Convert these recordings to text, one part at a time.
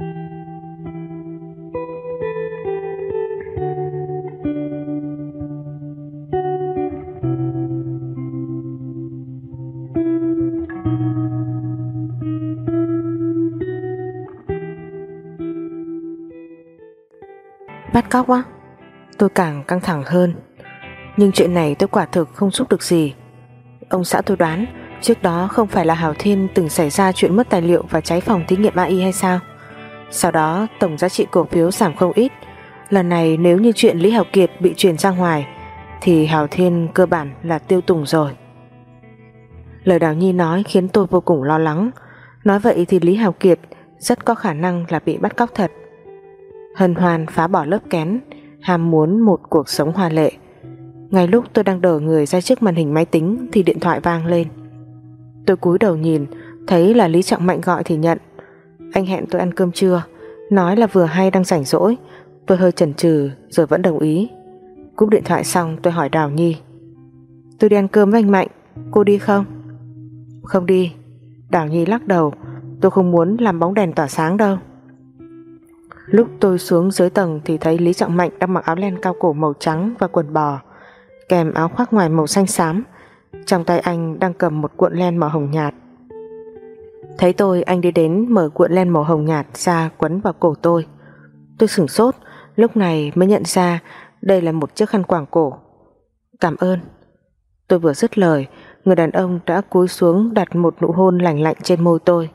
Bắt cóc á? Tôi càng căng thẳng hơn. Nhưng chuyện này tôi quả thực không giúp được gì. Ông xã tôi đoán, Trước đó không phải là Hảo Thiên từng xảy ra chuyện mất tài liệu và cháy phòng thí nghiệm AI hay sao? Sau đó, tổng giá trị cổ phiếu giảm không ít. Lần này, nếu như chuyện Lý Hảo Kiệt bị truyền ra ngoài, Thì Hảo Thiên cơ bản là tiêu tùng rồi. Lời Đào Nhi nói khiến tôi vô cùng lo lắng. Nói vậy thì Lý Hảo Kiệt rất có khả năng là bị bắt cóc thật. Hân hoan phá bỏ lớp kén, Ham muốn một cuộc sống hoa lệ. Ngay lúc tôi đang đờ người ra trước màn hình máy tính Thì điện thoại vang lên. Tôi cúi đầu nhìn, Thấy là Lý Trọng Mạnh gọi thì nhận. Anh hẹn tôi ăn cơm trưa. Nói là vừa hay đang rảnh rỗi. Tôi hơi chần chừ rồi vẫn đồng ý. Cúp điện thoại xong tôi hỏi Đào Nhi. Tôi đi ăn cơm với anh Mạnh. Cô đi không? Không đi. Đào Nhi lắc đầu. Tôi không muốn làm bóng đèn tỏa sáng đâu. Lúc tôi xuống dưới tầng thì thấy Lý Trọng Mạnh đang mặc áo len cao cổ màu trắng và quần bò, kèm áo khoác ngoài màu xanh xám. Trong tay anh đang cầm một cuộn len màu hồng nhạt. Thấy tôi anh đi đến mở cuộn len màu hồng nhạt ra quấn vào cổ tôi. Tôi sửng sốt, lúc này mới nhận ra đây là một chiếc khăn quàng cổ. Cảm ơn. Tôi vừa dứt lời, người đàn ông đã cúi xuống đặt một nụ hôn lành lạnh trên môi tôi.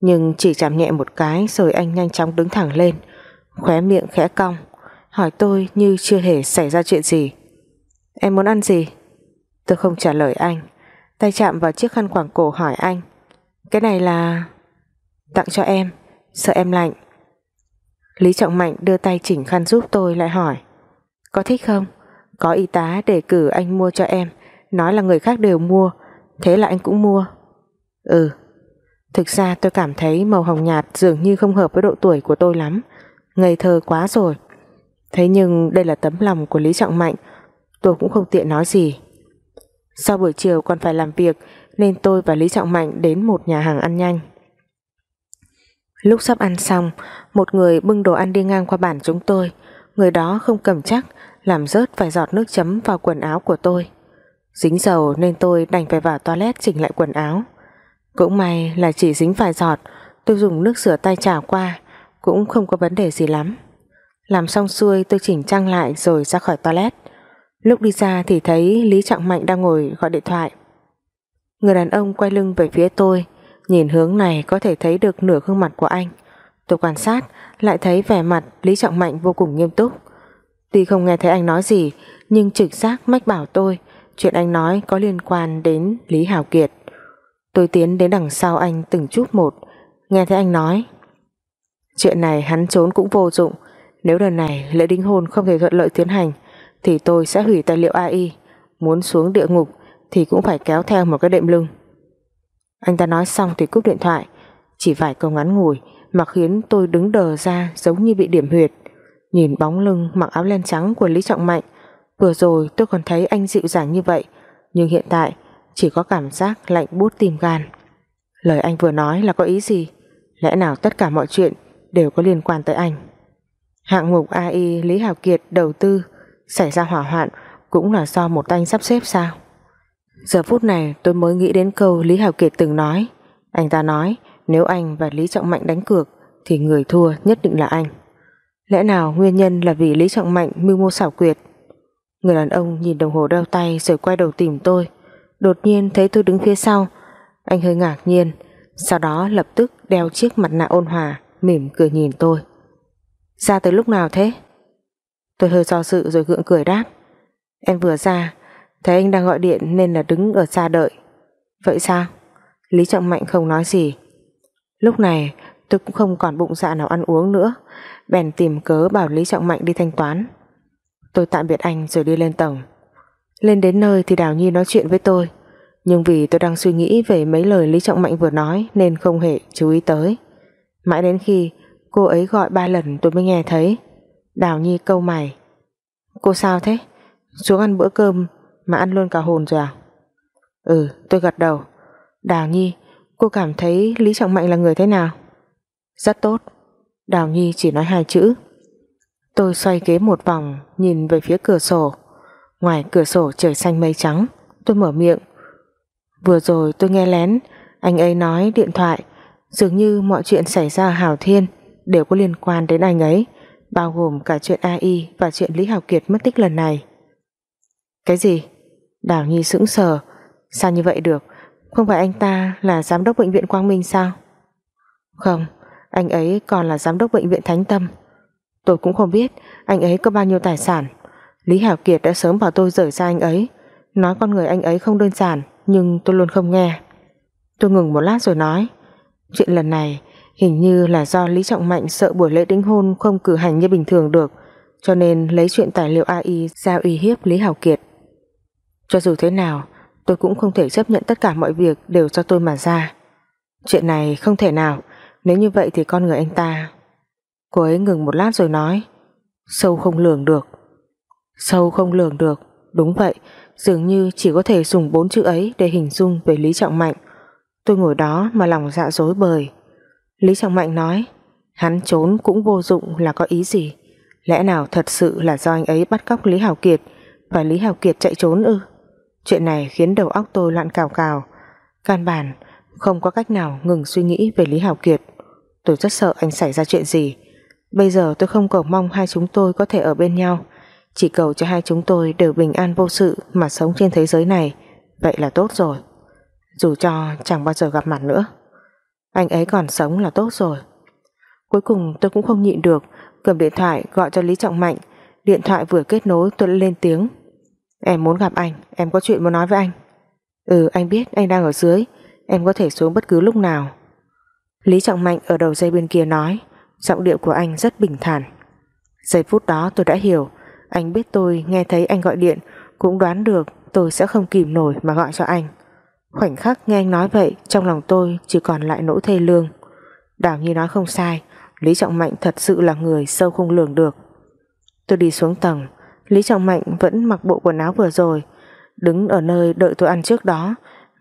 Nhưng chỉ chạm nhẹ một cái rồi anh nhanh chóng đứng thẳng lên, khóe miệng khẽ cong, hỏi tôi như chưa hề xảy ra chuyện gì. Em muốn ăn gì? Tôi không trả lời anh, tay chạm vào chiếc khăn quàng cổ hỏi anh. Cái này là... Tặng cho em, sợ em lạnh. Lý Trọng Mạnh đưa tay chỉnh khăn giúp tôi lại hỏi. Có thích không? Có y tá để cử anh mua cho em, nói là người khác đều mua, thế là anh cũng mua. Ừ, Thực ra tôi cảm thấy màu hồng nhạt dường như không hợp với độ tuổi của tôi lắm. Ngây thơ quá rồi. Thế nhưng đây là tấm lòng của Lý Trọng Mạnh, tôi cũng không tiện nói gì. Sau buổi chiều còn phải làm việc nên tôi và Lý Trọng Mạnh đến một nhà hàng ăn nhanh. Lúc sắp ăn xong, một người bưng đồ ăn đi ngang qua bàn chúng tôi. Người đó không cầm chắc, làm rớt vài giọt nước chấm vào quần áo của tôi. Dính dầu nên tôi đành phải vào toilet chỉnh lại quần áo. Cũng may là chỉ dính vài giọt Tôi dùng nước rửa tay trào qua Cũng không có vấn đề gì lắm Làm xong xuôi tôi chỉnh trang lại Rồi ra khỏi toilet Lúc đi ra thì thấy Lý Trọng Mạnh đang ngồi gọi điện thoại Người đàn ông quay lưng về phía tôi, Nhìn hướng này có thể thấy được nửa gương mặt của anh. Tôi quan sát, Lại thấy vẻ mặt Lý Trọng Mạnh vô cùng nghiêm túc. Tuy không nghe thấy anh nói gì, Nhưng trực giác mách bảo tôi, Chuyện anh nói có liên quan đến Lý Hảo Kiệt. Tôi tiến đến đằng sau anh từng chút một, Nghe thấy anh nói, Chuyện này hắn trốn cũng vô dụng. Nếu lần này lễ đính hôn không thể thuận lợi tiến hành, Thì tôi sẽ hủy tài liệu AI Muốn xuống địa ngục thì cũng phải kéo theo một cái đệm lưng Anh ta nói xong thì cúp điện thoại, Chỉ vài câu ngắn ngủi Mà khiến tôi đứng đờ ra giống như bị điểm huyệt Nhìn bóng lưng mặc áo len trắng của Lý Trọng Mạnh, Vừa rồi tôi còn thấy anh dịu dàng như vậy, Nhưng hiện tại chỉ có cảm giác lạnh buốt tim gan. Lời anh vừa nói là có ý gì? Lẽ nào tất cả mọi chuyện đều có liên quan tới anh? Hạng mục AI Lý Hào Kiệt đầu tư xảy ra hỏa hoạn cũng là do một anh sắp xếp sao? Giờ phút này tôi mới nghĩ đến câu Lý Hào Kiệt từng nói. Anh ta nói nếu anh và Lý Trọng Mạnh đánh cược thì người thua nhất định là anh. Lẽ nào nguyên nhân là vì Lý Trọng Mạnh mưu mô xảo quyệt? Người đàn ông nhìn đồng hồ đeo tay rồi quay đầu tìm tôi đột nhiên thấy tôi đứng phía sau. Anh hơi ngạc nhiên, sau đó lập tức đeo chiếc mặt nạ ôn hòa, mỉm cười nhìn tôi. Ra tới lúc nào thế? Tôi hơi do dự rồi gượng cười đáp. Em vừa ra, thấy anh đang gọi điện nên là đứng ở xa đợi. Vậy sao? Lý Trọng Mạnh không nói gì. Lúc này tôi cũng không còn bụng dạ nào ăn uống nữa, bèn tìm cớ bảo Lý Trọng Mạnh đi thanh toán. Tôi tạm biệt anh rồi đi lên tầng. Lên đến nơi thì Đào Nhi nói chuyện với tôi Nhưng vì tôi đang suy nghĩ về mấy lời Lý Trọng Mạnh vừa nói Nên không hề chú ý tới Mãi đến khi cô ấy gọi ba lần tôi mới nghe thấy Đào Nhi câu mày Cô sao thế? Xuống ăn bữa cơm mà ăn luôn cả hồn rồi à? Ừ tôi gật đầu Đào Nhi Cô cảm thấy Lý Trọng Mạnh là người thế nào? Rất tốt Đào Nhi chỉ nói hai chữ. Tôi xoay ghế một vòng, nhìn về phía cửa sổ. Ngoài cửa sổ trời xanh mây trắng, tôi mở miệng. Vừa rồi tôi nghe lén, anh ấy nói điện thoại, dường như mọi chuyện xảy ra ở Hào Thiên đều có liên quan đến anh ấy, bao gồm cả chuyện AI và chuyện Lý Hào Kiệt mất tích lần này. Cái gì? Đào Nhi sững sờ, sao như vậy được? Không phải anh ta là giám đốc bệnh viện Quang Minh sao? Không, anh ấy còn là giám đốc bệnh viện Thánh Tâm. Tôi cũng không biết anh ấy có bao nhiêu tài sản. Lý Hảo Kiệt đã sớm bảo tôi rời xa anh ấy, nói con người anh ấy không đơn giản, nhưng tôi luôn không nghe. Tôi ngừng một lát rồi nói, chuyện lần này hình như là do Lý Trọng Mạnh sợ buổi lễ đính hôn không cử hành như bình thường được, cho nên lấy chuyện tài liệu AI ra uy hiếp Lý Hảo Kiệt. Cho dù thế nào, tôi cũng không thể chấp nhận tất cả mọi việc đều do tôi mà ra. Chuyện này không thể nào, nếu như vậy thì con người anh ta Cô ấy ngừng một lát rồi nói Sâu không lường được. Sâu không lường được Đúng vậy Dường như chỉ có thể dùng bốn chữ ấy Để hình dung về Lý Trọng Mạnh. Tôi ngồi đó mà lòng dạ dối bời. Lý Trọng Mạnh nói Hắn trốn cũng vô dụng là có ý gì? Lẽ nào thật sự là do anh ấy bắt cóc Lý Hảo Kiệt Và Lý Hảo Kiệt chạy trốn ư? Chuyện này khiến đầu óc tôi loạn cào cào. Căn bản, Không có cách nào ngừng suy nghĩ về Lý Hảo Kiệt. Tôi rất sợ anh xảy ra chuyện gì. Bây giờ tôi không cầu mong hai chúng tôi có thể ở bên nhau. Chỉ cầu cho hai chúng tôi đều bình an vô sự Mà sống trên thế giới này. Vậy là tốt rồi. Dù cho chẳng bao giờ gặp mặt nữa. Anh ấy còn sống là tốt rồi. Cuối cùng tôi cũng không nhịn được, Cầm điện thoại gọi cho Lý Trọng Mạnh. Điện thoại vừa kết nối tôi lên tiếng. Em muốn gặp anh, Em có chuyện muốn nói với anh. Ừ anh biết, anh đang ở dưới, Em có thể xuống bất cứ lúc nào. Lý Trọng Mạnh ở đầu dây bên kia nói, Giọng điệu của anh rất bình thản. Giây phút đó tôi đã hiểu, Anh biết tôi nghe thấy anh gọi điện, Cũng đoán được tôi sẽ không kìm nổi Mà gọi cho anh. Khoảnh khắc nghe anh nói vậy, Trong lòng tôi chỉ còn lại nỗi thê lương. Đào Nhi nói không sai, Lý Trọng Mạnh thật sự là người sâu không lường được. Tôi đi xuống tầng Lý Trọng Mạnh vẫn mặc bộ quần áo vừa rồi, Đứng ở nơi đợi tôi ăn trước đó,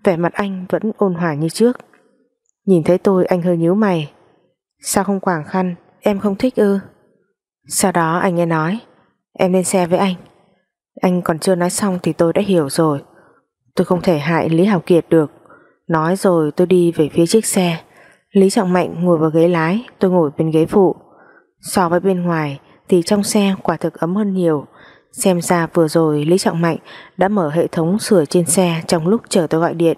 Vẻ mặt anh vẫn ôn hòa như trước. Nhìn thấy tôi, anh hơi nhíu mày. Sao không quảng khăn? Em không thích ư? Sau đó anh nghe nói, Em lên xe với anh. Anh còn chưa nói xong thì tôi đã hiểu rồi. Tôi không thể hại Lý Hảo Kiệt được. Nói rồi tôi đi về phía chiếc xe. Lý Trọng Mạnh ngồi vào ghế lái, Tôi ngồi bên ghế phụ. So với bên ngoài thì trong xe quả thực ấm hơn nhiều. Xem ra vừa rồi Lý Trọng Mạnh đã mở hệ thống sửa trên xe trong lúc chờ tôi gọi điện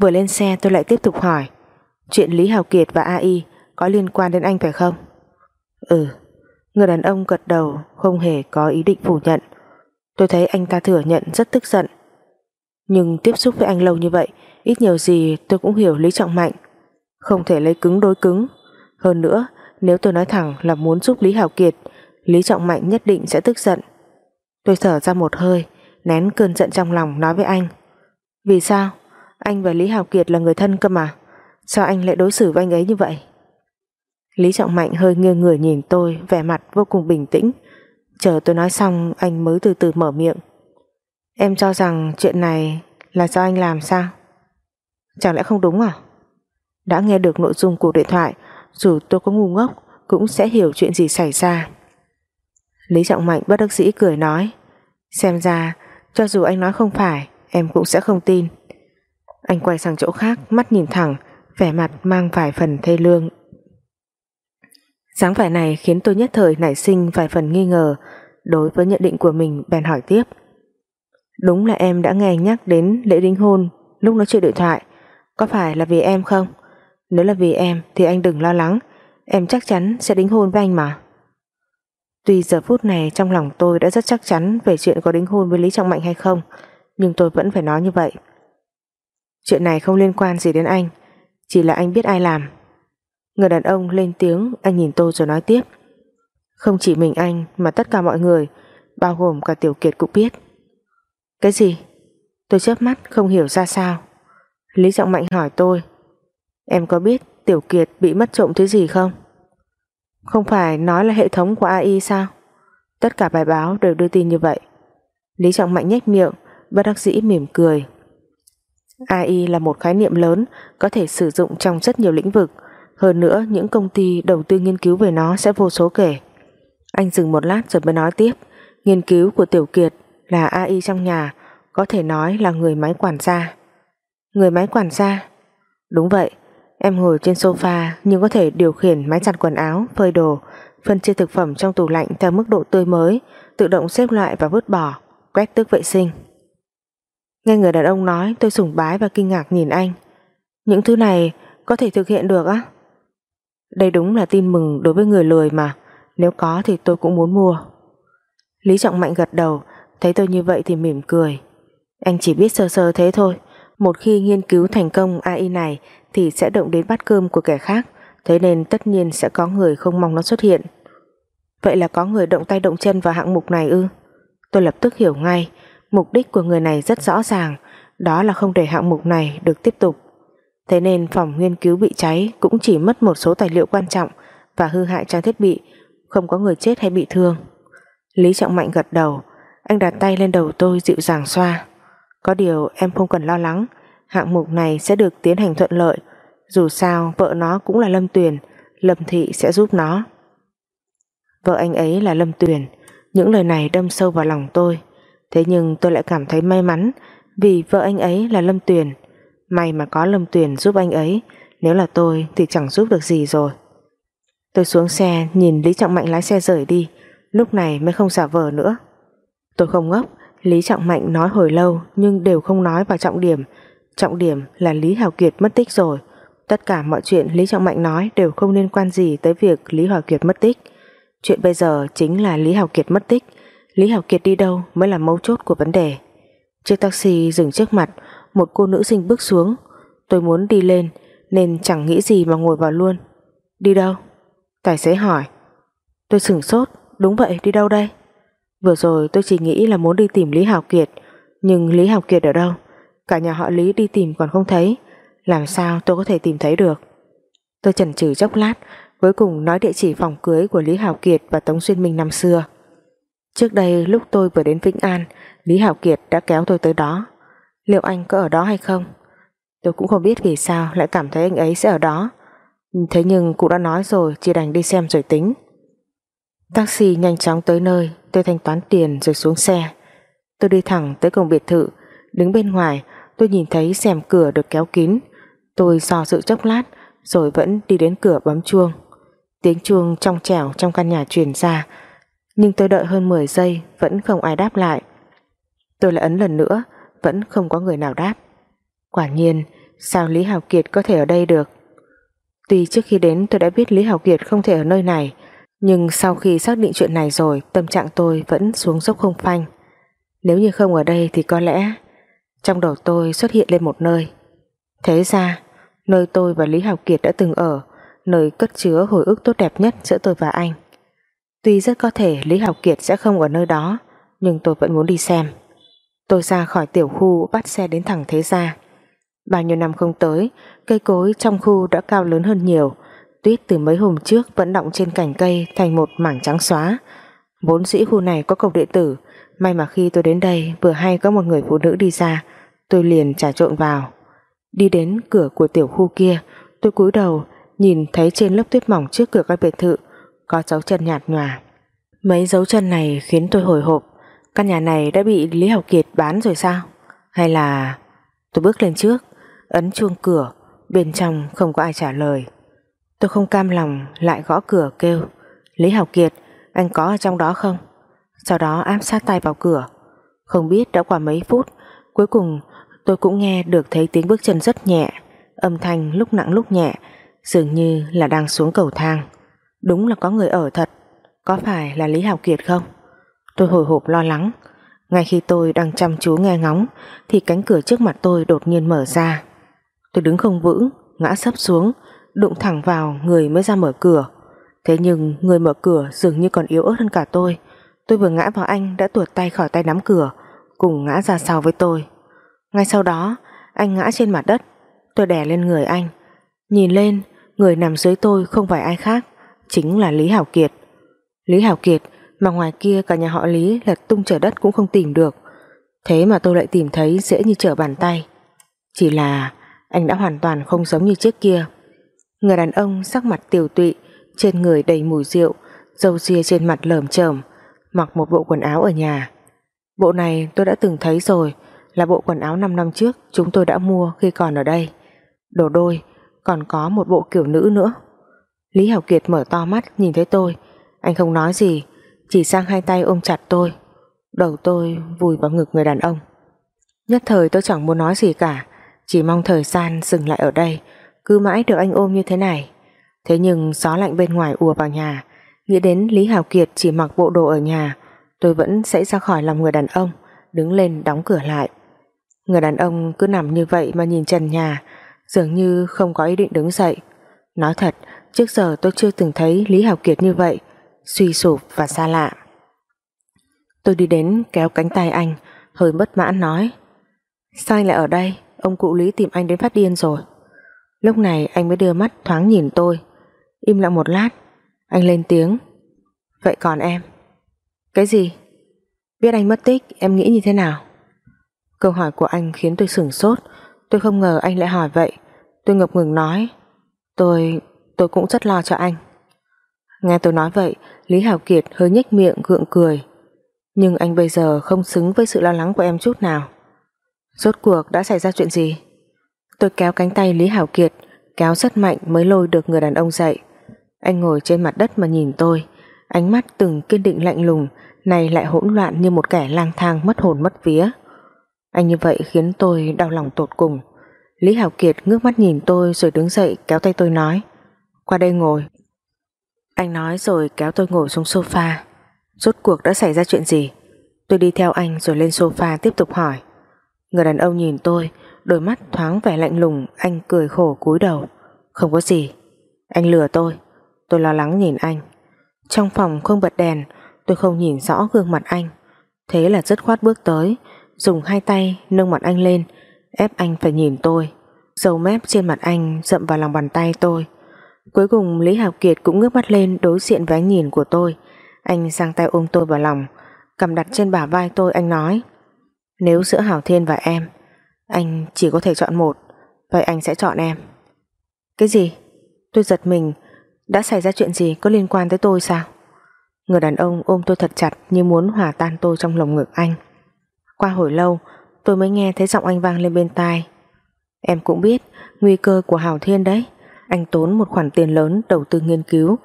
Vừa lên xe tôi lại tiếp tục hỏi Chuyện Lý Hào Kiệt và AI có liên quan đến anh phải không? Ừ, người đàn ông gật đầu không hề có ý định phủ nhận. Tôi thấy anh ta thừa nhận rất tức giận. Nhưng tiếp xúc với anh lâu như vậy, ít nhiều gì tôi cũng hiểu Lý Trọng Mạnh. Không thể lấy cứng đối cứng. Hơn nữa, nếu tôi nói thẳng là muốn giúp Lý Hào Kiệt, Lý Trọng Mạnh nhất định sẽ tức giận. Tôi thở ra một hơi, nén cơn giận trong lòng nói với anh. Vì sao? Anh và Lý Hào Kiệt là người thân cơ mà. Sao anh lại đối xử với anh ấy như vậy? Lý Trọng Mạnh hơi nghiêng người nhìn tôi Vẻ mặt vô cùng bình tĩnh. Chờ tôi nói xong anh mới từ từ mở miệng. Em cho rằng chuyện này Là do anh làm sao? Chẳng lẽ không đúng à? Đã nghe được nội dung của điện thoại Dù tôi có ngu ngốc Cũng sẽ hiểu chuyện gì xảy ra. Lý Trọng Mạnh bất đắc dĩ cười nói. Xem ra Cho dù anh nói không phải Em cũng sẽ không tin Anh quay sang chỗ khác Mắt nhìn thẳng vẻ mặt mang vài phần thê lương. dáng vẻ này khiến tôi nhất thời nảy sinh vài phần nghi ngờ đối với nhận định của mình bèn hỏi tiếp. Đúng là em đã nghe nhắc đến lễ đính hôn lúc nói chuyện điện thoại, có phải là vì em không? Nếu là vì em thì anh đừng lo lắng, em chắc chắn sẽ đính hôn với anh mà. Tuy giờ phút này trong lòng tôi đã rất chắc chắn về chuyện có đính hôn với Lý Trọng Mạnh hay không, nhưng tôi vẫn phải nói như vậy. Chuyện này không liên quan gì đến anh, chỉ là anh biết ai làm. Người đàn ông lên tiếng Anh nhìn tôi rồi nói tiếp. Không chỉ mình anh mà tất cả mọi người Bao gồm cả Tiểu Kiệt cũng biết. Cái gì? Tôi chớp mắt không hiểu ra sao. Lý Trọng Mạnh hỏi tôi Em có biết Tiểu Kiệt bị mất trộm thứ gì không? Không phải nói là hệ thống của AI sao Tất cả bài báo đều đưa tin như vậy Lý Trọng Mạnh nhếch miệng Bất đắc dĩ mỉm cười AI là một khái niệm lớn có thể sử dụng trong rất nhiều lĩnh vực, Hơn nữa những công ty đầu tư nghiên cứu về nó sẽ vô số kể. Anh dừng một lát rồi mới nói tiếp. Nghiên cứu của Tiểu Kiệt là AI trong nhà, có thể nói là người máy quản gia. Người máy quản gia? Đúng vậy, em ngồi trên sofa nhưng có thể điều khiển máy giặt quần áo, phơi đồ, phân chia thực phẩm trong tủ lạnh theo mức độ tươi mới, tự động xếp loại và vứt bỏ, quét tước vệ sinh. Nghe người đàn ông nói tôi sùng bái và kinh ngạc nhìn anh. Những thứ này có thể thực hiện được á? Đây đúng là tin mừng đối với người lười mà, nếu có thì tôi cũng muốn mua. Lý Trọng Mạnh gật đầu, thấy tôi như vậy thì mỉm cười. Anh chỉ biết sơ sơ thế thôi, một khi nghiên cứu thành công AI này thì sẽ động đến bát cơm của kẻ khác, thế nên tất nhiên sẽ có người không mong nó xuất hiện. Vậy là có người động tay động chân vào hạng mục này ư? Tôi lập tức hiểu ngay, mục đích của người này rất rõ ràng, đó là không để hạng mục này được tiếp tục. Thế nên phòng nghiên cứu bị cháy cũng chỉ mất một số tài liệu quan trọng và hư hại trang thiết bị, không có người chết hay bị thương. Lý Trọng Mạnh gật đầu, anh đặt tay lên đầu tôi dịu dàng xoa. Có điều em không cần lo lắng, hạng mục này sẽ được tiến hành thuận lợi, dù sao vợ nó cũng là Lâm Tuyền, Lâm Thị sẽ giúp nó. Vợ anh ấy là Lâm Tuyền, những lời này đâm sâu vào lòng tôi. Thế nhưng tôi lại cảm thấy may mắn vì vợ anh ấy là Lâm Tuyền. May mà có Lâm Tuyền giúp anh ấy, nếu là tôi thì chẳng giúp được gì rồi. Tôi xuống xe nhìn Lý Trọng Mạnh lái xe rời đi, lúc này mới không giả vờ nữa. Tôi không ngốc, Lý Trọng Mạnh nói hồi lâu nhưng đều không nói vào trọng điểm. Trọng điểm là Lý Hào Kiệt mất tích rồi. Tất cả mọi chuyện Lý Trọng Mạnh nói đều không liên quan gì tới việc Lý Hào Kiệt mất tích. Chuyện bây giờ chính là Lý Hào Kiệt mất tích. Lý Hào Kiệt đi đâu mới là mấu chốt của vấn đề. Chiếc taxi dừng trước mặt, một cô nữ sinh bước xuống. Tôi muốn đi lên nên chẳng nghĩ gì mà ngồi vào luôn. Đi đâu? Tài xế hỏi. Tôi sửng sốt, đúng vậy, đi đâu đây? Vừa rồi tôi chỉ nghĩ là muốn đi tìm Lý Hào Kiệt, nhưng Lý Hào Kiệt ở đâu? Cả nhà họ Lý đi tìm còn không thấy, làm sao tôi có thể tìm thấy được? Tôi chần chừ chốc lát, cuối cùng nói địa chỉ phòng cưới của Lý hảo Kiệt và Tống Xuyên Minh năm xưa. Trước đây lúc tôi vừa đến Vĩnh An, Lý hảo Kiệt đã kéo tôi tới đó. Liệu anh có ở đó hay không? Tôi cũng không biết vì sao lại cảm thấy anh ấy sẽ ở đó. Thế nhưng cũng đã nói rồi, chỉ đành đi xem rồi tính. Taxi nhanh chóng tới nơi, tôi thanh toán tiền rồi xuống xe. Tôi đi thẳng tới cổng biệt thự, đứng bên ngoài, tôi nhìn thấy rèm cửa được kéo kín. Tôi do dự chốc lát, rồi vẫn đi đến cửa bấm chuông. Tiếng chuông trong trẻo trong căn nhà truyền ra, nhưng tôi đợi hơn 10 giây vẫn không ai đáp lại. Tôi lại ấn lần nữa, vẫn không có người nào đáp. Quả nhiên, sao Lý Hào Kiệt có thể ở đây được? Tuy trước khi đến tôi đã biết Lý Hào Kiệt không thể ở nơi này, nhưng sau khi xác định chuyện này rồi tâm trạng tôi vẫn xuống dốc không phanh. Nếu như không ở đây thì có lẽ trong đầu tôi xuất hiện lên một nơi. Thế ra, nơi tôi và Lý Hào Kiệt đã từng ở, nơi cất chứa hồi ức tốt đẹp nhất giữa tôi và anh. Tuy rất có thể Lý Hào Kiệt sẽ không ở nơi đó, nhưng tôi vẫn muốn đi xem. Tôi ra khỏi tiểu khu bắt xe đến thẳng Thế Gia. Bao nhiêu năm không tới, cây cối trong khu đã cao lớn hơn nhiều, tuyết từ mấy hôm trước vẫn động trên cành cây thành một mảng trắng xóa. Vốn dĩ khu này có cổng điện tử, may mà khi tôi đến đây vừa hay có một người phụ nữ đi ra, tôi liền trà trộn vào. Đi đến cửa của tiểu khu kia, tôi cúi đầu nhìn thấy trên lớp tuyết mỏng trước cửa căn biệt thự có dấu chân nhạt nhòa. Mấy dấu chân này khiến tôi hồi hộp, căn nhà này đã bị Lý Học Kiệt bán rồi sao? Hay là... Tôi bước lên trước, ấn chuông cửa, bên trong không có ai trả lời. Tôi không cam lòng lại gõ cửa kêu Lý Học Kiệt anh có ở trong đó không sau đó áp sát tay vào cửa. Không biết đã qua mấy phút, Cuối cùng tôi cũng nghe được thấy tiếng bước chân rất nhẹ, Âm thanh lúc nặng lúc nhẹ, Dường như là đang xuống cầu thang. Đúng là có người ở thật, Có phải là Lý Hảo Kiệt không? Tôi hồi hộp lo lắng. Ngay khi tôi đang chăm chú nghe ngóng, Thì cánh cửa trước mặt tôi đột nhiên mở ra. Tôi đứng không vững, Ngã sấp xuống, đụng thẳng vào người mới ra mở cửa. Thế nhưng người mở cửa dường như còn yếu ớt hơn cả tôi. Tôi vừa ngã vào anh đã tuột tay khỏi tay nắm cửa, cùng ngã ra sau với tôi. Ngay sau đó, anh ngã trên mặt đất, tôi đè lên người anh. Nhìn lên, người nằm dưới tôi không phải ai khác, chính là Lý Hảo Kiệt. Lý Hảo Kiệt mà ngoài kia cả nhà họ Lý lật tung trở đất cũng không tìm được. Thế mà tôi lại tìm thấy dễ như trở bàn tay. Chỉ là anh đã hoàn toàn không giống như trước kia. Người đàn ông sắc mặt tiều tụy, trên người đầy mùi rượu, râu ria trên mặt lởm chởm, mặc một bộ quần áo ở nhà. Bộ này tôi đã từng thấy rồi, là bộ quần áo 5 năm trước chúng tôi đã mua khi còn ở đây. Đồ đôi, còn có một bộ kiểu nữ nữa. Lý Hảo Kiệt mở to mắt nhìn thấy tôi, anh không nói gì, chỉ sang hai tay ôm chặt tôi. Đầu tôi vùi vào ngực người đàn ông. Nhất thời tôi chẳng muốn nói gì cả, chỉ mong thời gian dừng lại ở đây, cứ mãi được anh ôm như thế này. Thế nhưng gió lạnh bên ngoài ùa vào nhà, nghĩ đến Lý Hảo Kiệt chỉ mặc bộ đồ ở nhà, tôi vẫn sẽ ra khỏi lòng người đàn ông, đứng lên đóng cửa lại. Người đàn ông cứ nằm như vậy mà nhìn trần nhà, dường như không có ý định đứng dậy. Nói thật, trước giờ tôi chưa từng thấy Lý Hảo Kiệt như vậy, suy sụp và xa lạ. Tôi đi đến kéo cánh tay anh, hơi bất mãn nói Sao anh lại ở đây? Ông cụ Lý tìm anh đến phát điên rồi. Lúc này anh mới đưa mắt thoáng nhìn tôi. Im lặng một lát, anh lên tiếng. Vậy còn em? Cái gì? Biết anh mất tích, em nghĩ như thế nào? Câu hỏi của anh khiến tôi sửng sốt. Tôi không ngờ anh lại hỏi vậy. Tôi ngập ngừng nói. Tôi... tôi cũng rất lo cho anh. Nghe tôi nói vậy, Lý Hảo Kiệt hơi nhếch miệng gượng cười. Nhưng anh bây giờ không xứng với sự lo lắng của em chút nào. Rốt cuộc đã xảy ra chuyện gì? Tôi kéo cánh tay Lý Hảo Kiệt, kéo rất mạnh mới lôi được người đàn ông dậy. Anh ngồi trên mặt đất mà nhìn tôi, ánh mắt từng kiên định lạnh lùng, này lại hỗn loạn như một kẻ lang thang mất hồn mất vía. Anh như vậy khiến tôi đau lòng tột cùng. Lý Hảo Kiệt ngước mắt nhìn tôi rồi đứng dậy kéo tay tôi nói Qua đây ngồi. Anh nói rồi kéo tôi ngồi xuống sofa. Rốt cuộc đã xảy ra chuyện gì? Tôi đi theo anh rồi lên sofa tiếp tục hỏi. Người đàn ông nhìn tôi Đôi mắt thoáng vẻ lạnh lùng Anh cười khổ cúi đầu. Không có gì. Anh lừa tôi. Tôi lo lắng nhìn anh. Trong phòng không bật đèn, Tôi không nhìn rõ gương mặt anh. Thế là dứt khoát bước tới, Dùng hai tay nâng mặt anh lên, Ép anh phải nhìn tôi. Dầu mép trên mặt anh dậm vào lòng bàn tay tôi. Cuối cùng Lý hảo Kiệt cũng ngước mắt lên đối diện với ánh nhìn của tôi. Anh sang tay ôm tôi vào lòng, Cầm đặt trên bả vai tôi, anh nói, Nếu giữa Hảo Thiên và em, Anh chỉ có thể chọn một, Vậy anh sẽ chọn em. Cái gì? Tôi giật mình đã xảy ra chuyện gì có liên quan tới tôi sao? Người đàn ông ôm tôi thật chặt Như muốn hòa tan tôi trong lồng ngực anh Qua hồi lâu tôi mới nghe thấy giọng anh vang lên bên tai. Em cũng biết nguy cơ của Hào Thiên đấy. Anh tốn một khoản tiền lớn đầu tư nghiên cứu,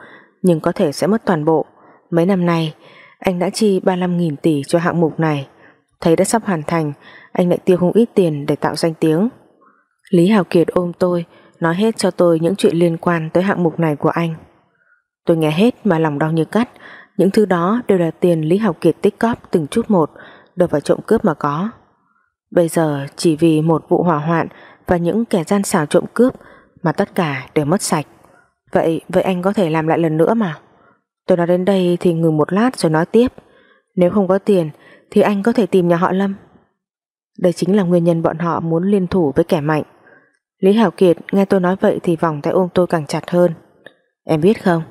nhưng có thể sẽ mất toàn bộ. Mấy năm nay, anh đã chi 35.000 tỷ cho hạng mục này. Thấy đã sắp hoàn thành, anh lại tiêu không ít tiền để tạo danh tiếng. Lý Hào Kiệt ôm tôi, nói hết cho tôi những chuyện liên quan tới hạng mục này của anh. Tôi nghe hết mà lòng đau như cắt, những thứ đó đều là tiền Lý học Kiệt tích cóp từng chút một, được vào trộm cướp mà có. Bây giờ chỉ vì một vụ hỏa hoạn và những kẻ gian xảo trộm cướp mà tất cả đều mất sạch. Vậy, vậy anh có thể làm lại lần nữa mà. Tôi nói đến đây thì ngừng một lát rồi nói tiếp. Nếu không có tiền thì anh có thể tìm nhà họ Lâm. Đây chính là nguyên nhân bọn họ muốn liên thủ với kẻ mạnh. Lý Hảo Kiệt nghe tôi nói vậy thì vòng tay ôm tôi càng chặt hơn. Em biết không,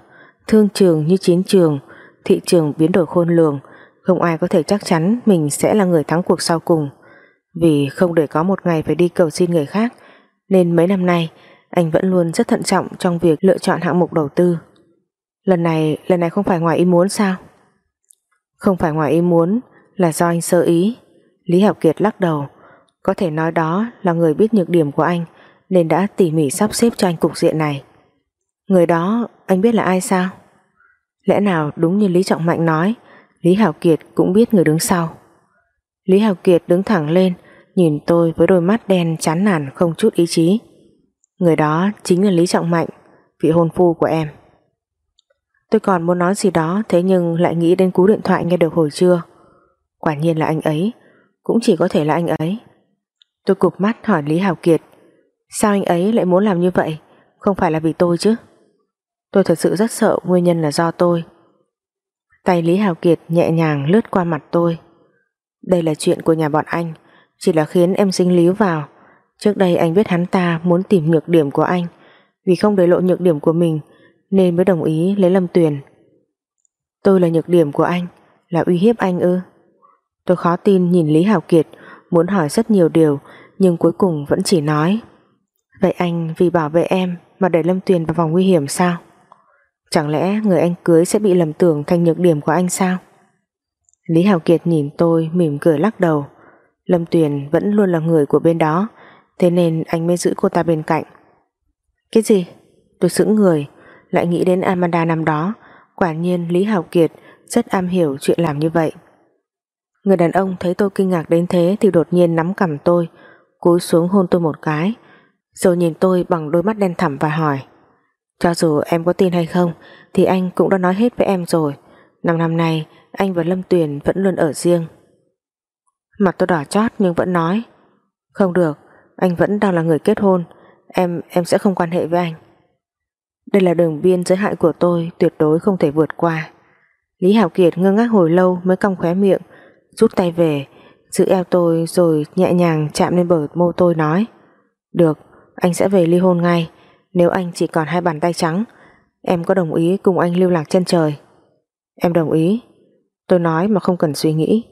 thương trường như chiến trường, thị trường biến đổi khôn lường, không ai có thể chắc chắn mình sẽ là người thắng cuộc sau cùng. Vì không để có một ngày phải đi cầu xin người khác nên mấy năm nay anh vẫn luôn rất thận trọng trong việc lựa chọn hạng mục đầu tư. Lần này, lần này không phải ngoài ý muốn sao? Không phải ngoài ý muốn là do anh sơ ý. Lý Hảo Kiệt lắc đầu. Có thể nói đó là người biết nhược điểm của anh nên đã tỉ mỉ sắp xếp cho anh cục diện này. Người đó anh biết là ai sao? Lẽ nào đúng như Lý Trọng Mạnh nói Lý Hảo Kiệt cũng biết người đứng sau. Lý Hảo Kiệt đứng thẳng lên, nhìn tôi với đôi mắt đen chán nản không chút ý chí. Người đó chính là Lý Trọng Mạnh, vị hôn phu của em. Tôi còn muốn nói gì đó thế nhưng lại nghĩ đến cú điện thoại nghe được hồi trưa. Quả nhiên là anh ấy, cũng chỉ có thể là anh ấy. Tôi cụp mắt hỏi Lý Hảo Kiệt, sao anh ấy lại muốn làm như vậy, không phải là vì tôi chứ? Tôi thật sự rất sợ nguyên nhân là do tôi. Tay Lý Hào Kiệt nhẹ nhàng lướt qua mặt tôi. Đây là chuyện của nhà bọn anh, chỉ là khiến em sinh líu vào. Trước đây anh biết hắn ta muốn tìm nhược điểm của anh, vì không để lộ nhược điểm của mình nên mới đồng ý lấy Lâm Tuyền. Tôi là nhược điểm của anh, là uy hiếp anh ư? Tôi khó tin nhìn Lý Hào Kiệt, muốn hỏi rất nhiều điều nhưng cuối cùng vẫn chỉ nói Vậy anh vì bảo vệ em mà đẩy Lâm Tuyền vào vòng nguy hiểm sao? Chẳng lẽ người anh cưới sẽ bị lầm tưởng thành nhược điểm của anh sao? Lý Hào Kiệt nhìn tôi mỉm cười lắc đầu. Lâm Tuyền vẫn luôn là người của bên đó, thế nên anh mới giữ cô ta bên cạnh. Cái gì? Tôi sững người, lại nghĩ đến Amanda năm đó, quả nhiên Lý Hào Kiệt rất am hiểu chuyện làm như vậy. Người đàn ông thấy tôi kinh ngạc đến thế thì đột nhiên nắm cầm tôi, cúi xuống hôn tôi một cái, rồi nhìn tôi bằng đôi mắt đen thẳm và hỏi Cho dù em có tin hay không thì anh cũng đã nói hết với em rồi. Năm năm nay anh và Lâm Tuyền vẫn luôn ở riêng. Mặt tôi đỏ chót nhưng vẫn nói Không được, anh vẫn đang là người kết hôn, em em sẽ không quan hệ với anh. Đây là đường biên giới hạn của tôi tuyệt đối không thể vượt qua. Lý Hảo Kiệt ngơ ngác hồi lâu mới cong khóe miệng, rút tay về, giữ eo tôi rồi nhẹ nhàng chạm lên bờ môi tôi nói Được, anh sẽ về ly hôn ngay, nếu anh chỉ còn hai bàn tay trắng, em có đồng ý cùng anh lưu lạc chân trời? Em đồng ý. Tôi nói mà không cần suy nghĩ.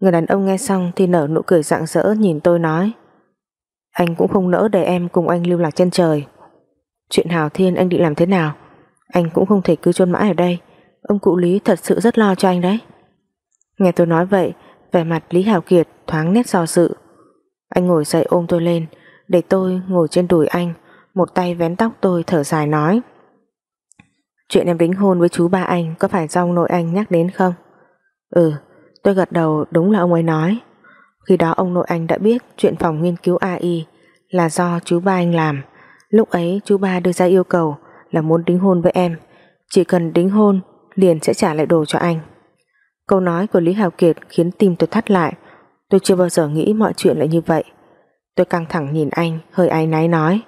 Người đàn ông nghe xong thì nở nụ cười rạng rỡ nhìn tôi nói Anh cũng không nỡ để em cùng anh lưu lạc chân trời. Chuyện Hào Thiên anh định làm thế nào? Anh cũng không thể cứ chôn mãi ở đây. Ông cụ Lý thật sự rất lo cho anh đấy. Nghe tôi nói vậy, vẻ mặt Lý Hào Kiệt thoáng nét do dự. Anh ngồi dậy ôm tôi lên, để tôi ngồi trên đùi anh, một tay vén tóc tôi thở dài nói. Chuyện em đính hôn với chú ba anh có phải do ông nội anh nhắc đến không? Ừ, tôi gật đầu đúng là ông ấy nói. Khi đó ông nội anh đã biết chuyện phòng nghiên cứu AI là do chú ba anh làm. Lúc ấy chú ba đưa ra yêu cầu là muốn đính hôn với em. Chỉ cần đính hôn liền sẽ trả lại đồ cho anh. Câu nói của Lý Hào Kiệt khiến tim tôi thắt lại. Tôi chưa bao giờ nghĩ mọi chuyện lại như vậy. Tôi căng thẳng nhìn anh, hơi áy náy nói.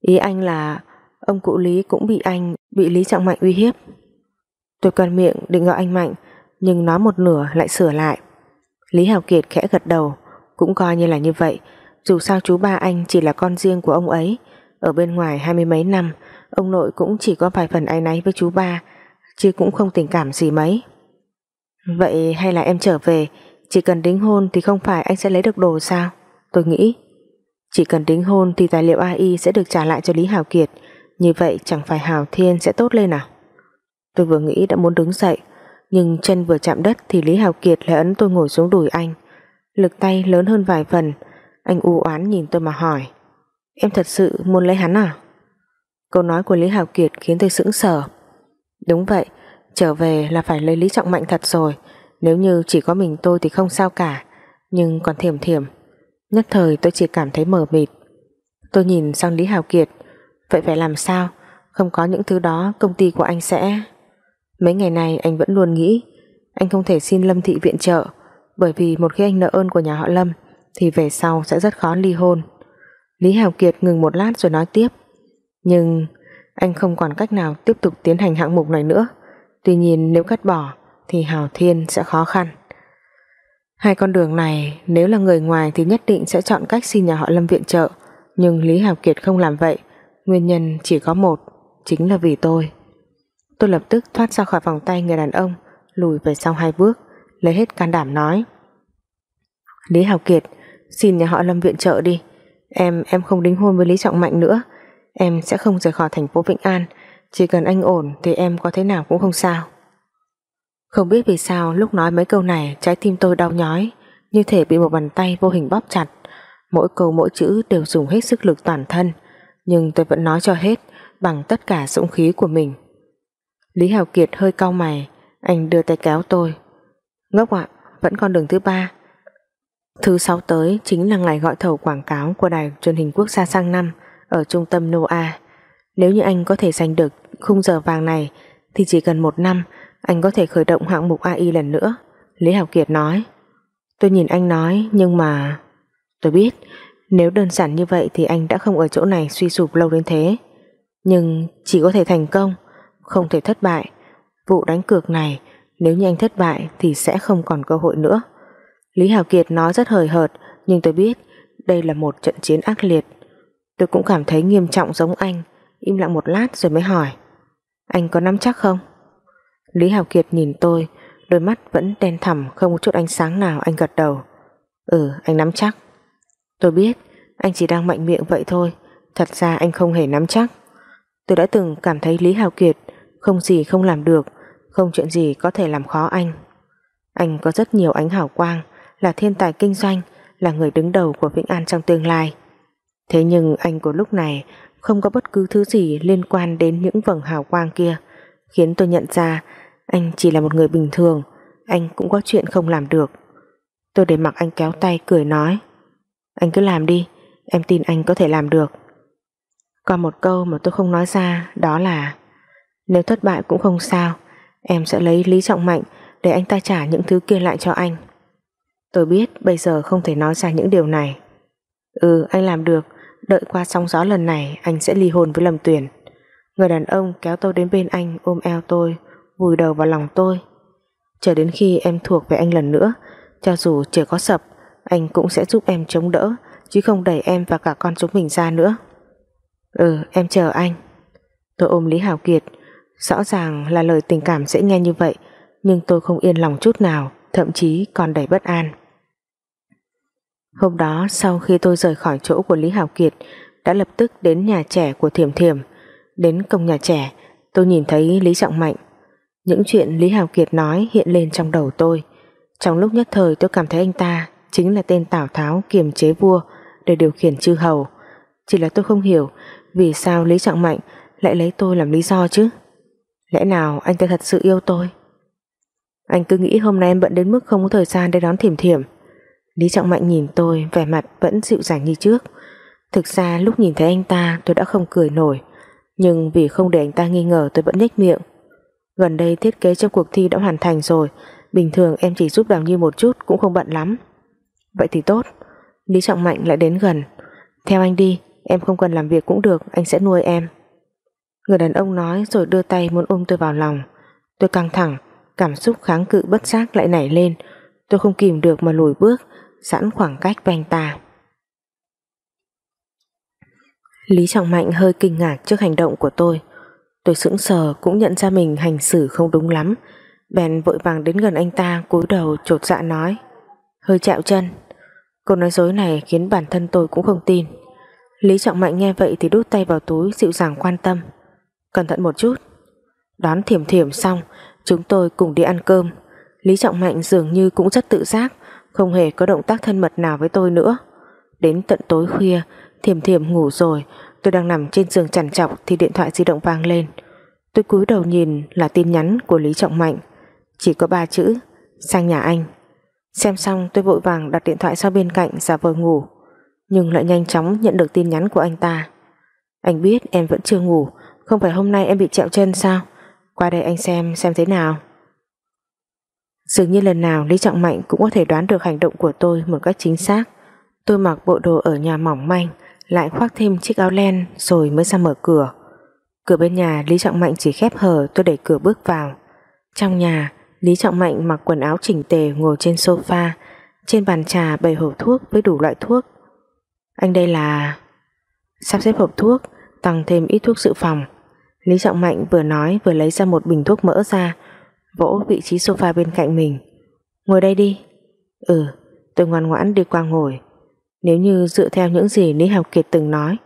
Ý anh là ông cụ Lý cũng bị anh, bị Lý Trọng Mạnh uy hiếp. Tôi cần miệng định gọi anh Mạnh, nhưng nói một nửa lại sửa lại. Lý Hào Kiệt khẽ gật đầu, cũng coi như là như vậy. Dù sao chú ba anh chỉ là con riêng của ông ấy, ở bên ngoài hai mươi mấy năm, ông nội cũng chỉ có vài phần áy náy với chú ba, chứ cũng không tình cảm gì mấy. Vậy hay là em trở về, chỉ cần đính hôn thì không phải anh sẽ lấy được đồ sao? Tôi nghĩ, chỉ cần đính hôn thì tài liệu AI sẽ được trả lại cho Lý Hào Kiệt, như vậy chẳng phải Hào Thiên sẽ tốt lên à? Tôi vừa nghĩ đã muốn đứng dậy, nhưng chân vừa chạm đất thì Lý Hào Kiệt lại ấn tôi ngồi xuống đùi anh. Lực tay lớn hơn vài phần, anh u oán nhìn tôi mà hỏi. Em thật sự muốn lấy hắn à? Câu nói của Lý Hào Kiệt khiến tôi sững sờ. Đúng vậy, trở về là phải lấy Lý Trọng Mạnh thật rồi. Nếu như chỉ có mình tôi thì không sao cả, nhưng còn thiểm thiểm. Nhất thời tôi chỉ cảm thấy mờ mịt. Tôi nhìn sang Lý Hào Kiệt, vậy phải làm sao? Không có những thứ đó công ty của anh sẽ... Mấy ngày này anh vẫn luôn nghĩ anh không thể xin Lâm Thị viện trợ bởi vì một khi anh nợ ơn của nhà họ Lâm thì về sau sẽ rất khó ly hôn. Lý Hào Kiệt ngừng một lát rồi nói tiếp Nhưng anh không còn cách nào tiếp tục tiến hành hạng mục này nữa Tuy nhiên nếu cắt bỏ Thì Hào Thiên sẽ khó khăn Hai con đường này, Nếu là người ngoài thì nhất định sẽ chọn cách xin nhà họ Lâm viện trợ. Nhưng Lý Hào Kiệt không làm vậy. Nguyên nhân chỉ có một, Chính là vì tôi. Tôi lập tức thoát ra khỏi vòng tay người đàn ông, Lùi về sau hai bước, Lấy hết can đảm nói. Lý Hào Kiệt, Xin nhà họ Lâm viện trợ đi. Em em không đính hôn với Lý Trọng Mạnh nữa. Em sẽ không rời khỏi thành phố Vĩnh An. Chỉ cần anh ổn thì em có thế nào cũng không sao. Không biết vì sao lúc nói mấy câu này Trái tim tôi đau nhói Như thể bị một bàn tay vô hình bóp chặt. Mỗi câu mỗi chữ đều dùng hết sức lực toàn thân Nhưng tôi vẫn nói cho hết Bằng tất cả dũng khí của mình. Lý Hào Kiệt hơi cau mày Anh đưa tay kéo tôi. Ngốc ạ, vẫn còn đường thứ ba. Thứ sáu tới chính là ngày gọi thầu quảng cáo của đài truyền hình quốc gia sang năm ở trung tâm NOA. Nếu như anh có thể giành được khung giờ vàng này thì chỉ cần một năm anh có thể khởi động hạng mục AI lần nữa. Lý Hảo Kiệt nói. Tôi nhìn anh nói nhưng mà... Tôi biết nếu đơn giản như vậy thì anh đã không ở chỗ này suy sụp lâu đến thế. Nhưng chỉ có thể thành công, không thể thất bại. Vụ đánh cược này nếu như anh thất bại thì sẽ không còn cơ hội nữa. Lý Hào Kiệt nói rất hời hợt nhưng tôi biết đây là một trận chiến ác liệt. Tôi cũng cảm thấy nghiêm trọng giống anh im lặng một lát rồi mới hỏi Anh có nắm chắc không? Lý Hào Kiệt nhìn tôi đôi mắt vẫn đen thẳm không có chút ánh sáng nào anh gật đầu Ừ anh nắm chắc Tôi biết anh chỉ đang mạnh miệng vậy thôi thật ra anh không hề nắm chắc Tôi đã từng cảm thấy Lý Hào Kiệt không gì không làm được, không chuyện gì có thể làm khó anh. Anh có rất nhiều ánh hào quang, là thiên tài kinh doanh, là người đứng đầu của Vĩnh An trong tương lai. Thế nhưng anh của lúc này không có bất cứ thứ gì liên quan đến những vầng hào quang kia, khiến tôi nhận ra anh chỉ là một người bình thường, anh cũng có chuyện không làm được. Tôi để mặc anh kéo tay cười nói, anh cứ làm đi, em tin anh có thể làm được. Còn một câu mà tôi không nói ra đó là nếu thất bại cũng không sao, em sẽ lấy Lý Trọng Mạnh để anh ta trả những thứ kia lại cho anh. Tôi biết bây giờ không thể nói ra những điều này. Ừ, anh làm được, đợi qua sóng gió lần này anh sẽ ly hôn với Lâm Tuyền. Người đàn ông kéo tôi đến bên anh ôm eo tôi, vùi đầu vào lòng tôi. Chờ đến khi em thuộc về anh lần nữa, cho dù chưa có sập, anh cũng sẽ giúp em chống đỡ, chứ không đẩy em và cả con chúng mình ra nữa. Ừ, em chờ anh. Tôi ôm Lý hảo Kiệt, rõ ràng là lời tình cảm dễ nghe như vậy, nhưng tôi không yên lòng chút nào, thậm chí còn đầy bất an. Hôm đó sau khi tôi rời khỏi chỗ của Lý hảo Kiệt đã lập tức đến nhà trẻ của Thiểm Thiểm đến cổng nhà trẻ tôi nhìn thấy Lý Trọng Mạnh những chuyện Lý Hào Kiệt nói hiện lên trong đầu tôi. Trong lúc nhất thời tôi cảm thấy anh ta chính là tên Tào Tháo kiềm chế vua để điều khiển chư hầu. Chỉ là tôi không hiểu vì sao Lý Trọng Mạnh lại lấy tôi làm lý do chứ. Lẽ nào anh ta thật sự yêu tôi? Anh cứ nghĩ hôm nay em bận đến mức không có thời gian để đón Thiểm Thiểm. Lý Trọng Mạnh nhìn tôi, vẻ mặt vẫn dịu dàng như trước. Thực ra lúc nhìn thấy anh ta tôi đã không cười nổi. Nhưng vì không để anh ta nghi ngờ tôi vẫn nhếch miệng. Gần đây thiết kế trong cuộc thi đã hoàn thành rồi. Bình thường em chỉ giúp Đào Như một chút Cũng không bận lắm. Vậy thì tốt. Lý Trọng Mạnh lại đến gần. Theo anh đi, em không cần làm việc cũng được, Anh sẽ nuôi em. Người đàn ông nói rồi đưa tay muốn ôm tôi vào lòng. Tôi căng thẳng, Cảm xúc kháng cự bất giác lại nảy lên. Tôi không kìm được mà lùi bước Sẵn khoảng cách với anh ta. Lý Trọng Mạnh hơi kinh ngạc trước hành động của tôi. Tôi sững sờ cũng nhận ra mình hành xử không đúng lắm. Bèn vội vàng đến gần anh ta, cúi đầu trột dạ nói, Hơi chạo chân. Câu nói dối này khiến bản thân tôi cũng không tin. Lý Trọng Mạnh nghe vậy thì đút tay vào túi, dịu dàng quan tâm. Cẩn thận một chút. Đón thiểm thiểm xong, Chúng tôi cùng đi ăn cơm. Lý Trọng Mạnh dường như cũng rất tự giác, Không hề có động tác thân mật nào với tôi nữa. Đến tận tối khuya, Thiểm thiểm ngủ rồi Tôi đang nằm trên giường chằn chọc Thì điện thoại di động vang lên. Tôi cúi đầu nhìn là tin nhắn của Lý Trọng Mạnh. Chỉ có ba chữ, Sang nhà anh. Xem xong, tôi vội vàng đặt điện thoại sau bên cạnh giả vờ ngủ. Nhưng lại nhanh chóng nhận được tin nhắn của anh ta. Anh biết em vẫn chưa ngủ, Không phải hôm nay em bị trẹo chân sao? Qua đây anh xem xem thế nào. Dường như lần nào Lý Trọng Mạnh cũng có thể đoán được hành động của tôi một cách chính xác. Tôi mặc bộ đồ ở nhà mỏng manh lại khoác thêm chiếc áo len rồi mới ra mở cửa. Cửa bên nhà Lý Trọng Mạnh chỉ khép hờ tôi đẩy cửa bước vào. Trong nhà, Lý Trọng Mạnh mặc quần áo chỉnh tề ngồi trên sofa, trên bàn trà bày hộp thuốc với đủ loại thuốc. Anh đây là... Sắp xếp hộp thuốc, tăng thêm ít thuốc dự phòng. Lý Trọng Mạnh vừa nói vừa lấy ra một bình thuốc mỡ ra, vỗ vị trí sofa bên cạnh mình. Ngồi đây đi. Ừ, tôi ngoan ngoãn đi qua ngồi. Nếu như dựa theo những gì Lý Hào Kiệt từng nói,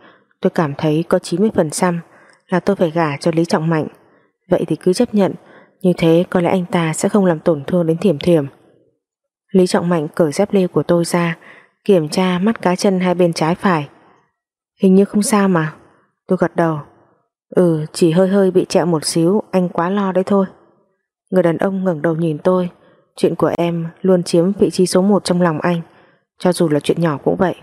Tôi cảm thấy có 90% Là tôi phải gả cho Lý Trọng Mạnh. Vậy thì cứ chấp nhận, Như thế có lẽ anh ta sẽ không làm tổn thương đến thiểm thiểm. Lý Trọng Mạnh cởi dép lê của tôi ra, Kiểm tra mắt cá chân hai bên trái phải. Hình như không sao mà. Tôi gật đầu. Ừ chỉ hơi hơi bị trẹo một xíu, Anh quá lo đấy thôi. Người đàn ông ngẩng đầu nhìn tôi, Chuyện của em luôn chiếm vị trí số một trong lòng anh cho dù là chuyện nhỏ cũng vậy.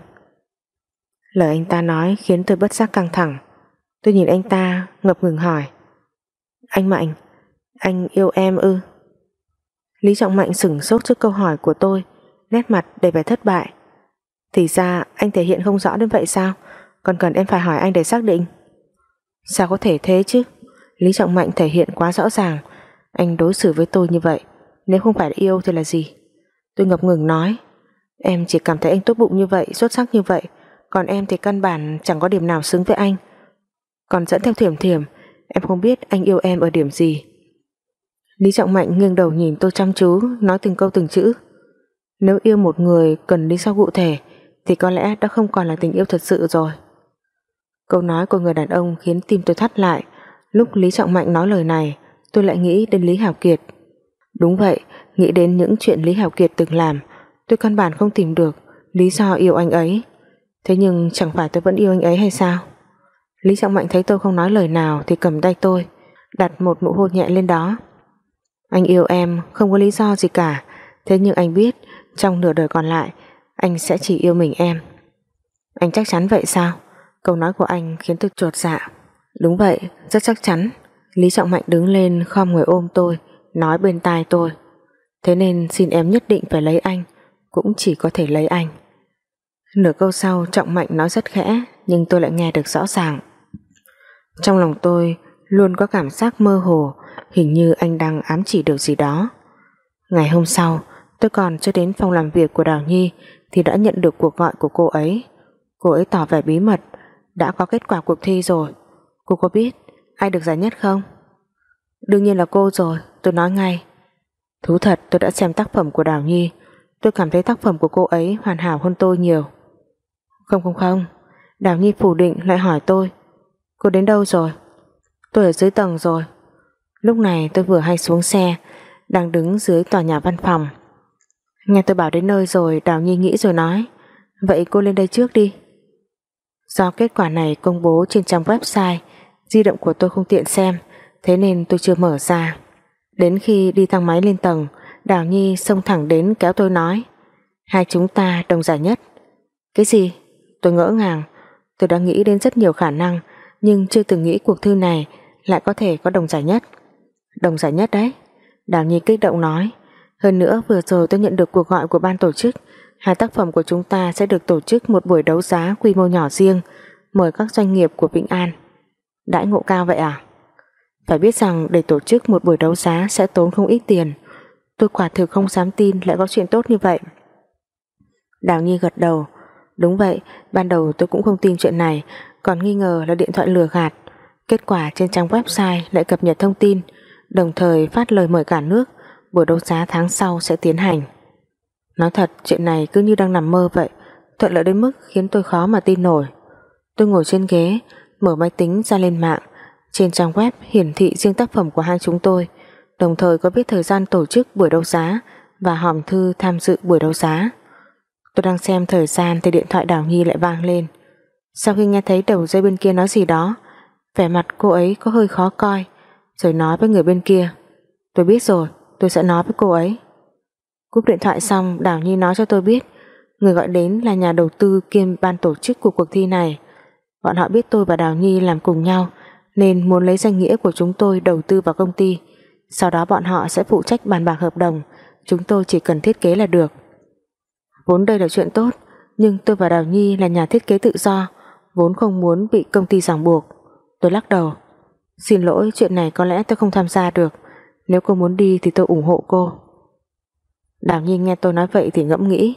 Lời anh ta nói khiến tôi bất giác căng thẳng. Tôi nhìn anh ta, ngập ngừng hỏi. Anh Mạnh, Anh yêu em ư? Lý Trọng Mạnh sửng sốt trước câu hỏi của tôi, Nét mặt đầy vẻ thất bại. Thì ra anh thể hiện không rõ đến vậy sao? Còn cần em phải hỏi anh để xác định. Sao có thể thế chứ? Lý Trọng Mạnh thể hiện quá rõ ràng. Anh đối xử với tôi như vậy, Nếu không phải là yêu thì là gì? Tôi ngập ngừng nói. Em chỉ cảm thấy anh tốt bụng như vậy, xuất sắc như vậy, còn em thì căn bản chẳng có điểm nào xứng với anh. Còn dẫn theo thiểm thiểm, em không biết anh yêu em ở điểm gì. Lý Trọng Mạnh nghiêng đầu nhìn tôi chăm chú, nói từng câu từng chữ. Nếu yêu một người cần lý do cụ thể, thì có lẽ đã không còn là tình yêu thật sự rồi. Câu nói của người đàn ông khiến tim tôi thắt lại. Lúc Lý Trọng Mạnh nói lời này, tôi lại nghĩ đến Lý Hảo Kiệt. Đúng vậy, nghĩ đến những chuyện Lý Hảo Kiệt từng làm, tôi căn bản không tìm được lý do yêu anh ấy. Thế nhưng chẳng phải tôi vẫn yêu anh ấy hay sao? Lý Trọng Mạnh thấy tôi không nói lời nào thì cầm tay tôi, đặt một nụ hôn nhẹ lên đó. Anh yêu em không có lý do gì cả, thế nhưng anh biết trong nửa đời còn lại anh sẽ chỉ yêu mình em. Anh chắc chắn vậy sao? Câu nói của anh khiến tôi trột dạ. Đúng vậy, rất chắc chắn. Lý Trọng Mạnh đứng lên khom người ôm tôi, nói bên tai tôi. Thế nên xin em nhất định phải lấy anh, cũng chỉ có thể lấy anh. Nửa câu sau Trọng Mạnh nói rất khẽ, nhưng tôi lại nghe được rõ ràng. Trong lòng tôi luôn có cảm giác mơ hồ, hình như anh đang ám chỉ điều gì đó. Ngày hôm sau, tôi còn chưa đến phòng làm việc của Đào Nhi thì đã nhận được cuộc gọi của cô ấy. Cô ấy tỏ vẻ bí mật, đã có kết quả cuộc thi rồi. Cô có biết ai được giải nhất không? Đương nhiên là cô rồi, tôi nói ngay. Thú thật tôi đã xem tác phẩm của Đào Nhi, tôi cảm thấy tác phẩm của cô ấy hoàn hảo hơn tôi nhiều. Không không không, Đào Nhi phủ định lại hỏi tôi, cô đến đâu rồi? Tôi ở dưới tầng rồi. Lúc này tôi vừa hay xuống xe, đang đứng dưới tòa nhà văn phòng. Nghe tôi bảo đến nơi rồi, Đào Nhi nghĩ rồi nói, vậy cô lên đây trước đi. Do kết quả này công bố trên trang website, di động của tôi không tiện xem, thế nên tôi chưa mở ra. Đến khi đi thang máy lên tầng, Đào Nhi xông thẳng đến kéo tôi nói, hai chúng ta đồng giải nhất. Cái gì? Tôi ngỡ ngàng, tôi đã nghĩ đến rất nhiều khả năng, nhưng chưa từng nghĩ cuộc thư này lại có thể có đồng giải nhất. Đồng giải nhất đấy. Đào Nhi kích động nói, hơn nữa vừa rồi tôi nhận được cuộc gọi của ban tổ chức, hai tác phẩm của chúng ta sẽ được tổ chức một buổi đấu giá quy mô nhỏ riêng, mời các doanh nghiệp của Vĩnh An. Đãi ngộ cao vậy à? Phải biết rằng để tổ chức một buổi đấu giá sẽ tốn không ít tiền. Tôi quả thực không dám tin lại có chuyện tốt như vậy. Đào Nhi gật đầu. Đúng vậy, ban đầu tôi cũng không tin chuyện này, còn nghi ngờ là điện thoại lừa gạt. Kết quả trên trang website lại cập nhật thông tin, đồng thời phát lời mời cả nước, buổi đấu giá tháng sau sẽ tiến hành. Nói thật, chuyện này cứ như đang nằm mơ vậy, thuận lợi đến mức khiến tôi khó mà tin nổi. Tôi ngồi trên ghế, mở máy tính ra lên mạng, trên trang web hiển thị riêng tác phẩm của hai chúng tôi, đồng thời có biết thời gian tổ chức buổi đấu giá và hòm thư tham dự buổi đấu giá. Tôi đang xem thời gian thì điện thoại Đào Nhi lại vang lên. Sau khi nghe thấy đầu dây bên kia nói gì đó, vẻ mặt cô ấy có hơi khó coi, rồi nói với người bên kia. Tôi biết rồi, tôi sẽ nói với cô ấy. Cúp điện thoại xong, Đào Nhi nói cho tôi biết người gọi đến là nhà đầu tư kiêm ban tổ chức của cuộc thi này. Bọn họ biết tôi và Đào Nhi làm cùng nhau nên muốn lấy danh nghĩa của chúng tôi đầu tư vào công ty. Sau đó bọn họ sẽ phụ trách bàn bạc hợp đồng, chúng tôi chỉ cần thiết kế là được. Vốn đây là chuyện tốt, nhưng tôi và Đào Nhi là nhà thiết kế tự do, vốn không muốn bị công ty ràng buộc. Tôi lắc đầu. Xin lỗi, chuyện này có lẽ tôi không tham gia được. Nếu cô muốn đi thì tôi ủng hộ cô. Đào Nhi nghe tôi nói vậy thì ngẫm nghĩ.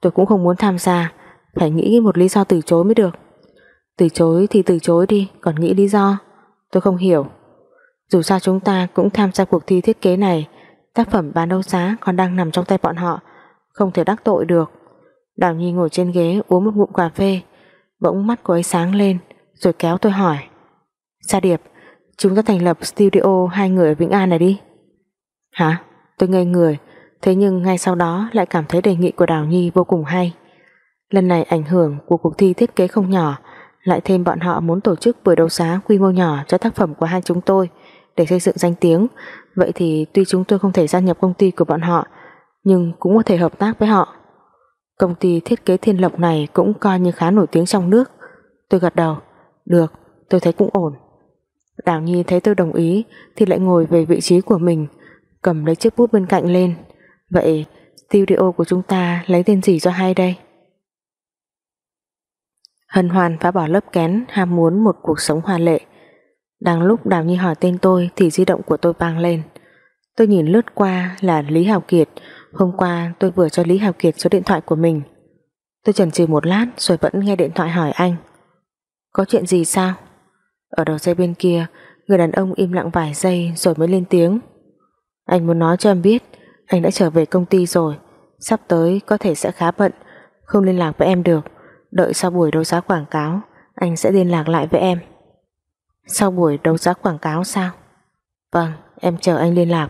Tôi cũng không muốn tham gia, phải nghĩ một lý do từ chối mới được. Từ chối thì từ chối đi, còn nghĩ lý do. Tôi không hiểu. Dù sao chúng ta cũng tham gia cuộc thi thiết kế này, tác phẩm bán đấu giá còn đang nằm trong tay bọn họ, không thể đắc tội được. Đào Nhi ngồi trên ghế uống một ngụm cà phê, bỗng mắt cô ấy sáng lên, rồi kéo tôi hỏi. Sa Điệp, chúng ta thành lập studio hai người ở Vĩnh An này đi. Hả? Tôi ngây người, thế nhưng ngay sau đó lại cảm thấy đề nghị của Đào Nhi vô cùng hay. Lần này ảnh hưởng của cuộc thi thiết kế không nhỏ, lại thêm bọn họ muốn tổ chức buổi đấu giá quy mô nhỏ cho tác phẩm của hai chúng tôi để xây dựng danh tiếng, vậy thì tuy chúng tôi không thể gia nhập công ty của bọn họ, nhưng cũng có thể hợp tác với họ. Công ty thiết kế thiên lộc này cũng coi như khá nổi tiếng trong nước. Tôi gật đầu, được, tôi thấy cũng ổn. Đào Nhi thấy tôi đồng ý thì lại ngồi về vị trí của mình, cầm lấy chiếc bút bên cạnh lên. Vậy studio của chúng ta lấy tên gì cho hay đây? Hân hoan phá bỏ lớp kén ham muốn một cuộc sống hoa lệ. Đang lúc Đào Nhi hỏi tên tôi thì di động của tôi vang lên. Tôi nhìn lướt qua là Lý Hào Kiệt. Hôm qua tôi vừa cho Lý Hào Kiệt số điện thoại của mình. Tôi chần chừ một lát rồi vẫn nghe điện thoại hỏi anh. Có chuyện gì sao? Ở đầu dây bên kia, người đàn ông im lặng vài giây rồi mới lên tiếng. Anh muốn nói cho em biết, anh đã trở về công ty rồi. Sắp tới có thể sẽ khá bận, không liên lạc với em được. Đợi sau buổi đấu giá quảng cáo Anh sẽ liên lạc lại với em sau buổi đấu giá quảng cáo sao? Vâng em chờ anh liên lạc.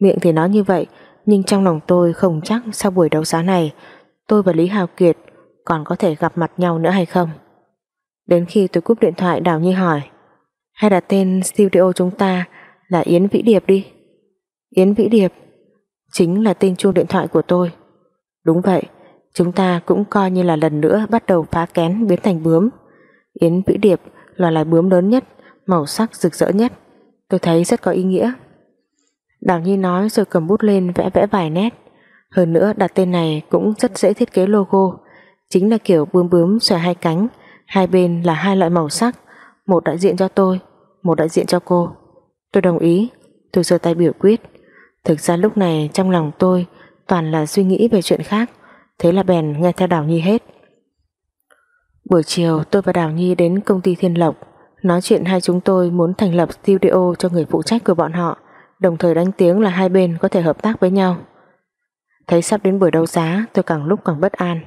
Miệng thì nói như vậy, Nhưng trong lòng tôi không chắc sau buổi đấu giá này, Tôi và Lý Hào Kiệt Còn có thể gặp mặt nhau nữa hay không. Đến khi tôi cúp điện thoại, Đào Nhi hỏi, Hay đặt tên studio chúng ta Là Yến Vĩ Điệp đi? Yến Vĩ Điệp Chính là tên chuông điện thoại của tôi. Đúng vậy, Chúng ta cũng coi như là lần nữa bắt đầu phá kén biến thành bướm. Yến Vĩ Điệp là loài bướm lớn nhất, Màu sắc rực rỡ nhất. Tôi thấy rất có ý nghĩa. Đào Nhi nói rồi cầm bút lên vẽ vẽ vài nét. Hơn nữa, đặt tên này cũng rất dễ thiết kế logo. Chính là kiểu bướm bướm xòe hai cánh. Hai bên là hai loại màu sắc. Một đại diện cho tôi, Một đại diện cho cô. Tôi đồng ý. Tôi giơ tay biểu quyết. Thực ra lúc này trong lòng tôi Toàn là suy nghĩ về chuyện khác. Thế là bèn nghe theo Đào Nhi hết. Buổi chiều, tôi và Đào Nhi đến công ty Thiên Lộc, Nói chuyện hai chúng tôi muốn thành lập studio cho người phụ trách của bọn họ, Đồng thời đánh tiếng là hai bên có thể hợp tác với nhau. Thấy sắp đến buổi đấu giá, tôi càng lúc càng bất an.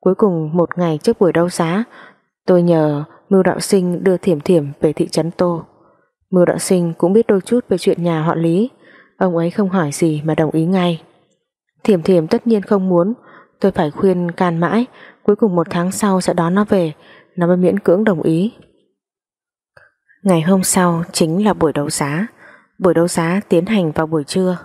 Cuối cùng, một ngày trước buổi đấu giá, Tôi nhờ Mưu Đạo Sinh đưa Thiểm Thiểm về thị trấn Tô. Mưu Đạo Sinh cũng biết đôi chút về chuyện nhà họ Lý. Ông ấy không hỏi gì mà đồng ý ngay. Thiểm Thiểm tất nhiên không muốn Tôi phải khuyên can mãi, Cuối cùng một tháng sau sẽ đón nó về. Nó mới miễn cưỡng đồng ý. Ngày hôm sau chính là buổi đấu giá. Buổi đấu giá tiến hành vào buổi trưa.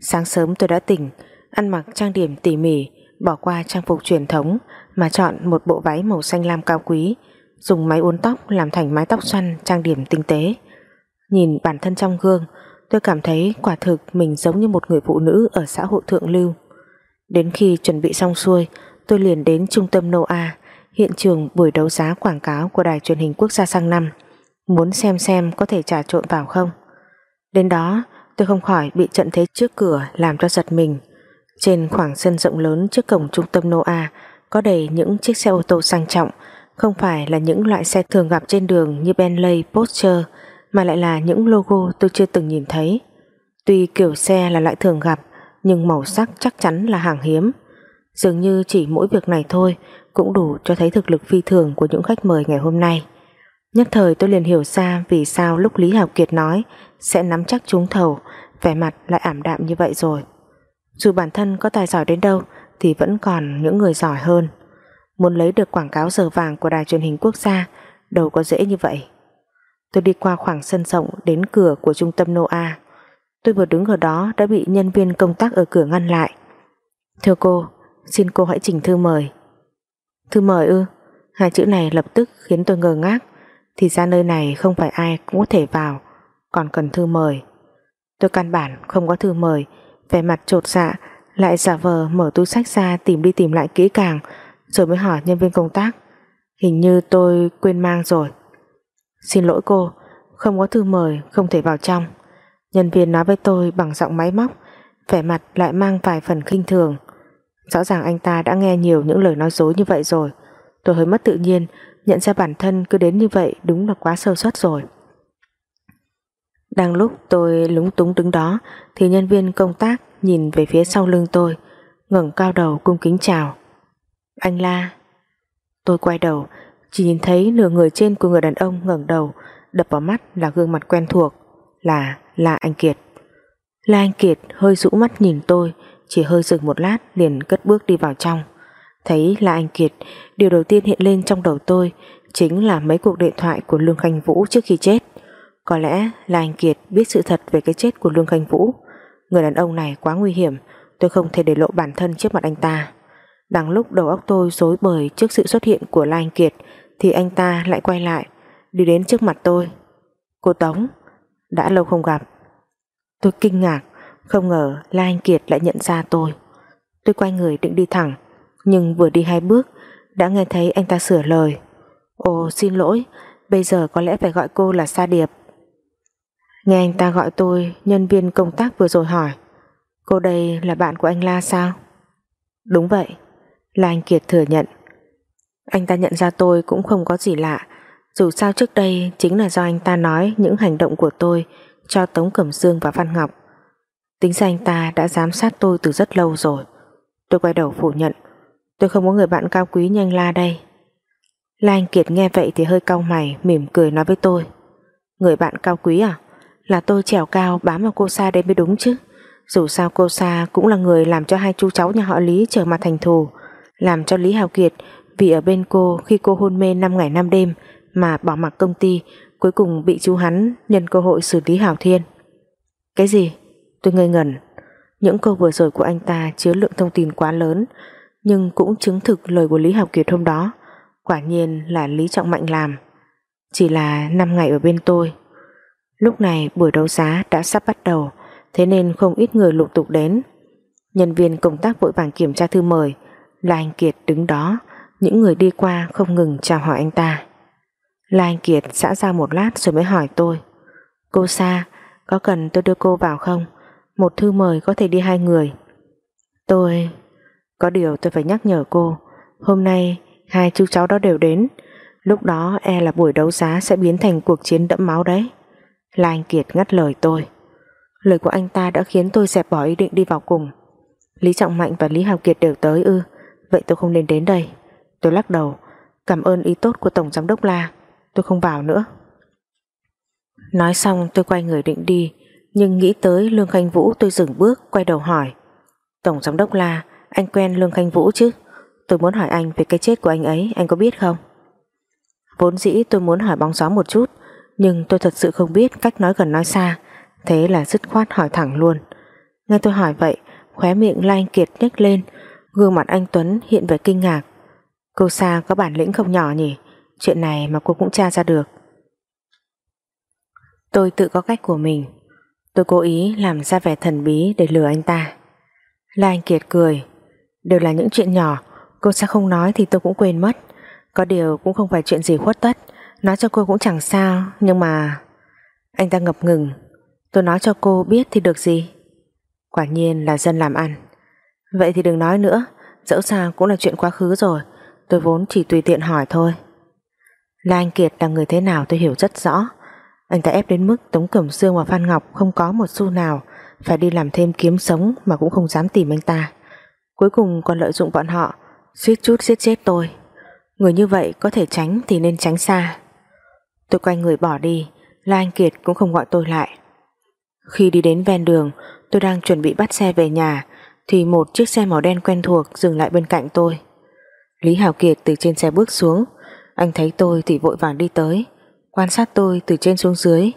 Sáng sớm tôi đã tỉnh, Ăn mặc trang điểm tỉ mỉ, Bỏ qua trang phục truyền thống Mà chọn một bộ váy màu xanh lam cao quý, Dùng máy uốn tóc làm thành mái tóc xoăn Trang điểm tinh tế. Nhìn bản thân trong gương, Tôi cảm thấy quả thực mình giống như một người phụ nữ Ở xã hội thượng lưu. Đến khi chuẩn bị xong xuôi Tôi liền đến trung tâm NOA Hiện trường buổi đấu giá quảng cáo Của đài truyền hình quốc gia sang năm Muốn xem xem có thể trà trộn vào không Đến đó tôi không khỏi bị trận thế trước cửa làm cho giật mình. Trên khoảng sân rộng lớn trước cổng trung tâm Noa có đầy những chiếc xe ô tô sang trọng, không phải là những loại xe thường gặp trên đường như Bentley, Porsche, mà lại là những logo tôi chưa từng nhìn thấy. Tuy kiểu xe là loại thường gặp, nhưng màu sắc chắc chắn là hàng hiếm. Dường như chỉ mỗi việc này thôi cũng đủ cho thấy thực lực phi thường của những khách mời ngày hôm nay. Nhất thời tôi liền hiểu ra vì sao lúc Lý Hào Kiệt nói sẽ nắm chắc trúng thầu, vẻ mặt lại ảm đạm như vậy rồi. Dù bản thân có tài giỏi đến đâu thì vẫn còn những người giỏi hơn. Muốn lấy được quảng cáo giờ vàng của đài truyền hình quốc gia đâu có dễ như vậy. Tôi đi qua khoảng sân rộng đến cửa của trung tâm NOA. Tôi vừa đứng ở đó đã bị nhân viên công tác ở cửa ngăn lại. Thưa cô, xin cô hãy trình thư mời. Thư mời ư? Hai chữ này lập tức khiến tôi ngờ ngác. Thì ra nơi này không phải ai cũng có thể vào Còn cần thư mời Tôi căn bản không có thư mời Vẻ mặt trột dạ Lại giả vờ mở túi sách ra tìm đi tìm lại kỹ càng Rồi mới hỏi nhân viên công tác Hình như tôi quên mang rồi Xin lỗi cô Không có thư mời không thể vào trong Nhân viên nói với tôi bằng giọng máy móc, Vẻ mặt lại mang vài phần khinh thường Rõ ràng anh ta đã nghe nhiều những lời nói dối như vậy rồi Tôi hơi mất tự nhiên, Nhận ra bản thân cứ đến như vậy đúng là quá sơ suất rồi. Đang lúc tôi lúng túng đứng đó, thì nhân viên công tác nhìn về phía sau lưng tôi, ngẩng cao đầu cung kính chào. Anh La. Tôi quay đầu, chỉ nhìn thấy nửa người trên của người đàn ông ngẩng đầu, đập vào mắt là gương mặt quen thuộc, là là Anh Kiệt. La Anh Kiệt hơi rũ mắt nhìn tôi chỉ hơi dừng một lát liền cất bước đi vào trong. Thấy là anh Kiệt, điều đầu tiên hiện lên trong đầu tôi chính là mấy cuộc điện thoại của Lương Khanh Vũ trước khi chết. Có lẽ là anh Kiệt biết sự thật về cái chết của Lương Khanh Vũ. Người đàn ông này quá nguy hiểm, tôi không thể để lộ bản thân trước mặt anh ta. Đang lúc đầu óc tôi rối bời trước sự xuất hiện của La Anh Kiệt thì anh ta lại quay lại, đi đến trước mặt tôi. Cô Tống, đã lâu không gặp. Tôi kinh ngạc, không ngờ La Anh Kiệt lại nhận ra tôi. Tôi quay người định đi thẳng, nhưng vừa đi hai bước đã nghe thấy anh ta sửa lời ồ xin lỗi bây giờ có lẽ phải gọi cô là Sa Điệp nghe anh ta gọi tôi nhân viên công tác vừa rồi hỏi cô đây là bạn của anh La sao đúng vậy La anh Kiệt thừa nhận anh ta nhận ra tôi cũng không có gì lạ dù sao trước đây chính là do anh ta nói những hành động của tôi cho Tống Cẩm Dương và Văn Ngọc. Tính ra anh ta đã giám sát tôi từ rất lâu rồi. Tôi quay đầu phủ nhận. Tôi không có người bạn cao quý như anh La đây. La Anh Kiệt nghe vậy thì hơi cau mày, mỉm cười nói với tôi. Người bạn cao quý à? Là tôi trèo cao bám vào cô Sa đây mới đúng chứ. Dù sao cô Sa cũng là người làm cho hai chú cháu nhà họ Lý trở mặt thành thù, Làm cho Lý Hào Kiệt vì ở bên cô khi cô hôn mê 5 ngày 5 đêm mà bỏ mặc công ty, cuối cùng bị chú hắn nhân cơ hội xử lý Hảo Thiên. Cái gì? Tôi ngây ngẩn. Những câu vừa rồi của anh ta chứa lượng thông tin quá lớn, nhưng cũng chứng thực lời của Lý Học Kiệt hôm đó. Quả nhiên là Lý Trọng Mạnh làm. Chỉ là 5 ngày ở bên tôi. Lúc này buổi đấu giá đã sắp bắt đầu, thế nên không ít người lục tục đến. Nhân viên công tác vội vàng kiểm tra thư mời, là anh Kiệt đứng đó những người đi qua không ngừng chào hỏi anh ta. La Anh Kiệt xã ra một lát rồi mới hỏi tôi. Cô Sa, Có cần tôi đưa cô vào không? Một thư mời có thể đi hai người. Tôi, Có điều tôi phải nhắc nhở cô. Hôm nay, hai chú cháu đó đều đến. Lúc đó e là buổi đấu giá Sẽ biến thành cuộc chiến đẫm máu đấy. La Anh Kiệt ngắt lời tôi. Lời của anh ta đã khiến tôi dẹp bỏ ý định đi vào cùng. Lý Trọng Mạnh và Lý Hào Kiệt đều tới ư. Vậy tôi không nên đến đây. Tôi lắc đầu. Cảm ơn ý tốt của Tổng Giám đốc La tôi không vào nữa. Nói xong, tôi quay người định đi, nhưng nghĩ tới Lương Khanh Vũ, tôi dừng bước, quay đầu hỏi. Tổng Giám đốc La, anh quen Lương Khanh Vũ chứ? Tôi muốn hỏi anh về cái chết của anh ấy, anh có biết không? Vốn dĩ tôi muốn hỏi bóng gió một chút, nhưng tôi thật sự không biết cách nói gần nói xa. Thế là dứt khoát hỏi thẳng luôn. Nghe tôi hỏi vậy, khóe miệng La Anh Kiệt nhếch lên, gương mặt anh Tuấn hiện vẻ kinh ngạc. Cô Sa có bản lĩnh không nhỏ nhỉ? Chuyện này mà cô cũng tra ra được. Tôi tự có cách của mình. Tôi cố ý làm ra vẻ thần bí để lừa anh ta. La Anh Kiệt cười. Đều là những chuyện nhỏ, Cô sẽ không nói thì tôi cũng quên mất. Có điều cũng không phải chuyện gì khuất tất. Nói cho cô cũng chẳng sao, Nhưng mà Anh ta ngập ngừng. Tôi nói cho cô biết thì được gì? Quả nhiên là dân làm ăn. Vậy thì đừng nói nữa. Dẫu sao cũng là chuyện quá khứ rồi. Tôi vốn chỉ tùy tiện hỏi thôi là Anh Kiệt là người thế nào tôi hiểu rất rõ. Anh ta ép đến mức Tống Cẩm Sương và Phan Ngọc không có một xu nào, phải đi làm thêm kiếm sống mà cũng không dám tìm anh ta. Cuối cùng còn lợi dụng bọn họ, suýt chút giết chết tôi. Người như vậy có thể tránh thì nên tránh xa. Tôi quay người bỏ đi La Anh Kiệt cũng không gọi tôi lại. Khi đi đến ven đường, tôi đang chuẩn bị bắt xe về nhà, thì một chiếc xe màu đen quen thuộc dừng lại bên cạnh tôi. Lý Hảo Kiệt từ trên xe bước xuống anh thấy tôi thì vội vàng đi tới, Quan sát tôi từ trên xuống dưới.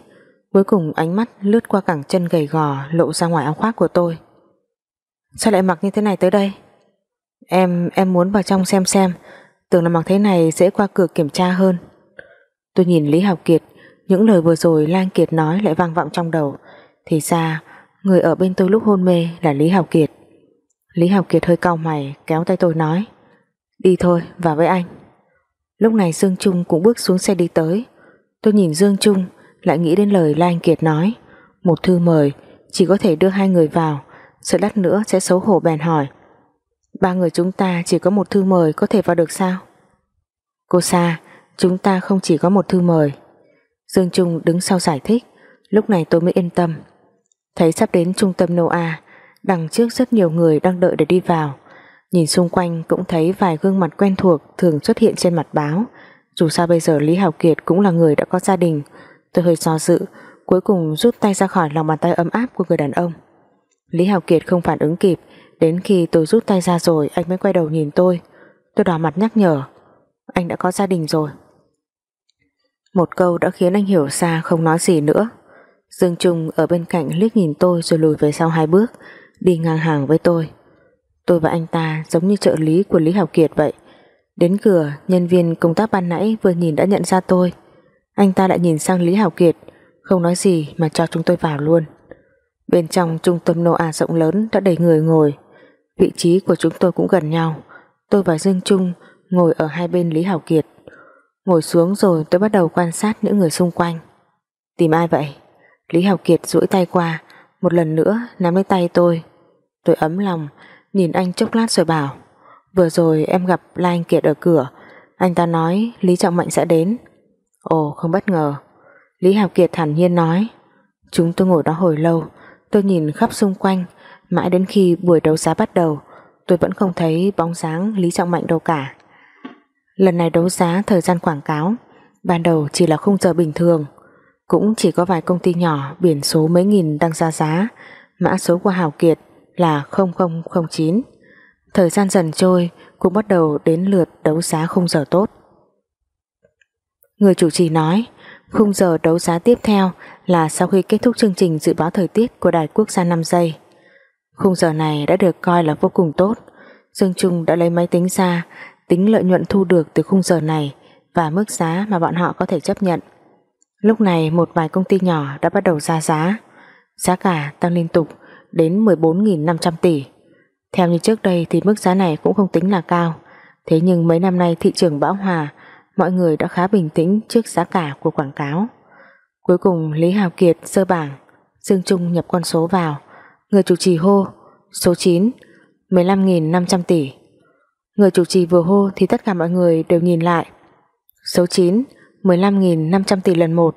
Cuối cùng ánh mắt lướt qua cẳng chân gầy gò Lộ ra ngoài áo khoác của tôi. Sao lại mặc như thế này tới đây? Em em muốn vào trong xem xem, Tưởng là mặc thế này dễ qua cửa kiểm tra hơn. Tôi nhìn Lý Học Kiệt, Những lời vừa rồi Lan Kiệt nói lại vang vọng trong đầu. Thì ra, Người ở bên tôi lúc hôn mê là Lý Học Kiệt. Lý Học Kiệt hơi cau mày, Kéo tay tôi nói, Đi thôi, vào với anh. Lúc này Dương Trung cũng bước xuống xe đi tới. Tôi nhìn Dương Trung, Lại nghĩ đến lời lan Anh Kiệt nói. Một thư mời, chỉ có thể đưa hai người vào, Sợ lát nữa sẽ xấu hổ bèn hỏi. Ba người chúng ta chỉ có một thư mời Có thể vào được sao? Cô Sa, Chúng ta không chỉ có một thư mời. Dương Trung đứng sau giải thích. Lúc này tôi mới yên tâm. Thấy sắp đến trung tâm Noa Đằng trước rất nhiều người đang đợi để đi vào. Nhìn xung quanh cũng thấy vài gương mặt quen thuộc thường xuất hiện trên mặt báo. Dù sao bây giờ Lý Hảo Kiệt cũng là người đã có gia đình. Tôi hơi do dự, cuối cùng rút tay ra khỏi lòng bàn tay ấm áp của người đàn ông. Lý Hảo Kiệt không phản ứng kịp, đến khi tôi rút tay ra rồi anh mới quay đầu nhìn tôi. Tôi đỏ mặt nhắc nhở, anh đã có gia đình rồi. Một câu đã khiến anh hiểu ra không nói gì nữa. Dương Trung ở bên cạnh liếc nhìn tôi rồi lùi về sau hai bước, đi ngang hàng với tôi. Tôi và anh ta giống như trợ lý của Lý hảo Kiệt vậy. Đến cửa, Nhân viên công tác ban nãy vừa nhìn đã nhận ra tôi. Anh ta lại nhìn sang Lý Hảo Kiệt, Không nói gì mà cho chúng tôi vào luôn. Bên trong trung tâm Noa rộng lớn Đã đầy người ngồi. Vị trí của chúng tôi cũng gần nhau. Tôi và Dương Trung ngồi ở hai bên Lý Hảo Kiệt. Ngồi xuống rồi tôi bắt đầu quan sát những người xung quanh. Tìm ai vậy? Lý Hảo Kiệt duỗi tay qua, Một lần nữa nắm lấy tay tôi. Tôi ấm lòng Nhìn anh chốc lát rồi bảo, Vừa rồi em gặp La Anh Kiệt ở cửa. Anh ta nói Lý Trọng Mạnh sẽ đến. Ồ, không bất ngờ. Lý Hào Kiệt thản nhiên nói, Chúng tôi ngồi đó hồi lâu, Tôi nhìn khắp xung quanh, Mãi đến khi buổi đấu giá bắt đầu, Tôi vẫn không thấy bóng dáng Lý Trọng Mạnh đâu cả. Lần này đấu giá thời gian quảng cáo, Ban đầu chỉ là khung giờ bình thường, Cũng chỉ có vài công ty nhỏ Biển số mấy nghìn đăng ra giá, Mã số của Hào Kiệt là 0009 Thời gian dần trôi Cũng bắt đầu đến lượt đấu giá khung giờ tốt Người chủ trì nói Khung giờ đấu giá tiếp theo là sau khi kết thúc chương trình dự báo thời tiết của Đài Quốc gia 5 giây. Khung giờ này đã được coi là vô cùng tốt. Dương Trung đã lấy máy tính ra, tính lợi nhuận thu được từ khung giờ này và mức giá mà bọn họ có thể chấp nhận. Lúc này một vài công ty nhỏ đã bắt đầu ra giá. Giá cả tăng liên tục đến 14.500 tỷ. Theo như trước đây thì mức giá này cũng không tính là cao. Thế nhưng mấy năm nay thị trường bão hòa mọi người đã khá bình tĩnh trước giá cả của quảng cáo. Cuối cùng Lý Hào Kiệt sơ bảng, Dương Trung nhập con số vào, người chủ trì hô, số 9, 15.500 tỷ. Người chủ trì vừa hô thì tất cả mọi người đều nhìn lại. Số 9, 15.500 tỷ lần 1,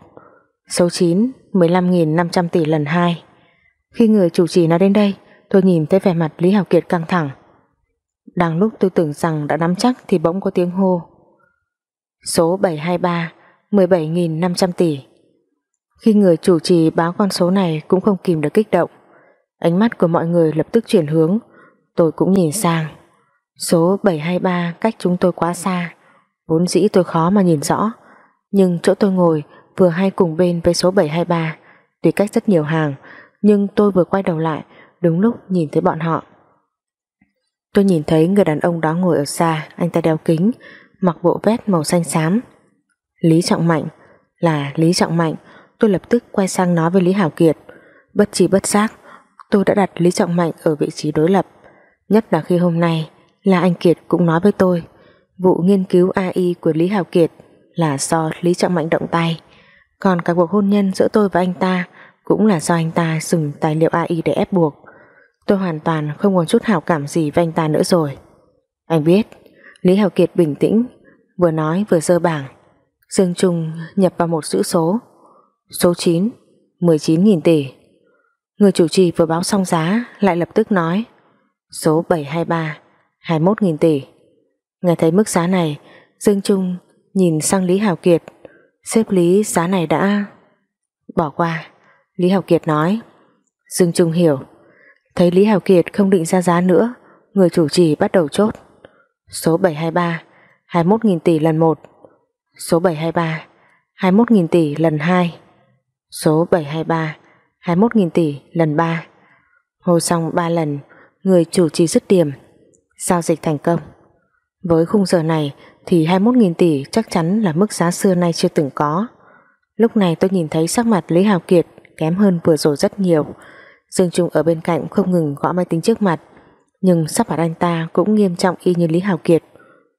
số 9, 15.500 tỷ lần 2. Khi người chủ trì nói đến đây, tôi nhìn thấy vẻ mặt Lý Hào Kiệt căng thẳng. Đang lúc tôi tưởng rằng đã nắm chắc thì bỗng có tiếng hô. Số 723 17.500 tỷ. Khi người chủ trì báo con số này cũng không kìm được kích động. Ánh mắt của mọi người lập tức chuyển hướng. Tôi cũng nhìn sang. Số 723 cách chúng tôi quá xa. Vốn dĩ tôi khó mà nhìn rõ. Nhưng chỗ tôi ngồi vừa hay cùng bên với số 723 Tuy cách rất nhiều hàng nhưng tôi vừa quay đầu lại Đúng lúc nhìn thấy bọn họ Tôi nhìn thấy người đàn ông đó ngồi ở xa Anh ta đeo kính mặc bộ vest màu xanh xám. Lý Trọng Mạnh là Lý Trọng Mạnh, tôi lập tức quay sang nói với Lý Hảo Kiệt. Bất chi bất giác, tôi đã đặt Lý Trọng Mạnh ở vị trí đối lập. Nhất là khi hôm nay là anh Kiệt cũng nói với tôi vụ nghiên cứu AI của Lý Hảo Kiệt là do Lý Trọng Mạnh động tay. Còn cả cuộc hôn nhân giữa tôi và anh ta cũng là do anh ta dùng tài liệu AI để ép buộc. Tôi hoàn toàn không còn chút hảo cảm gì với anh ta nữa rồi. Anh biết, Lý Hảo Kiệt bình tĩnh vừa nói vừa dơ bảng. Dương Trung nhập vào một chữ số. Số 9 19.000 tỷ. Người chủ trì vừa báo xong giá lại lập tức nói số 723 21.000 tỷ. Nghe thấy mức giá này Dương Trung nhìn sang Lý Hảo Kiệt. Xếp Lý giá này đã bỏ qua. Lý Hảo Kiệt nói. Dương Trung hiểu. Thấy Lý Hào Kiệt không định ra giá nữa, người chủ trì bắt đầu chốt. Số 723 21.000 tỷ lần 1 Số 723 21.000 tỷ lần 2 Số 723 21.000 tỷ lần 3 Hô xong 3 lần, Người chủ trì dứt điểm. Giao dịch thành công. Với khung giờ này thì 21.000 tỷ chắc chắn là mức giá xưa nay chưa từng có. Lúc này tôi nhìn thấy sắc mặt Lý Hào Kiệt kém hơn vừa rồi rất nhiều Dương Trung ở bên cạnh không ngừng gõ máy tính trước mặt nhưng sắp mặt anh ta cũng nghiêm trọng y như Lý Hào Kiệt.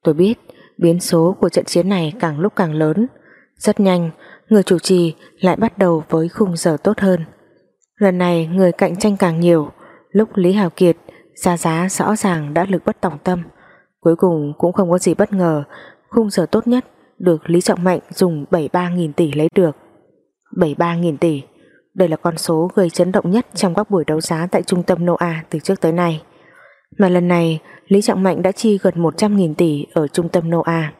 Tôi biết biến số của trận chiến này càng lúc càng lớn. Rất nhanh, người chủ trì lại bắt đầu với khung giờ tốt hơn. Lần này người cạnh tranh càng nhiều, lúc Lý Hào Kiệt ra giá rõ ràng đã lực bất tòng tâm. Cuối cùng cũng không có gì bất ngờ, khung giờ tốt nhất được Lý Trọng Mạnh dùng 73.000 tỷ lấy được. 73.000 tỷ, đây là con số gây chấn động nhất trong các buổi đấu giá tại trung tâm Noah từ trước tới nay. Mà lần này Lý Trọng Mạnh đã chi gần 100.000 tỷ ở trung tâm Noah.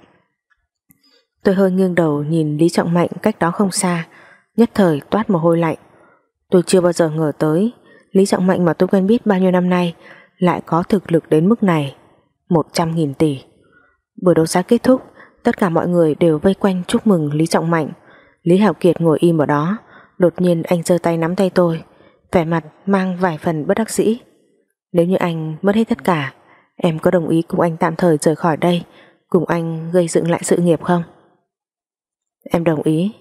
Tôi hơi nghiêng đầu nhìn Lý Trọng Mạnh cách đó không xa, nhất thời toát mồ hôi lạnh. Tôi chưa bao giờ ngờ tới Lý Trọng Mạnh mà tôi quen biết bao nhiêu năm nay lại có thực lực đến mức này. 100.000 tỷ. Buổi đấu giá kết thúc, tất cả mọi người đều vây quanh chúc mừng Lý Trọng Mạnh. Lý Hảo Kiệt ngồi im ở đó, đột nhiên anh giơ tay nắm tay tôi, vẻ mặt mang vài phần bất đắc dĩ. Nếu như anh mất hết tất cả Em có đồng ý cùng anh tạm thời rời khỏi đây Cùng anh gây dựng lại sự nghiệp không? Em đồng ý.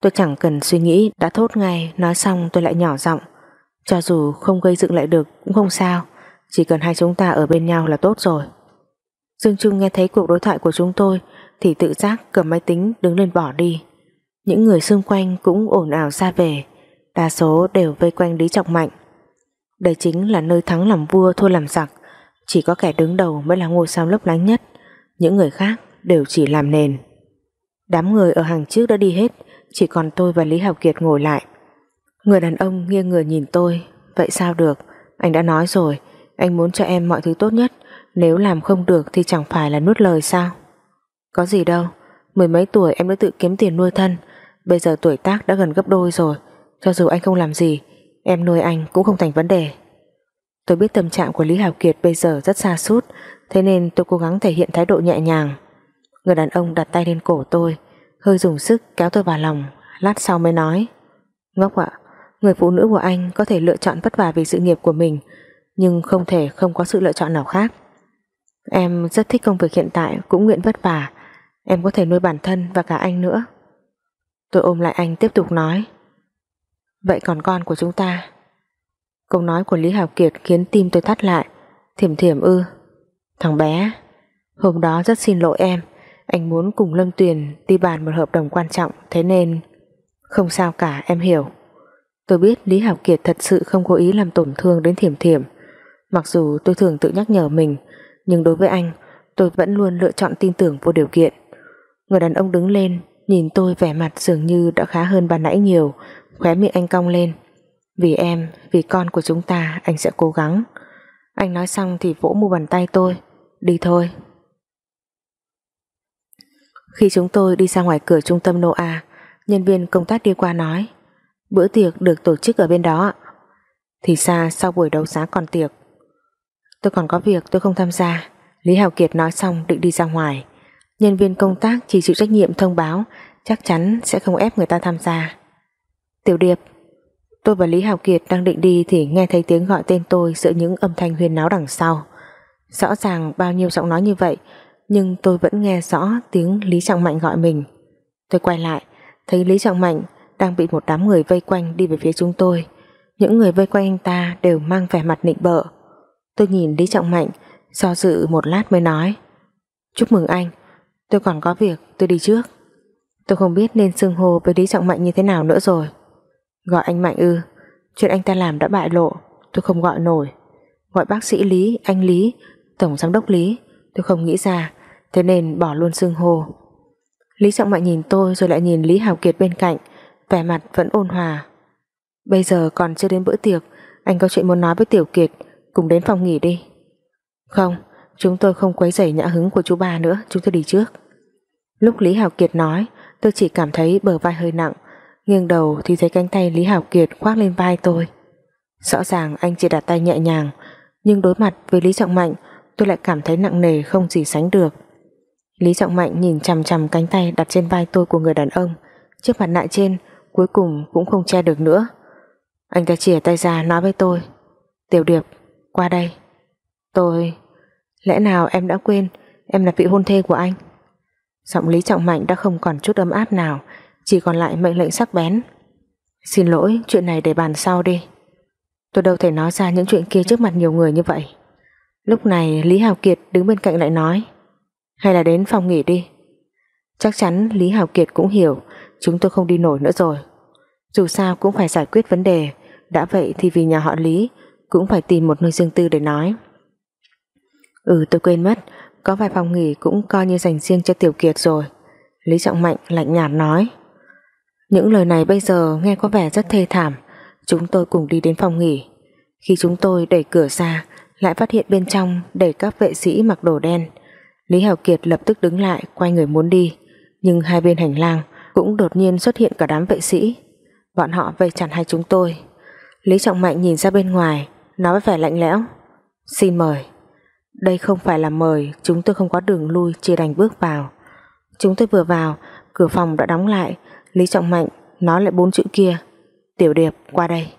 Tôi chẳng cần suy nghĩ Đã thốt ngay Nói xong tôi lại nhỏ giọng. Cho dù không gây dựng lại được cũng không sao Chỉ cần hai chúng ta ở bên nhau là tốt rồi. Dương Trung nghe thấy cuộc đối thoại của chúng tôi Thì tự giác cầm máy tính đứng lên bỏ đi. Những người xung quanh cũng ồn ào ra về, Đa số đều vây quanh Lý Trọng Mạnh. Đây chính là nơi thắng làm vua thua làm giặc, Chỉ có kẻ đứng đầu mới là ngôi sao lấp lánh nhất. Những người khác đều chỉ làm nền. Đám người ở hàng trước đã đi hết, Chỉ còn tôi và Lý Học Kiệt ngồi lại. Người đàn ông nghiêng người nhìn tôi, Vậy sao được? Anh đã nói rồi, Anh muốn cho em mọi thứ tốt nhất, Nếu làm không được thì chẳng phải là nuốt lời sao? Có gì đâu, Mười mấy tuổi em đã tự kiếm tiền nuôi thân Bây giờ tuổi tác đã gần gấp đôi rồi, Cho dù anh không làm gì, Em nuôi anh cũng không thành vấn đề. Tôi biết tâm trạng của Lý Hào Kiệt bây giờ rất xa sút, Thế nên tôi cố gắng thể hiện thái độ nhẹ nhàng. Người đàn ông đặt tay lên cổ tôi, Hơi dùng sức kéo tôi vào lòng, Lát sau mới nói, Ngốc ạ, Người phụ nữ của anh có thể lựa chọn vất vả vì sự nghiệp của mình, Nhưng không thể không có sự lựa chọn nào khác. Em rất thích công việc hiện tại, Cũng nguyện vất vả, Em có thể nuôi bản thân và cả anh nữa. Tôi ôm lại anh tiếp tục nói. Vậy còn con của chúng ta? Câu nói của Lý Hào Kiệt khiến tim tôi thắt lại. Thiểm thiểm ư? Thằng bé, Hôm đó rất xin lỗi em. Anh muốn cùng Lâm Tuyền đi bàn một hợp đồng quan trọng, Thế nên Không sao cả, em hiểu. Tôi biết Lý Hào Kiệt thật sự không cố ý làm tổn thương đến thiểm thiểm. Mặc dù tôi thường tự nhắc nhở mình, Nhưng đối với anh, Tôi vẫn luôn lựa chọn tin tưởng vô điều kiện. Người đàn ông đứng lên Nhìn tôi vẻ mặt dường như đã khá hơn ban nãy nhiều Khóe miệng anh cong lên. Vì em, vì con của chúng ta Anh sẽ cố gắng. Anh nói xong thì vỗ mu bàn tay tôi. Đi thôi. Khi chúng tôi đi ra ngoài cửa trung tâm Noa Nhân viên công tác đi qua nói Bữa tiệc được tổ chức ở bên đó Thì xa sau buổi đấu giá còn tiệc. Tôi còn có việc tôi không tham gia. Lý Hào Kiệt nói xong định đi ra ngoài. Nhân viên công tác chỉ chịu trách nhiệm thông báo, chắc chắn sẽ không ép người ta tham gia. Tiểu Điệp, Tôi và Lý Hào Kiệt đang định đi thì nghe thấy tiếng gọi tên tôi giữa những âm thanh huyên náo đằng sau. Rõ ràng bao nhiêu giọng nói như vậy, nhưng tôi vẫn nghe rõ tiếng Lý Trọng Mạnh gọi mình. Tôi quay lại, thấy Lý Trọng Mạnh đang bị một đám người vây quanh đi về phía chúng tôi. Những người vây quanh anh ta đều mang vẻ mặt nịnh bợ. Tôi nhìn Lý Trọng Mạnh, do dự một lát mới nói, Chúc mừng anh Tôi còn có việc tôi đi trước. Tôi không biết nên xưng hô với Lý Trọng Mạnh như thế nào nữa rồi. Gọi anh Mạnh ư. Chuyện anh ta làm đã bại lộ Tôi không gọi nổi. Gọi bác sĩ Lý, anh Lý, tổng giám đốc Lý. Tôi không nghĩ ra Thế nên bỏ luôn xưng hô. Lý Trọng Mạnh nhìn tôi rồi lại nhìn Lý Hào Kiệt bên cạnh Vẻ mặt vẫn ôn hòa. Bây giờ còn chưa đến bữa tiệc Anh có chuyện muốn nói với Tiểu Kiệt Cùng đến phòng nghỉ đi. Không. Chúng tôi không quấy rầy nhã hứng của chú ba nữa, Chúng tôi đi trước. Lúc Lý hảo Kiệt nói, Tôi chỉ cảm thấy bờ vai hơi nặng. Nghiêng đầu thì thấy cánh tay Lý hảo Kiệt khoác lên vai tôi. Rõ ràng anh chỉ đặt tay nhẹ nhàng, Nhưng đối mặt với Lý Trọng Mạnh, Tôi lại cảm thấy nặng nề không gì sánh được. Lý Trọng Mạnh nhìn chằm chằm cánh tay đặt trên vai tôi của người đàn ông. Trước mặt nạ trên, Cuối cùng cũng không che được nữa. Anh ta chìa tay ra nói với tôi, Tiểu Điệp, qua đây. Tôi Lẽ nào em đã quên? Em là vị hôn thê của anh. Giọng Lý Trọng Mạnh đã không còn chút ấm áp nào, Chỉ còn lại mệnh lệnh sắc bén. Xin lỗi, chuyện này để bàn sau đi. Tôi đâu thể nói ra những chuyện kia trước mặt nhiều người như vậy. Lúc này Lý Hào Kiệt đứng bên cạnh lại nói, Hay là đến phòng nghỉ đi. Chắc chắn Lý Hào Kiệt cũng hiểu, Chúng tôi không đi nổi nữa rồi. Dù sao cũng phải giải quyết vấn đề, Đã vậy thì vì nhà họ Lý, Cũng phải tìm một nơi riêng tư để nói. Ừ tôi quên mất. Có vài phòng nghỉ cũng coi như dành riêng cho Tiểu Kiệt rồi. Lý Trọng Mạnh lạnh nhạt nói. Những lời này bây giờ nghe có vẻ rất thê thảm. Chúng tôi cùng đi đến phòng nghỉ. Khi chúng tôi đẩy cửa ra, Lại phát hiện bên trong đầy các vệ sĩ mặc đồ đen. Lý Hào Kiệt lập tức đứng lại, Quay người muốn đi. Nhưng hai bên hành lang cũng đột nhiên xuất hiện cả đám vệ sĩ. Bọn họ vây chặn hai chúng tôi. Lý Trọng Mạnh nhìn ra bên ngoài, Nói với vẻ lạnh lẽo. Xin mời đây không phải là mời, Chúng tôi không có đường lui Chỉ đành bước vào. Chúng tôi vừa vào, Cửa phòng đã đóng lại. Lý Trọng Mạnh nói lại bốn chữ kia. Tiểu Điệp, qua đây.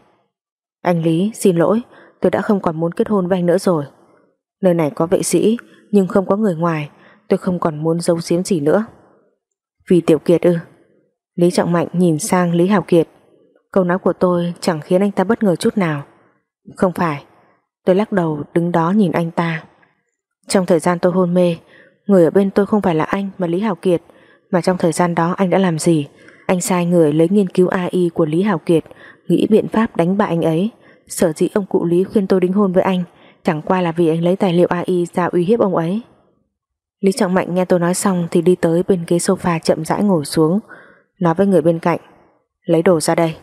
Anh Lý, xin lỗi, Tôi đã không còn muốn kết hôn với anh nữa rồi. Nơi này có vệ sĩ, Nhưng không có người ngoài. Tôi không còn muốn giấu giếm gì nữa. Vì Tiểu Kiệt ư. Lý Trọng Mạnh nhìn sang Lý Hào Kiệt. Câu nói của tôi chẳng khiến anh ta bất ngờ chút nào. Không phải, Tôi lắc đầu đứng đó nhìn anh ta trong thời gian tôi hôn mê, Người ở bên tôi không phải là anh mà Lý hảo Kiệt, Mà trong thời gian đó anh đã làm gì? Anh sai người lấy nghiên cứu AI của Lý hảo Kiệt, Nghĩ biện pháp đánh bại anh ấy. Sở dĩ ông cụ Lý khuyên tôi đính hôn với anh, Chẳng qua là vì anh lấy tài liệu AI ra uy hiếp ông ấy. Lý Trọng Mạnh nghe tôi nói xong Thì đi tới bên ghế sofa chậm rãi ngồi xuống, Nói với người bên cạnh, Lấy đồ ra đây.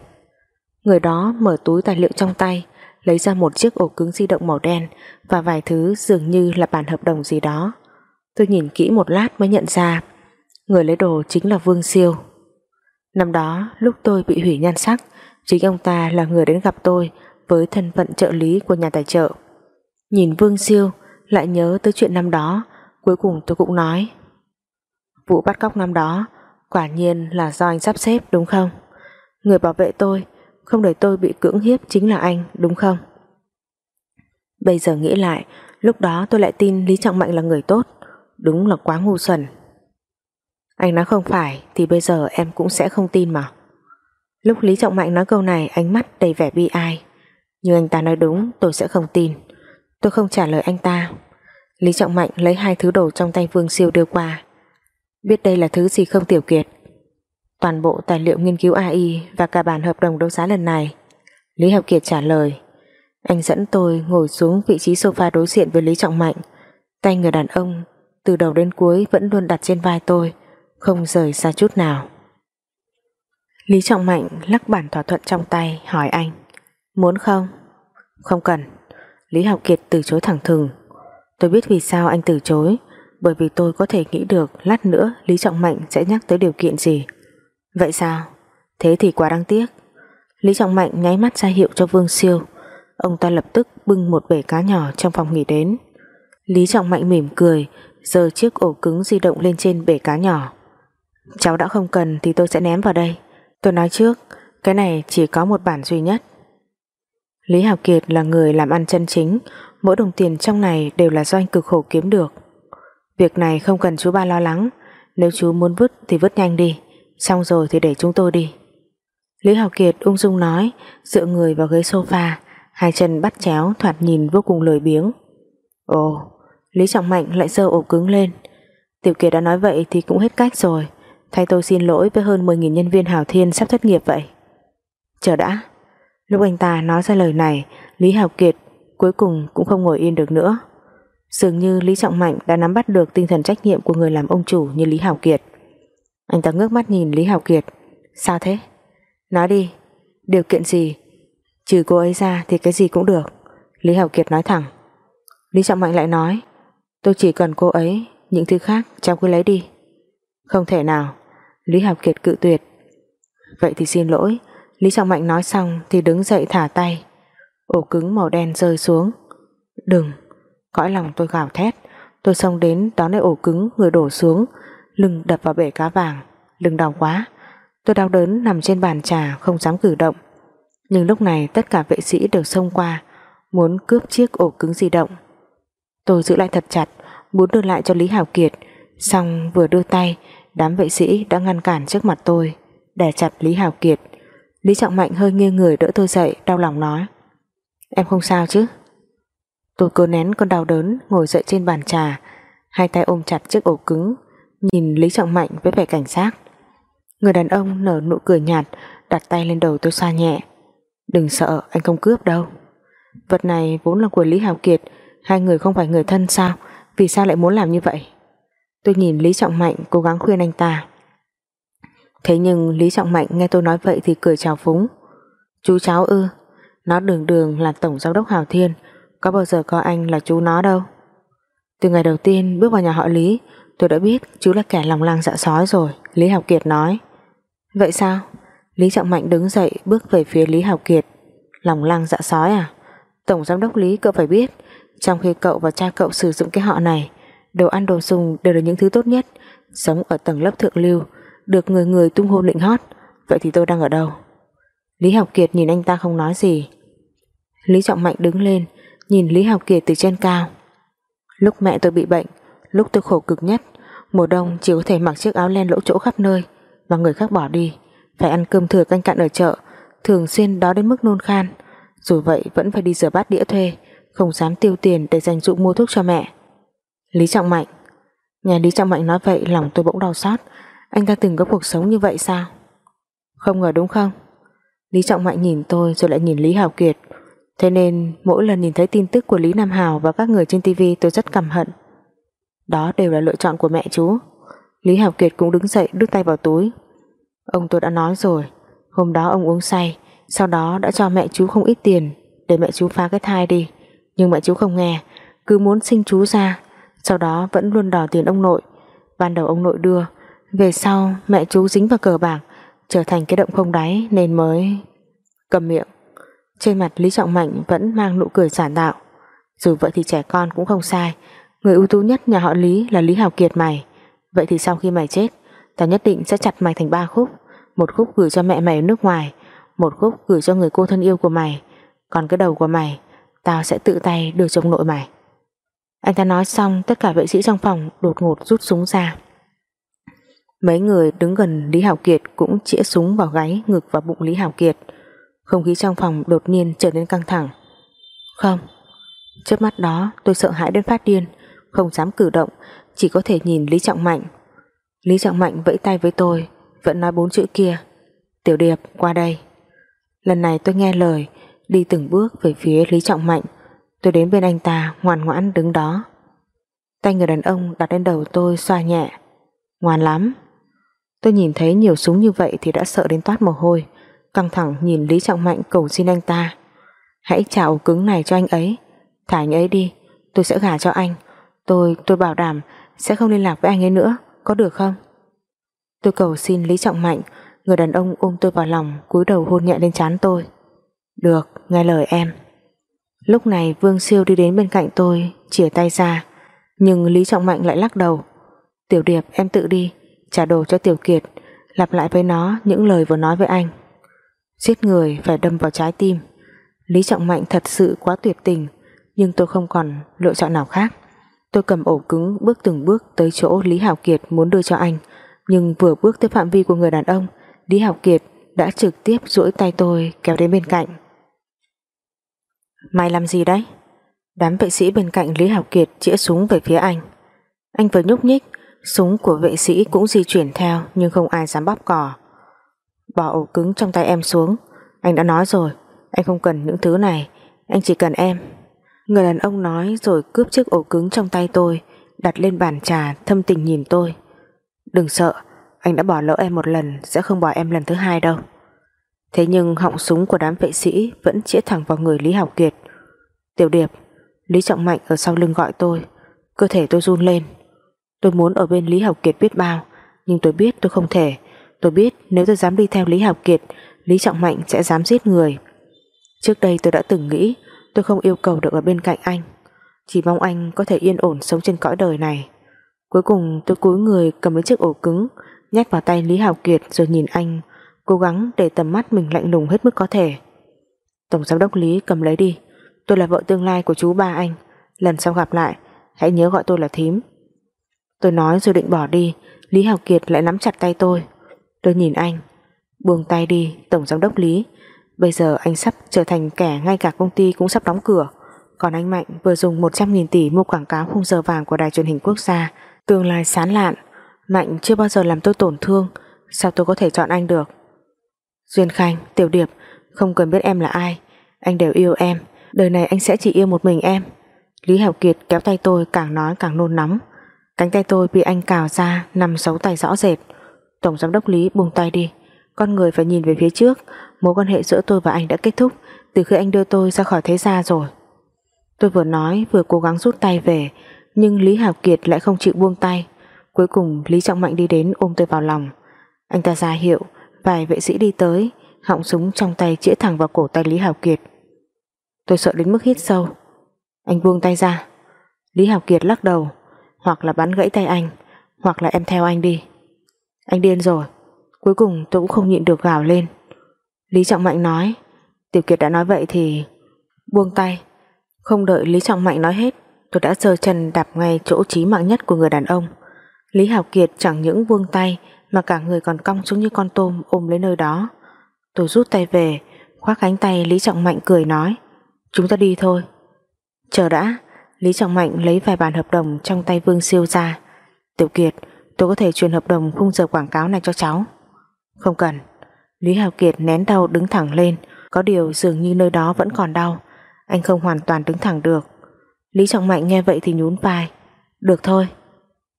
Người đó mở túi tài liệu trong tay lấy ra một chiếc ổ cứng di động màu đen và vài thứ dường như là bản hợp đồng gì đó. Tôi nhìn kỹ một lát mới nhận ra, Người lấy đồ chính là Vương Siêu. Năm đó, lúc tôi bị hủy nhan sắc, Chính ông ta là người đến gặp tôi Với thân phận trợ lý của nhà tài trợ. Nhìn Vương Siêu, Lại nhớ tới chuyện năm đó, Cuối cùng tôi cũng nói, Vụ bắt cóc năm đó Quả nhiên là do anh sắp xếp, đúng không? Người bảo vệ tôi không để tôi bị cưỡng hiếp chính là anh, đúng không? Bây giờ nghĩ lại, Lúc đó tôi lại tin Lý Trọng Mạnh là người tốt. Đúng là quá ngu xuẩn. Anh nói không phải, Thì bây giờ em cũng sẽ không tin mà. Lúc Lý Trọng Mạnh nói câu này, Ánh mắt đầy vẻ bi ai. Nhưng anh ta nói đúng, tôi sẽ không tin. Tôi không trả lời anh ta. Lý Trọng Mạnh lấy hai thứ đồ trong tay Vương Siêu đưa qua. Biết đây là thứ gì không tiểu kiệt Toàn bộ tài liệu nghiên cứu AI Và cả bản hợp đồng đấu giá lần này. Lý Học Kiệt trả lời, Anh dẫn tôi ngồi xuống vị trí sofa đối diện với Lý Trọng Mạnh. Tay người đàn ông, Từ đầu đến cuối vẫn luôn đặt trên vai tôi, Không rời xa chút nào. Lý Trọng Mạnh lắc bản thỏa thuận trong tay, Hỏi anh, Muốn không? Không cần. Lý Học Kiệt từ chối thẳng thừng. Tôi biết vì sao anh từ chối, Bởi vì tôi có thể nghĩ được Lát nữa Lý Trọng Mạnh sẽ nhắc tới điều kiện gì. Vậy sao? Thế thì quá đáng tiếc. Lý Trọng Mạnh nháy mắt ra hiệu cho Vương Siêu. Ông ta lập tức bưng một bể cá nhỏ Trong phòng nghỉ đến. Lý Trọng Mạnh mỉm cười, Giơ chiếc ổ cứng di động lên trên bể cá nhỏ. Cháu đã không cần Thì tôi sẽ ném vào đây. Tôi nói trước, Cái này chỉ có một bản duy nhất. Lý Hào Kiệt là người làm ăn chân chính. Mỗi đồng tiền trong này đều là do anh cực khổ kiếm được. Việc này không cần chú ba lo lắng. Nếu chú muốn vứt thì vứt nhanh đi. Xong rồi thì để chúng tôi đi. Lý Hào Kiệt ung dung nói, Dựa người vào ghế sofa, Hai chân bắt chéo, thoạt nhìn vô cùng lười biếng. Ồ, Lý Trọng Mạnh lại giơ ổ cứng lên. Tiểu Kiệt đã nói vậy thì cũng hết cách rồi. Thay tôi xin lỗi với hơn 10.000 nhân viên Hào Thiên sắp thất nghiệp vậy. Chờ đã. Lúc anh ta nói ra lời này, Lý Hào Kiệt cuối cùng cũng không ngồi yên được nữa. Dường như Lý Trọng Mạnh đã nắm bắt được tinh thần trách nhiệm của người làm ông chủ như Lý Hào Kiệt. Anh ta ngước mắt nhìn Lý Hào Kiệt. Sao thế? Nói đi. Điều kiện gì? Trừ cô ấy ra thì cái gì cũng được. Lý Hào Kiệt nói thẳng. Lý Trọng Mạnh lại nói, Tôi chỉ cần cô ấy, Những thứ khác, cháu cứ lấy đi. Không thể nào. Lý Hào Kiệt cự tuyệt. Vậy thì xin lỗi. Lý Trọng Mạnh nói xong thì đứng dậy thả tay. Ổ cứng màu đen rơi xuống. Đừng, cõi lòng tôi gào thét. Tôi xông đến, đón lấy ổ cứng người đổ xuống lưng đập vào bể cá vàng, lưng đau quá. Tôi đau đớn nằm trên bàn trà, không dám cử động. Nhưng lúc này tất cả vệ sĩ đều xông qua, muốn cướp chiếc ổ cứng di động. Tôi giữ lại thật chặt, muốn đưa lại cho Lý Hảo Kiệt, xong vừa đưa tay, đám vệ sĩ đã ngăn cản trước mặt tôi, đè chặt Lý Hảo Kiệt. Lý Trọng Mạnh hơi nghiêng người đỡ tôi dậy, đau lòng nói, Em không sao chứ? Tôi cố nén con đau đớn, Ngồi dậy trên bàn trà, Hai tay ôm chặt chiếc ổ cứng Nhìn Lý Trọng Mạnh với vẻ cảnh giác. Người đàn ông nở nụ cười nhạt, Đặt tay lên đầu tôi xoa nhẹ. Đừng sợ, anh không cướp đâu. Vật này vốn là của Lý Hào Kiệt, Hai người không phải người thân sao? Vì sao lại muốn làm như vậy? Tôi nhìn Lý Trọng Mạnh cố gắng khuyên anh ta. Thế nhưng Lý Trọng Mạnh nghe tôi nói vậy thì cười chào phúng. Chú cháu ư, nó đường đường là tổng giám đốc Hào Thiên, Có bao giờ có anh là chú nó đâu. Từ ngày đầu tiên bước vào nhà họ Lý Tôi đã biết chú là kẻ lòng lang dạ sói rồi, Lý Học Kiệt nói. Vậy sao? Lý Trọng Mạnh đứng dậy, bước về phía Lý Học Kiệt. Lòng lang dạ sói à? Tổng giám đốc Lý, cậu phải biết, Trong khi cậu và cha cậu sử dụng cái họ này, Đồ ăn đồ dùng đều là những thứ tốt nhất. Sống ở tầng lớp thượng lưu, Được người người tung hôn lịnh hót, Vậy thì tôi đang ở đâu? Lý Học Kiệt nhìn anh ta không nói gì. Lý Trọng Mạnh đứng lên, Nhìn Lý Học Kiệt từ trên cao. Lúc mẹ tôi bị bệnh Lúc tôi khổ cực nhất, Mùa đông chỉ có thể mặc chiếc áo len lỗ chỗ khắp nơi Và người khác bỏ đi. Phải ăn cơm thừa canh cạn ở chợ, Thường xuyên đó đến mức nôn khan. Dù vậy, vẫn phải đi rửa bát đĩa thuê, Không dám tiêu tiền để dành dụ mua thuốc cho mẹ. Lý Trọng Mạnh. Nghe Lý Trọng Mạnh nói vậy, lòng tôi bỗng đau xót. Anh ta từng có cuộc sống như vậy sao? Không ngờ đúng không? Lý Trọng Mạnh nhìn tôi rồi lại nhìn Lý Hào Kiệt. Thế nên mỗi lần nhìn thấy tin tức của Lý Nam Hào và các người trên TV tôi rất căm hận. Đó đều là lựa chọn của mẹ chú. Lý Hào Kiệt cũng đứng dậy đút tay vào túi. Ông tôi đã nói rồi, hôm đó ông uống say, sau đó đã cho mẹ chú không ít tiền để mẹ chú phá cái thai đi. Nhưng mẹ chú không nghe, cứ muốn sinh chú ra, sau đó vẫn luôn đòi tiền ông nội. Ban đầu ông nội đưa, Về sau mẹ chú dính vào cờ bạc trở thành cái động không đáy nên mới cầm miệng. Trên mặt Lý Trọng Mạnh vẫn mang nụ cười giản tạo. Dù vậy thì trẻ con cũng không sai. Người ưu tú nhất nhà họ Lý là Lý Hào Kiệt mày. Vậy thì sau khi mày chết, ta nhất định sẽ chặt mày thành ba khúc. Một khúc gửi cho mẹ mày ở nước ngoài, một khúc gửi cho người cô thân yêu của mày. Còn cái đầu của mày, tao sẽ tự tay đưa trong nội mày. Anh ta nói xong tất cả vệ sĩ trong phòng đột ngột rút súng ra. Mấy người đứng gần Lý Hảo Kiệt cũng chĩa súng vào gáy, ngực và bụng Lý Hảo Kiệt. Không khí trong phòng đột nhiên trở nên căng thẳng. Không, trước mắt đó tôi sợ hãi đến phát điên, không dám cử động, chỉ có thể nhìn Lý Trọng Mạnh. Lý Trọng Mạnh vẫy tay với tôi, vẫn nói bốn chữ kia. Tiểu Điệp, qua đây. Lần này tôi nghe lời, đi từng bước về phía Lý Trọng Mạnh. Tôi đến bên anh ta, ngoan ngoãn đứng đó. Tay người đàn ông đặt lên đầu tôi xoa nhẹ. Ngoan lắm. Tôi nhìn thấy nhiều súng như vậy thì đã sợ đến toát mồ hôi, căng thẳng nhìn Lý Trọng Mạnh cầu xin anh ta. Hãy trả ổ cứng này cho anh ấy, thả anh ấy đi, tôi sẽ gả cho anh. Tôi, tôi bảo đảm sẽ không liên lạc với anh ấy nữa, có được không? Tôi cầu xin Lý Trọng Mạnh, người đàn ông ôm tôi vào lòng, cúi đầu hôn nhẹ lên trán tôi. Được, nghe lời em. Lúc này Vương Siêu đi đến bên cạnh tôi, chìa tay ra, nhưng Lý Trọng Mạnh lại lắc đầu. Tiểu Điệp em tự đi, trả đồ cho Tiểu Kiệt, lặp lại với nó những lời vừa nói với anh. Giết người phải đâm vào trái tim. Lý Trọng Mạnh thật sự quá tuyệt tình, nhưng tôi không còn lựa chọn nào khác. Tôi cầm ổ cứng bước từng bước tới chỗ Lý Hảo Kiệt muốn đưa cho anh, nhưng vừa bước tới phạm vi của người đàn ông, Lý Hảo Kiệt đã trực tiếp duỗi tay tôi kéo đến bên cạnh. Mày làm gì đấy? Đám vệ sĩ bên cạnh Lý Hảo Kiệt chĩa súng về phía anh. Anh vừa nhúc nhích, Súng của vệ sĩ cũng di chuyển theo nhưng không ai dám bóp cò. Bỏ ổ cứng trong tay em xuống. Anh đã nói rồi, anh không cần những thứ này, anh chỉ cần em. Người đàn ông nói rồi cướp chiếc ổ cứng trong tay tôi, đặt lên bàn trà thâm tình nhìn tôi. Đừng sợ, anh đã bỏ lỡ em một lần, sẽ không bỏ em lần thứ hai đâu. Thế nhưng họng súng của đám vệ sĩ vẫn chĩa thẳng vào người Lý Hảo Kiệt. Tiểu Điệp, Lý Trọng Mạnh ở sau lưng gọi tôi, cơ thể tôi run lên. Tôi muốn ở bên Lý Học Kiệt biết bao Nhưng tôi biết tôi không thể Tôi biết nếu tôi dám đi theo Lý Học Kiệt Lý Trọng Mạnh sẽ dám giết người Trước đây tôi đã từng nghĩ Tôi không yêu cầu được ở bên cạnh anh. Chỉ mong anh có thể yên ổn sống trên cõi đời này. Cuối cùng, tôi cúi người cầm lấy chiếc ổ cứng, Nhét vào tay Lý Hào Kiệt rồi nhìn anh, Cố gắng để tầm mắt mình lạnh lùng hết mức có thể. Tổng giám đốc Lý cầm lấy đi. Tôi là vợ tương lai của chú ba anh. Lần sau gặp lại, Hãy nhớ gọi tôi là thím. Tôi nói rồi định bỏ đi, Lý Hào Kiệt lại nắm chặt tay tôi. Tôi nhìn anh, Buông tay đi, Tổng Giám đốc Lý. Bây giờ anh sắp trở thành kẻ ngay cả công ty cũng sắp đóng cửa. Còn anh Mạnh vừa dùng 100.000 tỷ mua quảng cáo khung giờ vàng của đài truyền hình quốc gia Tương lai sán lạn. Mạnh chưa bao giờ làm tôi tổn thương. Sao tôi có thể chọn anh được? Duyên Khanh, Tiểu Điệp Không cần biết em là ai. Anh đều yêu em. Đời này anh sẽ chỉ yêu một mình em. Lý Hảo Kiệt kéo tay tôi càng nói càng nôn nóng. Cánh tay tôi bị anh cào ra nằm xấu tay rõ rệt. Tổng giám đốc Lý buông tay đi. Con người phải nhìn về phía trước. Mối quan hệ giữa tôi và anh đã kết thúc Từ khi anh đưa tôi ra khỏi thế gia rồi. Tôi vừa nói, vừa cố gắng rút tay về, Nhưng Lý Hảo Kiệt lại không chịu buông tay. Cuối cùng, Lý Trọng Mạnh đi đến ôm tôi vào lòng. Anh ta ra hiệu, Vài vệ sĩ đi tới, Họng súng trong tay chĩa thẳng vào cổ tay Lý Hảo Kiệt. Tôi sợ đến mức hít sâu. Anh buông tay ra. Lý Hảo Kiệt lắc đầu, hoặc là bắn gãy tay anh, hoặc là em theo anh đi. Anh điên rồi. Cuối cùng tôi cũng không nhịn được gào lên. Lý Trọng Mạnh nói Tiểu Kiệt đã nói vậy thì buông tay không đợi Lý Trọng Mạnh nói hết tôi đã giơ chân đạp ngay chỗ chí mạng nhất của người đàn ông Lý Hảo Kiệt chẳng những buông tay mà cả người còn cong xuống như con tôm ôm lấy nơi đó tôi rút tay về khoác cánh tay Lý Trọng Mạnh cười nói chúng ta đi thôi chờ đã Lý Trọng Mạnh lấy vài bản hợp đồng trong tay Vương Siêu ra. Tiểu Kiệt, tôi có thể truyền hợp đồng khung giờ quảng cáo này cho cháu. Không cần. Lý Hào Kiệt nén đau đứng thẳng lên, có điều dường như nơi đó vẫn còn đau. Anh không hoàn toàn đứng thẳng được. Lý Trọng Mạnh nghe vậy thì nhún vai. Được thôi.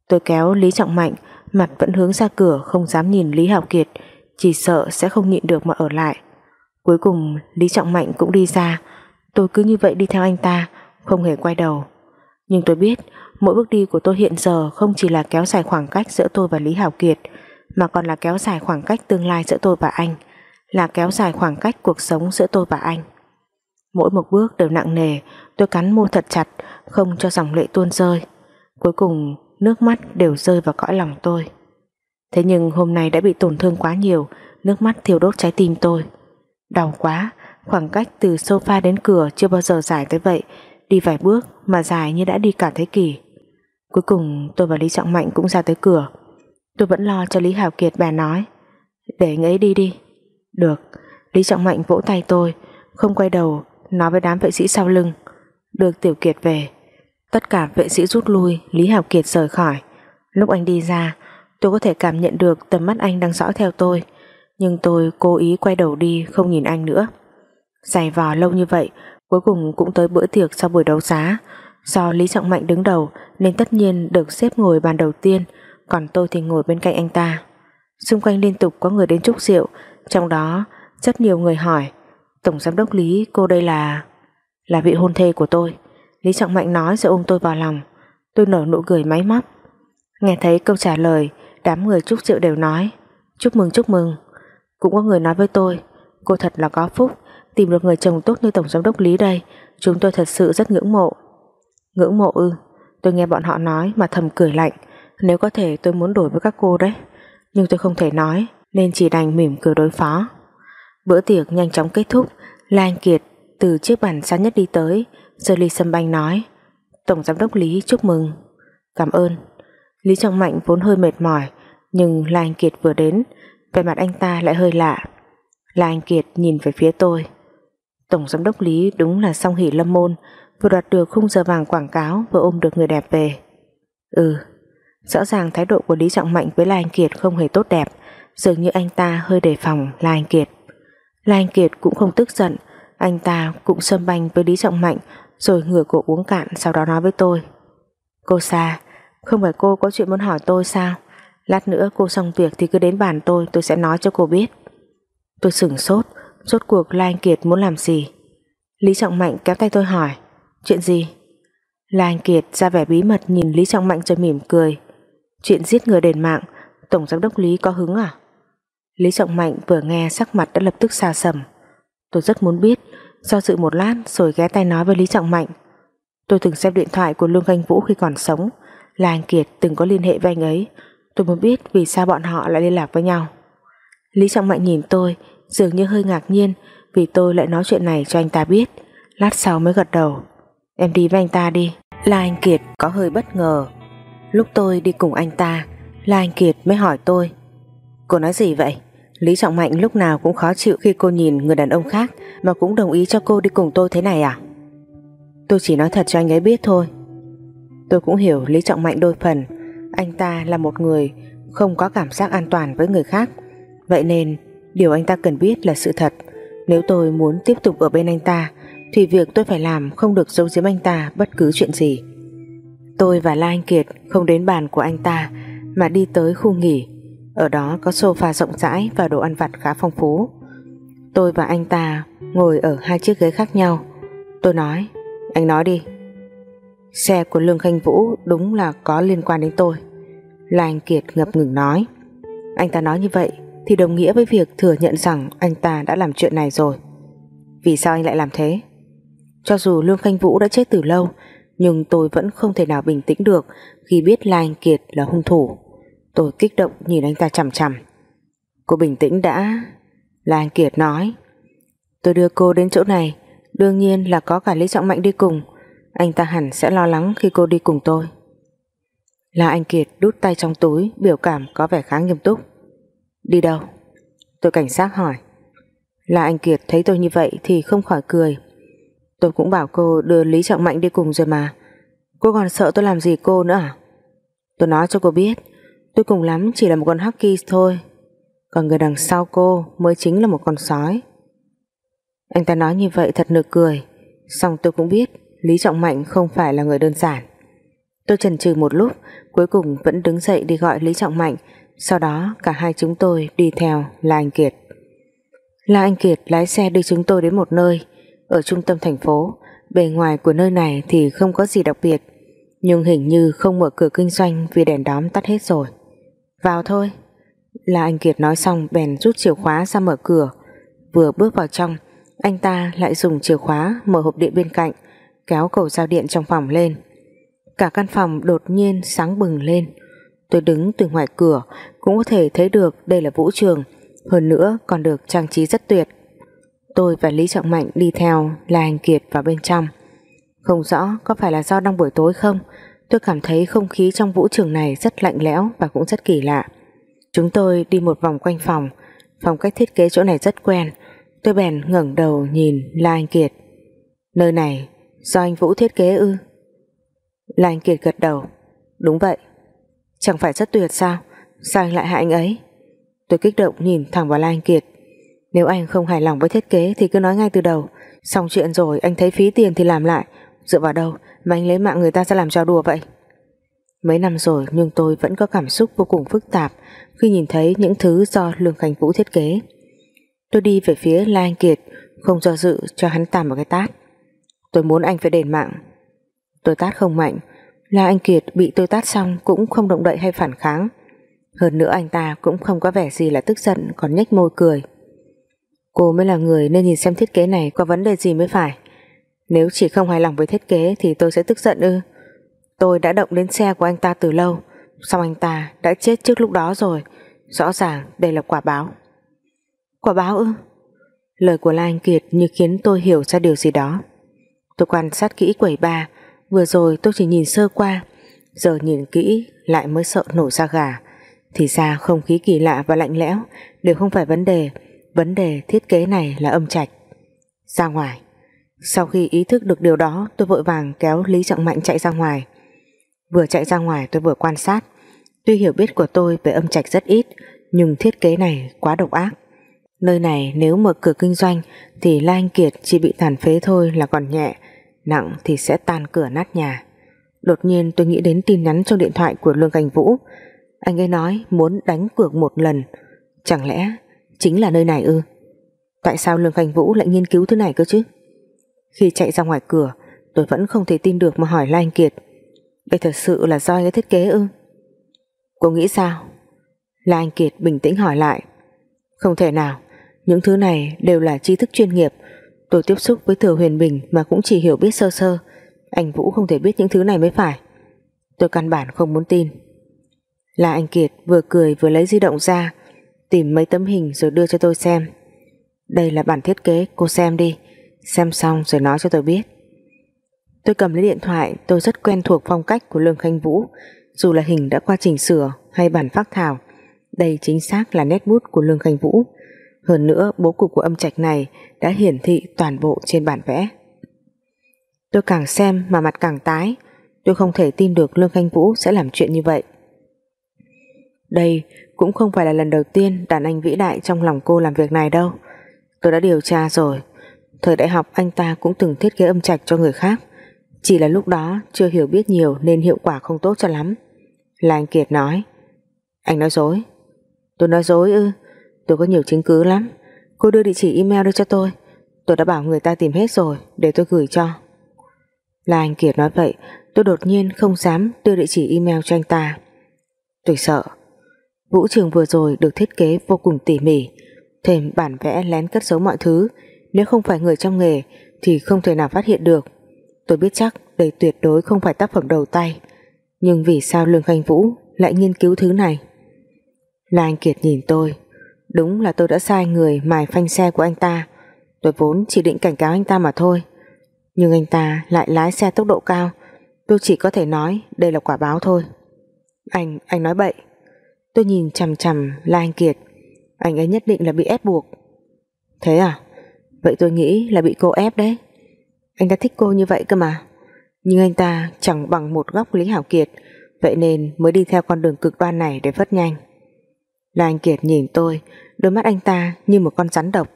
Tôi kéo Lý Trọng Mạnh, mặt vẫn hướng ra cửa không dám nhìn Lý Hào Kiệt, chỉ sợ sẽ không nhịn được mà ở lại. Cuối cùng Lý Trọng Mạnh cũng đi ra, tôi cứ như vậy đi theo anh ta, không hề quay đầu. Nhưng tôi biết mỗi bước đi của tôi hiện giờ không chỉ là kéo dài khoảng cách giữa tôi và Lý Hảo Kiệt mà còn là kéo dài khoảng cách tương lai giữa tôi và anh, là kéo dài khoảng cách cuộc sống giữa tôi và anh. Mỗi một bước đều nặng nề, tôi cắn môi thật chặt, không cho dòng lệ tuôn rơi. Cuối cùng, nước mắt đều rơi vào cõi lòng tôi. Thế nhưng hôm nay đã bị tổn thương quá nhiều, nước mắt thiêu đốt trái tim tôi. Đau quá, khoảng cách từ sofa đến cửa chưa bao giờ dài tới vậy, đi vài bước mà dài như đã đi cả thế kỷ. Cuối cùng tôi và Lý Trọng Mạnh cũng ra tới cửa. Tôi vẫn lo cho Lý Hảo Kiệt bà nói, để anh ấy đi đi. Được, Lý Trọng Mạnh vỗ tay tôi, không quay đầu, nói với đám vệ sĩ sau lưng. Được Tiểu Kiệt về. Tất cả vệ sĩ rút lui, Lý Hảo Kiệt rời khỏi. Lúc anh đi ra, tôi có thể cảm nhận được tầm mắt anh đang dõi theo tôi, nhưng tôi cố ý quay đầu đi không nhìn anh nữa. Dài vò lâu như vậy, cuối cùng cũng tới bữa tiệc sau buổi đấu giá. Do Lý Trọng Mạnh đứng đầu nên tất nhiên được xếp ngồi bàn đầu tiên, còn tôi thì ngồi bên cạnh anh ta. Xung quanh liên tục có người đến chúc rượu, trong đó rất nhiều người hỏi Tổng giám đốc Lý cô đây là Là vị hôn thê của tôi? Lý Trọng Mạnh nói rồi ôm tôi vào lòng. Tôi nở nụ cười máy móc. Nghe thấy câu trả lời Đám người chúc rượu đều nói Chúc mừng chúc mừng. Cũng có người nói với tôi Cô thật là có phúc Tìm được người chồng tốt như Tổng giám đốc Lý đây Chúng tôi thật sự rất ngưỡng mộ. Ngưỡng mộ ư? Tôi nghe bọn họ nói mà thầm cười lạnh. Nếu có thể tôi muốn đổi với các cô đấy. Nhưng tôi không thể nói, Nên chỉ đành mỉm cười đối phó. Bữa tiệc nhanh chóng kết thúc Lan Anh Kiệt từ chiếc bàn xa nhất đi tới Giờ ly sâm banh nói, Tổng giám đốc Lý, chúc mừng. Cảm ơn. Lý Trọng Mạnh vốn hơi mệt mỏi, Nhưng Lan Anh Kiệt vừa đến Về mặt anh ta lại hơi lạ. Lan Anh Kiệt nhìn về phía tôi, Tổng giám đốc Lý đúng là song hỷ lâm môn, Vừa đoạt được khung giờ vàng quảng cáo, Vừa ôm được người đẹp về. Ừ. Rõ ràng thái độ của Lý Trọng Mạnh với La Anh Kiệt không hề tốt đẹp, Dường như anh ta hơi đề phòng La Anh Kiệt. La Anh Kiệt cũng không tức giận, Anh ta cũng sâm banh với Lý Trọng Mạnh, Rồi ngửa cổ uống cạn, Sau đó nói với tôi. Cô Sa, Không phải cô có chuyện muốn hỏi tôi sao? Lát nữa cô xong việc thì cứ đến bàn tôi Tôi sẽ nói cho cô biết. Tôi sửng sốt, Rốt cuộc La Anh Kiệt muốn làm gì? Lý Trọng Mạnh kéo tay tôi hỏi, Chuyện gì? La Anh Kiệt ra vẻ bí mật nhìn Lý Trọng Mạnh rồi mỉm cười Chuyện giết người đền mạng, Tổng giám đốc Lý có hứng à? Lý Trọng Mạnh vừa nghe sắc mặt đã lập tức xa sầm. Tôi rất muốn biết, Do dự một lát rồi ghé tay nói với Lý Trọng Mạnh. Tôi từng xem điện thoại của Lương canh Vũ khi còn sống, Là anh Kiệt từng có liên hệ với anh ấy. Tôi muốn biết vì sao bọn họ lại liên lạc với nhau. Lý Trọng Mạnh nhìn tôi, Dường như hơi ngạc nhiên Vì tôi lại nói chuyện này cho anh ta biết. Lát sau mới gật đầu. Em đi với anh ta đi. Là anh Kiệt có hơi bất ngờ. Lúc tôi đi cùng anh ta Là anh Kiệt mới hỏi tôi Cô nói gì vậy Lý Trọng Mạnh lúc nào cũng khó chịu khi cô nhìn người đàn ông khác mà cũng đồng ý cho cô đi cùng tôi thế này à? Tôi chỉ nói thật cho anh ấy biết thôi. Tôi cũng hiểu Lý Trọng Mạnh đôi phần, anh ta là một người không có cảm giác an toàn với người khác. Vậy nên điều anh ta cần biết là sự thật. Nếu tôi muốn tiếp tục ở bên anh ta thì việc tôi phải làm không được giấu giếm anh ta bất cứ chuyện gì. Tôi và La Anh Kiệt không đến bàn của anh ta mà đi tới khu nghỉ ở đó có sofa rộng rãi và đồ ăn vặt khá phong phú. Tôi và anh ta ngồi ở hai chiếc ghế khác nhau. Tôi nói, anh nói đi. Xe của Lương Khanh Vũ đúng là có liên quan đến tôi. La anh Kiệt ngập ngừng nói. Anh ta nói như vậy thì đồng nghĩa với việc thừa nhận rằng anh ta đã làm chuyện này rồi. Vì sao anh lại làm thế? Cho dù Lương Khanh Vũ đã chết từ lâu, nhưng tôi vẫn không thể nào bình tĩnh được khi biết Lai Anh Kiệt là hung thủ. Tôi kích động nhìn anh ta chằm chằm. Cô bình tĩnh đã, Lai anh Kiệt nói. Tôi đưa cô đến chỗ này, Đương nhiên là có cả Lý Trọng Mạnh đi cùng. Anh ta hẳn sẽ lo lắng khi cô đi cùng tôi. Là anh Kiệt đút tay trong túi, Biểu cảm có vẻ khá nghiêm túc. Đi đâu? Tôi cảnh sát hỏi. Là anh Kiệt thấy tôi như vậy thì không khỏi cười. Tôi cũng bảo cô đưa Lý Trọng Mạnh đi cùng rồi mà. Cô còn sợ tôi làm gì cô nữa à? Tôi nói cho cô biết, Tôi cùng lắm chỉ là một con husky thôi. Còn người đằng sau cô Mới chính là một con sói. Anh ta nói như vậy thật nực cười. Xong tôi cũng biết Lý Trọng Mạnh không phải là người đơn giản. Tôi chần chừ một lúc, Cuối cùng vẫn đứng dậy đi gọi Lý Trọng Mạnh. Sau đó cả hai chúng tôi đi theo là anh Kiệt. Là anh Kiệt lái xe đưa chúng tôi đến một nơi. Ở trung tâm thành phố. Bề ngoài của nơi này thì không có gì đặc biệt, Nhưng hình như không mở cửa kinh doanh Vì đèn đóm tắt hết rồi. Vào thôi. Là Anh Kiệt nói xong bèn rút chìa khóa ra mở cửa. Vừa bước vào trong, Anh ta lại dùng chìa khóa mở hộp điện bên cạnh, Kéo cầu giao điện trong phòng lên. Cả căn phòng đột nhiên sáng bừng lên. Tôi đứng từ ngoài cửa, Cũng có thể thấy được đây là vũ trường, Hơn nữa còn được trang trí rất tuyệt. Tôi và Lý Trọng Mạnh đi theo là Hành Kiệt vào bên trong. Không rõ có phải là do đang buổi tối không, Tôi cảm thấy không khí trong vũ trường này rất lạnh lẽo và cũng rất kỳ lạ. Chúng tôi đi một vòng quanh phòng phòng cách thiết kế chỗ này rất quen. Tôi bèn ngẩng đầu nhìn La Anh Kiệt. Nơi này, do anh Vũ thiết kế ư? La Anh Kiệt gật đầu. Đúng vậy. Chẳng phải rất tuyệt sao? Sao anh lại hại anh ấy? Tôi kích động nhìn thẳng vào La Anh Kiệt. Nếu anh không hài lòng với thiết kế thì cứ nói ngay từ đầu Xong chuyện rồi anh thấy phí tiền thì làm lại Dựa vào đâu mà anh lấy mạng người ta ra làm trò đùa vậy Mấy năm rồi nhưng tôi vẫn có cảm xúc vô cùng phức tạp khi nhìn thấy những thứ do Lương Khánh Vũ thiết kế. Tôi đi về phía La Anh Kiệt, không do dự cho hắn ta một cái tát. Tôi muốn anh phải đền mạng. Tôi tát không mạnh, La Anh Kiệt bị tôi tát xong cũng không động đậy hay phản kháng. Hơn nữa anh ta cũng không có vẻ gì là tức giận còn nhếch môi cười. Cô mới là người nên nhìn xem thiết kế này có vấn đề gì mới phải. Nếu chỉ không hài lòng với thiết kế thì tôi sẽ tức giận ư. Tôi đã động đến xe của anh ta từ lâu, Xong anh ta đã chết trước lúc đó rồi. Rõ ràng đây là quả báo. Quả báo ư? Lời của Lan Kiệt như khiến tôi hiểu ra điều gì đó. Tôi quan sát kỹ quẩy ba, Vừa rồi tôi chỉ nhìn sơ qua, Giờ nhìn kỹ lại mới sợ nổ ra gà. Thì ra không khí kỳ lạ và lạnh lẽo Đều không phải vấn đề Vấn đề vấn đề thiết kế này là âm trạch. Ra ngoài. Sau khi ý thức được điều đó, Tôi vội vàng kéo Lý Trọng Mạnh chạy ra ngoài. Vừa chạy ra ngoài, tôi vừa quan sát. Tuy hiểu biết của tôi về âm trạch rất ít, Nhưng thiết kế này quá độc ác. Nơi này nếu mở cửa kinh doanh Thì La Anh Kiệt chỉ bị tàn phế thôi là còn nhẹ, Nặng thì sẽ tan cửa nát nhà. Đột nhiên tôi nghĩ đến tin nhắn trong điện thoại của Lương Cảnh Vũ. Anh ấy nói muốn đánh cược một lần. Chẳng lẽ chính là nơi này ư. Tại sao Lương Cảnh Vũ lại nghiên cứu thứ này cơ chứ? Khi chạy ra ngoài cửa, Tôi vẫn không thể tin được mà hỏi lai Anh Kiệt. Đây thật sự là do anh ấy thiết kế ư? Cô nghĩ sao? Lai Anh Kiệt bình tĩnh hỏi lại. Không thể nào, Những thứ này đều là tri thức chuyên nghiệp. Tôi tiếp xúc với Thừa Huyền Bình Mà cũng chỉ hiểu biết sơ sơ. Anh Vũ không thể biết những thứ này mới phải. Tôi căn bản không muốn tin. Là Anh Kiệt vừa cười vừa lấy di động ra Tìm mấy tấm hình rồi đưa cho tôi xem. Đây là bản thiết kế, Cô xem đi. Xem xong rồi nói cho tôi biết. Tôi cầm lấy điện thoại, tôi rất quen thuộc phong cách của Lương Khanh Vũ. Dù là hình đã qua chỉnh sửa hay bản phác thảo, đây chính xác là nét bút của Lương Khanh Vũ. Hơn nữa, bố cục của âm trạch này đã hiển thị toàn bộ trên bản vẽ. Tôi càng xem mà mặt càng tái. Tôi không thể tin được Lương Khanh Vũ sẽ làm chuyện như vậy đây cũng không phải là lần đầu tiên đàn anh vĩ đại trong lòng cô làm việc này đâu tôi đã điều tra rồi thời đại học anh ta cũng từng thiết kế âm trạch cho người khác chỉ là lúc đó chưa hiểu biết nhiều nên hiệu quả không tốt cho lắm. Là anh Kiệt nói. Anh nói dối. Tôi nói dối ư. Tôi có nhiều chứng cứ lắm. Cô đưa địa chỉ email đưa cho tôi. Tôi đã bảo người ta tìm hết rồi, để tôi gửi cho. Là anh Kiệt nói vậy, tôi đột nhiên không dám đưa địa chỉ email cho anh ta. Tôi sợ. Vũ trường vừa rồi được thiết kế vô cùng tỉ mỉ thêm bản vẽ lén cất giấu mọi thứ. Nếu không phải người trong nghề thì không thể nào phát hiện được. Tôi biết chắc đây tuyệt đối không phải tác phẩm đầu tay. Nhưng vì sao Lương Khanh Vũ lại nghiên cứu thứ này? Là anh Kiệt nhìn tôi. Đúng là tôi đã sai người mài phanh xe của anh ta. Tôi vốn chỉ định cảnh cáo anh ta mà thôi. Nhưng anh ta lại lái xe tốc độ cao. Tôi chỉ có thể nói đây là quả báo thôi. Anh, anh nói bậy. Tôi nhìn chằm chằm La Anh Kiệt. Anh ấy nhất định là bị ép buộc. Thế à? Vậy tôi nghĩ là bị cô ép đấy. Anh ta thích cô như vậy cơ mà. Nhưng anh ta chẳng bằng một góc Lý Hảo Kiệt, Vậy nên mới đi theo con đường cực đoan này để phất nhanh. La anh Kiệt nhìn tôi, Đôi mắt anh ta như một con rắn độc.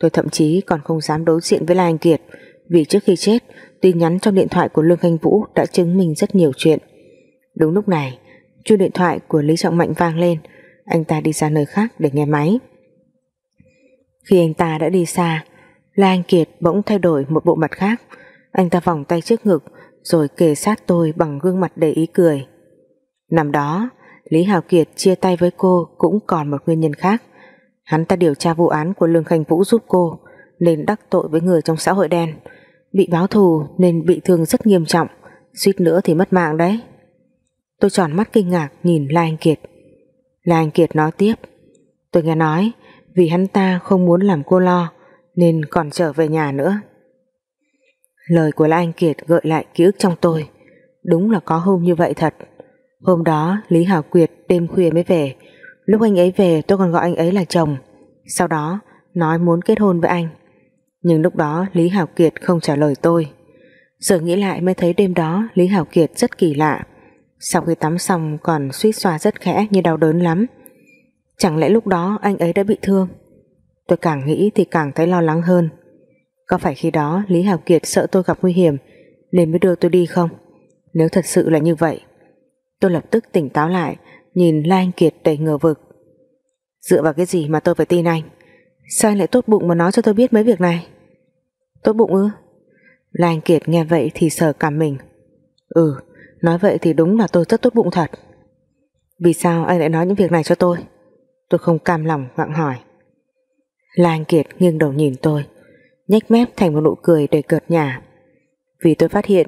Tôi thậm chí còn không dám đối diện với La Anh Kiệt, Vì trước khi chết, Tin nhắn trong điện thoại của Lương Khanh Vũ Đã chứng minh rất nhiều chuyện. Đúng lúc này chuông điện thoại của Lý Trọng Mạnh vang lên Anh ta đi ra nơi khác để nghe máy Khi anh ta đã đi xa La Anh Kiệt bỗng thay đổi một bộ mặt khác Anh ta vòng tay trước ngực Rồi kề sát tôi bằng gương mặt đầy ý cười Năm đó Lý Hào Kiệt chia tay với cô cũng còn một nguyên nhân khác. Hắn ta điều tra vụ án của Lương Khanh Vũ giúp cô nên đắc tội với người trong xã hội đen. Bị báo thù nên bị thương rất nghiêm trọng, suýt nữa thì mất mạng đấy. Tôi tròn mắt kinh ngạc nhìn La Anh Kiệt. La Anh Kiệt nói tiếp. Tôi nghe nói, vì hắn ta không muốn làm cô lo, nên còn trở về nhà nữa. Lời của La Anh Kiệt gợi lại ký ức trong tôi. Đúng là có hôm như vậy thật. Hôm đó, Lý Hảo Quyệt đêm khuya mới về. Lúc anh ấy về, tôi còn gọi anh ấy là chồng. Sau đó, nói muốn kết hôn với anh. Nhưng lúc đó, Lý Hảo Kiệt không trả lời tôi. Giờ nghĩ lại mới thấy đêm đó, Lý Hảo Kiệt rất kỳ lạ. Sau khi tắm xong còn suýt xoa rất khẽ như đau đớn lắm. Chẳng lẽ lúc đó anh ấy đã bị thương? Tôi càng nghĩ thì càng thấy lo lắng hơn. Có phải khi đó Lý hào Kiệt sợ tôi gặp nguy hiểm nên mới đưa tôi đi không? Nếu thật sự là như vậy, Tôi lập tức tỉnh táo lại, Nhìn La Anh Kiệt đầy ngờ vực Dựa vào cái gì mà tôi phải tin anh Sao anh lại tốt bụng mà nói cho tôi biết mấy việc này Tốt bụng ư La Anh Kiệt nghe vậy thì sờ cả mình Ừ Nói vậy thì đúng là tôi rất tốt bụng thật Vì sao anh lại nói những việc này cho tôi Tôi không cam lòng gặng hỏi Là Anh Kiệt nghiêng đầu nhìn tôi nhếch mép thành một nụ cười đầy cợt nhả vì tôi phát hiện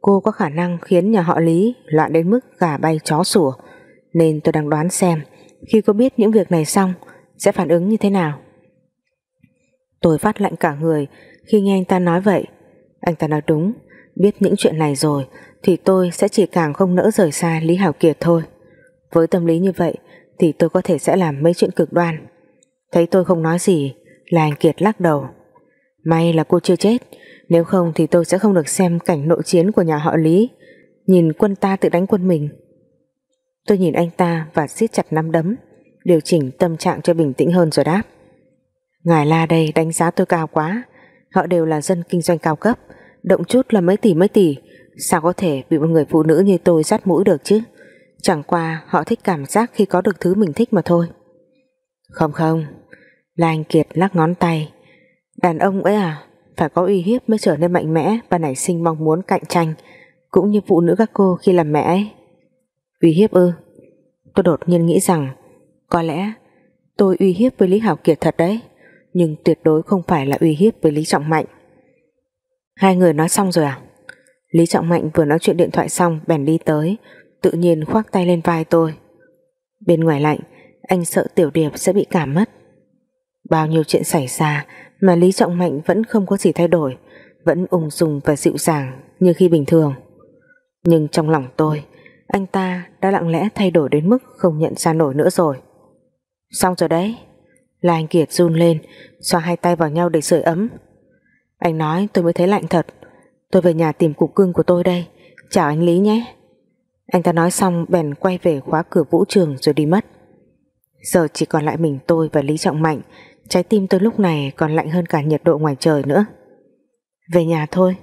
cô có khả năng khiến nhà họ Lý loạn đến mức gà bay chó sủa nên tôi đang đoán xem khi cô biết những việc này xong sẽ phản ứng như thế nào. Tôi phát lạnh cả người khi nghe anh ta nói vậy. Anh ta nói đúng, biết những chuyện này rồi, thì tôi sẽ chỉ càng không nỡ rời xa Lý Hảo Kiệt thôi. Với tâm lý như vậy, thì tôi có thể sẽ làm mấy chuyện cực đoan. Thấy tôi không nói gì, là anh Kiệt lắc đầu. May là cô chưa chết, nếu không thì tôi sẽ không được xem cảnh nội chiến của nhà họ Lý Nhìn quân ta tự đánh quân mình Tôi nhìn anh ta và siết chặt nắm đấm, Điều chỉnh tâm trạng cho bình tĩnh hơn rồi đáp Ngài La đây đánh giá tôi cao quá, Họ đều là dân kinh doanh cao cấp Động chút là mấy tỷ mấy tỷ. Sao có thể bị một người phụ nữ như tôi dắt mũi được chứ? Chẳng qua họ thích cảm giác khi có được thứ mình thích mà thôi. Không không. Là Anh Kiệt lắc ngón tay. Đàn ông ấy à? Phải có uy hiếp mới trở nên mạnh mẽ và nảy sinh mong muốn cạnh tranh, cũng như phụ nữ các cô khi làm mẹ ấy. Uy hiếp ư? Tôi đột nhiên nghĩ rằng, có lẽ tôi uy hiếp với Lý Hảo Kiệt thật đấy, nhưng tuyệt đối không phải là uy hiếp với Lý Trọng Mạnh hai người nói xong rồi à? Lý Trọng Mạnh vừa nói chuyện điện thoại xong, bèn đi tới, tự nhiên khoác tay lên vai tôi. Bên ngoài lạnh, anh sợ Tiểu Điệp sẽ bị cảm mất. Bao nhiêu chuyện xảy ra mà Lý Trọng Mạnh vẫn không có gì thay đổi, vẫn ung dung và dịu dàng như khi bình thường. Nhưng trong lòng tôi, anh ta đã lặng lẽ thay đổi đến mức không nhận ra nổi nữa rồi. Xong rồi đấy. Là anh Kiệt run lên, xoa hai tay vào nhau để sưởi ấm anh nói, tôi mới thấy lạnh thật. Tôi về nhà tìm cục cưng của tôi đây. Chào anh Lý nhé. Anh ta nói xong, bèn quay về khóa cửa vũ trường rồi đi mất. Giờ chỉ còn lại mình tôi và Lý Trọng Mạnh. Trái tim tôi lúc này còn lạnh hơn cả nhiệt độ ngoài trời nữa. Về nhà thôi.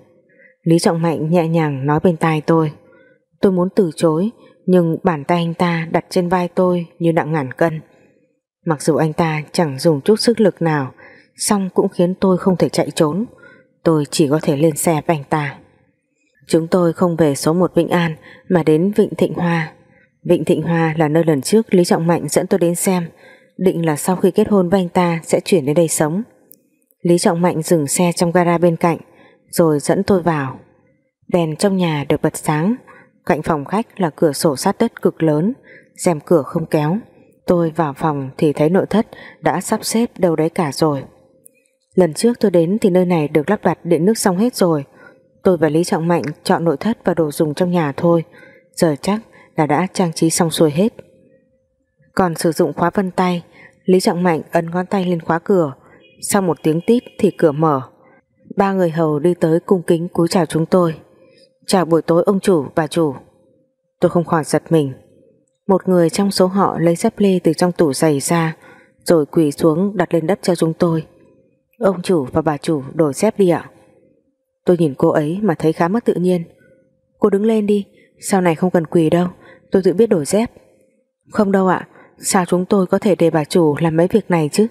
Lý Trọng Mạnh nhẹ nhàng nói bên tai tôi. Tôi muốn từ chối, Nhưng bàn tay anh ta đặt trên vai tôi Như nặng ngàn cân. Mặc dù anh ta chẳng dùng chút sức lực nào Xong cũng khiến tôi không thể chạy trốn. Tôi chỉ có thể lên xe với anh ta Chúng tôi không về số 1 Vĩnh An Mà đến Vịnh Thịnh Hoa Vịnh Thịnh Hoa là nơi lần trước Lý Trọng Mạnh dẫn tôi đến xem định là sau khi kết hôn với anh ta sẽ chuyển đến đây sống. Lý Trọng Mạnh dừng xe trong gara bên cạnh rồi dẫn tôi vào. Đèn trong nhà được bật sáng, cạnh phòng khách là cửa sổ sát đất cực lớn, rèm cửa không kéo. Tôi vào phòng thì thấy nội thất đã sắp xếp đâu đấy cả rồi. Lần trước tôi đến thì nơi này được lắp đặt điện nước xong hết rồi. Tôi và Lý Trọng Mạnh chọn nội thất và đồ dùng trong nhà thôi, giờ chắc là đã trang trí xong xuôi hết. Còn sử dụng khóa vân tay Lý Trọng Mạnh ấn ngón tay lên khóa cửa. Sau một tiếng tít thì cửa mở. Ba người hầu đi tới cung kính cúi chào chúng tôi. Chào buổi tối ông chủ, bà chủ. Tôi không khỏi giật mình. Một người trong số họ lấy dép lê từ trong tủ giày ra Rồi quỳ xuống đặt lên đất cho chúng tôi. Ông chủ và bà chủ đổi dép đi ạ. Tôi nhìn cô ấy mà thấy khá mất tự nhiên. Cô đứng lên đi, Sau này không cần quỳ đâu, Tôi tự biết đổi dép Không đâu ạ, Sao chúng tôi có thể để bà chủ làm mấy việc này chứ?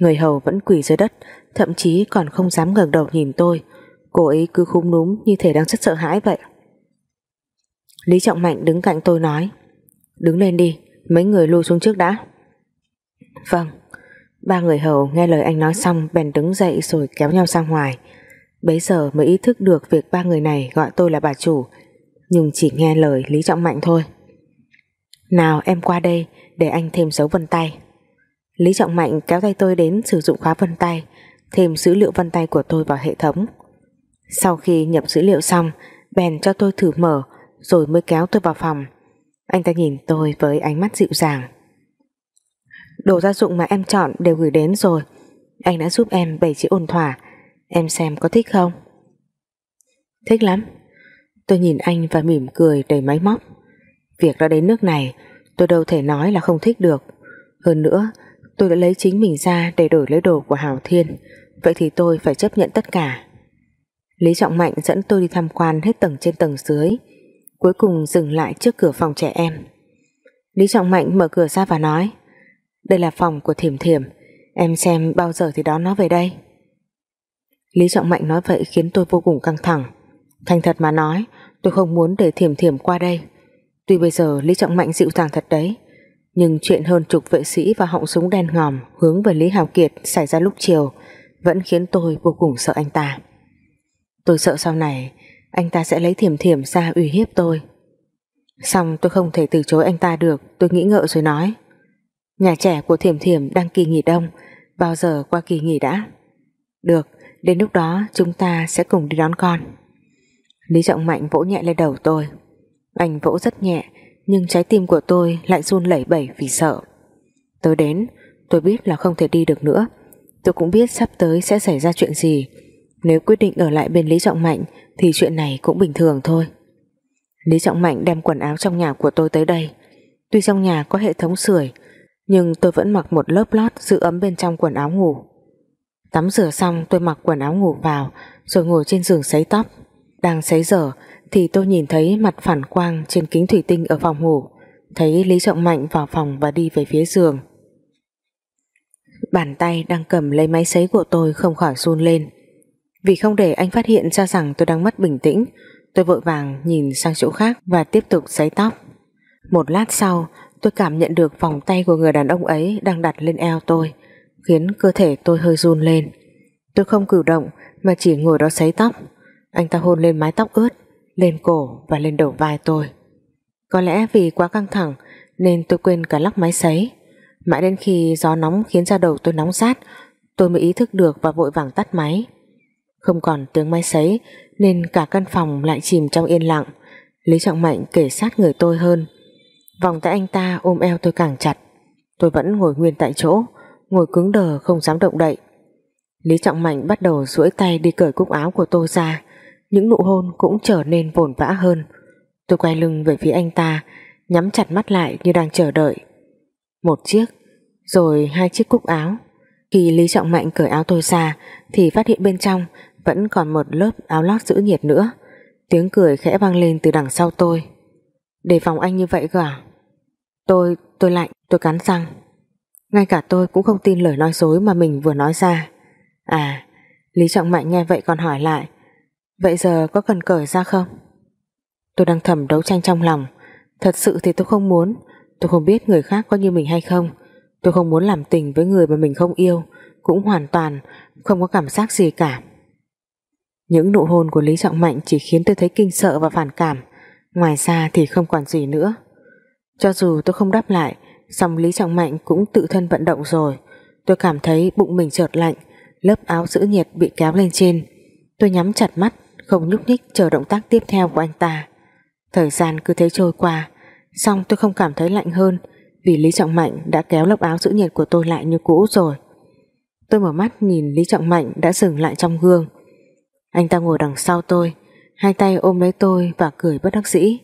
Người hầu vẫn quỳ dưới đất, Thậm chí còn không dám ngẩng đầu nhìn tôi. Cô ấy cứ khung núm Như thể đang rất sợ hãi vậy. Lý Trọng Mạnh đứng cạnh tôi nói, Đứng lên đi, Mấy người lui xuống trước đã. Vâng. Ba người hầu nghe lời anh nói xong, bèn đứng dậy rồi kéo nhau sang ngoài. Bấy giờ mới ý thức được việc ba người này gọi tôi là bà chủ, Nhưng chỉ nghe lời Lý Trọng Mạnh thôi. Nào, em qua đây, để anh thêm dấu vân tay. Lý Trọng Mạnh kéo tay tôi đến sử dụng khóa vân tay, thêm dữ liệu vân tay của tôi vào hệ thống. Sau khi nhập dữ liệu xong, bèn cho tôi thử mở, rồi mới kéo tôi vào phòng. Anh ta nhìn tôi với ánh mắt dịu dàng đồ gia dụng mà em chọn đều gửi đến rồi. Anh đã giúp em bày trí ổn thỏa. Em xem có thích không? Thích lắm. Tôi nhìn anh và mỉm cười đầy máy móc. Việc đã đến nước này, tôi đâu thể nói là không thích được. Hơn nữa, tôi đã lấy chính mình ra để đổi lấy đồ của Hào Thiên. Vậy thì tôi phải chấp nhận tất cả. Lý Trọng Mạnh dẫn tôi đi tham quan hết tầng trên tầng dưới, cuối cùng dừng lại trước cửa phòng trẻ em. Lý Trọng Mạnh mở cửa ra và nói đây là phòng của Thiểm Thiểm. Em xem bao giờ thì đón nó về đây. Lý Trọng Mạnh nói vậy khiến tôi vô cùng căng thẳng. Thành thật mà nói, tôi không muốn để Thiểm Thiểm qua đây. Tuy bây giờ Lý Trọng Mạnh dịu dàng thật đấy, nhưng chuyện hơn chục vệ sĩ và họng súng đen ngòm hướng về Lý Hào Kiệt xảy ra lúc chiều vẫn khiến tôi vô cùng sợ anh ta. Tôi sợ sau này anh ta sẽ lấy thiểm thiểm ra uy hiếp tôi. Xong tôi không thể từ chối anh ta được, tôi nghĩ ngợi rồi nói nhà trẻ của thiểm thiểm đang kỳ nghỉ đông. Bao giờ qua kỳ nghỉ đã? Được, đến lúc đó chúng ta sẽ cùng đi đón con. Lý Trọng Mạnh vỗ nhẹ lên đầu tôi. Anh vỗ rất nhẹ, nhưng trái tim của tôi lại run lẩy bẩy vì sợ. Tôi đến, tôi biết là không thể đi được nữa. Tôi cũng biết sắp tới sẽ xảy ra chuyện gì. Nếu quyết định ở lại bên Lý Trọng Mạnh, thì chuyện này cũng bình thường thôi. Lý Trọng Mạnh đem quần áo trong nhà của tôi tới đây. Tuy trong nhà có hệ thống sưởi nhưng tôi vẫn mặc một lớp lót giữ ấm bên trong quần áo ngủ. Tắm rửa xong, tôi mặc quần áo ngủ vào, rồi ngồi trên giường sấy tóc. Đang sấy dở, thì tôi nhìn thấy mặt phản quang trên kính thủy tinh ở phòng ngủ, thấy Lý Trọng Mạnh vào phòng và đi về phía giường. Bàn tay đang cầm lấy máy sấy của tôi không khỏi run lên. Vì không để anh phát hiện ra rằng tôi đang mất bình tĩnh, tôi vội vàng nhìn sang chỗ khác và tiếp tục sấy tóc. Một lát sau tôi cảm nhận được vòng tay của người đàn ông ấy đang đặt lên eo tôi, khiến cơ thể tôi hơi run lên. Tôi không cử động, mà chỉ ngồi đó sấy tóc. Anh ta hôn lên mái tóc ướt, lên cổ và lên đầu vai tôi. Có lẽ vì quá căng thẳng, nên tôi quên cả lắc máy sấy. Mãi đến khi gió nóng khiến da đầu tôi nóng rát, tôi mới ý thức được và vội vàng tắt máy. Không còn tiếng máy sấy, nên cả căn phòng lại chìm trong yên lặng. Lý Trọng Mạnh kể sát người tôi hơn vòng tay anh ta ôm eo tôi càng chặt. Tôi vẫn ngồi nguyên tại chỗ, ngồi cứng đờ không dám động đậy. Lý Trọng Mạnh bắt đầu duỗi tay đi cởi cúc áo của tôi ra. Những nụ hôn cũng trở nên vồn vã hơn. Tôi quay lưng về phía anh ta, nhắm chặt mắt lại như đang chờ đợi. Một chiếc, rồi hai chiếc cúc áo. Khi Lý Trọng Mạnh cởi áo tôi ra, thì phát hiện bên trong vẫn còn một lớp áo lót giữ nhiệt nữa. Tiếng cười khẽ vang lên từ đằng sau tôi. Đề phòng anh như vậy cơ à? Tôi, tôi lạnh, tôi cắn răng. Ngay cả tôi cũng không tin lời nói dối mà mình vừa nói ra. À Lý Trọng Mạnh nghe vậy còn hỏi lại vậy giờ có cần cởi ra không? Tôi đang thầm đấu tranh trong lòng. Thật sự thì tôi không muốn. Tôi không biết người khác có như mình hay không. Tôi không muốn làm tình với người mà mình không yêu. Cũng hoàn toàn không có cảm giác gì cả. Những nụ hôn của Lý Trọng Mạnh chỉ khiến tôi thấy kinh sợ và phản cảm. Ngoài ra thì không còn gì nữa cho dù tôi không đáp lại, song Lý Trọng Mạnh cũng tự thân vận động rồi. Tôi cảm thấy bụng mình chợt lạnh, lớp áo giữ nhiệt bị kéo lên trên. Tôi nhắm chặt mắt, không nhúc nhích chờ động tác tiếp theo của anh ta. Thời gian cứ thế trôi qua, song tôi không cảm thấy lạnh hơn vì Lý Trọng Mạnh đã kéo lớp áo giữ nhiệt của tôi lại như cũ rồi. Tôi mở mắt nhìn Lý Trọng Mạnh đã dừng lại trong gương. Anh ta ngồi đằng sau tôi, hai tay ôm lấy tôi và cười bất đắc dĩ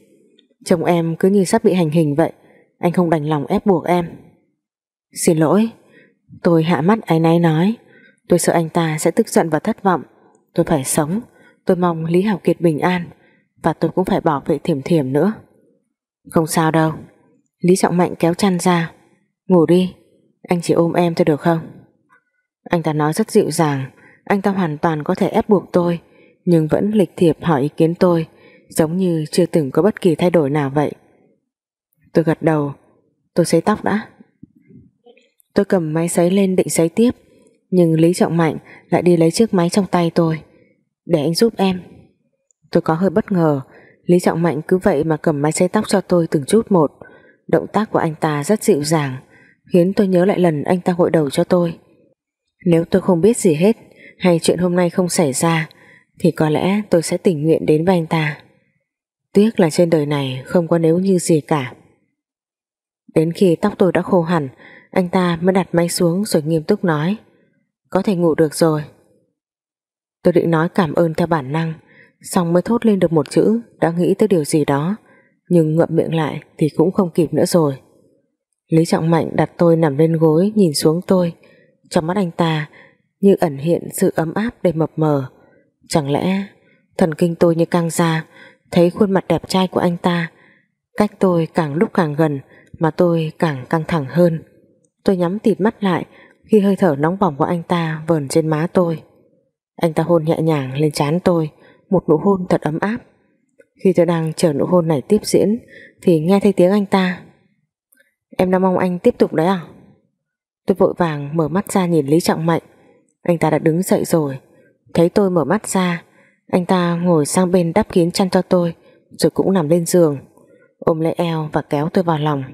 chồng em cứ như sắp bị hành hình vậy. Anh không đành lòng ép buộc em. Xin lỗi. Tôi hạ mắt ái náy nói. Tôi sợ anh ta sẽ tức giận và thất vọng. Tôi phải sống. Tôi mong Lý Hảo Kiệt bình an. Và tôi cũng phải bảo vệ thiểm thiểm nữa. Không sao đâu. Lý Trọng Mạnh kéo chăn ra. Ngủ đi. Anh chỉ ôm em thôi được không? Anh ta nói rất dịu dàng. Anh ta hoàn toàn có thể ép buộc tôi. Nhưng vẫn lịch thiệp hỏi ý kiến tôi giống như chưa từng có bất kỳ thay đổi nào vậy. Tôi gật đầu. Tôi sấy tóc đã. Tôi cầm máy sấy lên định sấy tiếp, Nhưng Lý Trọng Mạnh lại đi lấy chiếc máy trong tay tôi. Để anh giúp em. Tôi có hơi bất ngờ. Lý Trọng Mạnh cứ vậy mà cầm máy sấy tóc cho tôi từng chút một. Động tác của anh ta rất dịu dàng, Khiến tôi nhớ lại lần anh ta gội đầu cho tôi. Nếu tôi không biết gì hết, Hay chuyện hôm nay không xảy ra, Thì có lẽ tôi sẽ tình nguyện đến với anh ta. Tiếc là trên đời này Không có nếu như gì cả. Đến khi tóc tôi đã khô hẳn, Anh ta mới đặt máy xuống rồi nghiêm túc nói, Có thể ngủ được rồi. Tôi định nói cảm ơn theo bản năng, Xong mới thốt lên được một chữ Đã nghĩ tới điều gì đó, Nhưng ngậm miệng lại thì cũng không kịp nữa rồi. Lý Trọng Mạnh đặt tôi nằm lên gối Nhìn xuống tôi, Trong mắt anh ta như ẩn hiện sự ấm áp đầy mập mờ. Chẳng lẽ thần kinh tôi như căng ra Thấy khuôn mặt đẹp trai của anh ta. Cách tôi càng lúc càng gần, Mà tôi càng căng thẳng hơn. Tôi nhắm tịt mắt lại Khi hơi thở nóng bỏng của anh ta vờn trên má tôi. Anh ta hôn nhẹ nhàng lên trán tôi, Một nụ hôn thật ấm áp. Khi tôi đang chờ nụ hôn này tiếp diễn, Thì nghe thấy tiếng anh ta. Em đang mong anh tiếp tục đấy à? Tôi vội vàng mở mắt ra nhìn Lý Trọng Mạnh. Anh ta đã đứng dậy rồi, Thấy tôi mở mắt ra anh ta ngồi sang bên đắp kín chăn cho tôi, Rồi cũng nằm lên giường. Ôm lấy eo và kéo tôi vào lòng.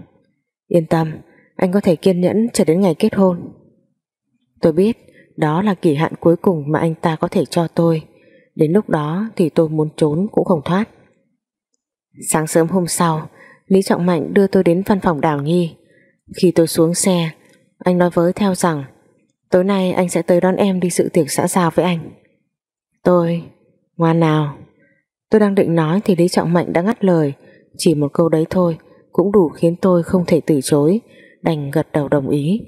Yên tâm, Anh có thể kiên nhẫn chờ đến ngày kết hôn. Tôi biết Đó là kỳ hạn cuối cùng mà anh ta có thể cho tôi. Đến lúc đó thì tôi muốn trốn cũng không thoát. Sáng sớm hôm sau, Lý Trọng Mạnh đưa tôi đến văn phòng Đào Nhi Khi tôi xuống xe, Anh nói với theo rằng, Tối nay anh sẽ tới đón em đi sự tiệc xã giao với anh. Tôi Ngoan nào. Tôi đang định nói thì Lý Trọng Mạnh đã ngắt lời. Chỉ một câu đấy thôi, Cũng đủ khiến tôi không thể từ chối, Đành gật đầu đồng ý.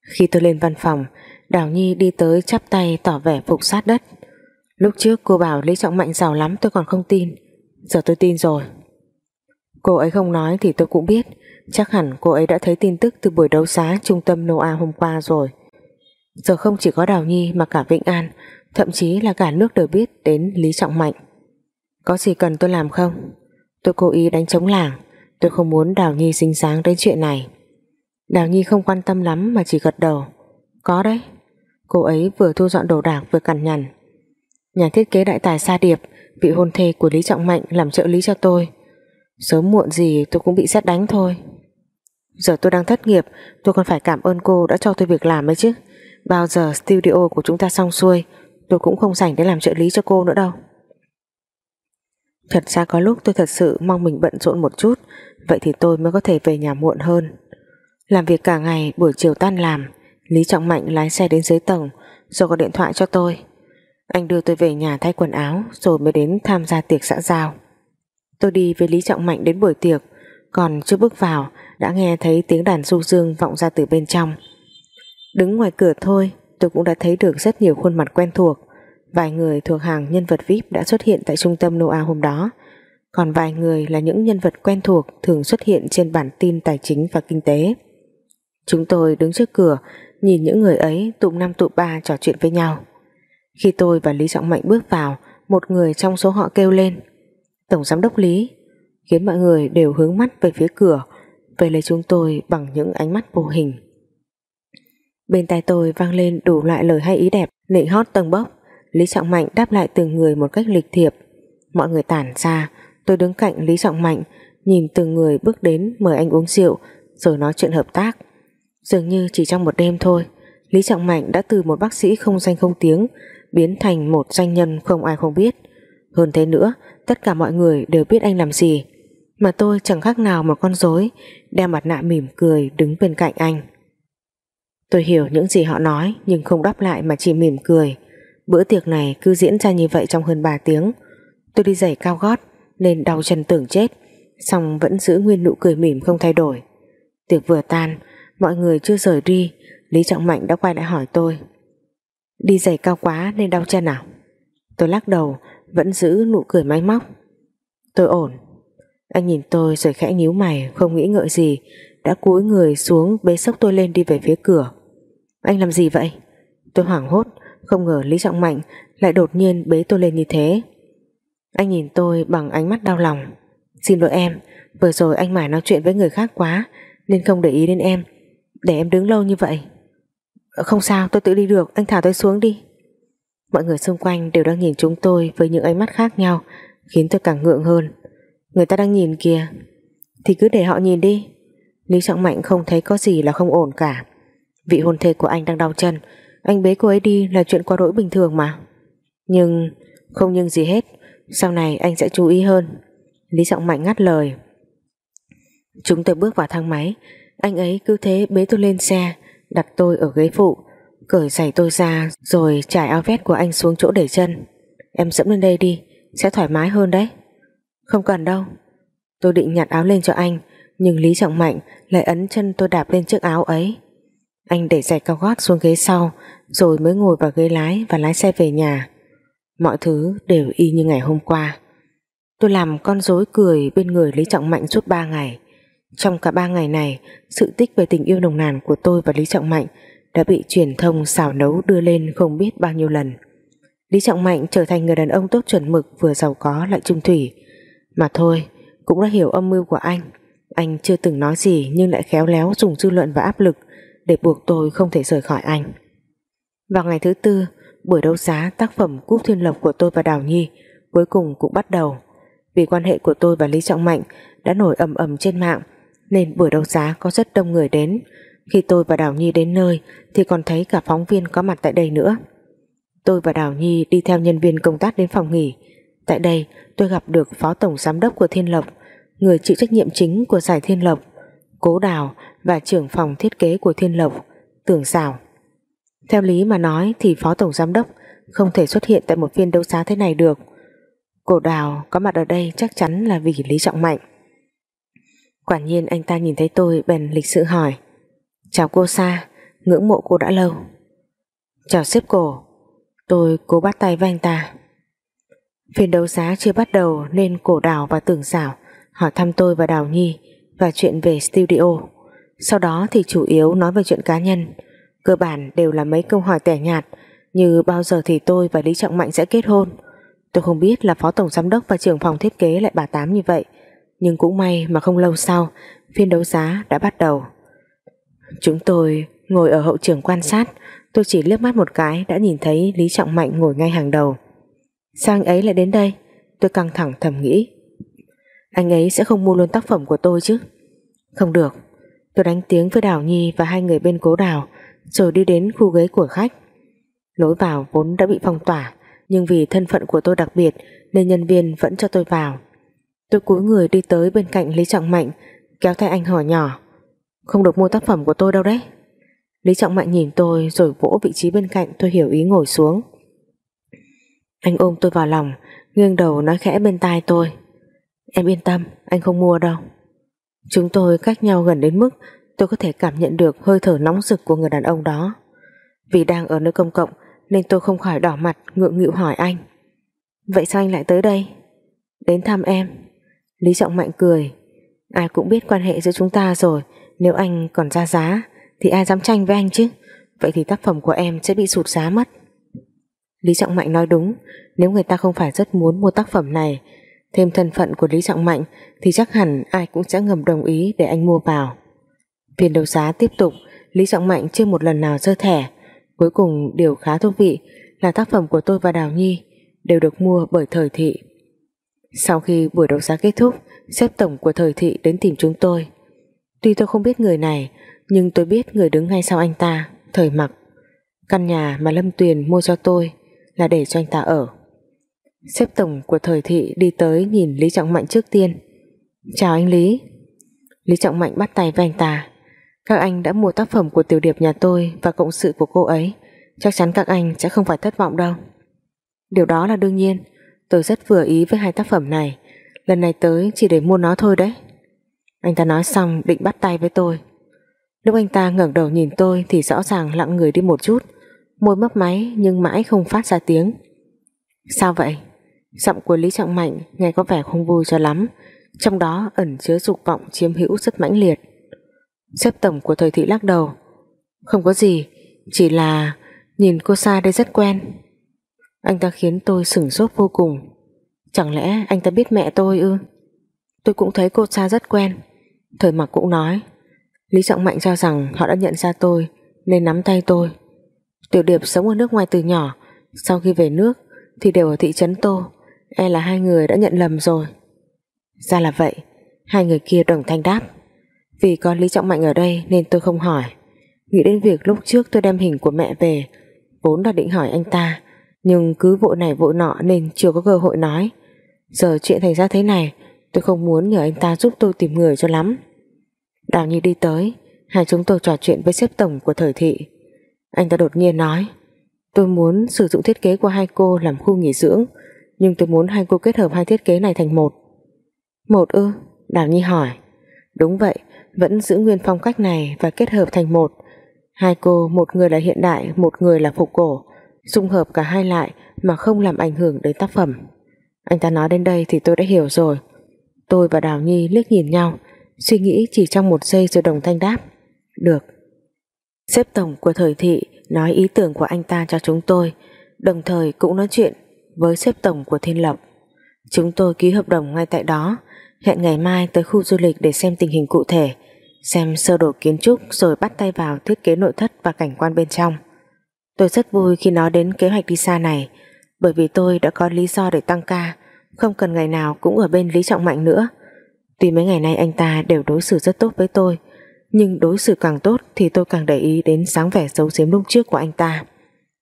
Khi tôi lên văn phòng, Đào Nhi đi tới chắp tay tỏ vẻ phục sát đất. Lúc trước cô bảo Lý Trọng Mạnh giàu lắm tôi còn không tin. Giờ tôi tin rồi. Cô ấy không nói thì tôi cũng biết. Chắc hẳn cô ấy đã thấy tin tức từ buổi đấu giá trung tâm Noa hôm qua rồi. Giờ không chỉ có Đào Nhi mà cả Vĩnh An. Thậm chí là cả nước đều biết đến Lý Trọng Mạnh. Có gì cần tôi làm không? Tôi cố ý đánh chống làng. Tôi không muốn Đào Nhi xinh sáng đến chuyện này. Đào Nhi không quan tâm lắm mà chỉ gật đầu. Có đấy. Cô ấy vừa thu dọn đồ đạc vừa cằn nhằn. Nhà thiết kế đại tài Sa Điệp bị hôn thê của Lý Trọng Mạnh làm trợ lý cho tôi. Sớm muộn gì tôi cũng bị xét đánh thôi. Giờ tôi đang thất nghiệp, Tôi còn phải cảm ơn cô đã cho tôi việc làm ấy chứ. Bao giờ studio của chúng ta xong xuôi Tôi cũng không rảnh để làm trợ lý cho cô nữa đâu. Thật ra có lúc tôi thật sự mong mình bận rộn một chút, Vậy thì tôi mới có thể về nhà muộn hơn. Làm việc cả ngày, buổi chiều tan làm, Lý Trọng Mạnh lái xe đến dưới tầng, Rồi gọi điện thoại cho tôi. Anh đưa tôi về nhà thay quần áo, Rồi mới đến tham gia tiệc xã giao. Tôi đi với Lý Trọng Mạnh đến buổi tiệc, Còn chưa bước vào, Đã nghe thấy tiếng đàn du dương vọng ra từ bên trong. Đứng ngoài cửa thôi Tôi cũng đã thấy được rất nhiều khuôn mặt quen thuộc. Vài người thuộc hàng nhân vật VIP Đã xuất hiện tại trung tâm Noa hôm đó. Còn vài người là những nhân vật quen thuộc Thường xuất hiện trên bản tin tài chính và kinh tế. Chúng tôi đứng trước cửa, Nhìn những người ấy tụm năm tụm ba trò chuyện với nhau. Khi tôi và Lý Trọng Mạnh bước vào, Một người trong số họ kêu lên, Tổng giám đốc Lý. Khiến mọi người đều hướng mắt về phía cửa, về lấy chúng tôi bằng những ánh mắt vô hình bên tai tôi vang lên đủ loại lời hay ý đẹp, nịnh hót tầng bốc. Lý Trọng Mạnh đáp lại từng người một cách lịch thiệp. Mọi người tản ra, tôi đứng cạnh Lý Trọng Mạnh, nhìn từng người bước đến mời anh uống rượu, rồi nói chuyện hợp tác. Dường như chỉ trong một đêm thôi, Lý Trọng Mạnh đã từ một bác sĩ không danh không tiếng biến thành một danh nhân không ai không biết. Hơn thế nữa, tất cả mọi người đều biết anh làm gì. Mà tôi chẳng khác nào một con rối, đeo mặt nạ mỉm cười đứng bên cạnh anh tôi hiểu những gì họ nói, nhưng không đáp lại mà chỉ mỉm cười. Bữa tiệc này cứ diễn ra như vậy trong hơn 3 tiếng. Tôi đi giày cao gót, nên đau chân tưởng chết, song vẫn giữ nguyên nụ cười mỉm không thay đổi. Tiệc vừa tan, mọi người chưa rời đi, Lý Trọng Mạnh đã quay lại hỏi tôi. Đi giày cao quá nên đau chân à? Tôi lắc đầu, vẫn giữ nụ cười máy móc. Tôi ổn. Anh nhìn tôi rồi khẽ nhíu mày, không nghĩ ngợi gì đã cúi người xuống bế sốc tôi lên đi về phía cửa. Anh làm gì vậy? Tôi hoảng hốt, không ngờ Lý Trọng Mạnh lại đột nhiên bế tôi lên như thế. Anh nhìn tôi bằng ánh mắt đau lòng. Xin lỗi em, Vừa rồi anh mải nói chuyện với người khác quá, Nên không để ý đến em. Để em đứng lâu như vậy. Ờ, không sao, tôi tự đi được, Anh thả tôi xuống đi. Mọi người xung quanh đều đang nhìn chúng tôi Với những ánh mắt khác nhau, Khiến tôi càng ngượng hơn. Người ta đang nhìn kìa. Thì cứ để họ nhìn đi. Lý Trọng Mạnh không thấy có gì là không ổn cả. Vị hôn thê của anh đang đau chân. Anh bế cô ấy đi là chuyện quá đỗi bình thường mà. Nhưng Không nhưng gì hết, Sau này anh sẽ chú ý hơn. Lý Trọng Mạnh ngắt lời. Chúng tôi bước vào thang máy. Anh ấy cứ thế bế tôi lên xe, Đặt tôi ở ghế phụ, Cởi giày tôi ra Rồi trải áo vest của anh xuống chỗ để chân. Em dẫm lên đây đi, Sẽ thoải mái hơn đấy. Không cần đâu. Tôi định nhặt áo lên cho anh nhưng Lý Trọng Mạnh lại ấn chân tôi đạp lên chiếc áo ấy Anh để giày cao gót xuống ghế sau Rồi mới ngồi vào ghế lái Và lái xe về nhà Mọi thứ đều y như ngày hôm qua Tôi làm con rối cười bên người Lý Trọng Mạnh suốt 3 ngày trong cả ba ngày này, sự tích về tình yêu nồng nàn của tôi và Lý Trọng Mạnh đã bị truyền thông xào nấu đưa lên không biết bao nhiêu lần. Lý Trọng Mạnh trở thành người đàn ông tốt chuẩn mực vừa giàu có lại trung thủy. Mà thôi, cũng đã hiểu âm mưu của anh. Anh chưa từng nói gì nhưng lại khéo léo dùng dư luận và áp lực để buộc tôi không thể rời khỏi anh. Vào ngày thứ tư, buổi đấu giá tác phẩm Cúp Thiên Lộc của tôi và Đào Nhi cuối cùng cũng bắt đầu. Vì quan hệ của tôi và Lý Trọng Mạnh đã nổi ầm ầm trên mạng nên buổi đấu giá có rất đông người đến. Khi tôi và Đào Nhi đến nơi thì còn thấy cả phóng viên có mặt tại đây nữa. Tôi và Đào Nhi đi theo nhân viên công tác đến phòng nghỉ. Tại đây tôi gặp được Phó Tổng Giám đốc của Thiên Lộc, người chịu trách nhiệm chính của giải Thiên Lộc, Cố Đào và trưởng phòng thiết kế của Thiên Lộc, Tưởng Xảo. Theo lý mà nói thì Phó Tổng Giám đốc không thể xuất hiện tại một phiên đấu giá thế này được. Cổ Đào có mặt ở đây chắc chắn là vì Lý Trọng Mạnh. Quả nhiên anh ta nhìn thấy tôi bèn lịch sự hỏi Chào cô Sa Ngưỡng mộ cô đã lâu Chào xếp cổ Tôi cố bắt tay với anh ta Phiên đấu giá chưa bắt đầu Nên cổ đào và tưởng xảo Hỏi thăm tôi và Đào Nhi Và chuyện về studio Sau đó thì chủ yếu nói về chuyện cá nhân Cơ bản đều là mấy câu hỏi tẻ nhạt, Như bao giờ thì tôi và Lý Trọng Mạnh sẽ kết hôn Tôi không biết là phó tổng giám đốc và trưởng phòng thiết kế lại bà Tám như vậy, nhưng cũng may mà không lâu sau, phiên đấu giá đã bắt đầu. Chúng tôi ngồi ở hậu trường quan sát, tôi chỉ liếc mắt một cái đã nhìn thấy Lý Trọng Mạnh ngồi ngay hàng đầu. Sao anh ấy lại đến đây? Tôi căng thẳng thầm nghĩ. Anh ấy sẽ không mua luôn tác phẩm của tôi chứ? Không được. Tôi đánh tiếng với Đào Nhi và hai người bên cố đào rồi đi đến khu ghế của khách. Lối vào vốn đã bị phong tỏa, nhưng vì thân phận của tôi đặc biệt nên nhân viên vẫn cho tôi vào. Tôi cúi người đi tới bên cạnh Lý Trọng Mạnh, kéo tay anh hỏi nhỏ, Không được mua tác phẩm của tôi đâu đấy Lý Trọng Mạnh nhìn tôi rồi vỗ vị trí bên cạnh, tôi hiểu ý ngồi xuống Anh ôm tôi vào lòng, nghiêng đầu nói khẽ bên tai tôi Em yên tâm, anh không mua đâu. Chúng tôi cách nhau gần đến mức tôi có thể cảm nhận được hơi thở nóng rực của người đàn ông đó. Vì đang ở nơi công cộng nên tôi không khỏi đỏ mặt, ngượng nghịu hỏi anh. Vậy sao anh lại tới đây? Đến thăm em. Lý Trọng Mạnh cười. Ai cũng biết quan hệ giữa chúng ta rồi. Nếu anh còn ra giá, Thì ai dám tranh với anh chứ? Vậy thì tác phẩm của em sẽ bị sụt giá mất. Lý Trọng Mạnh nói đúng. Nếu người ta không phải rất muốn mua tác phẩm này Thêm thân phận của Lý Trọng Mạnh Thì chắc hẳn ai cũng sẽ ngầm đồng ý Để anh mua vào Phiên đấu giá tiếp tục Lý Trọng Mạnh chưa một lần nào dơ thẻ Cuối cùng điều khá thú vị Là tác phẩm của tôi và Đào Nhi Đều được mua bởi thời thị sau khi buổi đấu giá kết thúc, xếp tổng của thời thị đến tìm chúng tôi. Tuy tôi không biết người này, nhưng tôi biết người đứng ngay sau anh ta, thời mặc. Căn nhà mà Lâm Tuyền mua cho tôi là để cho anh ta ở. Xếp tổng của thời thị đi tới nhìn Lý Trọng Mạnh trước tiên. Chào anh Lý. Lý Trọng Mạnh bắt tay với anh ta. Các anh đã mua tác phẩm của tiểu điệp nhà tôi và cộng sự của cô ấy. Chắc chắn các anh sẽ không phải thất vọng đâu. Điều đó là đương nhiên. Tôi rất vừa ý với hai tác phẩm này Lần này tới chỉ để mua nó thôi đấy Anh ta nói xong định bắt tay với tôi Lúc anh ta ngẩng đầu nhìn tôi Thì rõ ràng lặng người đi một chút Môi mấp máy nhưng mãi không phát ra tiếng Sao vậy Giọng của Lý Trọng Mạnh nghe có vẻ không vui cho lắm, Trong đó ẩn chứa dục vọng chiếm hữu rất mãnh liệt. Xếp tổng của thời thị lắc đầu, Không có gì, Chỉ là nhìn cô xa đây rất quen. Anh ta khiến tôi sửng sốt vô cùng. Chẳng lẽ anh ta biết mẹ tôi ư? Tôi cũng thấy cô sa rất quen. Thời mặc cũng nói, Lý Trọng Mạnh cho rằng họ đã nhận ra tôi, Nên nắm tay tôi. Tiểu Điệp sống ở nước ngoài từ nhỏ, Sau khi về nước thì đều ở thị trấn Tô. E là hai người đã nhận lầm rồi? Ra là vậy, Hai người kia đồng thanh đáp. Vì có Lý Trọng Mạnh ở đây nên tôi không hỏi. Nghĩ đến việc lúc trước tôi đem hình của mẹ về, Vốn là định hỏi anh ta, Nhưng cứ vội này vội nọ Nên chưa có cơ hội nói. Giờ chuyện thành ra thế này, Tôi không muốn nhờ anh ta giúp tôi tìm người cho lắm. Đào Nhi đi tới, Hai chúng tôi trò chuyện với sếp tổng của thời thị. Anh ta đột nhiên nói, Tôi muốn sử dụng thiết kế của hai cô làm khu nghỉ dưỡng nhưng tôi muốn hai cô kết hợp hai thiết kế này thành một. Một ư? Đào Nhi hỏi. Đúng vậy, Vẫn giữ nguyên phong cách này và kết hợp thành một. Hai cô, một người là hiện đại, Một người là phục cổ, Dung hợp cả hai lại mà không làm ảnh hưởng đến tác phẩm. Anh ta nói đến đây thì tôi đã hiểu rồi. Tôi và Đào Nhi liếc nhìn nhau, Suy nghĩ chỉ trong một giây rồi đồng thanh đáp. Được. Xếp tổng của thời thị nói ý tưởng của anh ta cho chúng tôi, Đồng thời cũng nói chuyện với xếp tổng của Thiên Lộc. Chúng tôi ký hợp đồng ngay tại đó. Hẹn ngày mai tới khu du lịch để xem tình hình cụ thể, Xem sơ đồ kiến trúc rồi bắt tay vào thiết kế nội thất và cảnh quan bên trong. Tôi rất vui khi nói đến kế hoạch đi xa này, Bởi vì tôi đã có lý do để tăng ca, Không cần ngày nào cũng ở bên Lý Trọng Mạnh nữa. Tuy mấy ngày nay anh ta đều đối xử rất tốt với tôi, Nhưng đối xử càng tốt Thì tôi càng để ý đến sáng vẻ xấu giếm lúc trước của anh ta.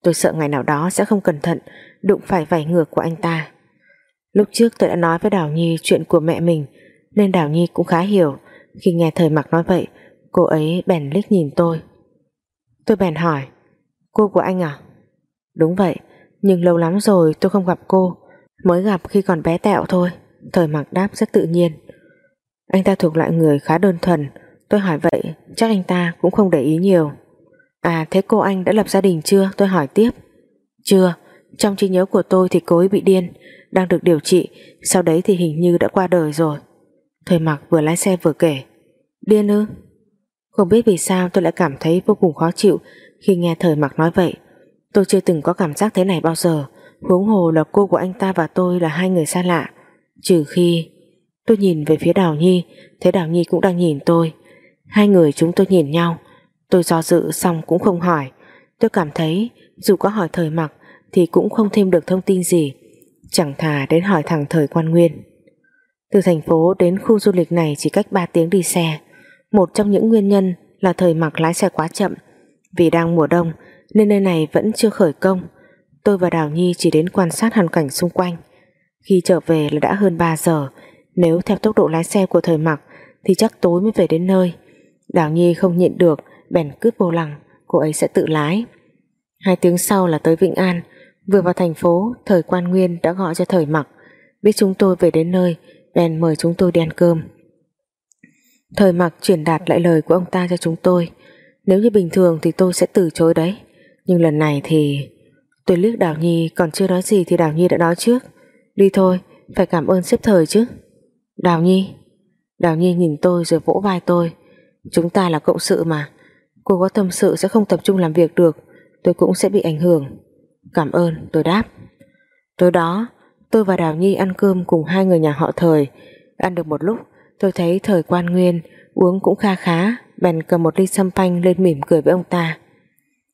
Tôi sợ ngày nào đó sẽ không cẩn thận Đụng phải vảy ngược của anh ta. Lúc trước tôi đã nói với Đào Nhi Chuyện của mẹ mình, Nên Đào Nhi cũng khá hiểu. Khi nghe thời mặc nói vậy, Cô ấy bèn liếc nhìn tôi. Tôi bèn hỏi, Cô của anh à? Đúng vậy, Nhưng lâu lắm rồi tôi không gặp cô, Mới gặp khi còn bé tẹo thôi, Thời mặc đáp rất tự nhiên. Anh ta thuộc loại người khá đơn thuần, Tôi hỏi vậy chắc anh ta cũng không để ý nhiều. À thế cô anh đã lập gia đình chưa? Tôi hỏi tiếp. Chưa trong trí nhớ của tôi thì cô ấy bị điên, Đang được điều trị, Sau đấy thì hình như đã qua đời rồi. Thời mặc vừa lái xe vừa kể, Điên ư? Không biết vì sao tôi lại cảm thấy vô cùng khó chịu Khi nghe thời mặc nói vậy. Tôi chưa từng có cảm giác thế này bao giờ, Huống hồ là cô của anh ta và tôi là hai người xa lạ. Trừ khi Tôi nhìn về phía Đào Nhi Thấy Đào Nhi cũng đang nhìn tôi. Hai người chúng tôi nhìn nhau, Tôi do dự xong cũng không hỏi. Tôi cảm thấy dù có hỏi thời mặc thì cũng không thêm được thông tin gì. Chẳng thà đến hỏi thẳng thời quan nguyên. Từ thành phố đến khu du lịch này Chỉ cách 3 tiếng đi xe. Một trong những nguyên nhân là thời mặc lái xe quá chậm. Vì đang mùa đông, Nên nơi này vẫn chưa khởi công. Tôi và Đào Nhi chỉ đến quan sát hoàn cảnh xung quanh. Khi trở về là đã hơn 3 giờ. Nếu theo tốc độ lái xe của thời mặc Thì chắc tối mới về đến nơi. Đào Nhi không nhịn được, Bèn cướp vô lăng. Cô ấy sẽ tự lái. Hai tiếng sau là tới Vĩnh An. Vừa vào thành phố Thời quan nguyên đã gọi cho thời mặc. Biết chúng tôi về đến nơi Bèn mời chúng tôi đi ăn cơm. Thời mặc truyền đạt lại lời của ông ta cho chúng tôi. Nếu như bình thường thì tôi sẽ từ chối đấy. Nhưng lần này thì Tôi liếc Đào Nhi còn chưa nói gì Thì Đào Nhi đã nói trước. Đi thôi, phải cảm ơn xếp thời chứ. Đào Nhi Đào Nhi nhìn tôi rồi vỗ vai tôi. Chúng ta là cộng sự mà. Cô có tâm sự sẽ không tập trung làm việc được Tôi cũng sẽ bị ảnh hưởng. Cảm ơn, tôi đáp. Tối đó, tôi và Đào Nhi ăn cơm cùng hai người nhà họ thời. Ăn được một lúc, tôi thấy thời quan nguyên, Uống cũng kha khá, Bèn cầm một ly sâm panh lên mỉm cười với ông ta.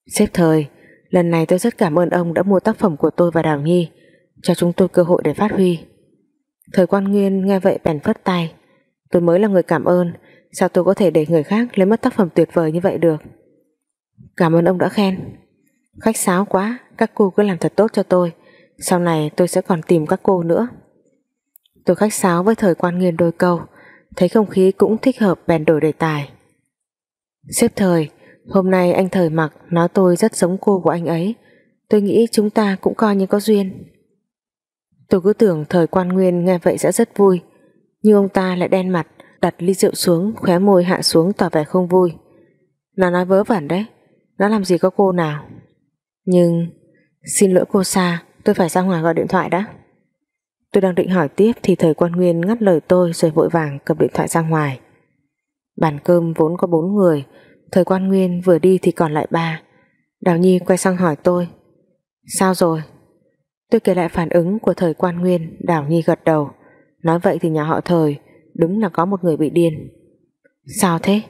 Sếp thời, Lần này tôi rất cảm ơn ông đã mua tác phẩm của tôi và Đào Nhi. Cho chúng tôi cơ hội để phát huy. Thời quan nguyên nghe vậy bèn phất tay. Tôi mới là người cảm ơn, Sao tôi có thể để người khác lấy mất tác phẩm tuyệt vời như vậy được? Cảm ơn ông đã khen. Khách sáo quá. Các cô cứ làm thật tốt cho tôi. Sau này tôi sẽ còn tìm các cô nữa. Tôi khách sáo với thời quan nghiên đôi câu, Thấy không khí cũng thích hợp bèn đổi đề tài. Xếp thời, Hôm nay anh thời mặc nói tôi rất giống cô của anh ấy. Tôi nghĩ chúng ta cũng coi như có duyên. Tôi cứ tưởng thời quan nguyên nghe vậy sẽ rất vui, Nhưng ông ta lại đen mặt, Đặt ly rượu xuống, Khóe môi hạ xuống tỏ vẻ không vui. Nó nói vớ vẩn đấy, Nó làm gì có cô nào. Nhưng Xin lỗi cô sa, Tôi phải ra ngoài gọi điện thoại đã. Tôi đang định hỏi tiếp Thì thời quan nguyên ngắt lời tôi Rồi vội vàng cầm điện thoại ra ngoài. Bàn cơm vốn có bốn người Thời quan nguyên vừa đi thì còn lại ba. Đào Nhi quay sang hỏi tôi Sao rồi? Tôi kể lại phản ứng của thời quan nguyên Đào Nhi gật đầu Nói vậy thì nhà họ thời Đúng là có một người bị điên. Sao thế?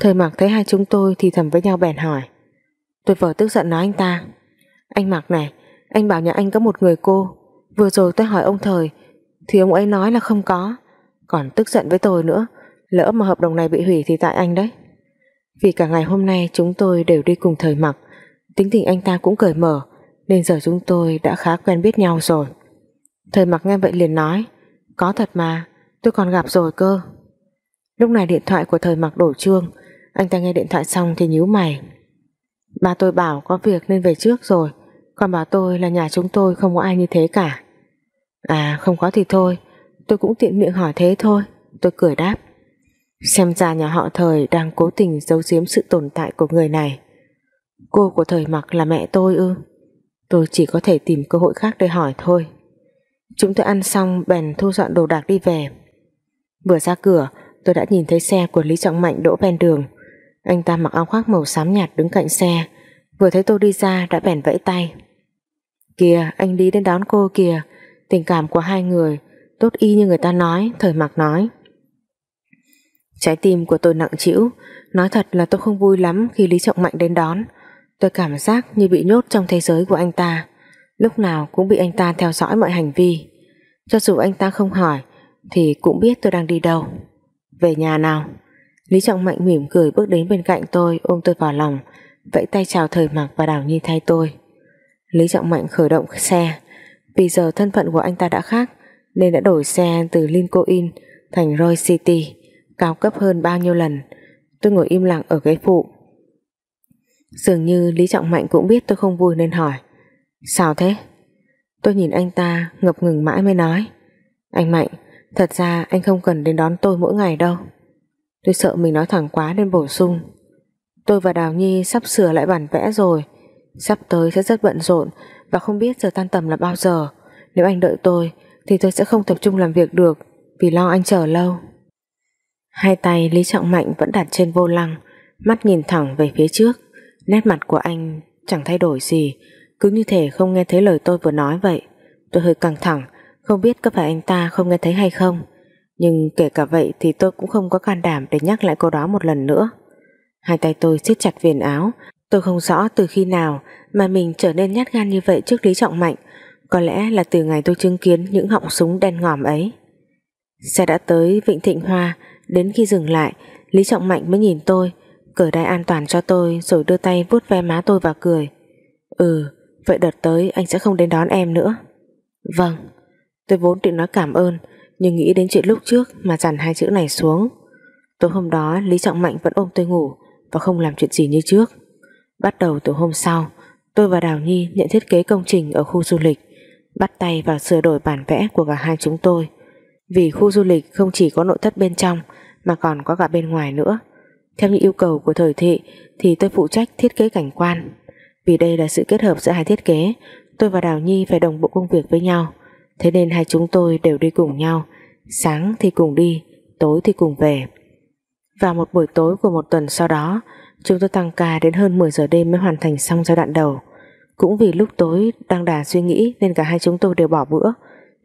Thời mặc thấy hai chúng tôi thì thầm với nhau bèn hỏi Tôi vợ tức giận nói anh ta anh mặc này, Anh bảo nhà anh có một người cô. Vừa rồi tôi hỏi ông Thời, Thì ông ấy nói là không có. Còn tức giận với tôi nữa, Lỡ mà hợp đồng này bị hủy thì tại anh đấy. Vì cả ngày hôm nay chúng tôi đều đi cùng Thời mặc Tính tình anh ta cũng cởi mở, Nên giờ chúng tôi đã khá quen biết nhau rồi. Thời mặc nghe vậy liền nói, Có thật mà, Tôi còn gặp rồi cơ. Lúc này điện thoại của thời mặc đổ chuông, Anh ta nghe điện thoại xong thì nhíu mày. Ba tôi bảo có việc nên về trước rồi còn bảo tôi là nhà chúng tôi không có ai như thế cả. À không có thì thôi. Tôi cũng tiện miệng hỏi thế thôi. Tôi cười đáp. Xem ra nhà họ thời đang cố tình giấu giếm sự tồn tại của người này. Cô của thời mặc là mẹ tôi ư? Tôi chỉ có thể tìm cơ hội khác để hỏi thôi. Chúng tôi ăn xong, bèn thu dọn đồ đạc đi về. Vừa ra cửa, tôi đã nhìn thấy xe của Lý Trọng Mạnh đỗ ven đường. Anh ta mặc áo khoác màu xám nhạt đứng cạnh xe vừa thấy tôi đi ra đã bèn vẫy tay. Kìa, anh đi đến đón cô kìa. Tình cảm của hai người, tốt y như người ta nói, thời mặc nói. Trái tim của tôi nặng trĩu. Nói thật là tôi không vui lắm khi Lý Trọng Mạnh đến đón. Tôi cảm giác như bị nhốt trong thế giới của anh ta. Lúc nào cũng bị anh ta theo dõi mọi hành vi. Cho dù anh ta không hỏi, thì cũng biết tôi đang đi đâu. Về nhà nào? Lý Trọng Mạnh mỉm cười bước đến bên cạnh tôi, ôm tôi vào lòng vẫy tay chào thời mặc và đảo nhi thay tôi. Lý Trọng Mạnh khởi động xe. Vì giờ thân phận của anh ta đã khác, nên đã đổi xe từ Lincoln thành Roy City, cao cấp hơn bao nhiêu lần. Tôi ngồi im lặng ở ghế phụ. Dường như Lý Trọng Mạnh cũng biết tôi không vui nên hỏi, sao thế? Tôi nhìn anh ta ngập ngừng mãi mới nói, anh Mạnh, Thật ra anh không cần đến đón tôi mỗi ngày đâu. Tôi sợ mình nói thẳng quá nên bổ sung Tôi và Đào Nhi sắp sửa lại bản vẽ rồi. Sắp tới sẽ rất bận rộn Và không biết giờ tan tầm là bao giờ. Nếu anh đợi tôi Thì tôi sẽ không tập trung làm việc được Vì lo anh chờ lâu. Hai tay Lý Trọng Mạnh vẫn đặt trên vô lăng, Mắt nhìn thẳng về phía trước. Nét mặt của anh chẳng thay đổi gì, Cứ như thể không nghe thấy lời tôi vừa nói vậy. Tôi hơi căng thẳng, không biết có phải anh ta không nghe thấy hay không. Nhưng kể cả vậy thì tôi cũng không có can đảm Để nhắc lại câu đó một lần nữa. Hai tay tôi siết chặt viền áo. Tôi không rõ từ khi nào Mà mình trở nên nhát gan như vậy trước Lý Trọng Mạnh. Có lẽ là từ ngày tôi chứng kiến Những họng súng đen ngòm ấy. Xe đã tới Vịnh Thịnh Hoa. Đến khi dừng lại, Lý Trọng Mạnh mới nhìn tôi, Cởi đai an toàn cho tôi Rồi đưa tay vuốt ve má tôi và cười. Ừ vậy đợt tới anh sẽ không đến đón em nữa. Vâng Tôi vốn định nói cảm ơn, Nhưng nghĩ đến chuyện lúc trước mà dằn hai chữ này xuống. Tối hôm đó, Lý Trọng Mạnh vẫn ôm tôi ngủ. Và không làm chuyện gì như trước. Bắt đầu từ hôm sau, Tôi và Đào Nhi nhận thiết kế công trình ở khu du lịch, Bắt tay vào sửa đổi bản vẽ của cả hai chúng tôi. Vì khu du lịch không chỉ có nội thất bên trong, Mà còn có cả bên ngoài nữa. Theo những yêu cầu của thời thị, Thì tôi phụ trách thiết kế cảnh quan. Vì đây là sự kết hợp giữa hai thiết kế, Tôi và Đào Nhi phải đồng bộ công việc với nhau. Thế nên hai chúng tôi đều đi cùng nhau, Sáng thì cùng đi, Tối thì cùng về. Vào một buổi tối của một tuần sau đó, Chúng tôi tăng ca đến hơn 10 giờ đêm Mới hoàn thành xong giai đoạn đầu. Cũng vì lúc tối đang đà suy nghĩ Nên cả hai chúng tôi đều bỏ bữa.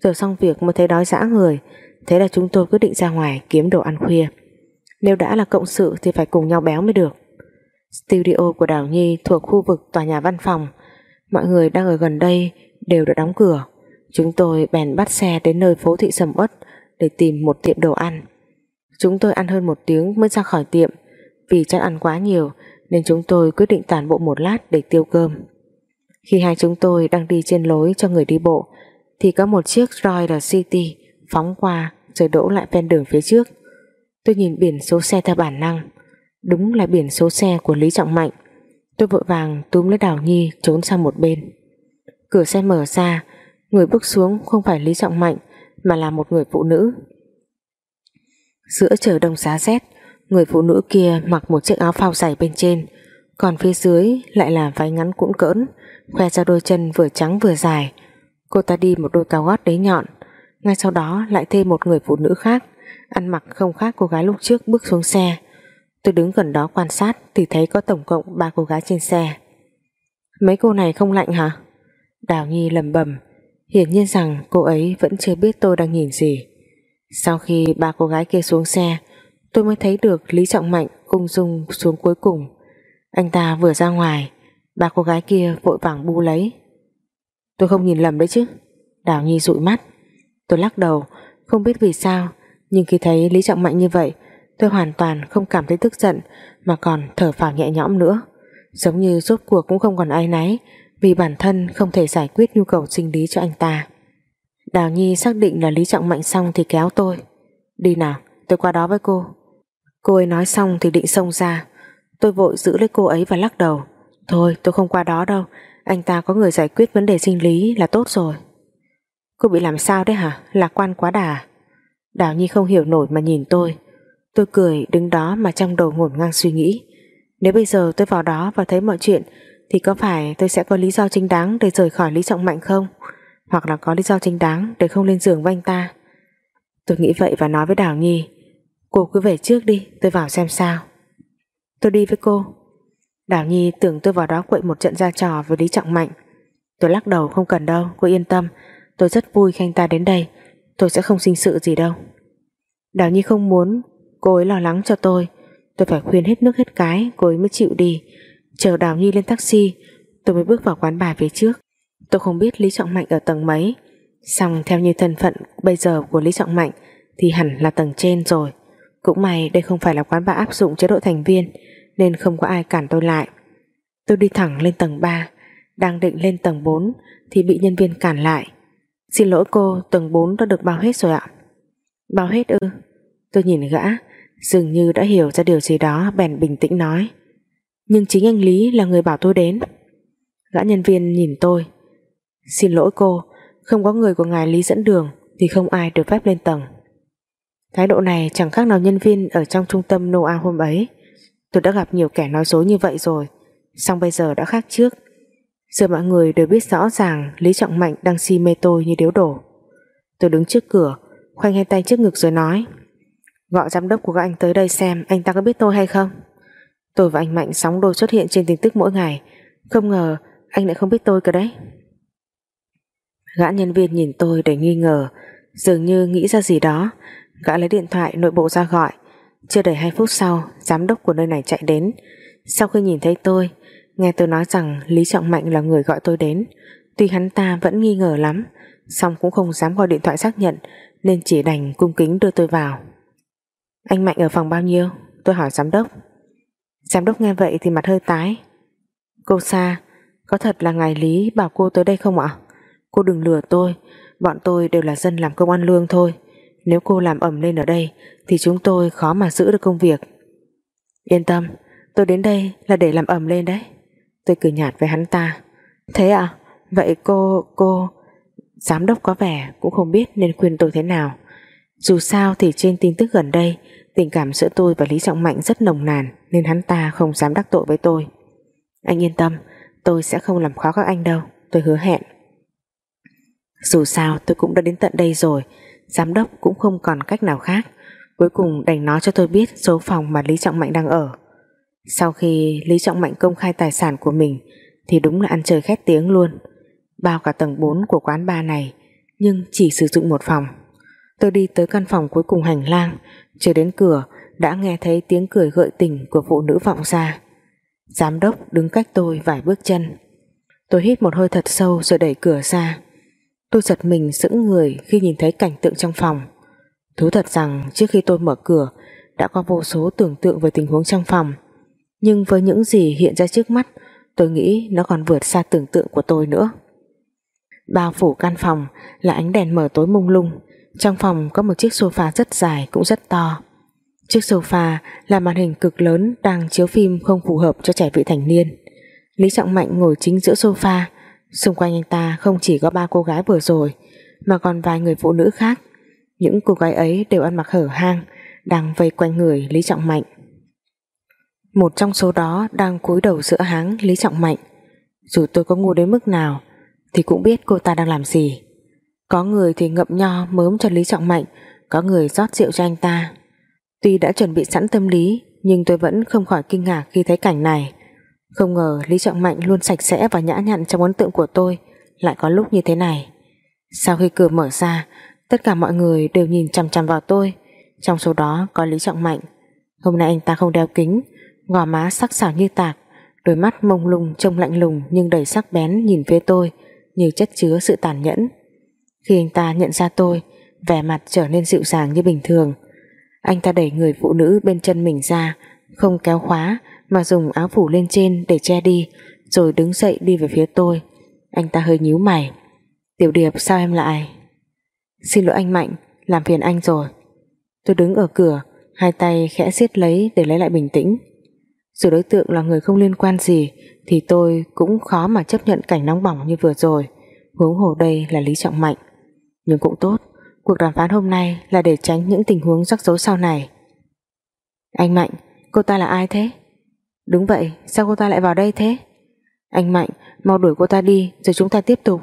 Rồi xong việc mới thấy đói dã người, Thế là chúng tôi quyết định ra ngoài kiếm đồ ăn khuya. Nếu đã là cộng sự Thì phải cùng nhau béo mới được. Studio của Đào Nhi thuộc khu vực tòa nhà văn phòng. Mọi người đang ở gần đây Đều đã đóng cửa. Chúng tôi bèn bắt xe đến nơi phố thị sầm uất để tìm một tiệm đồ ăn. Chúng tôi ăn hơn một tiếng mới ra khỏi tiệm vì chắc ăn quá nhiều, nên chúng tôi quyết định tản bộ một lát để tiêu cơm. Khi hai chúng tôi đang đi trên lối cho người đi bộ, thì có một chiếc Royal City phóng qua rồi đỗ lại ven đường phía trước. Tôi nhìn biển số xe theo bản năng. Đúng là biển số xe của Lý Trọng Mạnh. Tôi vội vàng túm lấy Đào Nhi trốn sang một bên. Cửa xe mở ra, Người bước xuống không phải Lý Trọng Mạnh, mà là một người phụ nữ. Giữa trời đông giá rét, người phụ nữ kia mặc một chiếc áo phao dày bên trên, còn phía dưới lại là váy ngắn cũng cỡn, khoe ra đôi chân vừa trắng vừa dài. Cô ta đi một đôi cao gót đế nhọn, ngay sau đó lại thêm một người phụ nữ khác, ăn mặc không khác cô gái lúc trước bước xuống xe. Tôi đứng gần đó quan sát thì thấy có tổng cộng ba cô gái trên xe. Mấy cô này không lạnh hả? Đào Nhi lầm bầm Hiển nhiên rằng cô ấy vẫn chưa biết tôi đang nhìn gì sau khi ba cô gái kia xuống xe, Tôi mới thấy được Lý Trọng Mạnh ung dung xuống cuối cùng. Anh ta vừa ra ngoài, Ba cô gái kia vội vàng bu lấy. Tôi không nhìn lầm đấy chứ? Đào Nhi dụi mắt. Tôi lắc đầu, không biết vì sao, Nhưng khi thấy Lý Trọng Mạnh như vậy, Tôi hoàn toàn không cảm thấy tức giận, Mà còn thở phào nhẹ nhõm nữa. Giống như rốt cuộc cũng không còn ai náy, Vì bản thân không thể giải quyết nhu cầu sinh lý cho anh ta. Đào Nhi xác định là Lý Trọng Mạnh xong thì kéo tôi. Đi nào, tôi qua đó với cô. Cô ấy nói xong thì định xông ra. Tôi vội giữ lấy cô ấy và lắc đầu. Thôi, tôi không qua đó đâu. Anh ta có người giải quyết vấn đề sinh lý là tốt rồi. Cô bị làm sao đấy hả? Lạc quan quá đà. Đào Nhi không hiểu nổi mà nhìn tôi. Tôi cười, đứng đó mà trong đầu ngổn ngang suy nghĩ. Nếu bây giờ tôi vào đó và thấy mọi chuyện, Thì có phải tôi sẽ có lý do chính đáng Để rời khỏi Lý Trọng Mạnh không? Hoặc là có lý do chính đáng Để không lên giường với anh ta. Tôi nghĩ vậy và nói với Đào Nhi Cô cứ về trước đi, tôi vào xem sao. Tôi đi với cô. Đào Nhi tưởng tôi vào đó quậy một trận ra trò với Lý Trọng Mạnh. Tôi lắc đầu, không cần đâu, Cô yên tâm, Tôi rất vui khi anh ta đến đây, Tôi sẽ không sinh sự gì đâu. Đào Nhi không muốn Cô ấy lo lắng cho tôi. Tôi phải khuyên hết nước hết cái, Cô ấy mới chịu đi. Chờ Đào Nhi lên taxi, Tôi mới bước vào quán bà phía trước. Tôi không biết Lý Trọng Mạnh ở tầng mấy. Xong theo như thân phận bây giờ của Lý Trọng Mạnh Thì hẳn là tầng trên rồi. Cũng may đây không phải là quán bar áp dụng chế độ thành viên, Nên không có ai cản tôi lại. Tôi đi thẳng lên tầng 3 Đang định lên tầng 4 Thì bị nhân viên cản lại. Xin lỗi cô, tầng 4 đã được bao hết rồi ạ. Bao hết ư? Tôi nhìn gã, Dường như đã hiểu ra điều gì đó Bèn bình tĩnh nói. Nhưng chính anh Lý là người bảo tôi đến. Gã nhân viên nhìn tôi Xin lỗi cô, Không có người của ngài Lý dẫn đường Thì không ai được phép lên tầng. Thái độ này chẳng khác nào nhân viên Ở trong trung tâm Noah hôm ấy. Tôi đã gặp nhiều kẻ nói dối như vậy rồi Xong bây giờ đã khác trước. Giờ mọi người đều biết rõ ràng Lý Trọng Mạnh đang si mê tôi như điếu đổ. Tôi đứng trước cửa, Khoanh hai tay trước ngực rồi nói, Gọi giám đốc của các anh tới đây xem Anh ta có biết tôi hay không? Tôi và anh Mạnh sóng đôi xuất hiện trên tin tức mỗi ngày. Không ngờ anh lại không biết tôi cơ đấy. Gã nhân viên nhìn tôi để nghi ngờ, Dường như nghĩ ra gì đó. Gã lấy điện thoại nội bộ ra gọi. Chưa đầy 2 phút sau, Giám đốc của nơi này chạy đến. Sau khi nhìn thấy tôi, Nghe tôi nói rằng Lý Trọng Mạnh là người gọi tôi đến. Tuy hắn ta vẫn nghi ngờ lắm, song cũng không dám gọi điện thoại xác nhận, Nên chỉ đành cung kính đưa tôi vào. Anh Mạnh ở phòng bao nhiêu? Tôi hỏi giám đốc. Giám đốc nghe vậy thì mặt hơi tái. Cô Sa, Có thật là ngài Lý bảo cô tới đây không ạ? Cô đừng lừa tôi, Bọn tôi đều là dân làm công ăn lương thôi. Nếu cô làm ẩm lên ở đây, Thì chúng tôi khó mà giữ được công việc. Yên tâm, Tôi đến đây là để làm ẩm lên đấy. Tôi cười nhạt với hắn ta. Thế à? Vậy cô cô, Giám đốc có vẻ cũng không biết nên khuyên tôi thế nào. Dù sao thì trên tin tức gần đây, Tình cảm giữa tôi và Lý Trọng Mạnh rất nồng nàn, Nên hắn ta không dám đắc tội với tôi. Anh yên tâm, Tôi sẽ không làm khó các anh đâu. Tôi hứa hẹn. Dù sao, tôi cũng đã đến tận đây rồi Giám đốc cũng không còn cách nào khác Cuối cùng đành nói cho tôi biết Số phòng mà Lý Trọng Mạnh đang ở sau khi Lý Trọng Mạnh công khai tài sản của mình, thì đúng là ăn chơi khét tiếng luôn. Bao cả tầng 4 của quán bar này, nhưng chỉ sử dụng một phòng. Tôi đi tới căn phòng cuối cùng hành lang, chưa đến cửa, đã nghe thấy tiếng cười gợi tình của phụ nữ vọng ra. Giám đốc đứng cách tôi vài bước chân. Tôi hít một hơi thật sâu rồi đẩy cửa ra. Tôi giật mình sững người khi nhìn thấy cảnh tượng trong phòng. Thú thật rằng trước khi tôi mở cửa, đã có vô số tưởng tượng về tình huống trong phòng. Nhưng với những gì hiện ra trước mắt, tôi nghĩ nó còn vượt xa tưởng tượng của tôi nữa. Bao phủ căn phòng là ánh đèn mở tối mông lung. Trong phòng có một chiếc sofa rất dài cũng rất to. Chiếc sofa là màn hình cực lớn đang chiếu phim không phù hợp cho trẻ vị thành niên. Lý Trọng Mạnh ngồi chính giữa sofa xung quanh anh ta không chỉ có ba cô gái vừa rồi, mà còn vài người phụ nữ khác. Những cô gái ấy đều ăn mặc hở hang, đang vây quanh người Lý Trọng Mạnh. Một trong số đó đang cúi đầu giữa háng Lý Trọng Mạnh. Dù tôi có ngu đến mức nào, Thì cũng biết cô ta đang làm gì. Có người thì ngậm nho mớm cho Lý Trọng Mạnh, Có người rót rượu cho anh ta. Tuy đã chuẩn bị sẵn tâm lý, Nhưng tôi vẫn không khỏi kinh ngạc khi thấy cảnh này. Không ngờ Lý Trọng Mạnh luôn sạch sẽ và nhã nhặn trong ấn tượng của tôi. Lại có lúc như thế này. Sau khi cửa mở ra, Tất cả mọi người đều nhìn chằm chằm vào tôi. Trong số đó có Lý Trọng Mạnh. Hôm nay anh ta không đeo kính, Gò má sắc sảo như tạc, Đôi mắt mông lung, trông lạnh lùng Nhưng đầy sắc bén nhìn phía tôi, Như chất chứa sự tàn nhẫn. Khi anh ta nhận ra tôi, Vẻ mặt trở nên dịu dàng như bình thường. Anh ta đẩy người phụ nữ bên chân mình ra, Không kéo khóa mà dùng áo phủ lên trên để che đi, Rồi đứng dậy đi về phía tôi. Anh ta hơi nhíu mày. Tiểu Điệp, sao em lại? Xin lỗi anh Mạnh, Làm phiền anh rồi. Tôi đứng ở cửa, Hai tay khẽ siết lấy để lấy lại bình tĩnh. Dù đối tượng là người không liên quan gì, Thì tôi cũng khó mà chấp nhận cảnh nóng bỏng như vừa rồi. Huống hồ đây là Lý Trọng Mạnh. Nhưng cũng tốt, Cuộc đàm phán hôm nay là để tránh những tình huống rắc rối sau này. Anh Mạnh, Cô ta là ai thế? Đúng vậy, sao cô ta lại vào đây thế? Anh Mạnh, mau đuổi cô ta đi, Rồi chúng ta tiếp tục.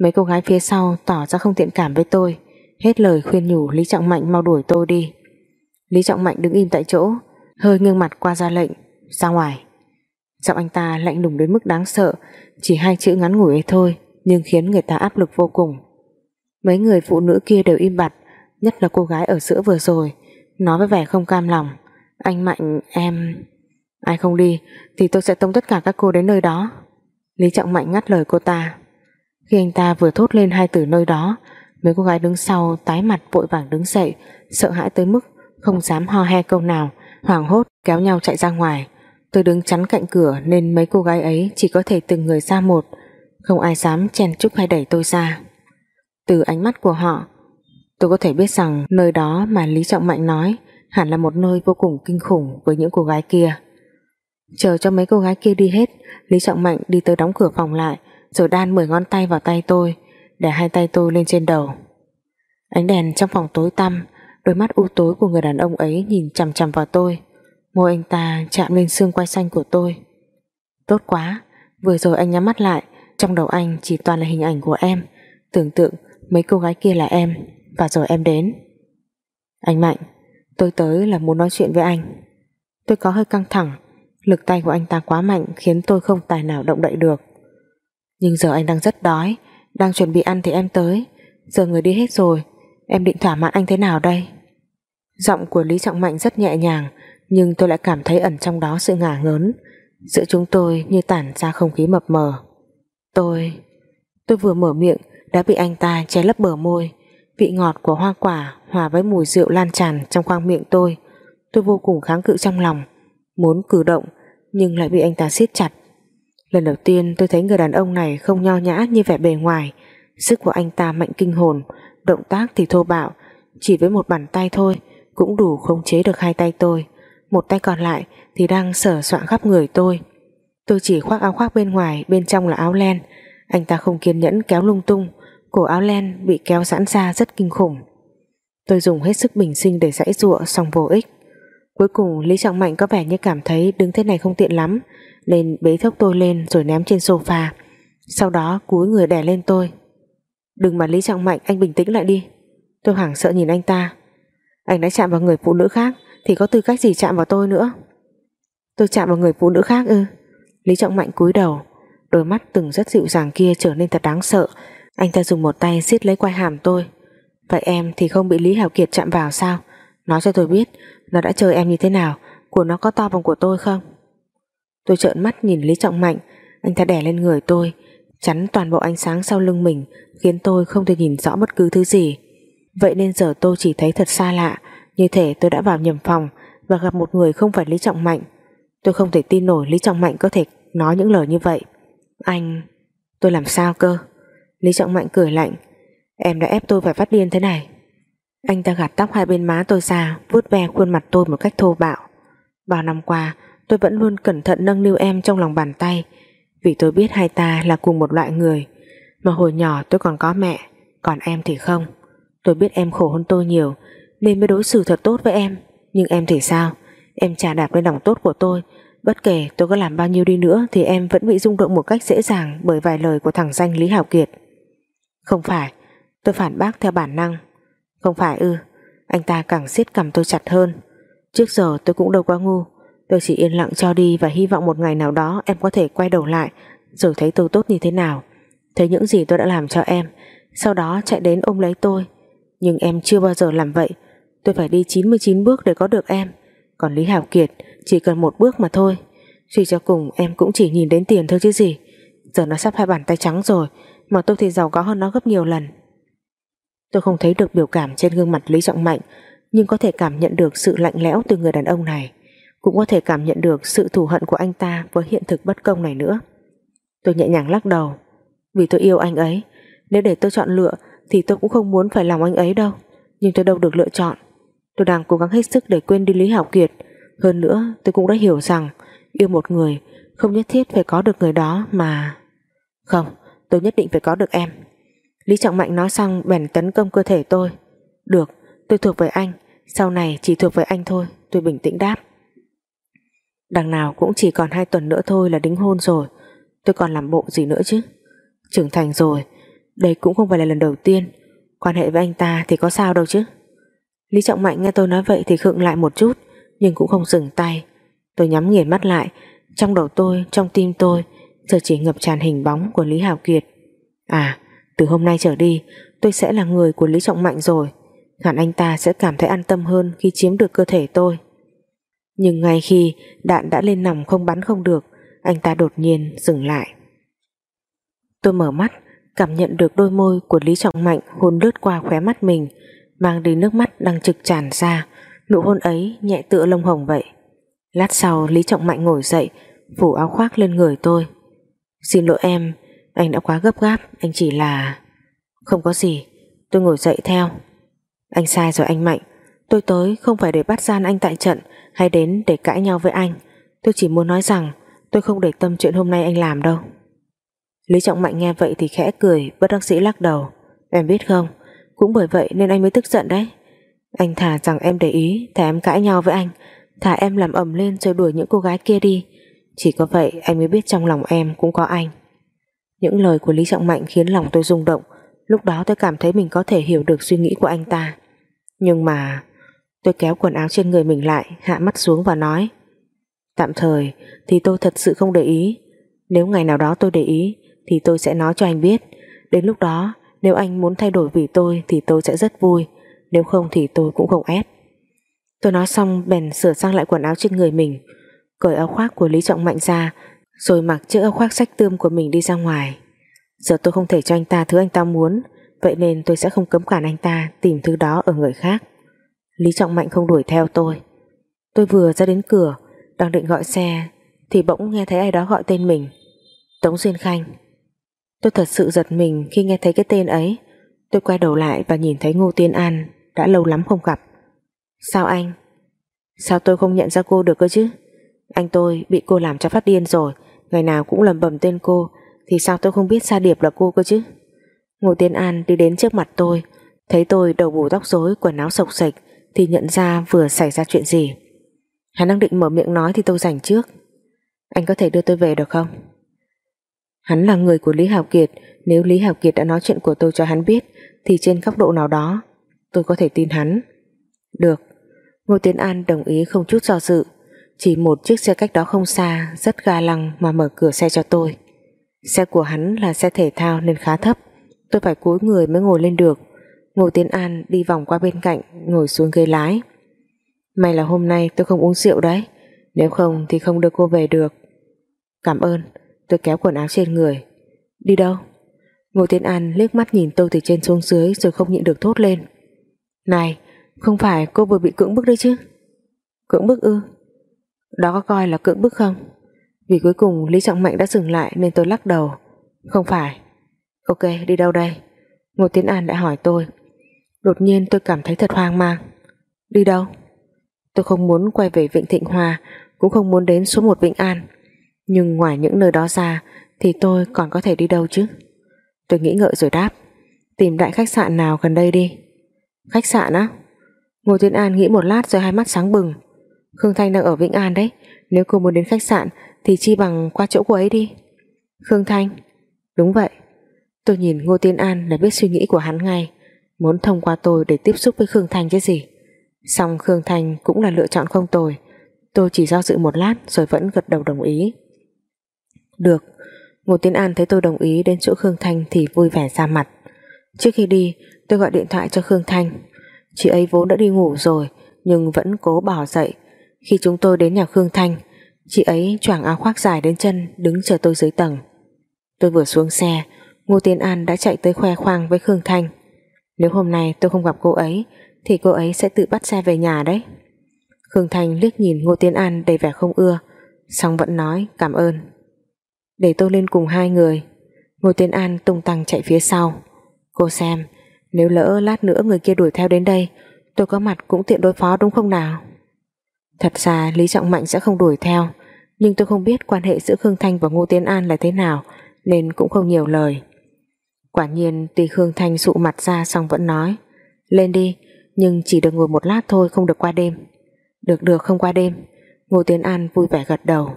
Mấy cô gái phía sau tỏ ra không thiện cảm với tôi, Hết lời khuyên nhủ Lý Trọng Mạnh mau đuổi tôi đi. Lý Trọng Mạnh đứng im tại chỗ, Hơi nghiêng mặt qua ra lệnh, Ra ngoài. Giọng anh ta lạnh lùng đến mức đáng sợ, Chỉ hai chữ ngắn ngủi ấy thôi, Nhưng khiến người ta áp lực vô cùng. Mấy người phụ nữ kia đều im bặt, Nhất là cô gái ở giữa vừa rồi, Nói với vẻ không cam lòng. Anh Mạnh, em Ai không đi, thì tôi sẽ tống tất cả các cô đến nơi đó. Lý Trọng Mạnh ngắt lời cô ta. Khi anh ta vừa thốt lên hai từ nơi đó, Mấy cô gái đứng sau tái mặt vội vàng đứng dậy, Sợ hãi tới mức không dám ho he câu nào, hoảng hốt kéo nhau chạy ra ngoài. Tôi đứng chắn cạnh cửa nên mấy cô gái ấy chỉ có thể từng người ra một, không ai dám chen chúc hay đẩy tôi ra. Từ ánh mắt của họ, tôi có thể biết rằng nơi đó mà Lý Trọng Mạnh nói hẳn là một nơi vô cùng kinh khủng với những cô gái kia chờ cho mấy cô gái kia đi hết, Lý Trọng Mạnh đi tới đóng cửa phòng lại, rồi đan mười ngón tay vào tay tôi, để hai tay tôi lên trên đầu. Ánh đèn trong phòng tối tăm, Đôi mắt u tối của người đàn ông ấy nhìn chằm chằm vào tôi. Môi anh ta chạm lên xương quai xanh của tôi. Tốt quá, Vừa rồi anh nhắm mắt lại, Trong đầu anh chỉ toàn là hình ảnh của em, Tưởng tượng mấy cô gái kia là em, Và rồi em đến. Anh Mạnh, Tôi tới là muốn nói chuyện với anh. Tôi có hơi căng thẳng Lực tay của anh ta quá mạnh Khiến tôi không tài nào động đậy được. Nhưng giờ anh đang rất đói, Đang chuẩn bị ăn thì em tới. Giờ người đi hết rồi, Em định thỏa mãn anh thế nào đây? Giọng của Lý Trọng Mạnh rất nhẹ nhàng, nhưng tôi lại cảm thấy ẩn trong đó sự ngả ngớn. Giữa chúng tôi như tản ra không khí mập mờ. Tôi tôi vừa mở miệng, đã bị anh ta che lấp bờ môi. Vị ngọt của hoa quả hòa với mùi rượu lan tràn trong khoang miệng tôi tôi vô cùng kháng cự trong lòng. Muốn cử động nhưng lại bị anh ta siết chặt. Lần đầu tiên tôi thấy người đàn ông này không nho nhã như vẻ bề ngoài. Sức của anh ta mạnh kinh hồn, động tác thì thô bạo. Chỉ với một bàn tay thôi, cũng đủ khống chế được hai tay tôi. Một tay còn lại thì đang sở soạn khắp người tôi. Tôi chỉ khoác áo khoác bên ngoài, bên trong là áo len. Anh ta không kiên nhẫn kéo lung tung. Cổ áo len bị kéo giãn ra rất kinh khủng. Tôi dùng hết sức bình sinh để giãy giụa xong vô ích cuối cùng, Lý Trọng Mạnh có vẻ như cảm thấy đứng thế này không tiện lắm, nên bế thốc tôi lên rồi ném trên sofa. Sau đó, cúi người đè lên tôi. Đừng mà Lý Trọng Mạnh, anh bình tĩnh lại đi. Tôi hoảng sợ nhìn anh ta. Anh đã chạm vào người phụ nữ khác, Thì có tư cách gì chạm vào tôi nữa? Tôi chạm vào người phụ nữ khác ư? Lý Trọng Mạnh cúi đầu. Đôi mắt từng rất dịu dàng kia trở nên thật đáng sợ. Anh ta dùng một tay siết lấy quai hàm tôi. Vậy em thì không bị Lý Hảo Kiệt chạm vào sao? Nói cho tôi biết, Nó đã chơi em như thế nào, Của nó có to bằng của tôi không? Tôi trợn mắt nhìn Lý Trọng Mạnh, Anh ta đè lên người tôi, Chắn toàn bộ ánh sáng sau lưng mình, Khiến tôi không thể nhìn rõ bất cứ thứ gì. Vậy nên giờ tôi chỉ thấy thật xa lạ, Như thể tôi đã vào nhầm phòng Và gặp một người không phải Lý Trọng Mạnh. Tôi không thể tin nổi Lý Trọng Mạnh có thể nói những lời như vậy. Anh... Tôi làm sao cơ? Lý Trọng Mạnh cười lạnh, Em đã ép tôi phải phát điên thế này. Anh ta gạt tóc hai bên má tôi ra, vuốt ve khuôn mặt tôi một cách thô bạo. Bao năm qua, tôi vẫn luôn cẩn thận nâng niu em trong lòng bàn tay, Vì tôi biết hai ta là cùng một loại người. Mà hồi nhỏ tôi còn có mẹ, Còn em thì không. Tôi biết em khổ hơn tôi nhiều, Nên mới đối xử thật tốt với em. Nhưng em thì sao? Em trả đạp lên lòng tốt của tôi. Bất kể tôi có làm bao nhiêu đi nữa Thì em vẫn bị rung động một cách dễ dàng Bởi vài lời của thằng danh Lý Hảo Kiệt. Không phải, Tôi phản bác theo bản năng. Không phải ư Anh ta càng siết cầm tôi chặt hơn. Trước giờ tôi cũng đâu quá ngu. Tôi chỉ yên lặng cho đi và hy vọng một ngày nào đó Em có thể quay đầu lại, Rồi thấy tôi tốt như thế nào. Thấy những gì tôi đã làm cho em, Sau đó chạy đến ôm lấy tôi. Nhưng em chưa bao giờ làm vậy. Tôi phải đi 99 bước để có được em. Còn Lý Hảo Kiệt, chỉ cần một bước mà thôi. Suy cho cùng, em cũng chỉ nhìn đến tiền thôi chứ gì. Giờ nó sắp hai bàn tay trắng rồi, Mà tôi thì giàu có hơn nó gấp nhiều lần. Tôi không thấy được biểu cảm trên gương mặt Lý Trọng Mạnh, Nhưng có thể cảm nhận được sự lạnh lẽo từ người đàn ông này. Cũng có thể cảm nhận được sự thù hận của anh ta Với hiện thực bất công này nữa. Tôi nhẹ nhàng lắc đầu. Vì tôi yêu anh ấy, Nếu để tôi chọn lựa Thì tôi cũng không muốn phải lòng anh ấy đâu. Nhưng tôi đâu được lựa chọn. Tôi đang cố gắng hết sức để quên đi Lý Hảo Kiệt. Hơn nữa, tôi cũng đã hiểu rằng Yêu một người không nhất thiết phải có được người đó mà. Không, tôi nhất định phải có được em. Lý Trọng Mạnh nói xong bèn tấn công cơ thể tôi. Được tôi thuộc về anh Sau này chỉ thuộc về anh thôi Tôi bình tĩnh đáp. Đằng nào cũng chỉ còn hai tuần nữa thôi là đính hôn rồi Tôi còn làm bộ gì nữa chứ? Trưởng thành rồi Đây cũng không phải là lần đầu tiên Quan hệ với anh ta thì có sao đâu chứ? Lý Trọng Mạnh nghe tôi nói vậy thì khựng lại một chút Nhưng cũng không dừng tay. Tôi nhắm nghiền mắt lại Trong đầu tôi, trong tim tôi Giờ chỉ ngập tràn hình bóng của Lý Hào Kiệt. À, từ hôm nay trở đi, Tôi sẽ là người của Lý Trọng Mạnh rồi. Hẳn anh ta sẽ cảm thấy an tâm hơn Khi chiếm được cơ thể tôi. Nhưng ngay khi đạn đã lên nòng không bắn không được, Anh ta đột nhiên dừng lại. Tôi mở mắt, Cảm nhận được đôi môi của Lý Trọng Mạnh Hôn lướt qua khóe mắt mình, Mang đi nước mắt đang trực tràn ra. Nụ hôn ấy nhẹ tựa lông hồng vậy. Lát sau, Lý Trọng Mạnh ngồi dậy, Phủ áo khoác lên người tôi. Xin lỗi em anh đã quá gấp gáp, Anh chỉ là Không có gì, Tôi ngồi dậy theo. Anh sai rồi anh Mạnh, Tôi tới không phải để bắt gian anh tại trận Hay đến để cãi nhau với anh. Tôi chỉ muốn nói rằng Tôi không để tâm chuyện hôm nay anh làm đâu. Lý Trọng Mạnh nghe vậy thì khẽ cười, Bất đắc sĩ lắc đầu. Em biết không, Cũng bởi vậy nên anh mới tức giận đấy. Anh thả rằng em để ý Thả em cãi nhau với anh Thả em làm ầm lên chơi đuổi những cô gái kia đi. Chỉ có vậy anh mới biết trong lòng em cũng có anh. Những lời của Lý Trọng Mạnh khiến lòng tôi rung động. Lúc đó tôi cảm thấy mình có thể hiểu được suy nghĩ của anh ta. Nhưng mà Tôi kéo quần áo trên người mình lại, Hạ mắt xuống và nói, Tạm thời thì tôi thật sự không để ý. Nếu ngày nào đó tôi để ý Thì tôi sẽ nói cho anh biết. Đến lúc đó, nếu anh muốn thay đổi vì tôi Thì tôi sẽ rất vui. Nếu không thì tôi cũng không ép. Tôi nói xong, bèn sửa sang lại quần áo trên người mình, Cởi áo khoác của Lý Trọng Mạnh ra rồi mặc chiếc áo khoác sách tươm của mình đi ra ngoài. Giờ tôi không thể cho anh ta thứ anh ta muốn, Vậy nên tôi sẽ không cấm cản anh ta Tìm thứ đó ở người khác. Lý Trọng Mạnh không đuổi theo tôi. Tôi vừa ra đến cửa, Đang định gọi xe, Thì bỗng nghe thấy ai đó gọi tên mình. Tống Duyên Khanh. Tôi thật sự giật mình khi nghe thấy cái tên ấy. Tôi quay đầu lại và nhìn thấy Ngô Tiên An, Đã lâu lắm không gặp. Sao anh? Sao tôi không nhận ra cô được cơ chứ? Anh tôi bị cô làm cho phát điên rồi. Ngày nào cũng lầm bầm tên cô, Thì sao tôi không biết Sa Điệp là cô cơ chứ? Ngô Tiên An đi đến trước mặt tôi, Thấy tôi đầu bù tóc rối, Quần áo sộc sạch, Thì nhận ra vừa xảy ra chuyện gì. Hắn đang định mở miệng nói thì tôi giành trước. Anh có thể đưa tôi về được không? Hắn là người của Lý Hào Kiệt, Nếu Lý Hào Kiệt đã nói chuyện của tôi cho hắn biết, Thì trên góc độ nào đó, Tôi có thể tin hắn. Được. Ngô Tiến An đồng ý không chút do dự. Chỉ một chiếc xe cách đó không xa, Rất ga lăng mà mở cửa xe cho tôi. Xe của hắn là xe thể thao nên khá thấp. Tôi phải cúi người mới ngồi lên được. Ngô Tiến An, đi vòng qua bên cạnh, Ngồi xuống ghế lái. May là hôm nay tôi không uống rượu đấy. Nếu không thì không đưa cô về được. Cảm ơn. Tôi kéo quần áo trên người. Đi đâu? Ngô Tiến An liếc mắt nhìn tôi từ trên xuống dưới Rồi không nhịn được thốt lên. Này, không phải cô vừa bị cưỡng bức đấy chứ? Cưỡng bức ư? Đó có coi là cưỡng bức không? Vì cuối cùng Lý Trọng Mạnh đã dừng lại Nên tôi lắc đầu. Không phải. Ok, đi đâu đây? Ngô Tiến An đã hỏi tôi. Đột nhiên tôi cảm thấy thật hoang mang. Đi đâu? Tôi không muốn quay về Vịnh Thịnh Hòa, Cũng không muốn đến số 1 Vịnh An. Nhưng ngoài những nơi đó ra, Thì tôi còn có thể đi đâu chứ? Tôi nghĩ ngợi rồi đáp. Tìm đại khách sạn nào gần đây đi. Khách sạn á? Ngô Tiến An nghĩ một lát rồi hai mắt sáng bừng. Khương Thanh đang ở Vĩnh An đấy. Nếu cô muốn đến khách sạn, Thì chi bằng qua chỗ cô ấy đi. Khương Thanh, Đúng vậy. Tôi nhìn Ngô Tiến An là biết suy nghĩ của hắn ngay. Muốn thông qua tôi để tiếp xúc với Khương Thanh chứ gì? Xong Khương Thanh cũng là lựa chọn không tồi. Tôi chỉ do dự một lát Rồi vẫn gật đầu đồng ý. Được. Ngô Tiến An thấy tôi đồng ý đến chỗ Khương Thanh Thì vui vẻ ra mặt. Trước khi đi, Tôi gọi điện thoại cho Khương Thanh. Chị ấy vốn đã đi ngủ rồi, Nhưng vẫn cố bỏ dậy. Khi chúng tôi đến nhà Khương Thanh, Chị ấy choàng áo khoác dài đến chân, Đứng chờ tôi dưới tầng. Tôi vừa xuống xe, Ngô Tiến An đã chạy tới khoe khoang với Khương Thanh. Nếu hôm nay tôi không gặp cô ấy, Thì cô ấy sẽ tự bắt xe về nhà đấy. Khương Thanh liếc nhìn Ngô Tiến An đầy vẻ không ưa Xong vẫn nói cảm ơn. Để tôi lên cùng hai người. Ngô Tiến An tung tăng chạy phía sau. Cô xem, Nếu lỡ lát nữa người kia đuổi theo đến đây, Tôi có mặt cũng tiện đối phó đúng không nào? Thật ra, Lý Trọng Mạnh sẽ không đuổi theo. Nhưng tôi không biết quan hệ giữa Khương Thanh và Ngô Tiến An là thế nào, Nên cũng không nhiều lời. Quả nhiên, tuy Khương Thanh sụ mặt ra Xong vẫn nói, Lên đi, nhưng chỉ được ngồi một lát thôi, không được qua đêm. Được được, không qua đêm. Ngô Tiến An vui vẻ gật đầu.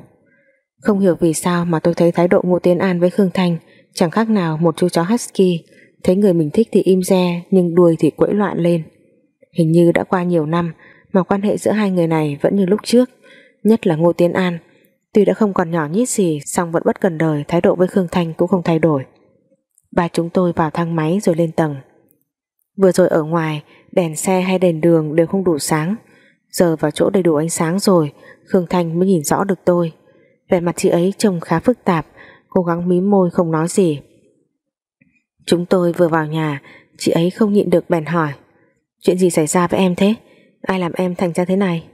Không hiểu vì sao mà tôi thấy thái độ Ngô Tiến An với Khương Thanh Chẳng khác nào một chú chó husky. Thấy người mình thích thì im re, Nhưng đuôi thì quẫy loạn lên. Hình như đã qua nhiều năm mà quan hệ giữa hai người này vẫn như lúc trước, Nhất là Ngô Tiến An. Tuy đã không còn nhỏ nhít gì, song vẫn bất cần đời, Thái độ với Khương Thanh cũng không thay đổi. Ba chúng tôi vào thang máy rồi lên tầng. Vừa rồi ở ngoài, Đèn xe hay đèn đường đều không đủ sáng. Giờ vào chỗ đầy đủ ánh sáng rồi, Khương Thanh mới nhìn rõ được tôi. Vẻ mặt chị ấy trông khá phức tạp, Cố gắng mím môi không nói gì. Chúng tôi vừa vào nhà, Chị ấy không nhịn được bèn hỏi, Chuyện gì xảy ra với em thế? Ai làm em thành ra thế này?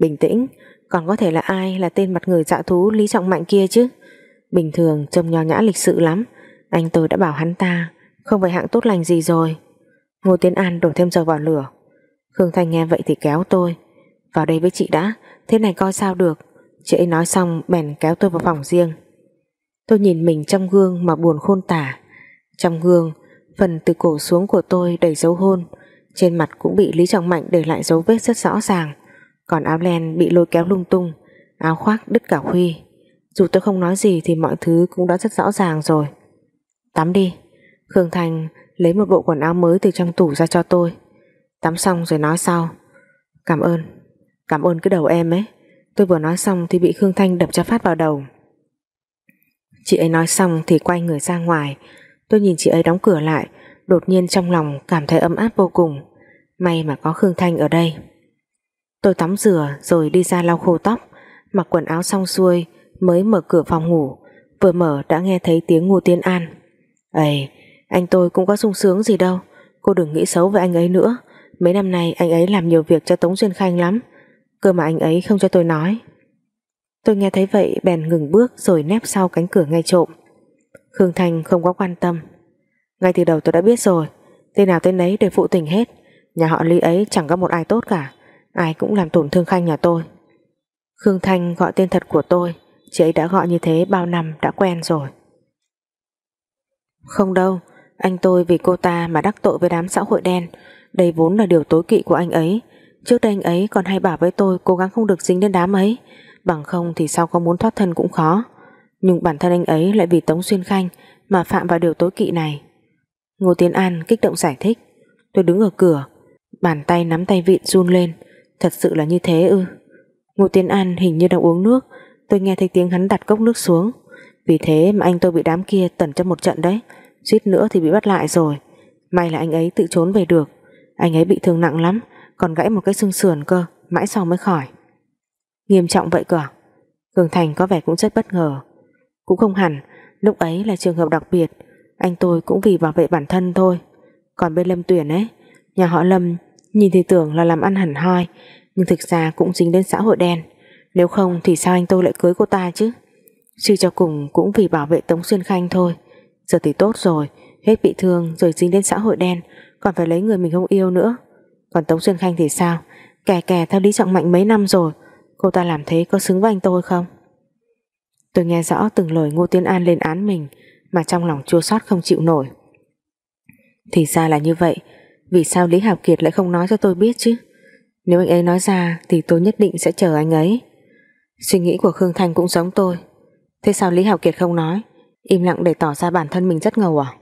Bình tĩnh, Còn có thể là ai là tên mặt người dạ thú Lý Trọng Mạnh kia chứ? Bình thường trông nho nhã lịch sự lắm, Anh tôi đã bảo hắn ta, Không phải hạng tốt lành gì rồi. Ngô Tiến An đổ thêm dầu vào lửa. Khương Thanh nghe vậy thì kéo tôi. Vào đây với chị đã, Thế này coi sao được? Chị ấy nói xong bèn kéo tôi vào phòng riêng. Tôi nhìn mình trong gương mà buồn khôn tả. Trong gương, Phần từ cổ xuống của tôi đầy dấu hôn trên mặt cũng bị Lý Trọng Mạnh để lại dấu vết rất rõ ràng. Còn áo len bị lôi kéo lung tung, Áo khoác đứt cả huy Dù tôi không nói gì thì mọi thứ cũng đã rất rõ ràng rồi. Tắm đi. Khương Thành lấy một bộ quần áo mới từ trong tủ ra cho tôi. Tắm xong rồi nói sau. Cảm ơn. Cảm ơn cái đầu em ấy. Tôi vừa nói xong thì bị Khương Thanh đập cho phát vào đầu. Chị ấy nói xong thì quay người ra ngoài. Tôi nhìn chị ấy đóng cửa lại, đột nhiên trong lòng cảm thấy ấm áp vô cùng may mà có Khương Thanh ở đây. Tôi tắm rửa rồi đi ra lau khô tóc, mặc quần áo xong xuôi, mới mở cửa phòng ngủ. Vừa mở đã nghe thấy tiếng Ngô Tiên An. Ầy anh tôi cũng có sung sướng gì đâu. Cô đừng nghĩ xấu với anh ấy nữa. Mấy năm nay anh ấy làm nhiều việc cho Tống Duyên Khanh lắm. Cơ mà anh ấy không cho tôi nói. Tôi nghe thấy vậy bèn ngừng bước Rồi nép sau cánh cửa ngay trộm. Khương Thanh không có quan tâm. Ngay từ đầu tôi đã biết rồi. Tên nào tên ấy đều phụ tình hết. Nhà họ Lý ấy chẳng có một ai tốt cả. Ai cũng làm tổn thương Khanh nhà tôi. Khương Thanh gọi tên thật của tôi. Chị ấy đã gọi như thế bao năm đã quen rồi. Không đâu, anh tôi vì cô ta mà đắc tội với đám xã hội đen. Đây vốn là điều tối kỵ của anh ấy. Trước đây anh ấy còn hay bảo với tôi Cố gắng không được dính đến đám ấy. Bằng không thì sau có muốn thoát thân cũng khó. Nhưng bản thân anh ấy lại vì Tống Xuyên Khanh Mà phạm vào điều tối kỵ này. Ngô Tiến An kích động giải thích. Tôi đứng ở cửa Bàn tay nắm tay vịn run lên. Thật sự là như thế ư? Ngô Tiến An hình như đang uống nước. Tôi nghe thấy tiếng hắn đặt cốc nước xuống. Vì thế mà anh tôi bị đám kia tẩn cho một trận đấy. Suýt nữa thì bị bắt lại rồi. May là anh ấy tự trốn về được. Anh ấy bị thương nặng lắm. Còn gãy một cái xương sườn cơ, mãi sau mới khỏi. Nghiêm trọng vậy cơ à? Cường Thành có vẻ cũng rất bất ngờ. Cũng không hẳn. Lúc ấy là trường hợp đặc biệt. Anh tôi cũng vì bảo vệ bản thân thôi. Còn bên Lâm Tuyển ấy nhà họ Lâm nhìn thì tưởng là làm ăn hẳn hoi, nhưng thực ra cũng dính đến xã hội đen. Nếu không thì sao anh tôi lại cưới cô ta chứ? Suy cho cùng cũng vì bảo vệ Tống Xuyên Khanh thôi. Giờ thì tốt rồi, Hết bị thương rồi dính đến xã hội đen, Còn phải lấy người mình không yêu nữa. Còn Tống Xuyên Khanh thì sao? Kè kè theo Lý Trọng Mạnh mấy năm rồi, Cô ta làm thế có xứng với anh tôi không? Tôi nghe rõ từng lời Ngô Tiến An lên án mình, Mà trong lòng chua xót không chịu nổi. Thì ra là như vậy vì sao Lý Hạo Kiệt lại không nói cho tôi biết chứ? Nếu anh ấy nói ra Thì tôi nhất định sẽ chờ anh ấy. Suy nghĩ của Khương Thanh cũng giống tôi. Thế sao Lý Hạo Kiệt không nói? Im lặng để tỏ ra bản thân mình rất ngầu à?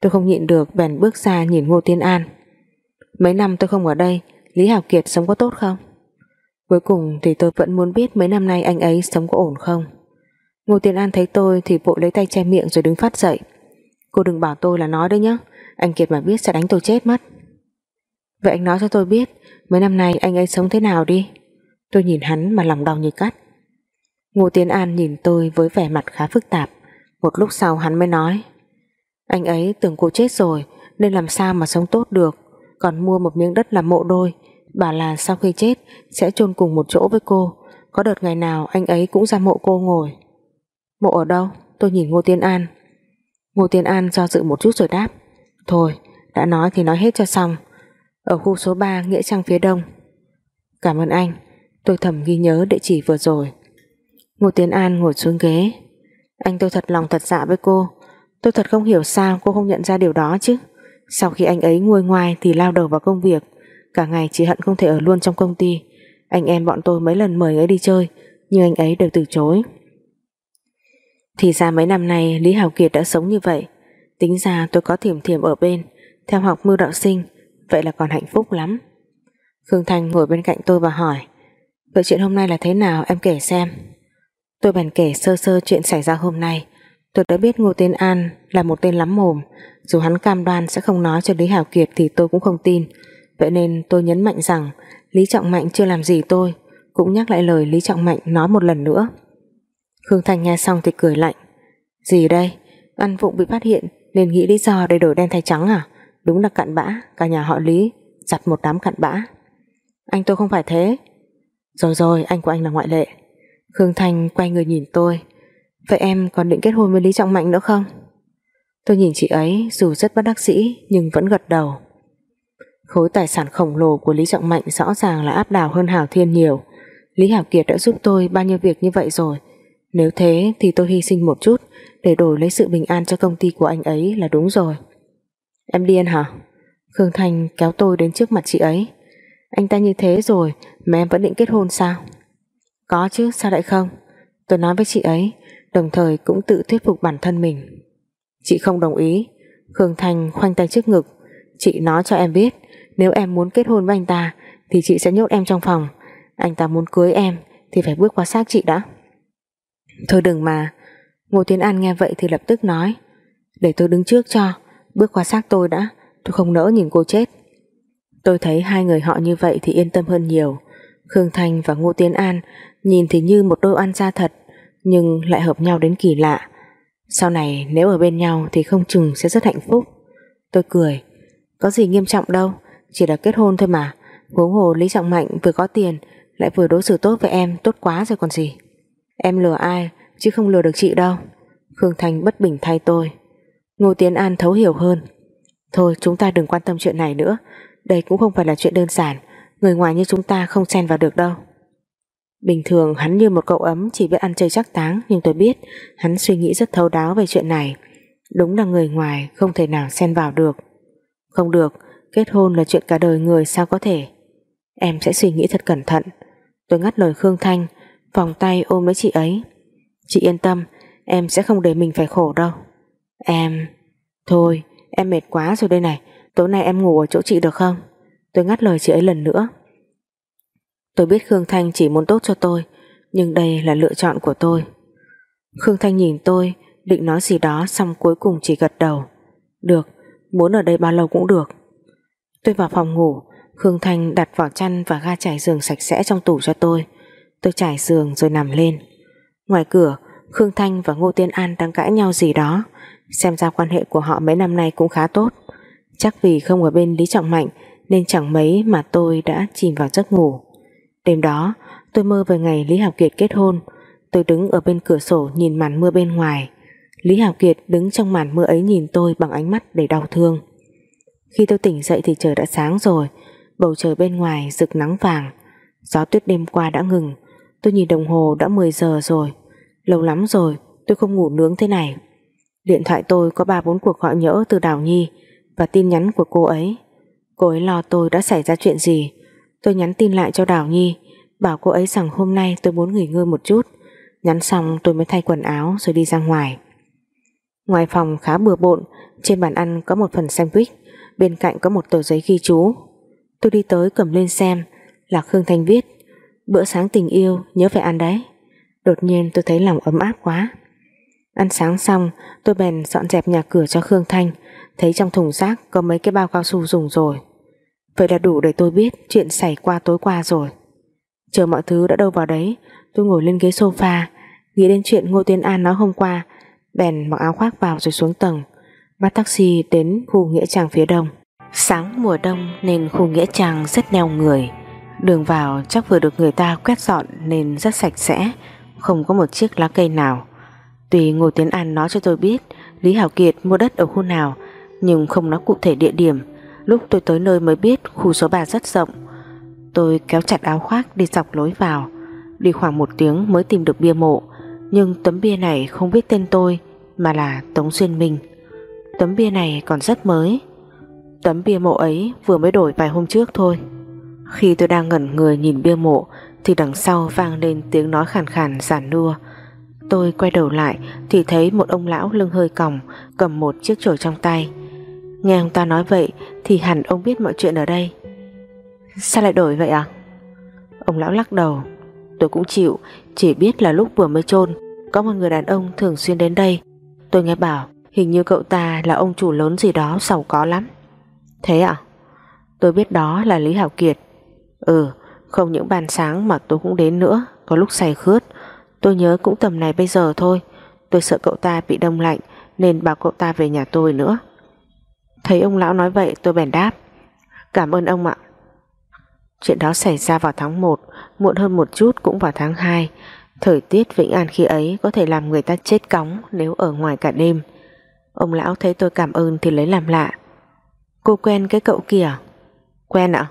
Tôi không nhịn được bèn bước ra nhìn Ngô Tiên An. Mấy năm tôi không ở đây, Lý Hảo Kiệt sống có tốt không? Cuối cùng thì tôi vẫn muốn biết Mấy năm nay anh ấy sống có ổn không. Ngô Tiên An thấy tôi thì vội lấy tay che miệng Rồi đứng phát dậy. Cô đừng bảo tôi là nói đấy nhá. Anh Kiệt mà biết sẽ đánh tôi chết mất. Vậy anh nói cho tôi biết, Mấy năm nay anh ấy sống thế nào đi. Tôi nhìn hắn mà lòng đau như cắt. Ngô Tiến An nhìn tôi với vẻ mặt khá phức tạp. Một lúc sau hắn mới nói, Anh ấy tưởng cô chết rồi, Nên làm sao mà sống tốt được? Còn mua một miếng đất làm mộ đôi, Bảo là sau khi chết Sẽ chôn cùng một chỗ với cô. Có đợt ngày nào anh ấy cũng ra mộ cô ngồi. Mộ ở đâu? Tôi nhìn Ngô Tiến An. Ngô Tiến An do dự một chút rồi đáp Thôi, đã nói thì nói hết cho xong. Ở khu số 3 Nghĩa Trang phía đông. Cảm ơn anh, Tôi thầm ghi nhớ địa chỉ vừa rồi. Ngô Tiến An ngồi xuống ghế. Anh tôi thật lòng thật dạ với cô. Tôi thật không hiểu sao cô không nhận ra điều đó chứ. Sau khi anh ấy nguôi ngoai Thì lao đầu vào công việc. Cả ngày chỉ hận không thể ở luôn trong công ty. Anh em bọn tôi mấy lần mời ấy đi chơi, Nhưng anh ấy đều từ chối. Thì ra mấy năm nay Lý Hào Kiệt đã sống như vậy. Tính ra tôi có thiểm thiểm ở bên, Theo học mưu đạo sinh, Vậy là còn hạnh phúc lắm. Khương Thanh ngồi bên cạnh tôi và hỏi, Vậy chuyện hôm nay là thế nào em kể xem? Tôi bèn kể sơ sơ chuyện xảy ra hôm nay. Tôi đã biết Ngô Tiên An là một tên lắm mồm, Dù hắn cam đoan sẽ không nói cho Lý Hảo Kiệt Thì tôi cũng không tin. Vậy nên tôi nhấn mạnh rằng, Lý Trọng Mạnh chưa làm gì tôi, Cũng nhắc lại lời Lý Trọng Mạnh nói một lần nữa. Khương Thanh nghe xong thì cười lạnh, Gì đây? Ăn vụng bị phát hiện nên nghĩ lý do để đổi đen thay trắng à? Đúng là cặn bã, Cả nhà họ Lý, giặt một đám cặn bã. Anh tôi không phải thế. Rồi rồi, anh của anh là ngoại lệ. Khương Thanh quay người nhìn tôi. Vậy em còn định kết hôn với Lý Trọng Mạnh nữa không? Tôi nhìn chị ấy, Dù rất bất đắc dĩ, nhưng vẫn gật đầu. Khối tài sản khổng lồ của Lý Trọng Mạnh Rõ ràng là áp đảo hơn Hảo Thiên nhiều. Lý Hảo Kiệt đã giúp tôi bao nhiêu việc như vậy rồi nếu thế thì tôi hy sinh một chút Để đổi lấy sự bình an cho công ty của anh ấy là đúng rồi. Em điên hả? Khương Thanh kéo tôi đến trước mặt chị ấy. Anh ta như thế rồi Mà em vẫn định kết hôn sao? Có chứ, sao lại không? Tôi nói với chị ấy, Đồng thời cũng tự thuyết phục bản thân mình. Chị không đồng ý. Khương Thanh khoanh tay trước ngực. Chị nói cho em biết, Nếu em muốn kết hôn với anh ta Thì chị sẽ nhốt em trong phòng. Anh ta muốn cưới em Thì phải bước qua xác chị đã. Thôi đừng mà. Ngô Tiến An nghe vậy thì lập tức nói, Để tôi đứng trước cho, Bước qua xác tôi đã, Tôi không nỡ nhìn cô chết. Tôi thấy hai người họ như vậy thì yên tâm hơn nhiều. Khương Thanh và Ngô Tiến An nhìn thì như một đôi oan gia thật, nhưng lại hợp nhau đến kỳ lạ. Sau này nếu ở bên nhau thì không chừng sẽ rất hạnh phúc. Tôi cười, có gì nghiêm trọng đâu, chỉ là kết hôn thôi mà. Huống hồ Lý Trọng Mạnh vừa có tiền, lại vừa đối xử tốt với em, tốt quá rồi còn gì em lừa ai chứ không lừa được chị đâu Khương Thanh bất bình thay tôi Ngô Tiến An thấu hiểu hơn thôi chúng ta đừng quan tâm chuyện này nữa đây cũng không phải là chuyện đơn giản người ngoài như chúng ta không xen vào được đâu Bình thường hắn như một cậu ấm chỉ biết ăn chơi chắc táng nhưng tôi biết hắn suy nghĩ rất thấu đáo về chuyện này. Đúng là người ngoài không thể nào xen vào được. Không được, kết hôn là chuyện cả đời người sao có thể. Em sẽ suy nghĩ thật cẩn thận. Tôi ngắt lời Khương Thanh, vòng tay ôm lấy chị ấy. Chị yên tâm, em sẽ không để mình phải khổ đâu. Em... Thôi, em mệt quá rồi đây này, tối nay em ngủ ở chỗ chị được không? Tôi ngắt lời chị ấy lần nữa. Tôi biết Khương Thanh chỉ muốn tốt cho tôi Nhưng đây là lựa chọn của tôi Khương Thanh nhìn tôi Định nói gì đó xong cuối cùng chỉ gật đầu Được Muốn ở đây bao lâu cũng được Tôi vào phòng ngủ Khương Thanh đặt vỏ chăn và ga trải giường sạch sẽ trong tủ cho tôi Tôi trải giường rồi nằm lên. Ngoài cửa, Khương Thanh và Ngô Tiên An đang cãi nhau gì đó. Xem ra quan hệ của họ mấy năm nay cũng khá tốt. Chắc vì không ở bên Lý Trọng Mạnh, Nên chẳng mấy mà tôi đã chìm vào giấc ngủ. Đêm đó, tôi mơ về ngày Lý Hảo Kiệt kết hôn. Tôi đứng ở bên cửa sổ nhìn màn mưa bên ngoài. Lý Hảo Kiệt đứng trong màn mưa ấy nhìn tôi bằng ánh mắt đầy đau thương. Khi tôi tỉnh dậy thì trời đã sáng rồi. Bầu trời bên ngoài rực nắng vàng. Gió tuyết đêm qua đã ngừng. Tôi nhìn đồng hồ đã 10 giờ rồi. Lâu lắm rồi, tôi không ngủ nướng thế này. Điện thoại tôi có 3-4 cuộc gọi nhỡ từ Đào Nhi Và tin nhắn của cô ấy. Cô ấy lo tôi đã xảy ra chuyện gì. Tôi nhắn tin lại cho Đào Nhi, Bảo cô ấy rằng hôm nay tôi muốn nghỉ ngơi một chút. Nhắn xong tôi mới thay quần áo Rồi đi ra ngoài. Ngoài phòng khá bừa bộn, Trên bàn ăn có một phần sandwich, Bên cạnh có một tờ giấy ghi chú. Tôi đi tới cầm lên xem Là Khương Thanh viết. Bữa sáng tình yêu, nhớ phải ăn đấy. Đột nhiên tôi thấy lòng ấm áp quá. Ăn sáng xong, tôi bèn dọn dẹp nhà cửa cho Khương Thanh, Thấy trong thùng rác có mấy cái bao cao su dùng rồi. Vậy là đủ để tôi biết Chuyện xảy qua tối qua rồi. Chờ mọi thứ đã đâu vào đấy, Tôi ngồi lên ghế sofa, Nghĩ đến chuyện Ngô Tiên An nói hôm qua, Bèn mặc áo khoác vào rồi xuống tầng, Bắt taxi đến khu Nghĩa Trang phía đông. Sáng mùa đông nên khu Nghĩa Trang rất neo người. Đường vào chắc vừa được người ta quét dọn Nên rất sạch sẽ, Không có một chiếc lá cây nào. Tùy Ngô Tiến An nói cho tôi biết, Lý Hảo Kiệt mua đất ở khu nào, Nhưng không nói cụ thể địa điểm. Lúc tôi tới nơi mới biết khu số 3 rất rộng. Tôi kéo chặt áo khoác đi dọc lối vào. Đi khoảng một tiếng mới tìm được bia mộ, Nhưng tấm bia này không biết tên tôi, Mà là Tống Xuyên Minh. Tấm bia này còn rất mới. Tấm bia mộ ấy vừa mới đổi vài hôm trước thôi. Khi tôi đang ngẩn người nhìn bia mộ, Thì đằng sau vang lên tiếng nói khàn khàn giản nua. Tôi quay đầu lại, Thì thấy một ông lão lưng hơi còng, Cầm một chiếc chổi trong tay. Nghe ông ta nói vậy, Thì hẳn ông biết mọi chuyện ở đây. Sao lại đổi vậy à Ông lão lắc đầu. Tôi cũng chịu, Chỉ biết là lúc vừa mới chôn, Có một người đàn ông thường xuyên đến đây. Tôi nghe bảo, Hình như cậu ta là ông chủ lớn gì đó, giàu có lắm. Thế à Tôi biết đó là Lý Hảo Kiệt. Ừ không những ban sáng mà tôi cũng đến nữa, Có lúc say khướt. Tôi nhớ cũng tầm này bây giờ thôi. Tôi sợ cậu ta bị đông lạnh, Nên bảo cậu ta về nhà tôi nữa. Thấy ông lão nói vậy, tôi bèn đáp. Cảm ơn ông ạ. Chuyện đó xảy ra vào tháng 1 Muộn hơn một chút cũng vào tháng 2 Thời tiết Vĩnh An khi ấy Có thể làm người ta chết cóng Nếu ở ngoài cả đêm. Ông lão thấy tôi cảm ơn thì lấy làm lạ. Cô quen cái cậu kia Quen ạ.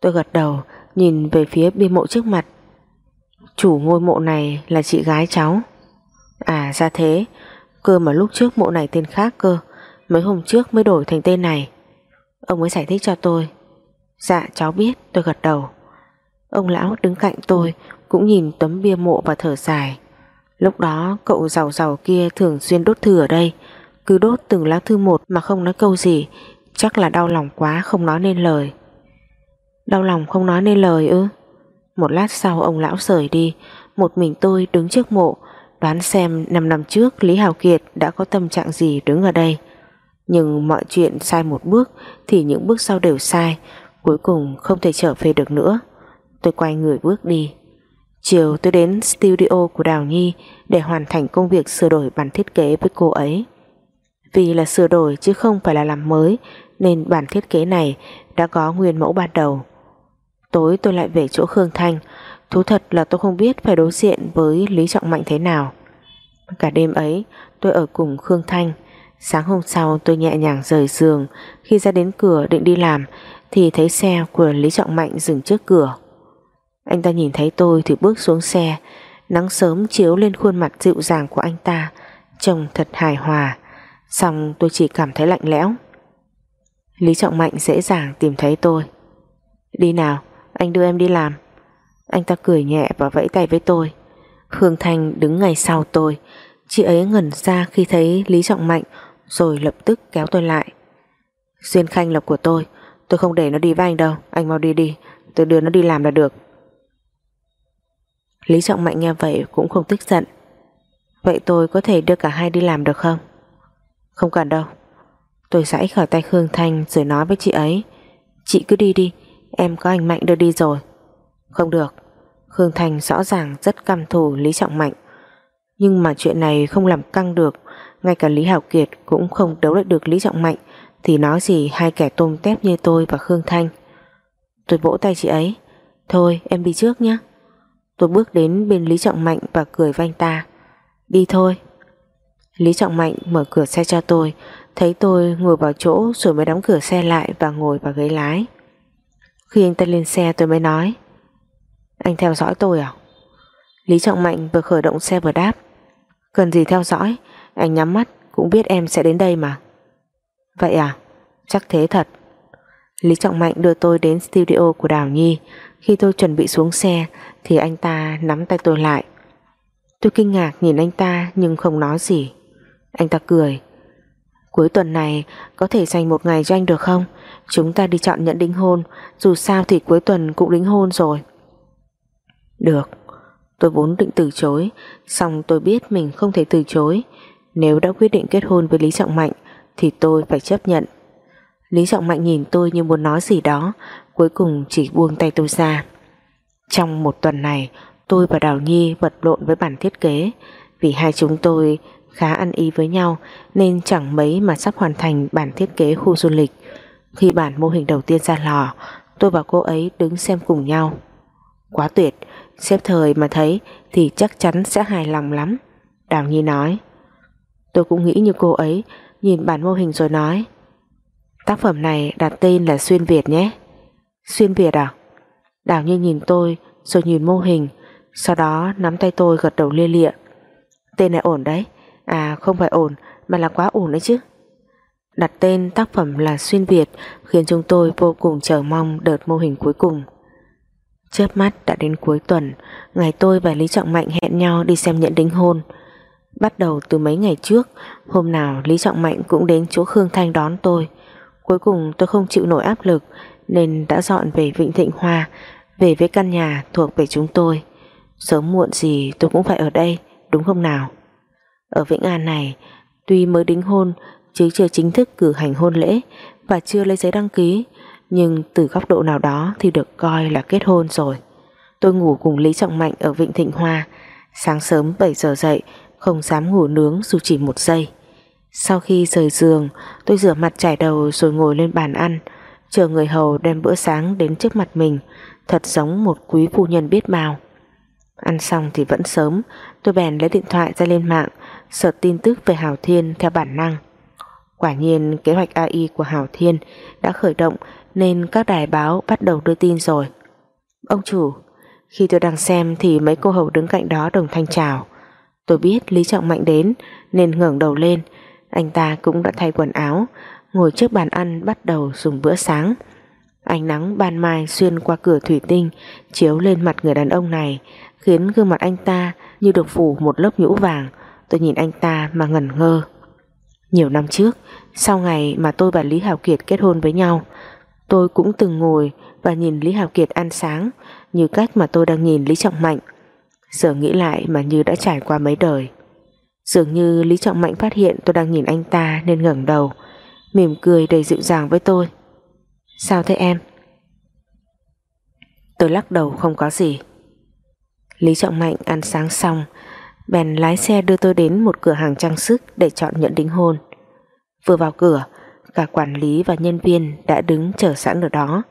Tôi gật đầu, nhìn về phía bia mộ trước mặt. Chủ ngôi mộ này là chị gái cháu. À ra thế. Cơ mà lúc trước mộ này tên khác cơ, Mấy hôm trước mới đổi thành tên này. Ông ấy giải thích cho tôi. Dạ cháu biết, tôi gật đầu. Ông lão đứng cạnh tôi, Cũng nhìn tấm bia mộ và thở dài. Lúc đó, cậu giàu giàu kia Thường xuyên đốt thư ở đây. Cứ đốt từng lá thư một mà không nói câu gì, Chắc là đau lòng quá không nói nên lời. Đau lòng không nói nên lời ư? Một lát sau ông lão rời đi, Một mình tôi đứng trước mộ, Đoán xem 5 năm trước Lý Hào Kiệt đã có tâm trạng gì đứng ở đây. Nhưng mọi chuyện sai một bước Thì những bước sau đều sai, Cuối cùng không thể trở về được nữa. Tôi quay người bước đi. Chiều tôi đến studio của Đào Nhi Để hoàn thành công việc sửa đổi bản thiết kế với cô ấy. Vì là sửa đổi chứ không phải là làm mới, Nên bản thiết kế này đã có nguyên mẫu ban đầu. Tối tôi lại về chỗ Khương Thanh. Thú thật là tôi không biết phải đối diện với Lý Trọng Mạnh thế nào. Cả đêm ấy, tôi ở cùng Khương Thanh. Sáng hôm sau, tôi nhẹ nhàng rời giường. Khi ra đến cửa định đi làm, Thì thấy xe của Lý Trọng Mạnh dừng trước cửa. Anh ta nhìn thấy tôi thì bước xuống xe. Nắng sớm chiếu lên khuôn mặt dịu dàng của anh ta. Trông thật hài hòa. Xong, tôi chỉ cảm thấy lạnh lẽo. Lý Trọng Mạnh dễ dàng tìm thấy tôi. Đi nào. Anh đưa em đi làm. Anh ta cười nhẹ và vẫy tay với tôi. Hương Thanh đứng ngay sau tôi. Chị ấy ngẩn ra khi thấy Lý Trọng Mạnh, Rồi lập tức kéo tôi lại. Duyên Khanh là của tôi. Tôi không để nó đi với anh đâu. Anh mau đi đi. Tôi đưa nó đi làm là được. Lý Trọng Mạnh nghe vậy cũng không tức giận. Vậy tôi có thể đưa cả hai đi làm được không? Không cần đâu. Tôi giãy khỏi tay Khương Thanh rồi nói với chị ấy. Chị cứ đi đi. Em có anh Mạnh đưa đi rồi. Không được. Khương thành rõ ràng rất căm thù Lý Trọng Mạnh. Nhưng mà chuyện này không làm căng được. Ngay cả Lý Hảo Kiệt cũng không đấu lại được Lý Trọng Mạnh. Thì nói gì hai kẻ tôm tép như tôi và Khương Thanh? Tôi vỗ tay chị ấy. Thôi, em đi trước nhé. Tôi bước đến bên Lý Trọng Mạnh và cười với anh ta. Đi thôi. Lý Trọng Mạnh mở cửa xe cho tôi. Thấy tôi ngồi vào chỗ rồi mới đóng cửa xe lại và ngồi vào ghế lái. Khi anh ta lên xe tôi mới nói, Anh theo dõi tôi à? Lý Trọng Mạnh vừa khởi động xe vừa đáp, Cần gì theo dõi, Anh nhắm mắt cũng biết em sẽ đến đây mà Vậy à? Chắc thế thật Lý Trọng Mạnh đưa tôi đến studio của Đào Nhi Khi tôi chuẩn bị xuống xe Thì anh ta nắm tay tôi lại Tôi kinh ngạc nhìn anh ta Nhưng không nói gì Anh ta cười, Cuối tuần này có thể dành một ngày cho anh được không? Chúng ta đi chọn nhận đính hôn. Dù sao thì cuối tuần cũng đính hôn rồi. Được. Tôi vốn định từ chối. Xong tôi biết mình không thể từ chối. Nếu đã quyết định kết hôn với Lý Trọng Mạnh thì tôi phải chấp nhận. Lý Trọng Mạnh nhìn tôi như muốn nói gì đó, cuối cùng chỉ buông tay tôi ra. Trong một tuần này, tôi và Đào Nhi vật lộn với bản thiết kế, vì hai chúng tôi khá ăn ý với nhau nên chẳng mấy mà sắp hoàn thành bản thiết kế khu du lịch. Khi bản mô hình đầu tiên ra lò, tôi và cô ấy đứng xem cùng nhau. Quá tuyệt, xếp thời mà thấy thì chắc chắn sẽ hài lòng lắm. Đào Nhi nói. Tôi cũng nghĩ như cô ấy, nhìn bản mô hình rồi nói. Tác phẩm này đặt tên là Xuyên Việt nhé. Xuyên Việt à? Đào Nhi nhìn tôi rồi nhìn mô hình, sau đó nắm tay tôi gật đầu lia lịa. Tên này ổn đấy, à không phải ổn mà là quá ổn đấy chứ. Đặt tên tác phẩm là Xuyên Việt khiến chúng tôi vô cùng chờ mong đợt mô hình cuối cùng. Chớp mắt đã đến cuối tuần, ngày tôi và Lý Trọng Mạnh hẹn nhau đi xem nhận đính hôn. Bắt đầu từ mấy ngày trước, hôm nào Lý Trọng Mạnh cũng đến chỗ Khương Thanh đón tôi. Cuối cùng tôi không chịu nổi áp lực nên đã dọn về Vịnh Thịnh Hoa, về với căn nhà thuộc về chúng tôi. Sớm muộn gì tôi cũng phải ở đây, đúng không nào? Ở Vĩnh An này, tuy mới đính hôn chứ chưa chính thức cử hành hôn lễ và chưa lấy giấy đăng ký, nhưng từ góc độ nào đó thì được coi là kết hôn rồi. Tôi ngủ cùng Lý Trọng Mạnh ở Vịnh Thịnh Hoa, sáng sớm 7 giờ dậy, không dám ngủ nướng dù chỉ một giây. Sau khi rời giường, tôi rửa mặt chải đầu rồi ngồi lên bàn ăn, chờ người hầu đem bữa sáng đến trước mặt mình, thật giống một quý phu nhân biết bao. Ăn xong thì vẫn sớm, tôi bèn lấy điện thoại ra lên mạng, search tin tức về hào Thiên theo bản năng. Quả nhiên kế hoạch AI của Hảo Thiên đã khởi động nên các đài báo bắt đầu đưa tin rồi. Ông chủ, khi tôi đang xem thì mấy cô hầu đứng cạnh đó đồng thanh chào. Tôi biết Lý Trọng Mạnh đến nên ngẩng đầu lên, anh ta cũng đã thay quần áo, ngồi trước bàn ăn bắt đầu dùng bữa sáng. Ánh nắng ban mai xuyên qua cửa thủy tinh chiếu lên mặt người đàn ông này khiến gương mặt anh ta như được phủ một lớp nhũ vàng. Tôi nhìn anh ta mà ngẩn ngơ. Nhiều năm trước, sau ngày mà tôi và Lý Hào Kiệt kết hôn với nhau, tôi cũng từng ngồi và nhìn Lý Hào Kiệt ăn sáng như cách mà tôi đang nhìn Lý Trọng Mạnh. Giờ nghĩ lại mà như đã trải qua mấy đời. Dường như Lý Trọng Mạnh phát hiện tôi đang nhìn anh ta nên ngẩng đầu, mỉm cười đầy dịu dàng với tôi. Sao thế em? Tôi lắc đầu không có gì. Lý Trọng Mạnh ăn sáng xong, bèn lái xe đưa tôi đến một cửa hàng trang sức để chọn nhận đính hôn. Vừa vào cửa, cả quản lý và nhân viên đã đứng chờ sẵn ở đó.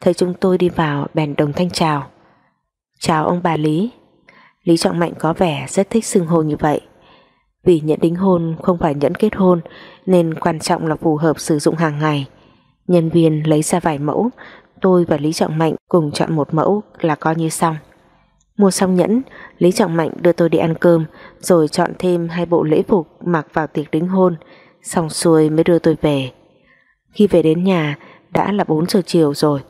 Thấy chúng tôi đi vào bèn đồng thanh chào. Chào ông bà Lý. Lý Trọng Mạnh có vẻ rất thích xưng hô như vậy. Vì nhận đính hôn không phải nhẫn kết hôn nên quan trọng là phù hợp sử dụng hàng ngày. Nhân viên lấy ra vài mẫu, tôi và Lý Trọng Mạnh cùng chọn một mẫu là coi như xong. Mua xong nhẫn, Lý Trọng Mạnh đưa tôi đi ăn cơm rồi chọn thêm hai bộ lễ phục mặc vào tiệc đính hôn, xong xuôi mới đưa tôi về. Khi về đến nhà đã là 4 giờ chiều rồi,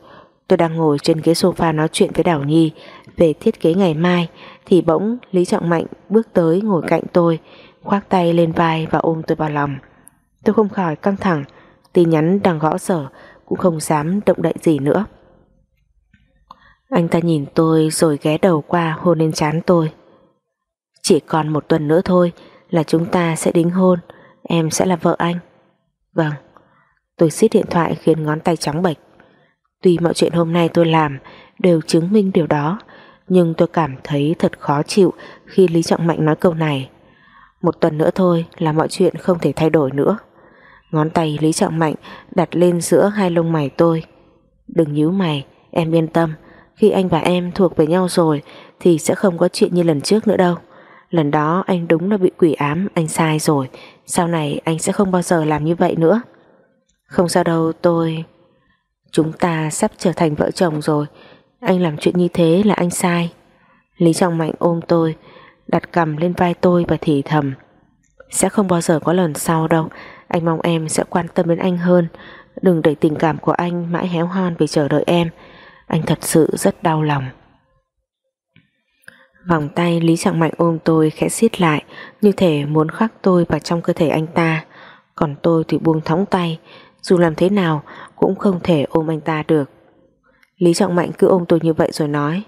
tôi đang ngồi trên ghế sofa nói chuyện với Đào Nhi về thiết kế ngày mai thì bỗng Lý Trọng Mạnh bước tới ngồi cạnh tôi, khoác tay lên vai và ôm tôi vào lòng. Tôi không khỏi căng thẳng, tin nhắn đang gõ sở cũng không dám động đậy gì nữa. Anh ta nhìn tôi rồi ghé đầu qua hôn lên trán tôi. Chỉ còn một tuần nữa thôi là chúng ta sẽ đính hôn, em sẽ là vợ anh. Vâng. Tôi xiết điện thoại khiến ngón tay trắng bệch. Tuy mọi chuyện hôm nay tôi làm đều chứng minh điều đó, nhưng tôi cảm thấy thật khó chịu khi Lý Trọng Mạnh nói câu này. Một tuần nữa thôi là mọi chuyện không thể thay đổi nữa. Ngón tay Lý Trọng Mạnh đặt lên giữa hai lông mày tôi. Đừng nhíu mày, em yên tâm, khi anh và em thuộc về nhau rồi thì sẽ không có chuyện như lần trước nữa đâu. Lần đó anh đúng là bị quỷ ám, anh sai rồi. Sau này anh sẽ không bao giờ làm như vậy nữa. Không sao đâu tôi... Chúng ta sắp trở thành vợ chồng rồi. Anh làm chuyện như thế là anh sai. Lý Trọng Mạnh ôm tôi, đặt cầm lên vai tôi và thì thầm. Sẽ không bao giờ có lần sau đâu. Anh mong em sẽ quan tâm đến anh hơn. Đừng để tình cảm của anh mãi héo hon vì chờ đợi em. Anh thật sự rất đau lòng Vòng tay, Lý Trọng Mạnh ôm tôi khẽ siết lại, Như thể muốn khắc tôi vào trong cơ thể anh ta. Còn tôi thì buông thõng tay, Dù làm thế nào cũng không thể ôm anh ta được. Lý Trọng Mạnh cứ ôm tôi như vậy rồi nói,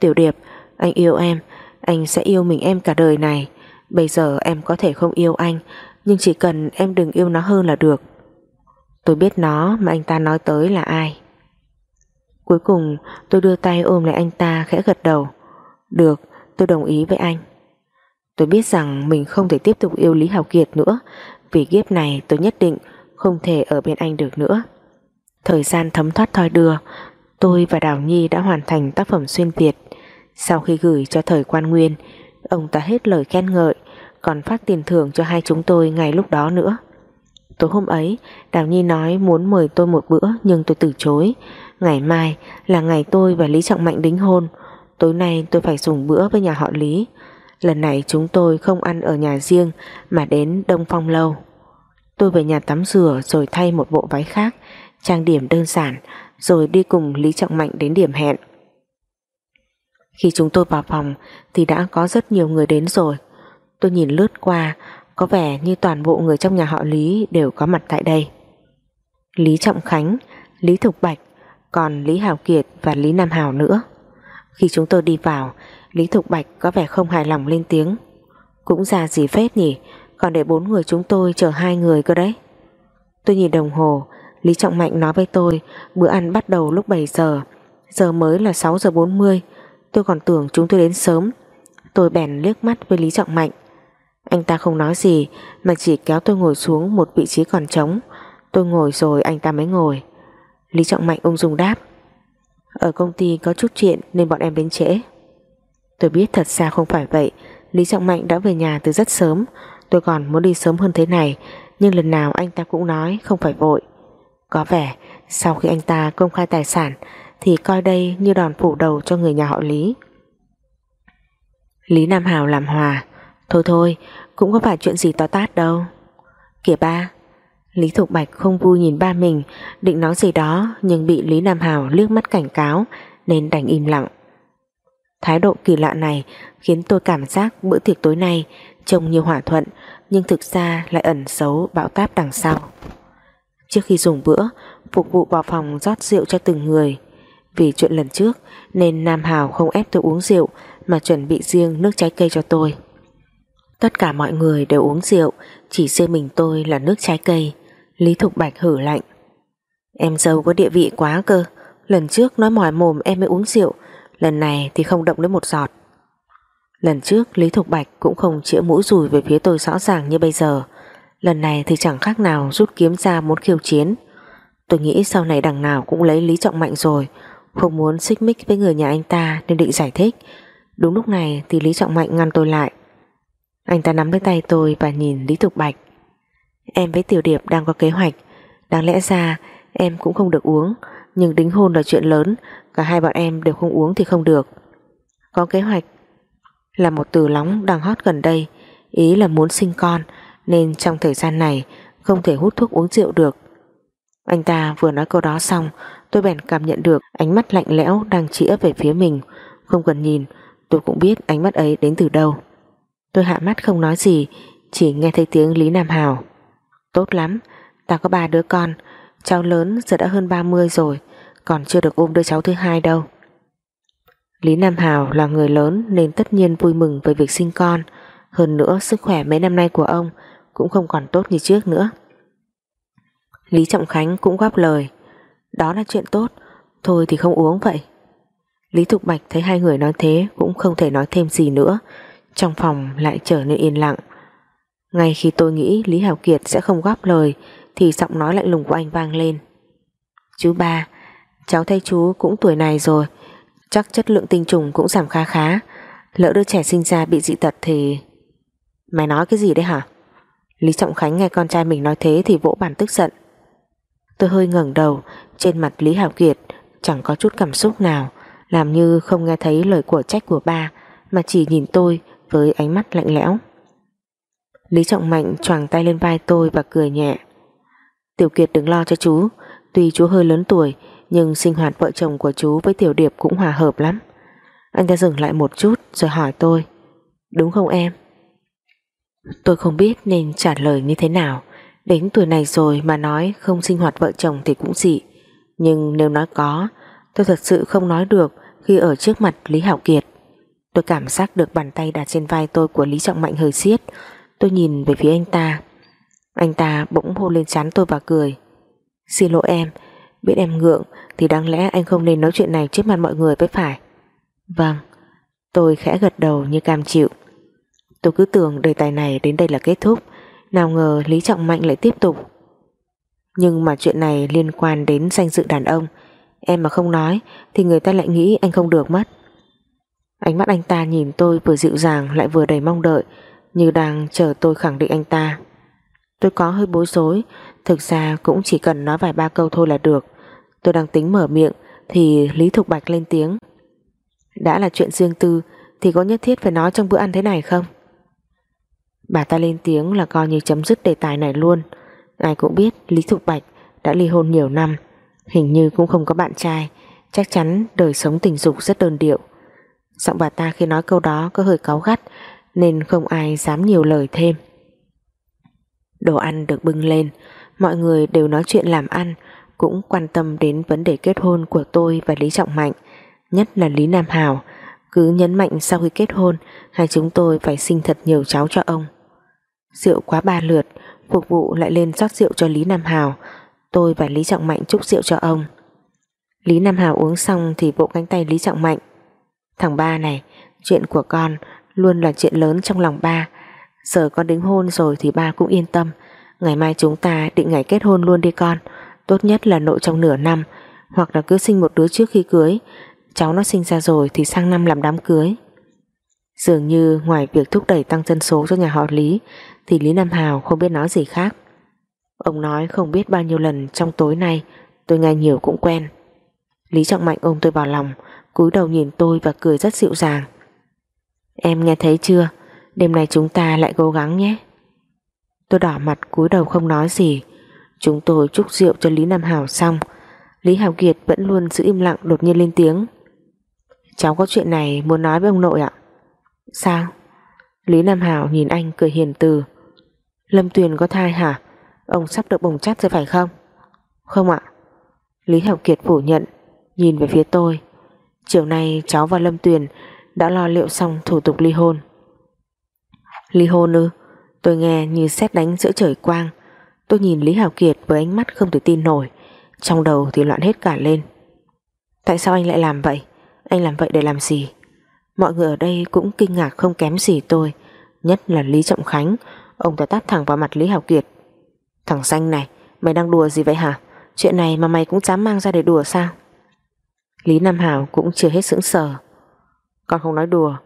Tiểu Điệp, Anh yêu em, Anh sẽ yêu mình em cả đời này. Bây giờ em có thể không yêu anh, Nhưng chỉ cần em đừng yêu nó hơn là được. Tôi biết nó mà anh ta nói tới là ai. Cuối cùng, tôi đưa tay ôm lại anh ta khẽ gật đầu. Được, tôi đồng ý với anh. Tôi biết rằng mình không thể tiếp tục yêu Lý Hào Kiệt nữa. Vì kiếp này tôi nhất định không thể ở bên anh được nữa. Thời gian thấm thoát thoi đưa, Tôi và Đào Nhi đã hoàn thành tác phẩm xuyên Việt. Sau khi gửi cho thời quan nguyên, Ông ta hết lời khen ngợi, Còn phát tiền thưởng cho hai chúng tôi ngày lúc đó nữa. Tối hôm ấy, Đào Nhi nói muốn mời tôi một bữa Nhưng tôi từ chối. Ngày mai là ngày tôi và Lý Trọng Mạnh đính hôn. Tối nay tôi phải dùng bữa với nhà họ Lý. Lần này chúng tôi không ăn ở nhà riêng, Mà đến Đông Phong Lâu. Tôi về nhà tắm rửa rồi thay một bộ váy khác, Trang điểm đơn giản, Rồi đi cùng Lý Trọng Mạnh đến điểm hẹn. Khi chúng tôi vào phòng Thì đã có rất nhiều người đến rồi. Tôi nhìn lướt qua, Có vẻ như toàn bộ người trong nhà họ Lý Đều có mặt tại đây. Lý Trọng Khánh, Lý Thục Bạch, Còn Lý Hào Kiệt và Lý Nam Hào nữa. Khi chúng tôi đi vào, Lý Thục Bạch có vẻ không hài lòng lên tiếng. Cũng ra gì phết nhỉ, Còn để bốn người chúng tôi chờ hai người cơ đấy. Tôi nhìn đồng hồ, Lý Trọng Mạnh nói với tôi, Bữa ăn bắt đầu lúc 7 giờ Giờ mới là 6 giờ 40 Tôi còn tưởng chúng tôi đến sớm. Tôi bèn liếc mắt với Lý Trọng Mạnh. Anh ta không nói gì, Mà chỉ kéo tôi ngồi xuống một vị trí còn trống. Tôi ngồi rồi anh ta mới ngồi. Lý Trọng Mạnh ung dung đáp. Ở công ty có chút chuyện Nên bọn em đến trễ. Tôi biết thật ra không phải vậy. Lý Trọng Mạnh đã về nhà từ rất sớm. Tôi còn muốn đi sớm hơn thế này, Nhưng lần nào anh ta cũng nói không phải vội. Có vẻ, sau khi anh ta công khai tài sản, Thì coi đây như đòn phủ đầu cho người nhà họ Lý. Lý Nam Hào làm hòa. Thôi thôi, Cũng có phải chuyện gì to tát đâu. Kìa ba Lý Thục Bạch không vui nhìn ba mình Định nói gì đó Nhưng bị Lý Nam Hào liếc mắt cảnh cáo Nên đành im lặng Thái độ kỳ lạ này khiến tôi cảm giác bữa tiệc tối nay trông như hòa thuận nhưng thực ra lại ẩn xấu bão táp đằng sau. Trước khi dùng bữa, phục vụ vào phòng rót rượu cho từng người. Vì chuyện lần trước nên Nam Hào không ép tôi uống rượu mà chuẩn bị riêng nước trái cây cho tôi. Tất cả mọi người đều uống rượu, chỉ riêng mình tôi là nước trái cây. Lý Thục Bạch hử lạnh. Em dâu có địa vị quá cơ, lần trước nói mỏi mồm em mới uống rượu, Lần này thì không động đến một giọt. Lần trước Lý Thục Bạch cũng không chĩa mũi rùi về phía tôi rõ ràng như bây giờ Lần này thì chẳng khác nào rút kiếm ra muốn khiêu chiến. Tôi nghĩ sau này đằng nào cũng lấy Lý Trọng Mạnh rồi Không muốn xích mích với người nhà anh ta nên định giải thích. Đúng lúc này thì Lý Trọng Mạnh ngăn tôi lại. Anh ta nắm lấy tay tôi và nhìn Lý Thục Bạch. Em với Tiểu Điệp đang có kế hoạch. Đáng lẽ ra, em cũng không được uống, Nhưng đính hôn là chuyện lớn, Cả hai bọn em đều không uống thì không được. Có kế hoạch Là một từ lóng đang hot gần đây, Ý là muốn sinh con, Nên trong thời gian này Không thể hút thuốc uống rượu được. Anh ta vừa nói câu đó xong, Tôi bèn cảm nhận được ánh mắt lạnh lẽo Đang chĩa về phía mình. Không cần nhìn, tôi cũng biết ánh mắt ấy đến từ đâu. Tôi hạ mắt không nói gì, Chỉ nghe thấy tiếng Lý Nam Hào. Tốt lắm Ta có ba đứa con Cháu lớn giờ đã hơn 30 rồi còn chưa được ôm đứa cháu thứ hai đâu. Lý Nam Hào là người lớn nên tất nhiên vui mừng với việc sinh con, hơn nữa sức khỏe mấy năm nay của ông cũng không còn tốt như trước nữa. Lý Trọng Khánh cũng góp lời, đó là chuyện tốt, thôi thì không uống vậy. Lý Thục Bạch thấy hai người nói thế cũng không thể nói thêm gì nữa, trong phòng lại trở nên yên lặng. Ngay khi tôi nghĩ Lý Hảo Kiệt sẽ không góp lời thì giọng nói lạnh lùng của anh vang lên. Chú ba, Cháu thấy chú cũng tuổi này rồi Chắc chất lượng tinh trùng cũng giảm khá khá. Lỡ đứa trẻ sinh ra bị dị tật thì Mày nói cái gì đấy hả? Lý Trọng Khánh nghe con trai mình nói thế Thì vỗ bàn tức giận. Tôi hơi ngẩng đầu Trên mặt Lý Hảo Kiệt Chẳng có chút cảm xúc nào Làm như không nghe thấy lời của trách của ba Mà chỉ nhìn tôi với ánh mắt lạnh lẽo. Lý Trọng Mạnh choàng tay lên vai tôi và cười nhẹ Tiểu Kiệt đừng lo cho chú Tuy chú hơi lớn tuổi nhưng sinh hoạt vợ chồng của chú với Tiểu Điệp cũng hòa hợp lắm. Anh ta dừng lại một chút rồi hỏi tôi, đúng không em? Tôi không biết nên trả lời như thế nào, đến tuổi này rồi mà nói không sinh hoạt vợ chồng thì cũng dị, nhưng nếu nói có, tôi thật sự không nói được khi ở trước mặt Lý Hạo Kiệt. Tôi cảm giác được bàn tay đặt trên vai tôi của Lý Trọng Mạnh hơi siết, tôi nhìn về phía anh ta. Anh ta bỗng hôn lên chán tôi và cười. Xin lỗi em, Biết em ngượng thì đáng lẽ anh không nên nói chuyện này trước mặt mọi người phải phải. Vâng Tôi khẽ gật đầu như cam chịu. Tôi cứ tưởng đề tài này đến đây là kết thúc, Nào ngờ Lý Trọng Mạnh lại tiếp tục. Nhưng mà chuyện này liên quan đến danh dự đàn ông. Em mà không nói Thì người ta lại nghĩ anh không được mất. Ánh mắt anh ta nhìn tôi vừa dịu dàng Lại vừa đầy mong đợi. Như đang chờ tôi khẳng định anh ta. Tôi có hơi bối rối, Thực ra cũng chỉ cần nói vài ba câu thôi là được. Tôi đang tính mở miệng, Thì Lý Thục Bạch lên tiếng. Đã là chuyện riêng tư, Thì có nhất thiết phải nói trong bữa ăn thế này không? Bà ta lên tiếng là coi như chấm dứt đề tài này luôn. Ai cũng biết Lý Thục Bạch đã ly hôn nhiều năm, Hình như cũng không có bạn trai. Chắc chắn đời sống tình dục rất đơn điệu. Giọng bà ta khi nói câu đó có hơi cáu gắt nên không ai dám nhiều lời thêm. Đồ ăn được bưng lên Mọi người đều nói chuyện làm ăn Cũng quan tâm đến vấn đề kết hôn của tôi và Lý Trọng Mạnh Nhất là Lý Nam Hào, Cứ nhấn mạnh sau khi kết hôn Hai chúng tôi phải sinh thật nhiều cháu cho ông. Rượu quá ba lượt Phục vụ lại lên rót rượu cho Lý Nam Hào, Tôi và Lý Trọng Mạnh chúc rượu cho ông. Lý Nam Hào uống xong Thì vỗ cánh tay Lý Trọng Mạnh. Thằng ba này Chuyện của con luôn là chuyện lớn trong lòng ba. Giờ con đính hôn rồi thì ba cũng yên tâm. Ngày mai chúng ta định ngày kết hôn luôn đi con. Tốt nhất là nội trong nửa năm, Hoặc là cứ sinh một đứa trước khi cưới. Cháu nó sinh ra rồi thì sang năm làm đám cưới. Dường như ngoài việc thúc đẩy tăng dân số cho nhà họ Lý, Thì Lý Nam Hào không biết nói gì khác. Ông nói không biết bao nhiêu lần trong tối nay, Tôi nghe nhiều cũng quen. Lý Trọng Mạnh ôm tôi vào lòng, cúi đầu nhìn tôi và cười rất dịu dàng. Em nghe thấy chưa? Đêm nay chúng ta lại cố gắng nhé. Tôi đỏ mặt, cúi đầu không nói gì. Chúng tôi chúc rượu cho Lý Nam Hảo xong. Lý Hảo Kiệt vẫn luôn giữ im lặng đột nhiên lên tiếng. Cháu có chuyện này muốn nói với ông nội ạ. Sao? Lý Nam Hảo nhìn anh cười hiền từ. Lâm Tuyền có thai hả? Ông sắp được bồng chắt rồi phải không? Không ạ. Lý Hảo Kiệt phủ nhận, Nhìn về phía tôi. Chiều nay cháu và Lâm Tuyền đã lo liệu xong thủ tục ly hôn. Ly hôn ư? Tôi nghe như xét đánh giữa trời quang. Tôi nhìn Lý Hảo Kiệt với ánh mắt không thể tin nổi. Trong đầu thì loạn hết cả lên. Tại sao anh lại làm vậy? Anh làm vậy để làm gì? Mọi người ở đây cũng kinh ngạc không kém gì tôi. Nhất là Lý Trọng Khánh. Ông ta tát thẳng vào mặt Lý Hảo Kiệt. Thằng xanh này, Mày đang đùa gì vậy hả? Chuyện này mà mày cũng dám mang ra để đùa sao? Lý Nam Hảo cũng chưa hết sững sờ. Con không nói đùa.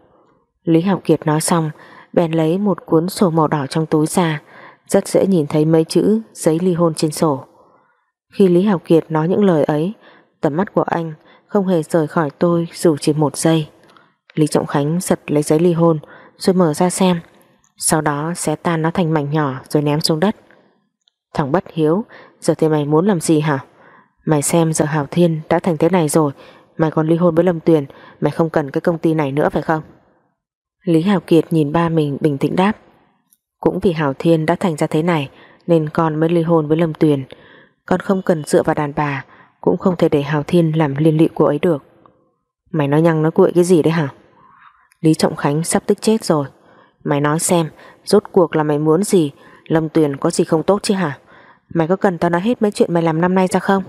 Lý Học Kiệt nói xong, bèn lấy một cuốn sổ màu đỏ trong túi ra, rất dễ nhìn thấy mấy chữ giấy ly hôn trên sổ. Khi Lý Học Kiệt nói những lời ấy, tầm mắt của anh không hề rời khỏi tôi dù chỉ một giây. Lý Trọng Khánh giật lấy giấy ly hôn, rồi mở ra xem. Sau đó xé tan nó thành mảnh nhỏ rồi ném xuống đất. Thằng bất hiếu, giờ thì mày muốn làm gì hả? Mày xem giờ Hảo Thiên đã thành thế này rồi mày còn ly hôn với Lâm Tuyền, mày không cần cái công ty này nữa phải không? Lý Hảo Kiệt nhìn ba mình bình tĩnh đáp. Cũng vì Hảo Thiên đã thành ra thế này, Nên con mới ly hôn với Lâm Tuyền. Con không cần dựa vào đàn bà, Cũng không thể để Hảo Thiên làm liên lụy cô ấy được. Mày nói nhăng nói cuội cái gì đấy hả? Lý Trọng Khánh sắp tức chết rồi. Mày nói xem, Rốt cuộc là mày muốn gì? Lâm Tuyền có gì không tốt chứ hả? Mày có cần tao nói hết mấy chuyện mày làm năm nay ra không?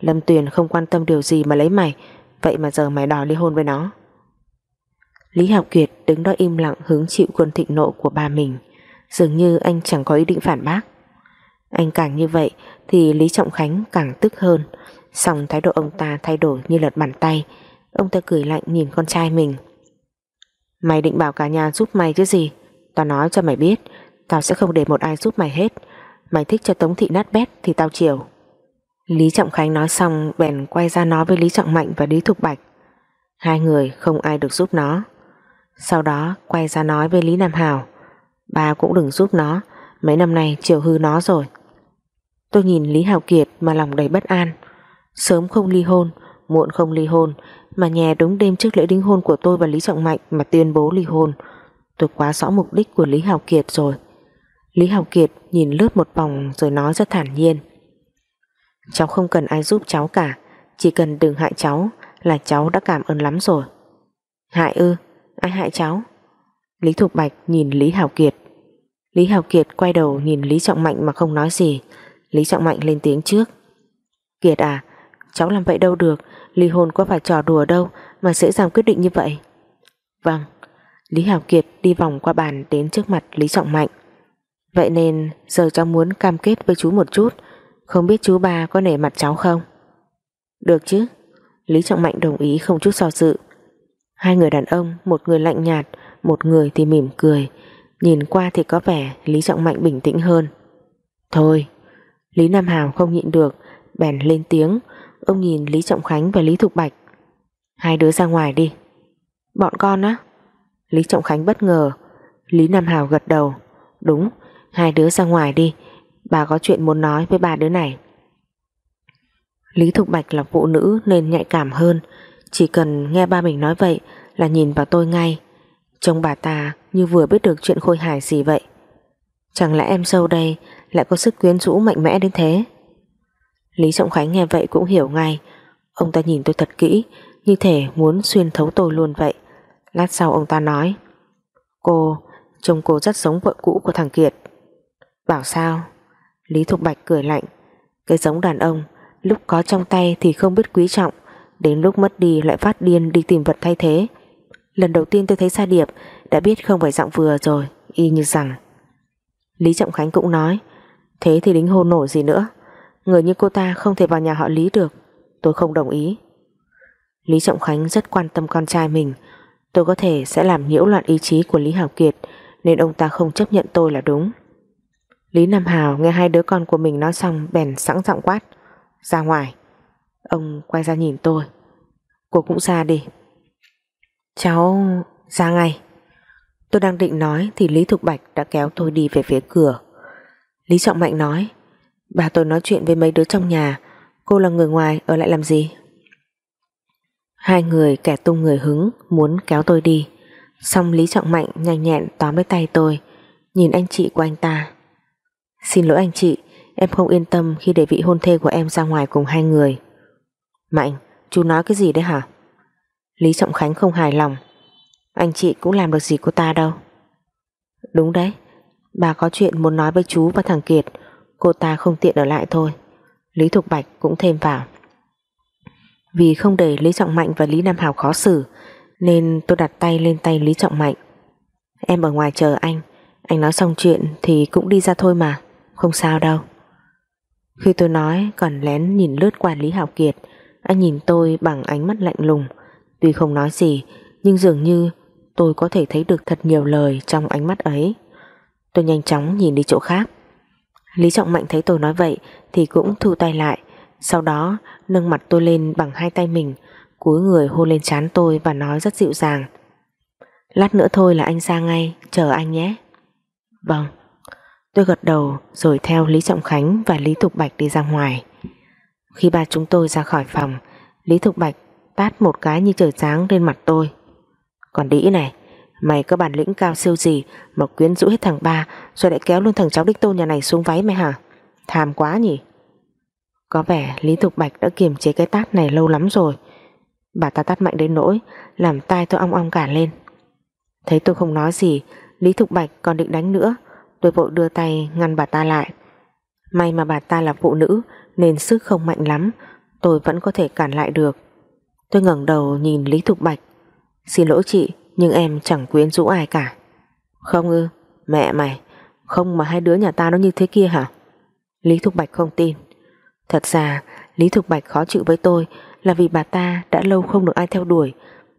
Lâm Tuyền không quan tâm điều gì mà lấy mày. Vậy mà giờ mày đòi ly hôn với nó. Lý Học Kiệt đứng đó im lặng hứng chịu cơn thịnh nộ của ba mình. Dường như anh chẳng có ý định phản bác. Anh càng như vậy Thì Lý Trọng Khánh càng tức hơn. Xong thái độ ông ta thay đổi như lật bàn tay. Ông ta cười lạnh nhìn con trai mình. Mày định bảo cả nhà giúp mày chứ gì? Tao nói cho mày biết, Tao sẽ không để một ai giúp mày hết. Mày thích cho Tống Thị nát bét thì tao chiều. Lý Trọng Khánh nói xong, Bèn quay ra nói với Lý Trọng Mạnh và Lý Thục Bạch. Hai người không ai được giúp nó. Sau đó, quay ra nói với Lý Nam Hảo Bà cũng đừng giúp nó. Mấy năm nay chiều hư nó rồi. Tôi nhìn Lý Hào Kiệt mà lòng đầy bất an. Sớm không ly hôn, Muộn không ly hôn, Mà nhè đúng đêm trước lễ đính hôn của tôi và Lý Trọng Mạnh Mà tuyên bố ly hôn. Tôi quá rõ mục đích của Lý Hào Kiệt rồi. Lý Hào Kiệt nhìn lướt một vòng Rồi nói rất thản nhiên. Cháu không cần ai giúp cháu cả. Chỉ cần đừng hại cháu Là cháu đã cảm ơn lắm rồi. Hại ư? Ai hại cháu? Lý Thục Bạch nhìn Lý Hảo Kiệt. Lý hảo Kiệt quay đầu nhìn Lý Trọng Mạnh mà không nói gì. Lý Trọng Mạnh lên tiếng trước. Kiệt à Cháu làm vậy đâu được. Ly hôn có phải trò đùa đâu Mà dễ dàng quyết định như vậy. Vâng. Lý hảo Kiệt đi vòng qua bàn đến trước mặt Lý Trọng Mạnh. Vậy nên giờ cháu muốn cam kết với chú một chút. Không biết chú ba có nể mặt cháu không? Được chứ. Lý Trọng Mạnh đồng ý không chút so dự. Hai người đàn ông, Một người lạnh nhạt, Một người thì mỉm cười. Nhìn qua thì có vẻ Lý Trọng Mạnh bình tĩnh hơn. Thôi. Lý Nam Hào không nhịn được, Bèn lên tiếng. Ông nhìn Lý Trọng Khánh và Lý Thục Bạch. Hai đứa ra ngoài đi. Bọn con á? Lý Trọng Khánh bất ngờ. Lý Nam Hào gật đầu. Đúng, Hai đứa ra ngoài đi. Bà có chuyện muốn nói với ba đứa này. Lý Thục Bạch là phụ nữ nên nhạy cảm hơn. Chỉ cần nghe ba mình nói vậy Là nhìn vào tôi ngay. Trông bà ta như vừa biết được chuyện khôi hài gì vậy. Chẳng lẽ em sâu đây Lại có sức quyến rũ mạnh mẽ đến thế? Lý Trọng Khánh nghe vậy cũng hiểu ngay. Ông ta nhìn tôi thật kỹ Như thể muốn xuyên thấu tôi luôn vậy. Lát sau ông ta nói Cô, trông cô rất giống vợ cũ của thằng Kiệt. Bảo sao? Lý Thục Bạch cười lạnh. Cái giống đàn ông, Lúc có trong tay thì không biết quý trọng, Đến lúc mất đi lại phát điên đi tìm vật thay thế. Lần đầu tiên tôi thấy Sa Điệp Đã biết không phải giọng vừa rồi, Y như rằng. Lý Trọng Khánh cũng nói, Thế thì đính hôn nổi gì nữa? Người như cô ta không thể vào nhà họ Lý được. Tôi không đồng ý. Lý Trọng Khánh rất quan tâm con trai mình. Tôi có thể sẽ làm nhiễu loạn ý chí của Lý Hảo Kiệt, Nên ông ta không chấp nhận tôi là đúng. Lý Nam Hào nghe hai đứa con của mình nói xong Bèn sẵn giọng quát, Ra ngoài. Ông quay ra nhìn tôi. Cô cũng ra đi. Cháu ra ngay. Tôi đang định nói thì Lý Thục Bạch đã kéo tôi đi về phía cửa. Lý Trọng Mạnh nói, Bà tôi nói chuyện với mấy đứa trong nhà, Cô là người ngoài, ở lại làm gì? Hai người kẻ tung người hứng Muốn kéo tôi đi. Xong Lý Trọng Mạnh nhanh nhẹn tóm lấy tay tôi, Nhìn anh chị của anh ta. Xin lỗi anh chị, Em không yên tâm khi để vị hôn thê của em ra ngoài cùng hai người. Mạnh Chú nói cái gì đấy hả? Lý Trọng Khánh không hài lòng. Anh chị cũng làm được gì cô ta đâu. Đúng đấy, Bà có chuyện muốn nói với chú và thằng Kiệt, Cô ta không tiện ở lại thôi. Lý Thục Bạch cũng thêm vào. Vì không để Lý Trọng Mạnh và Lý Nam Hào khó xử, Nên tôi đặt tay lên tay Lý Trọng Mạnh. Em ở ngoài chờ anh Anh nói xong chuyện thì cũng đi ra thôi mà. Không sao đâu. Khi tôi nói, còn lén nhìn lướt qua Lý Hạo Kiệt, Anh nhìn tôi bằng ánh mắt lạnh lùng. Tuy không nói gì, Nhưng dường như tôi có thể thấy được thật nhiều lời trong ánh mắt ấy. Tôi nhanh chóng nhìn đi chỗ khác. Lý Trọng Mạnh thấy tôi nói vậy thì cũng thu tay lại. Sau đó, nâng mặt tôi lên bằng hai tay mình, cúi người hôn lên trán tôi và nói rất dịu dàng. Lát nữa thôi là anh ra ngay, chờ anh nhé. Vâng tôi gật đầu rồi theo Lý Trọng Khánh và Lý Thục Bạch đi ra ngoài khi ba chúng tôi ra khỏi phòng Lý Thục Bạch tát một cái như trời sáng lên mặt tôi còn đĩ này Mày có bản lĩnh cao siêu gì mà quyến rũ hết thằng ba rồi lại kéo luôn thằng cháu đích tôn nhà này xuống váy mày hả? Tham quá nhỉ? Có vẻ Lý Thục Bạch đã kiềm chế cái tát này lâu lắm rồi. Bà ta tát mạnh đến nỗi làm tai tôi ong ong cả lên. Thấy tôi không nói gì, Lý Thục Bạch còn định đánh nữa. Tôi vội đưa tay ngăn bà ta lại. May mà bà ta là phụ nữ nên sức không mạnh lắm, tôi vẫn có thể cản lại được. Tôi ngẩng đầu nhìn Lý Thục Bạch. Xin lỗi chị, nhưng em chẳng quyến rũ ai cả Không ư Mẹ mày Không mà hai đứa nhà ta nó như thế kia hả Lý Thục Bạch không tin Thật ra Lý Thục Bạch khó chịu với tôi Là vì bà ta đã lâu không được ai theo đuổi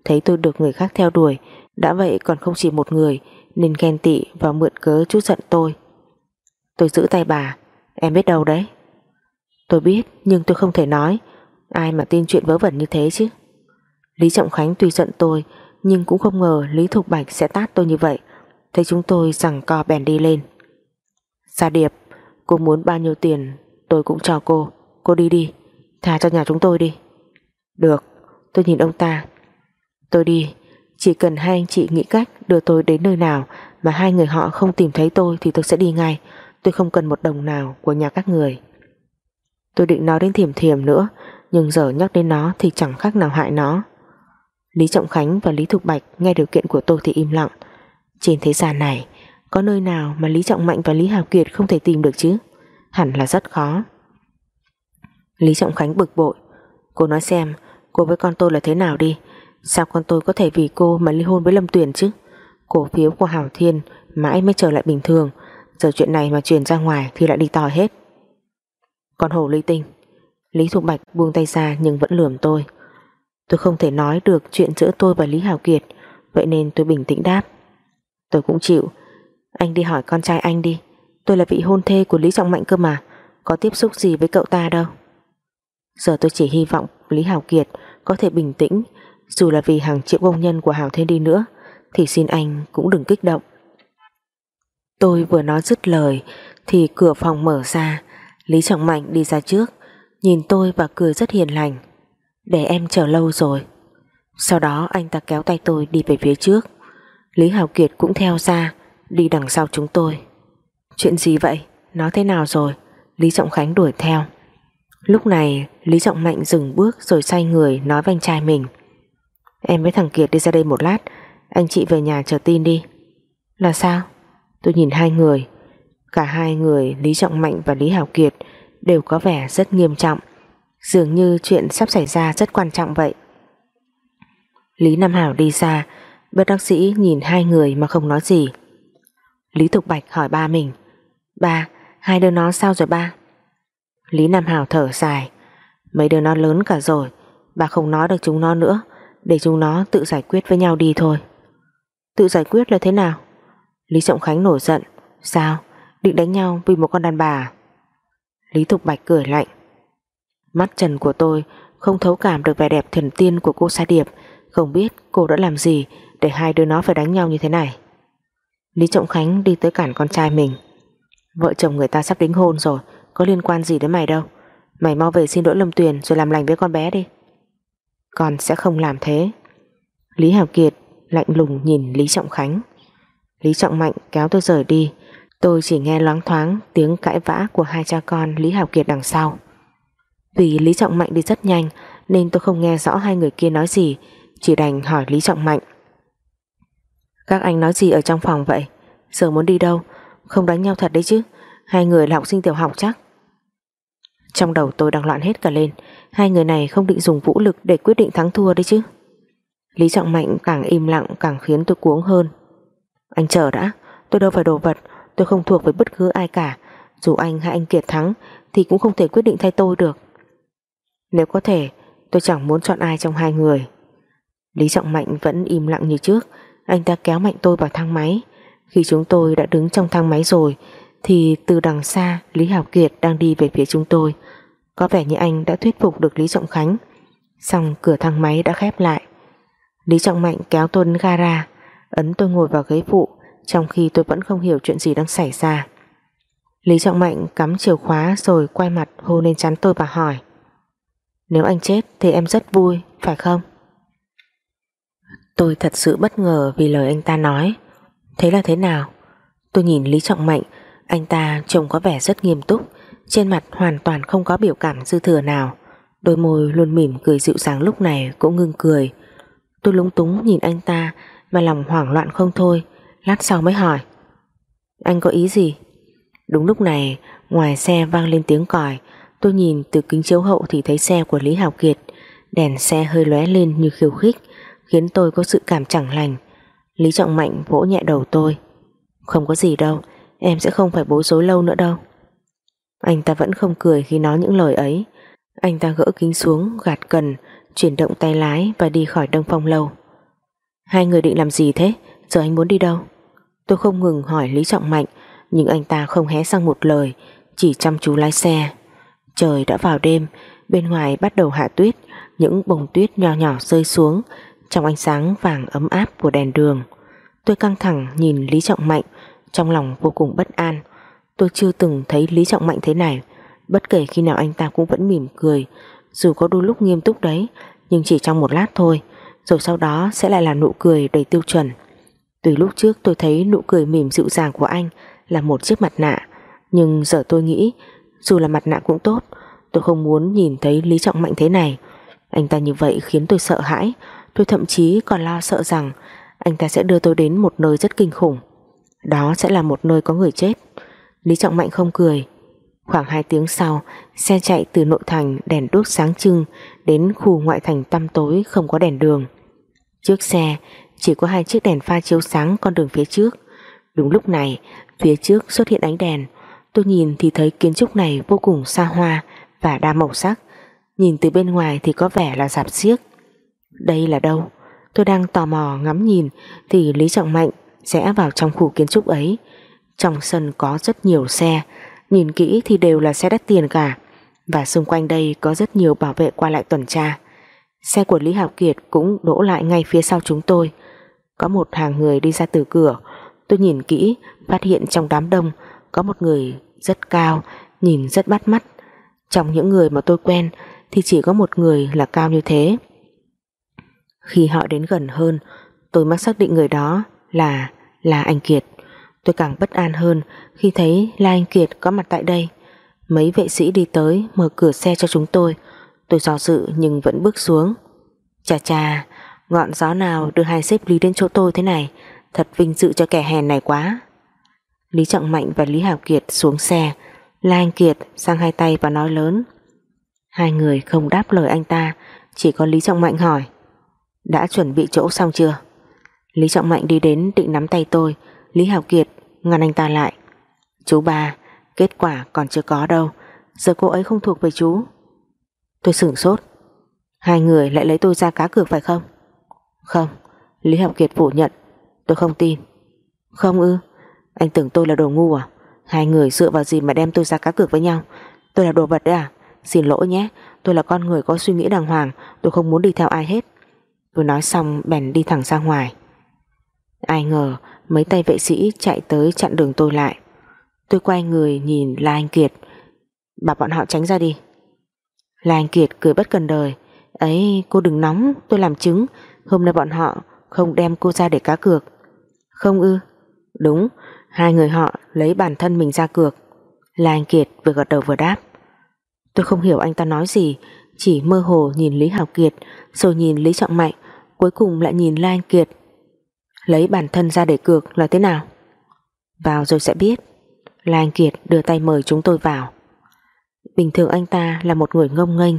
Thấy tôi được người khác theo đuổi Đã vậy còn không chỉ một người nên ghen tị và mượn cớ chút giận tôi. Tôi giữ tay bà, Em biết đâu đấy. Tôi biết, nhưng tôi không thể nói. Ai mà tin chuyện vớ vẩn như thế chứ? Lý Trọng Khánh tuy giận tôi, nhưng cũng không ngờ Lý Thục Bạch sẽ tát tôi như vậy. Thấy chúng tôi rằng co bèn đi lên. Gia Điệp, cô muốn bao nhiêu tiền, tôi cũng cho cô. Cô đi đi thả cho nhà chúng tôi đi. Được, tôi nhìn ông ta. Tôi đi chỉ cần hai anh chị nghĩ cách đưa tôi đến nơi nào mà hai người họ không tìm thấy tôi thì tôi sẽ đi ngay. Tôi không cần một đồng nào của nhà các người. Tôi định nói đến thiểm thiểm nữa nhưng giờ nhắc đến nó thì chẳng khác nào hại nó. Lý Trọng Khánh và Lý Thục Bạch nghe điều kiện của tôi thì im lặng. Trên thế gian này, Có nơi nào mà Lý Trọng Mạnh và Lý Hào Kiệt không thể tìm được chứ? Hẳn là rất khó. Lý Trọng Khánh bực bội. Cô nói xem cô với con tôi là thế nào đi? Sao con tôi có thể vì cô mà ly hôn với Lâm Tuyền chứ? Cổ phiếu của Hảo Thiên Mãi mới trở lại bình thường. Giờ chuyện này mà truyền ra ngoài thì lại đi tòi hết. Con hồ ly tinh, Lý Thục Bạch buông tay ra nhưng vẫn lườm tôi. Tôi không thể nói được chuyện giữa tôi và Lý Hảo Kiệt, Vậy nên tôi bình tĩnh đáp. Tôi cũng chịu. Anh đi hỏi con trai anh đi. Tôi là vị hôn thê của Lý Trọng Mạnh cơ mà. Có tiếp xúc gì với cậu ta đâu? Giờ tôi chỉ hy vọng Lý Hảo Kiệt có thể bình tĩnh dù là vì hàng triệu công nhân của Hảo Thiên đi nữa, Thì xin anh cũng đừng kích động. Tôi vừa nói dứt lời, Thì cửa phòng mở ra. Lý Trọng Mạnh đi ra trước, Nhìn tôi và cười rất hiền lành. Để em chờ lâu rồi. Sau đó anh ta kéo tay tôi đi về phía trước. Lý Hảo Kiệt cũng theo ra, Đi đằng sau chúng tôi. Chuyện gì vậy? Nó thế nào rồi? Lý Trọng Khánh đuổi theo. Lúc này, Lý Trọng Mạnh dừng bước rồi xoay người nói với anh trai mình. Em với thằng Kiệt đi ra đây một lát. Anh chị về nhà chờ tin đi. Là sao? Tôi nhìn hai người. Cả hai người Lý Trọng Mạnh và Lý Hảo Kiệt đều có vẻ rất nghiêm trọng. Dường như chuyện sắp xảy ra rất quan trọng vậy. Lý Nam Hảo đi ra bất đắc sĩ nhìn hai người mà không nói gì. Lý Thục Bạch hỏi ba mình Ba, hai đứa nó sao rồi ba? Lý Nam Hảo thở dài Mấy đứa nó lớn cả rồi Bà không nói được chúng nó nữa. Để chúng nó tự giải quyết với nhau đi thôi. Tự giải quyết là thế nào? Lý Trọng Khánh nổi giận. Sao? Định đánh nhau vì một con đàn bà à? Lý Thục Bạch cười lạnh. Mắt trần của tôi không thấu cảm được vẻ đẹp thần tiên của cô Sa Điệp. Không biết cô đã làm gì Để hai đứa nó phải đánh nhau như thế này. Lý Trọng Khánh đi tới cản con trai mình. Vợ chồng người ta sắp đính hôn rồi, Có liên quan gì đến mày đâu? Mày mau về xin lỗi Lâm Tuyền rồi làm lành với con bé đi. Con sẽ không làm thế Lý Hào Kiệt lạnh lùng nhìn Lý Trọng Khánh Lý Trọng Mạnh kéo tôi rời đi Tôi chỉ nghe loáng thoáng tiếng cãi vã của hai cha con Lý Hào Kiệt đằng sau. Vì Lý Trọng Mạnh đi rất nhanh nên tôi không nghe rõ hai người kia nói gì, chỉ đành hỏi Lý Trọng Mạnh. Các anh nói gì ở trong phòng vậy? Giờ muốn đi đâu? Không đánh nhau thật đấy chứ? Hai người là học sinh tiểu học chắc? Trong đầu tôi đang loạn hết cả lên, hai người này không định dùng vũ lực để quyết định thắng thua đấy chứ. Lý Trọng Mạnh càng im lặng càng khiến tôi cuống hơn. Anh chờ đã, tôi đâu phải đồ vật, Tôi không thuộc với bất cứ ai cả. Dù anh hay anh Kiệt thắng Thì cũng không thể quyết định thay tôi được. Nếu có thể tôi chẳng muốn chọn ai trong hai người. Lý Trọng Mạnh vẫn im lặng như trước. Anh ta kéo mạnh tôi vào thang máy. Khi chúng tôi đã đứng trong thang máy rồi thì từ đằng xa Lý Hảo Kiệt đang đi về phía chúng tôi Có vẻ như anh đã thuyết phục được Lý Trọng Khánh Xong cửa thang máy đã khép lại Lý Trọng Mạnh kéo tôi đến gara Ấn tôi ngồi vào ghế phụ trong khi tôi vẫn không hiểu chuyện gì đang xảy ra. Lý Trọng Mạnh cắm chìa khóa rồi quay mặt hô lên chắn tôi và hỏi Nếu anh chết thì em rất vui, phải không? Tôi thật sự bất ngờ vì lời anh ta nói Thế là thế nào? Tôi nhìn Lý Trọng Mạnh anh ta trông có vẻ rất nghiêm túc, Trên mặt hoàn toàn không có biểu cảm dư thừa nào. Đôi môi luôn mỉm cười dịu dàng lúc này cũng ngưng cười. Tôi lúng túng nhìn anh ta Mà lòng hoảng loạn không thôi, Lát sau mới hỏi. Anh có ý gì? Đúng lúc này, ngoài xe vang lên tiếng còi, Tôi nhìn từ kính chiếu hậu Thì thấy xe của Lý Hào Kiệt. Đèn xe hơi lóe lên như khiêu khích, Khiến tôi có sự cảm chẳng lành. Lý Trọng Mạnh vỗ nhẹ đầu tôi. Không có gì đâu Em sẽ không phải bối rối lâu nữa đâu. Anh ta vẫn không cười khi nói những lời ấy. Anh ta gỡ kính xuống, Gạt cần, Chuyển động tay lái và đi khỏi Đông Phong Lâu. Hai người định làm gì thế? Giờ anh muốn đi đâu? Tôi không ngừng hỏi Lý Trọng Mạnh, Nhưng anh ta không hé sang một lời, Chỉ chăm chú lái xe. Trời đã vào đêm, Bên ngoài bắt đầu hạ tuyết, Những bông tuyết nhỏ nhỏ rơi xuống, Trong ánh sáng vàng ấm áp của đèn đường. Tôi căng thẳng nhìn Lý Trọng Mạnh trong lòng vô cùng bất an Tôi chưa từng thấy Lý Trọng Mạnh thế này Bất kể khi nào anh ta cũng vẫn mỉm cười Dù có đôi lúc nghiêm túc đấy Nhưng chỉ trong một lát thôi Rồi sau đó sẽ lại là nụ cười đầy tiêu chuẩn từ lúc trước tôi thấy nụ cười mỉm dịu dàng của anh là một chiếc mặt nạ, nhưng giờ tôi nghĩ dù là mặt nạ cũng tốt, tôi không muốn nhìn thấy Lý Trọng Mạnh thế này. Anh ta như vậy khiến tôi sợ hãi, tôi thậm chí còn lo sợ rằng anh ta sẽ đưa tôi đến một nơi rất kinh khủng. Đó sẽ là một nơi có người chết. Lý Trọng Mạnh không cười. Khoảng 2 tiếng sau, Xe chạy từ nội thành đèn đốt sáng trưng Đến khu ngoại thành tăm tối không có đèn đường. Trước xe, Chỉ có hai chiếc đèn pha chiếu sáng con đường phía trước. Đúng lúc này, Phía trước xuất hiện ánh đèn. Tôi nhìn thì thấy kiến trúc này vô cùng xa hoa Và đa màu sắc. Nhìn từ bên ngoài thì có vẻ là dạp xiếc. Đây là đâu? Tôi đang tò mò ngắm nhìn Thì Lý Trọng Mạnh sẽ vào trong khu kiến trúc ấy. Trong sân có rất nhiều xe, Nhìn kỹ thì đều là xe đắt tiền cả. Và xung quanh đây có rất nhiều bảo vệ qua lại tuần tra. Xe của Lý Hạo Kiệt cũng đỗ lại ngay phía sau chúng tôi. Có một hàng người đi ra từ cửa. Tôi nhìn kỹ, Phát hiện trong đám đông Có một người rất cao, Nhìn rất bắt mắt. Trong những người mà tôi quen Thì chỉ có một người là cao như thế. Khi họ đến gần hơn, Tôi mới xác định người đó là là anh Kiệt. Tôi càng bất an hơn Khi thấy La Anh Kiệt có mặt tại đây. Mấy vệ sĩ đi tới Mở cửa xe cho chúng tôi. Tôi do dự nhưng vẫn bước xuống. Chà chà, Ngọn gió nào đưa hai xếp Lý đến chỗ tôi thế này? Thật vinh dự cho kẻ hèn này quá. Lý Trọng Mạnh và Lý Hảo Kiệt xuống xe, La Anh Kiệt sang hai tay và nói lớn. Hai người không đáp lời anh ta, Chỉ có Lý Trọng Mạnh hỏi, Đã chuẩn bị chỗ xong chưa? Lý Trọng Mạnh đi đến định nắm tay tôi. Lý Hảo Kiệt, ngăn anh ta lại. Chú ba, Kết quả còn chưa có đâu. Giờ cô ấy không thuộc về chú. Tôi sửng sốt. Hai người lại lấy tôi ra cá cược phải không? Không, Lý Hảo Kiệt phủ nhận. Tôi không tin. Không ư? Anh tưởng tôi là đồ ngu à? Hai người dựa vào gì mà đem tôi ra cá cược với nhau? Tôi là đồ vật đấy à? Xin lỗi nhé, Tôi là con người có suy nghĩ đàng hoàng, Tôi không muốn đi theo ai hết. Tôi nói xong, bèn đi thẳng ra ngoài. Ai ngờ mấy tay vệ sĩ chạy tới chặn đường tôi lại. Tôi quay người nhìn La Anh Kiệt. Bảo bọn họ tránh ra đi. La Anh Kiệt cười bất cần đời. Ấy, cô đừng nóng, tôi làm chứng. Hôm nay bọn họ không đem cô ra để cá cược. Không ư? Đúng, Hai người họ lấy bản thân mình ra cược. La Anh Kiệt vừa gật đầu vừa đáp. Tôi không hiểu anh ta nói gì, Chỉ mơ hồ nhìn Lý Hảo Kiệt, Rồi nhìn Lý Trọng Mạnh, Cuối cùng lại nhìn La Anh Kiệt. Lấy bản thân ra để cược là thế nào? Vào rồi sẽ biết. Là Anh Kiệt đưa tay mời chúng tôi vào. Bình thường anh ta là một người ngông nghênh,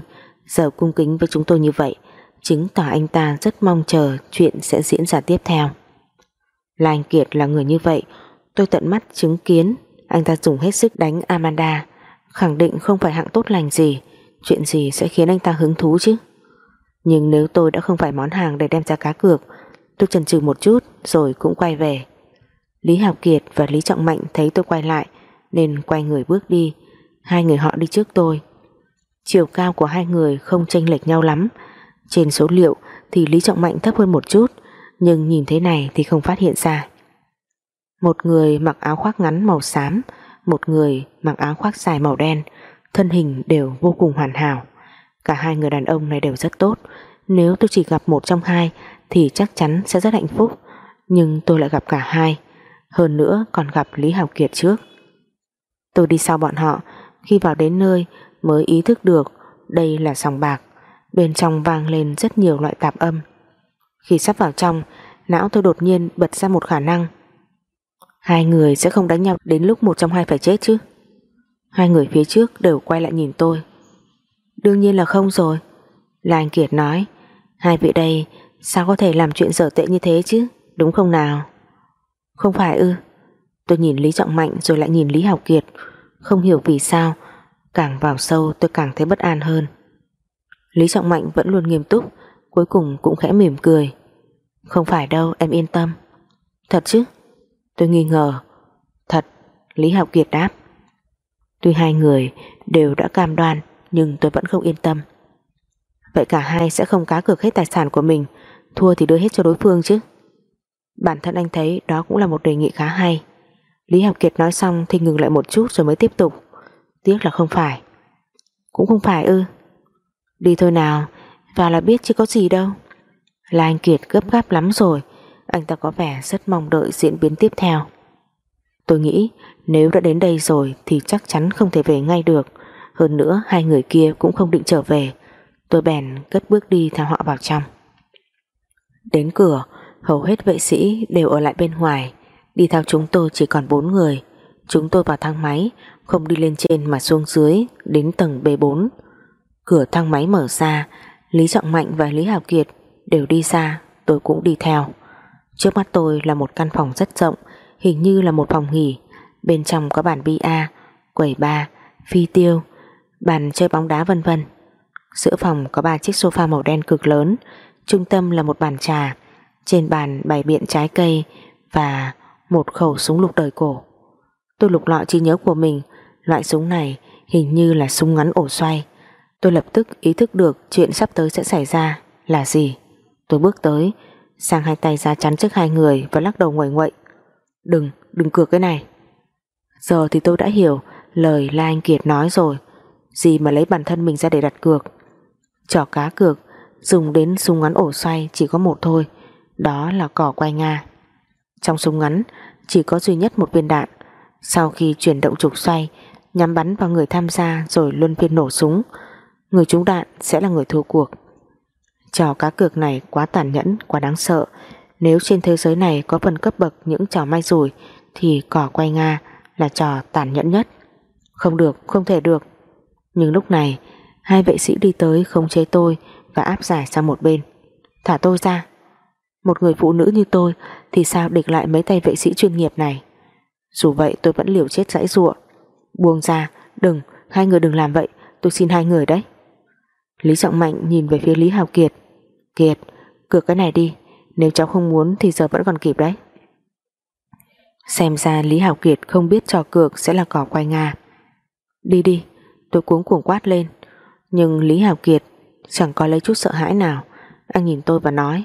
Giờ cung kính với chúng tôi như vậy, Chứng tỏ anh ta rất mong chờ Chuyện sẽ diễn ra tiếp theo. Là Anh Kiệt là người như vậy, Tôi tận mắt chứng kiến, Anh ta dùng hết sức đánh Amanda, Khẳng định không phải hạng tốt lành gì, Chuyện gì sẽ khiến anh ta hứng thú chứ? Nhưng nếu tôi đã không phải món hàng để đem ra cá cược Tôi chần chừ một chút, rồi cũng quay về. Lý Học Kiệt và Lý Trọng Mạnh thấy tôi quay lại, nên quay người bước đi. Hai người họ đi trước tôi. Chiều cao của hai người không chênh lệch nhau lắm. Trên số liệu thì Lý Trọng Mạnh thấp hơn một chút, nhưng nhìn thế này thì không phát hiện ra. Một người mặc áo khoác ngắn màu xám, một người mặc áo khoác dài màu đen, thân hình đều vô cùng hoàn hảo. Cả hai người đàn ông này đều rất tốt. Nếu tôi chỉ gặp một trong hai thì chắc chắn sẽ rất hạnh phúc. Nhưng tôi lại gặp cả hai. Hơn nữa còn gặp Lý Hào Kiệt trước. Tôi đi sau bọn họ. Khi vào đến nơi, mới ý thức được đây là sòng bạc. Bên trong vang lên rất nhiều loại tạp âm. Khi sắp vào trong, não tôi đột nhiên bật ra một khả năng. Hai người sẽ không đánh nhau đến lúc một trong hai phải chết chứ? Hai người phía trước đều quay lại nhìn tôi. Đương nhiên là không rồi. Là anh Kiệt nói, hai vị đây Sao có thể làm chuyện dở tệ như thế chứ? Đúng không nào? Không phải ư. Tôi nhìn Lý Trọng Mạnh rồi lại nhìn Lý Học Kiệt. Không hiểu vì sao, Càng vào sâu tôi càng thấy bất an hơn. Lý Trọng Mạnh vẫn luôn nghiêm túc, Cuối cùng cũng khẽ mỉm cười. Không phải đâu, em yên tâm. Thật chứ? Tôi nghi ngờ. Thật, Lý Học Kiệt đáp. Tuy hai người đều đã cam đoan, Nhưng tôi vẫn không yên tâm. Vậy cả hai sẽ không cá cược hết tài sản của mình. Thua thì đưa hết cho đối phương chứ. Bản thân anh thấy đó cũng là một đề nghị khá hay. Lý Học Kiệt nói xong Thì ngừng lại một chút rồi mới tiếp tục. Tiếc là không phải. Cũng không phải ư. Đi thôi nào Vào là biết chứ có gì đâu. Là anh Kiệt gấp gáp lắm rồi, Anh ta có vẻ rất mong đợi diễn biến tiếp theo. Tôi nghĩ Nếu đã đến đây rồi Thì chắc chắn không thể về ngay được. Hơn nữa hai người kia cũng không định trở về. Tôi bèn cất bước đi theo họ vào trong. Đến cửa Hầu hết vệ sĩ đều ở lại bên ngoài. Đi theo chúng tôi chỉ còn 4 người. Chúng tôi vào thang máy Không đi lên trên mà xuống dưới Đến tầng B4 Cửa thang máy mở ra Lý Trọng Mạnh và Lý hảo Kiệt đều đi ra Tôi cũng đi theo. Trước mắt tôi là một căn phòng rất rộng Hình như là một phòng nghỉ. Bên trong có bàn bia, quầy bar, phi tiêu Bàn chơi bóng đá vân vân. Giữa phòng có ba chiếc sofa màu đen cực lớn Trung tâm là một bàn trà. Trên bàn bày biện trái cây Và một khẩu súng lục đời cổ. Tôi lục lọi trí nhớ của mình. Loại súng này hình như là súng ngắn ổ xoay. Tôi lập tức ý thức được Chuyện sắp tới sẽ xảy ra. Là gì? Tôi bước tới Sang hai tay ra chắn trước hai người Và lắc đầu nguẩy nguậy Đừng, đừng cược cái này. Giờ thì tôi đã hiểu lời La Anh Kiệt nói rồi. Gì mà lấy bản thân mình ra để đặt cược? Trò cá cược Dùng đến súng ngắn ổ xoay chỉ có một thôi Đó là cỏ quay Nga. Trong súng ngắn Chỉ có duy nhất một viên đạn. Sau khi chuyển động trục xoay Nhắm bắn vào người tham gia Rồi luân phiên nổ súng Người trúng đạn sẽ là người thua cuộc. Trò cá cược này quá tàn nhẫn Quá đáng sợ. Nếu trên thế giới này có phần cấp bậc những trò may rủi Thì cỏ quay Nga là trò tàn nhẫn nhất. Không được, không thể được. Nhưng lúc này Hai vệ sĩ đi tới khống chế tôi và áp giải sang một bên. Thả tôi ra. Một người phụ nữ như tôi Thì sao địch lại mấy tay vệ sĩ chuyên nghiệp này? Dù vậy tôi vẫn liều chết dãy ruộng Buông ra. Đừng, hai người đừng làm vậy. Tôi xin hai người đấy. Lý Trọng Mạnh nhìn về phía Lý Hào Kiệt. Kiệt, cược cái này đi. Nếu cháu không muốn thì giờ vẫn còn kịp đấy. Xem ra Lý Hào Kiệt không biết trò cược sẽ là cỏ quay Nga. Đi đi Tôi cuống cuồng quát lên. Nhưng Lý Hào Kiệt chẳng có lấy chút sợ hãi nào. Anh nhìn tôi và nói,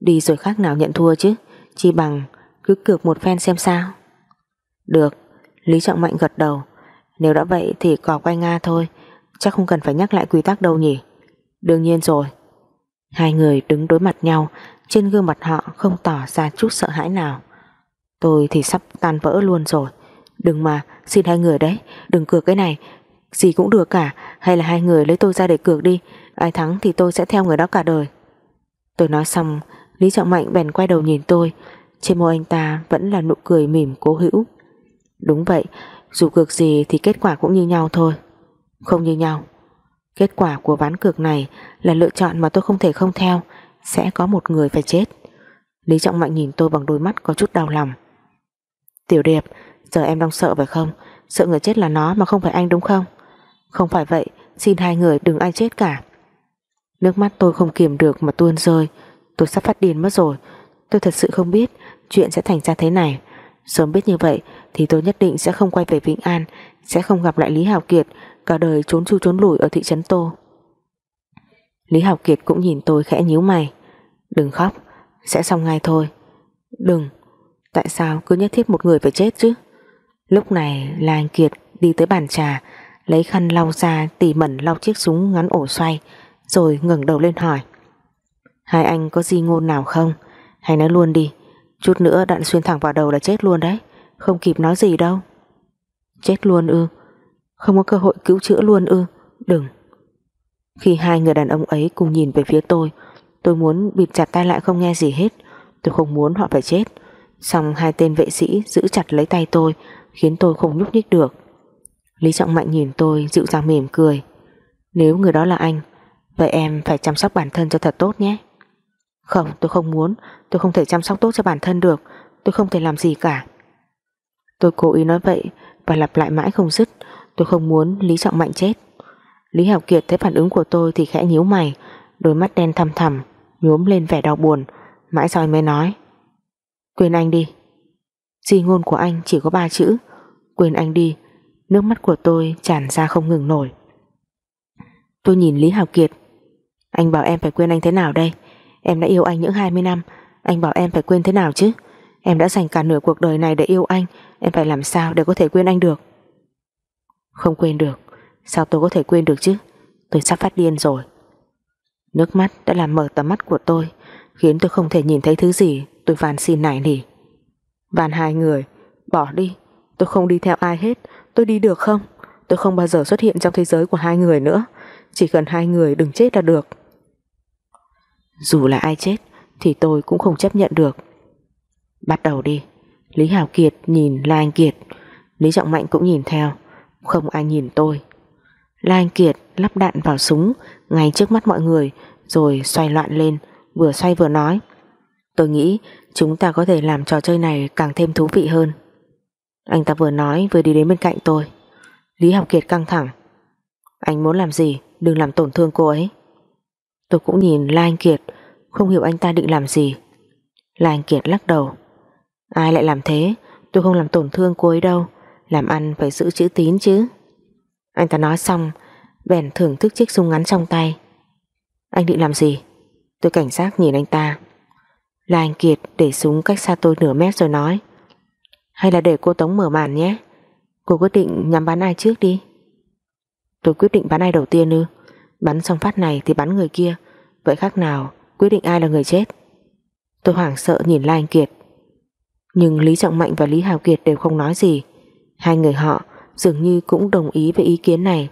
Đi rồi khác nào nhận thua chứ? Chỉ bằng cứ cược một phen xem sao. Được. Lý Trọng Mạnh gật đầu. Nếu đã vậy thì cỏ quay Nga thôi. Chắc không cần phải nhắc lại quy tắc đâu nhỉ? Đương nhiên rồi. Hai người đứng đối mặt nhau, Trên gương mặt họ không tỏ ra chút sợ hãi nào. Tôi thì sắp tan vỡ luôn rồi. Đừng mà, xin hai người đấy, Đừng cược cái này. Gì cũng được cả, Hay là hai người lấy tôi ra để cược đi. Ai thắng thì tôi sẽ theo người đó cả đời. Tôi nói xong, Lý Trọng Mạnh bèn quay đầu nhìn tôi. Trên môi anh ta vẫn là nụ cười mỉm cố hữu. Đúng vậy, Dù cược gì thì kết quả cũng như nhau thôi. Không như nhau. Kết quả của ván cược này Là lựa chọn mà tôi không thể không theo. Sẽ có một người phải chết. Lý Trọng Mạnh nhìn tôi bằng đôi mắt có chút đau lòng. Tiểu Điệp, Giờ em đang sợ phải không? Sợ người chết là nó mà không phải anh đúng không? Không phải vậy, Xin hai người đừng ai chết cả. Nước mắt tôi không kiềm được mà tuôn rơi. Tôi sắp phát điên mất rồi. Tôi thật sự không biết chuyện sẽ thành ra thế này. Sớm biết như vậy Thì tôi nhất định sẽ không quay về Vĩnh An, Sẽ không gặp lại Lý Hào Kiệt, Cả đời trốn chu trốn lủi ở thị trấn Tô. Lý Hào Kiệt cũng nhìn tôi khẽ nhíu mày. Đừng khóc, Sẽ xong ngay thôi. Đừng, Tại sao cứ nhất thiết một người phải chết chứ? Lúc này là anh Kiệt đi tới bàn trà, Lấy khăn lau ra tỉ mẩn lau chiếc súng ngắn ổ xoay. Rồi ngẩng đầu lên hỏi. Hai anh có gì ngôn nào không? Hay nói luôn đi. Chút nữa đạn xuyên thẳng vào đầu là chết luôn đấy. Không kịp nói gì đâu. Chết luôn ư? Không có cơ hội cứu chữa luôn ư? Đừng. Khi hai người đàn ông ấy cùng nhìn về phía tôi Tôi muốn bịt chặt tay lại không nghe gì hết. Tôi không muốn họ phải chết. Xong hai tên vệ sĩ giữ chặt lấy tay tôi, Khiến tôi không nhúc nhích được. Lý Trọng Mạnh nhìn tôi dịu dàng mỉm cười. Nếu người đó là anh Vậy em phải chăm sóc bản thân cho thật tốt nhé. Không, tôi không muốn. Tôi không thể chăm sóc tốt cho bản thân được. Tôi không thể làm gì cả. Tôi cố ý nói vậy Và lặp lại mãi không dứt. Tôi không muốn Lý Trọng Mạnh chết. Lý hảo Kiệt thấy phản ứng của tôi thì khẽ nhíu mày, Đôi mắt đen thăm thẳm, Nhuốm lên vẻ đau buồn, Mãi rồi mới nói. Quên anh đi. Di ngôn của anh chỉ có ba chữ. Quên anh đi. Nước mắt của tôi tràn ra không ngừng nổi. Tôi nhìn Lý Hào Kiệt anh bảo em phải quên anh thế nào đây? Em đã yêu anh những 20 năm, Anh bảo em phải quên thế nào chứ? Em đã dành cả nửa cuộc đời này để yêu anh, Em phải làm sao để có thể quên anh được? Không quên được. Sao tôi có thể quên được chứ? Tôi sắp phát điên rồi. Nước mắt đã làm mở tầm mắt của tôi, Khiến tôi không thể nhìn thấy thứ gì. Tôi van xin này nỉ. Van hai người, Bỏ đi, Tôi không đi theo ai hết. Tôi đi được không? Tôi không bao giờ xuất hiện trong thế giới của hai người nữa. Chỉ cần hai người đừng chết là được. Dù là ai chết, Thì tôi cũng không chấp nhận được. Bắt đầu đi. Lý Hào Kiệt nhìn La Anh Kiệt. Lý Trọng Mạnh cũng nhìn theo. Không ai nhìn tôi. La Anh Kiệt lắp đạn vào súng ngay trước mắt mọi người, rồi xoay loạn lên, vừa xoay vừa nói. Tôi nghĩ chúng ta có thể làm trò chơi này càng thêm thú vị hơn. Anh ta vừa nói vừa đi đến bên cạnh tôi. Lý Học Kiệt căng thẳng. Anh muốn làm gì? Đừng làm tổn thương cô ấy. Tôi cũng nhìn La Anh Kiệt không hiểu anh ta định làm gì. Là Anh Kiệt lắc đầu. Ai lại làm thế? Tôi không làm tổn thương cô ấy đâu. Làm ăn phải giữ chữ tín chứ. Anh ta nói xong, Bèn thưởng thức chiếc súng ngắn trong tay. Anh định làm gì? Tôi cảnh giác nhìn anh ta. Là anh Kiệt để súng cách xa tôi nửa mét rồi nói. Hay là để cô Tống mở màn nhé. Cô quyết định nhắm bắn ai trước đi. Tôi quyết định bắn ai đầu tiên ư. Bắn xong phát này thì bắn người kia. Vậy khác nào quyết định ai là người chết. Tôi hoảng sợ nhìn Lai Anh Kiệt. Nhưng Lý Trọng Mạnh và Lý Hào Kiệt đều không nói gì. Hai người họ dường như cũng đồng ý với ý kiến này.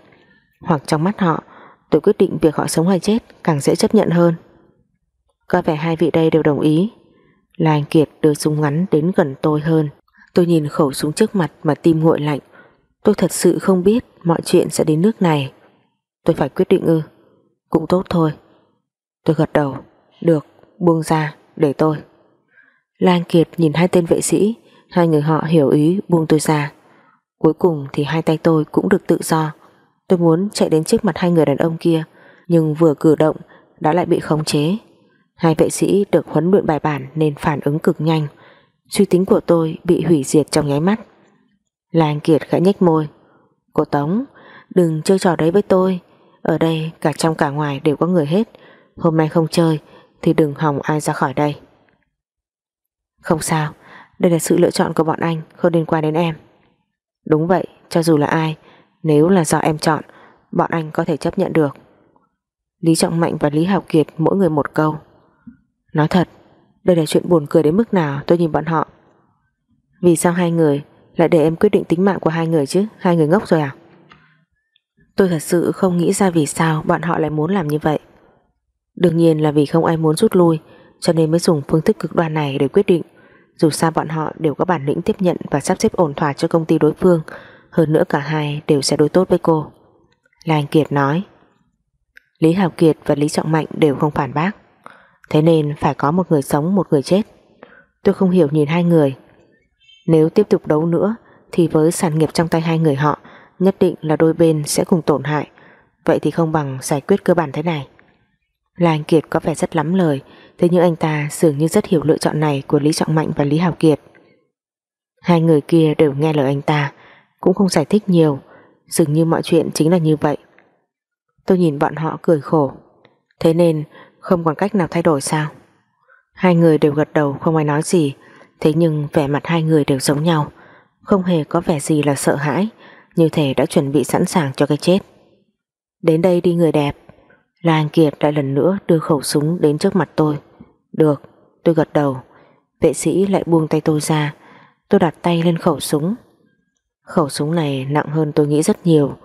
Hoặc trong mắt họ, tôi quyết định việc họ sống hay chết càng dễ chấp nhận hơn. Có vẻ hai vị đây đều đồng ý. Lai anh Kiệt đưa súng ngắn đến gần tôi hơn. Tôi nhìn khẩu súng trước mặt mà tim nguội lạnh. Tôi thật sự không biết mọi chuyện sẽ đến nước này. Tôi phải quyết định ư. Cũng tốt thôi. Tôi gật đầu được buông ra để tôi. Lan Kiệt nhìn hai tên vệ sĩ, Hai người họ hiểu ý buông tôi ra. Cuối cùng thì hai tay tôi cũng được tự do. Tôi muốn chạy đến trước mặt hai người đàn ông kia, Nhưng vừa cử động Đã lại bị khống chế. Hai vệ sĩ được huấn luyện bài bản Nên phản ứng cực nhanh. Suy tính của tôi bị hủy diệt trong nháy mắt. Lan Kiệt khẽ nhếch môi. Cô Tống, Đừng chơi trò đấy với tôi. Ở đây cả trong cả ngoài đều có người hết. Hôm nay không chơi thì đừng hòng ai ra khỏi đây. Không sao, Đây là sự lựa chọn của bọn anh, Không liên quan đến em. Đúng vậy, cho dù là ai, nếu là do em chọn, Bọn anh có thể chấp nhận được. Lý Trọng Mạnh và Lý Học Kiệt mỗi người một câu. Nói thật, Đây là chuyện buồn cười đến mức nào tôi nhìn bọn họ. Vì sao hai người Lại để em quyết định tính mạng của hai người chứ? Hai người ngốc rồi à? Tôi thật sự không nghĩ ra vì sao Bọn họ lại muốn làm như vậy. Đương nhiên là vì không ai muốn rút lui, Cho nên mới dùng phương thức cực đoan này để quyết định. Dù sao bọn họ đều có bản lĩnh tiếp nhận Và sắp xếp ổn thỏa cho công ty đối phương, hơn nữa cả hai đều sẽ đối tốt với cô. Là anh Kiệt nói. Lý Hào Kiệt và Lý Trọng Mạnh đều không phản bác. Thế nên phải có một người sống, một người chết. Tôi không hiểu nhìn hai người. Nếu tiếp tục đấu nữa, Thì với sản nghiệp trong tay hai người họ, Nhất định là đôi bên sẽ cùng tổn hại. Vậy thì không bằng giải quyết cơ bản thế này. Là anh Kiệt có vẻ rất lắm lời, Thế nhưng anh ta dường như rất hiểu lựa chọn này Của Lý Trọng Mạnh và Lý Hào Kiệt. Hai người kia đều nghe lời anh ta, cũng không giải thích nhiều, dường như mọi chuyện chính là như vậy. Tôi nhìn bọn họ cười khổ, thế nên không còn cách nào thay đổi sao? Hai người đều gật đầu, không ai nói gì, thế nhưng vẻ mặt hai người đều giống nhau, không hề có vẻ gì là sợ hãi, như thể đã chuẩn bị sẵn sàng cho cái chết. Đến đây đi người đẹp là anh Kiệt lại lần nữa đưa khẩu súng đến trước mặt tôi. Được, tôi gật đầu. Vệ sĩ lại buông tay tôi ra. Tôi đặt tay lên khẩu súng. Khẩu súng này nặng hơn tôi nghĩ rất nhiều.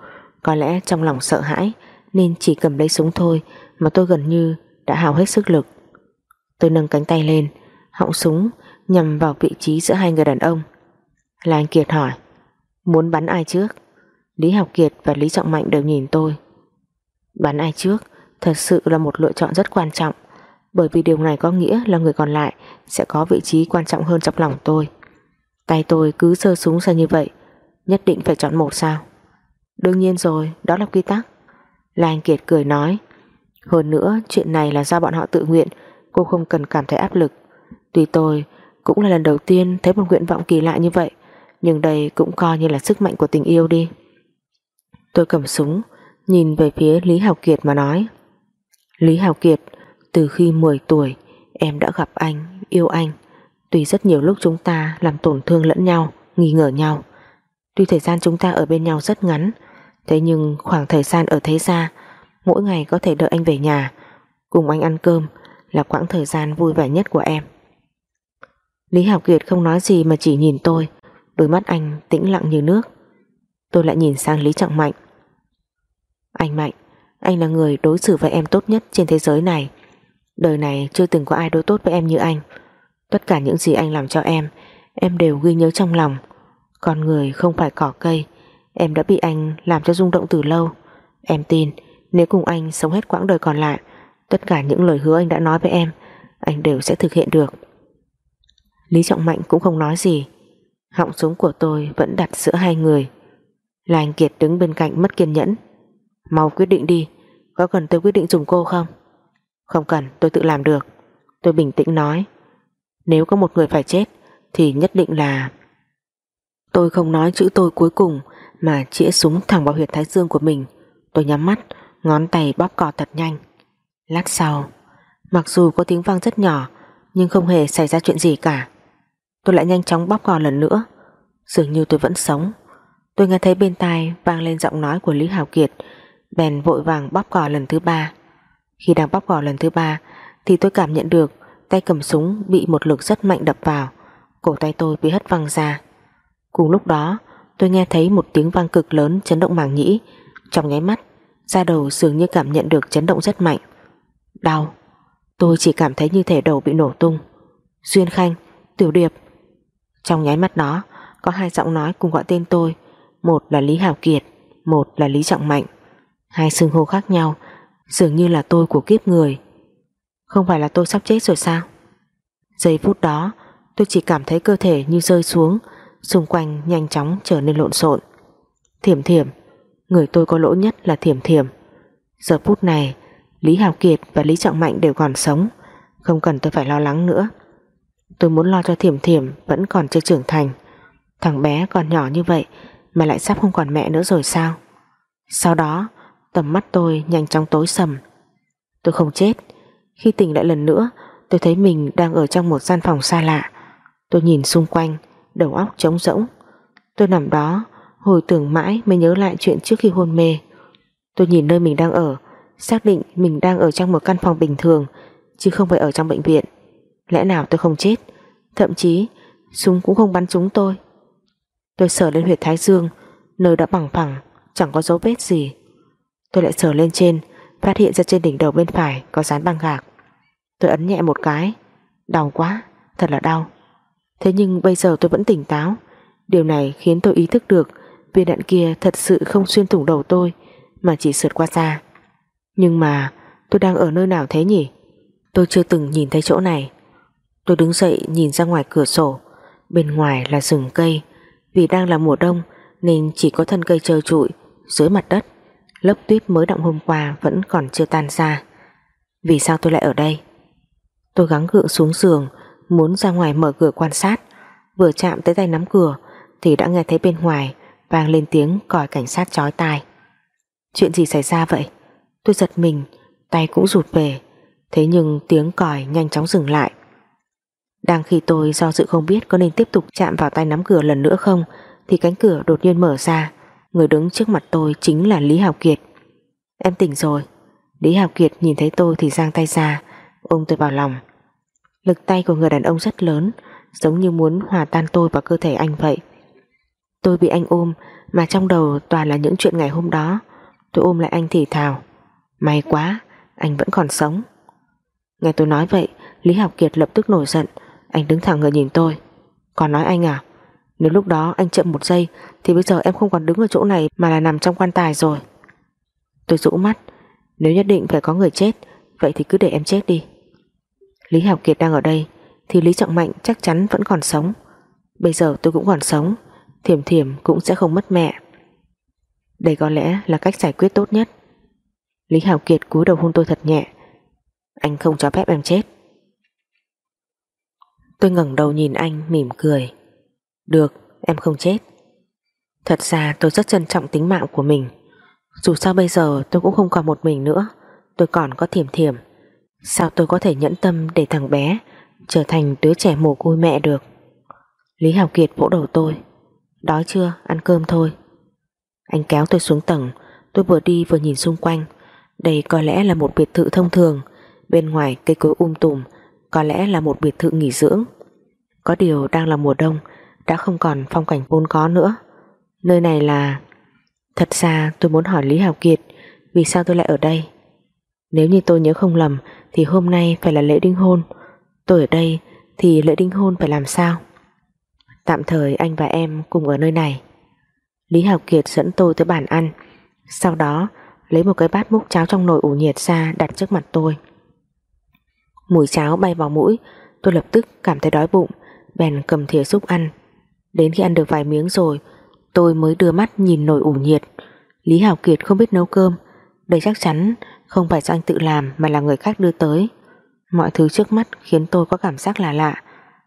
Có lẽ trong lòng sợ hãi, Nên chỉ cầm lấy súng thôi Mà tôi gần như đã hào hết sức lực. Tôi nâng cánh tay lên, Họng súng nhằm vào vị trí giữa hai người đàn ông. Là anh Kiệt hỏi, Muốn bắn ai trước? Lý Học Kiệt và Lý Trọng Mạnh đều nhìn tôi. Bắn ai trước? Thật sự là một lựa chọn rất quan trọng. Bởi vì điều này có nghĩa là người còn lại Sẽ có vị trí quan trọng hơn trong lòng tôi. Tay tôi cứ sơ súng ra như vậy, Nhất định phải chọn một sao. Đương nhiên rồi, Đó là quy tắc. Là Anh Kiệt cười nói, Hơn nữa, chuyện này là do bọn họ tự nguyện, Cô không cần cảm thấy áp lực. Tuy tôi cũng là lần đầu tiên Thấy một nguyện vọng kỳ lạ như vậy, Nhưng đây cũng coi như là sức mạnh của tình yêu đi. Tôi cầm súng, Nhìn về phía Lý Hào Kiệt mà nói Lý Hào Kiệt Từ khi 10 tuổi Em đã gặp anh, yêu anh. Tuy rất nhiều lúc chúng ta làm tổn thương lẫn nhau Nghi ngờ nhau. Tuy thời gian chúng ta ở bên nhau rất ngắn Thế nhưng khoảng thời gian ở thế gia Mỗi ngày có thể đợi anh về nhà Cùng anh ăn cơm Là quãng thời gian vui vẻ nhất của em. Lý Hào Kiệt không nói gì Mà chỉ nhìn tôi Đôi mắt anh tĩnh lặng như nước. Tôi lại nhìn sang Lý Trọng Mạnh. Anh Mạnh anh là người đối xử với em tốt nhất trên thế giới này. Đời này chưa từng có ai đối tốt với em như anh. Tất cả những gì anh làm cho em Em đều ghi nhớ trong lòng. Con người không phải cỏ cây. Em đã bị anh làm cho rung động từ lâu. Em tin, nếu cùng anh sống hết quãng đời còn lại, Tất cả những lời hứa anh đã nói với em, Anh đều sẽ thực hiện được. Lý Trọng Mạnh cũng không nói gì. Họng súng của tôi vẫn đặt giữa hai người. Là anh Kiệt đứng bên cạnh mất kiên nhẫn. Mau quyết định đi. Có cần tôi quyết định dùng cô không? Không cần, tôi tự làm được. Tôi bình tĩnh nói. Nếu có một người phải chết, Thì nhất định là Tôi không nói chữ tôi cuối cùng, Mà chĩa súng thẳng vào huyệt thái dương của mình. Tôi nhắm mắt, Ngón tay bóp cò thật nhanh. Lát sau, Mặc dù có tiếng vang rất nhỏ, Nhưng không hề xảy ra chuyện gì cả. Tôi lại nhanh chóng bóp cò lần nữa. Dường như tôi vẫn sống. Tôi nghe thấy bên tai vang lên giọng nói của Lý Hào Kiệt Bèn vội vàng bóp cò lần thứ ba. Khi đang bóp cò lần thứ ba Thì tôi cảm nhận được Tay cầm súng bị một lực rất mạnh đập vào. Cổ tay tôi bị hất văng ra. Cùng lúc đó tôi nghe thấy một tiếng vang cực lớn chấn động màng nhĩ. Trong nháy mắt Da đầu dường như cảm nhận được chấn động rất mạnh. Đau. Tôi chỉ cảm thấy như thể đầu bị nổ tung. Duyên Khanh, Tiểu Điệp. Trong nháy mắt đó Có hai giọng nói cùng gọi tên tôi. Một là Lý Hào Kiệt Một là Lý Trọng Mạnh. Hai xưng hô khác nhau. Dường như là tôi của kiếp người. Không phải là tôi sắp chết rồi sao? Giây phút đó, Tôi chỉ cảm thấy cơ thể như rơi xuống, Xung quanh nhanh chóng trở nên lộn xộn. Thiểm thiểm, Người tôi có lỗi nhất là Thiểm Thiểm. Giờ phút này, Lý Hào Kiệt và Lý Trọng Mạnh đều còn sống, Không cần tôi phải lo lắng nữa. Tôi muốn lo cho Thiểm Thiểm Vẫn còn chưa trưởng thành. Thằng bé còn nhỏ như vậy Mà lại sắp không còn mẹ nữa rồi sao? Sau đó Tầm mắt tôi nhanh chóng tối sầm. Tôi không chết. Khi tỉnh lại lần nữa, Tôi thấy mình đang ở trong một gian phòng xa lạ. Tôi nhìn xung quanh, Đầu óc trống rỗng. Tôi nằm đó, Hồi tưởng mãi mới nhớ lại chuyện trước khi hôn mê. Tôi nhìn nơi mình đang ở, Xác định mình đang ở trong một căn phòng bình thường, Chứ không phải ở trong bệnh viện. Lẽ nào tôi không chết? Thậm chí, súng cũng không bắn trúng tôi. Tôi sờ lên huyệt thái dương, Nơi đã bằng phẳng, Chẳng có dấu vết gì. Tôi lại sờ lên trên Phát hiện ra trên đỉnh đầu bên phải có dán băng gạc Tôi ấn nhẹ một cái Đau quá, thật là đau Thế nhưng bây giờ tôi vẫn tỉnh táo Điều này khiến tôi ý thức được viên đạn kia thật sự không xuyên thủng đầu tôi mà chỉ sượt qua xa. Nhưng mà tôi đang ở nơi nào thế nhỉ? Tôi chưa từng nhìn thấy chỗ này. Tôi đứng dậy nhìn ra ngoài cửa sổ. Bên ngoài là rừng cây. Vì đang là mùa đông nên chỉ có thân cây trơ trụi dưới mặt đất. Lớp tuyết mới động hôm qua vẫn còn chưa tan ra. Vì sao tôi lại ở đây? Tôi gắng gượng xuống giường muốn ra ngoài mở cửa quan sát. Vừa chạm tới tay nắm cửa thì đã nghe thấy bên ngoài vang lên tiếng còi cảnh sát chói tai. Chuyện gì xảy ra vậy? Tôi giật mình, tay cũng rụt về, thế nhưng tiếng còi nhanh chóng dừng lại. Đang khi tôi do dự không biết có nên tiếp tục chạm vào tay nắm cửa lần nữa không, thì cánh cửa đột nhiên mở ra, người đứng trước mặt tôi chính là Lý Hào Kiệt. Em tỉnh rồi. Lý Hào Kiệt nhìn thấy tôi thì giang tay ra, ôm tôi vào lòng. Lực tay của người đàn ông rất lớn, giống như muốn hòa tan tôi vào cơ thể anh vậy. Tôi bị anh ôm mà trong đầu toàn là những chuyện ngày hôm đó. Tôi ôm lại anh thì thào. May quá, anh vẫn còn sống. Nghe tôi nói vậy, Lý Học Kiệt lập tức nổi giận. Anh đứng thẳng người nhìn tôi. Còn nói anh à? Nếu lúc đó anh chậm một giây, thì bây giờ em không còn đứng ở chỗ này mà là nằm trong quan tài rồi. Tôi rũ mắt. Nếu nhất định phải có người chết, vậy thì cứ để em chết đi. Lý hảo Kiệt đang ở đây, thì Lý Trọng Mạnh chắc chắn vẫn còn sống. Bây giờ tôi cũng còn sống, Thiểm thiểm cũng sẽ không mất mẹ Đây có lẽ là cách giải quyết tốt nhất Lý Hảo Kiệt cúi đầu hôn tôi thật nhẹ Anh không cho phép em chết Tôi ngẩng đầu nhìn anh, mỉm cười được em không chết. Thật ra tôi rất trân trọng tính mạng của mình. Dù sao bây giờ tôi cũng không còn một mình nữa. Tôi còn có thiểm thiểm. Sao tôi có thể nhẫn tâm để thằng bé Trở thành đứa trẻ mồ côi mẹ được? Lý Hảo Kiệt vỗ đầu tôi. Đói chưa, ăn cơm thôi. Anh kéo tôi xuống tầng. Tôi vừa đi vừa nhìn xung quanh. Đây có lẽ là một biệt thự thông thường. Bên ngoài cây cối um tùm Có lẽ là một biệt thự nghỉ dưỡng. Có điều đang là mùa đông đã không còn phong cảnh vốn có nữa. Nơi này là, Thật ra tôi muốn hỏi Lý Hào Kiệt, Vì sao tôi lại ở đây? Nếu như tôi nhớ không lầm, Thì hôm nay phải là lễ đính hôn. Tôi ở đây, thì lễ đính hôn phải làm sao? Tạm thời anh và em cùng ở nơi này. Lý Hào Kiệt dẫn tôi tới bàn ăn. Sau đó, lấy một cái bát múc cháo trong nồi ủ nhiệt ra đặt trước mặt tôi. Mùi cháo bay vào mũi, Tôi lập tức cảm thấy đói bụng, Bèn cầm thìa xúc ăn. Đến khi ăn được vài miếng rồi, Tôi mới đưa mắt nhìn nồi ủ nhiệt. Lý Hảo Kiệt không biết nấu cơm. Đây chắc chắn không phải do anh tự làm Mà là người khác đưa tới. Mọi thứ trước mắt khiến tôi có cảm giác là lạ,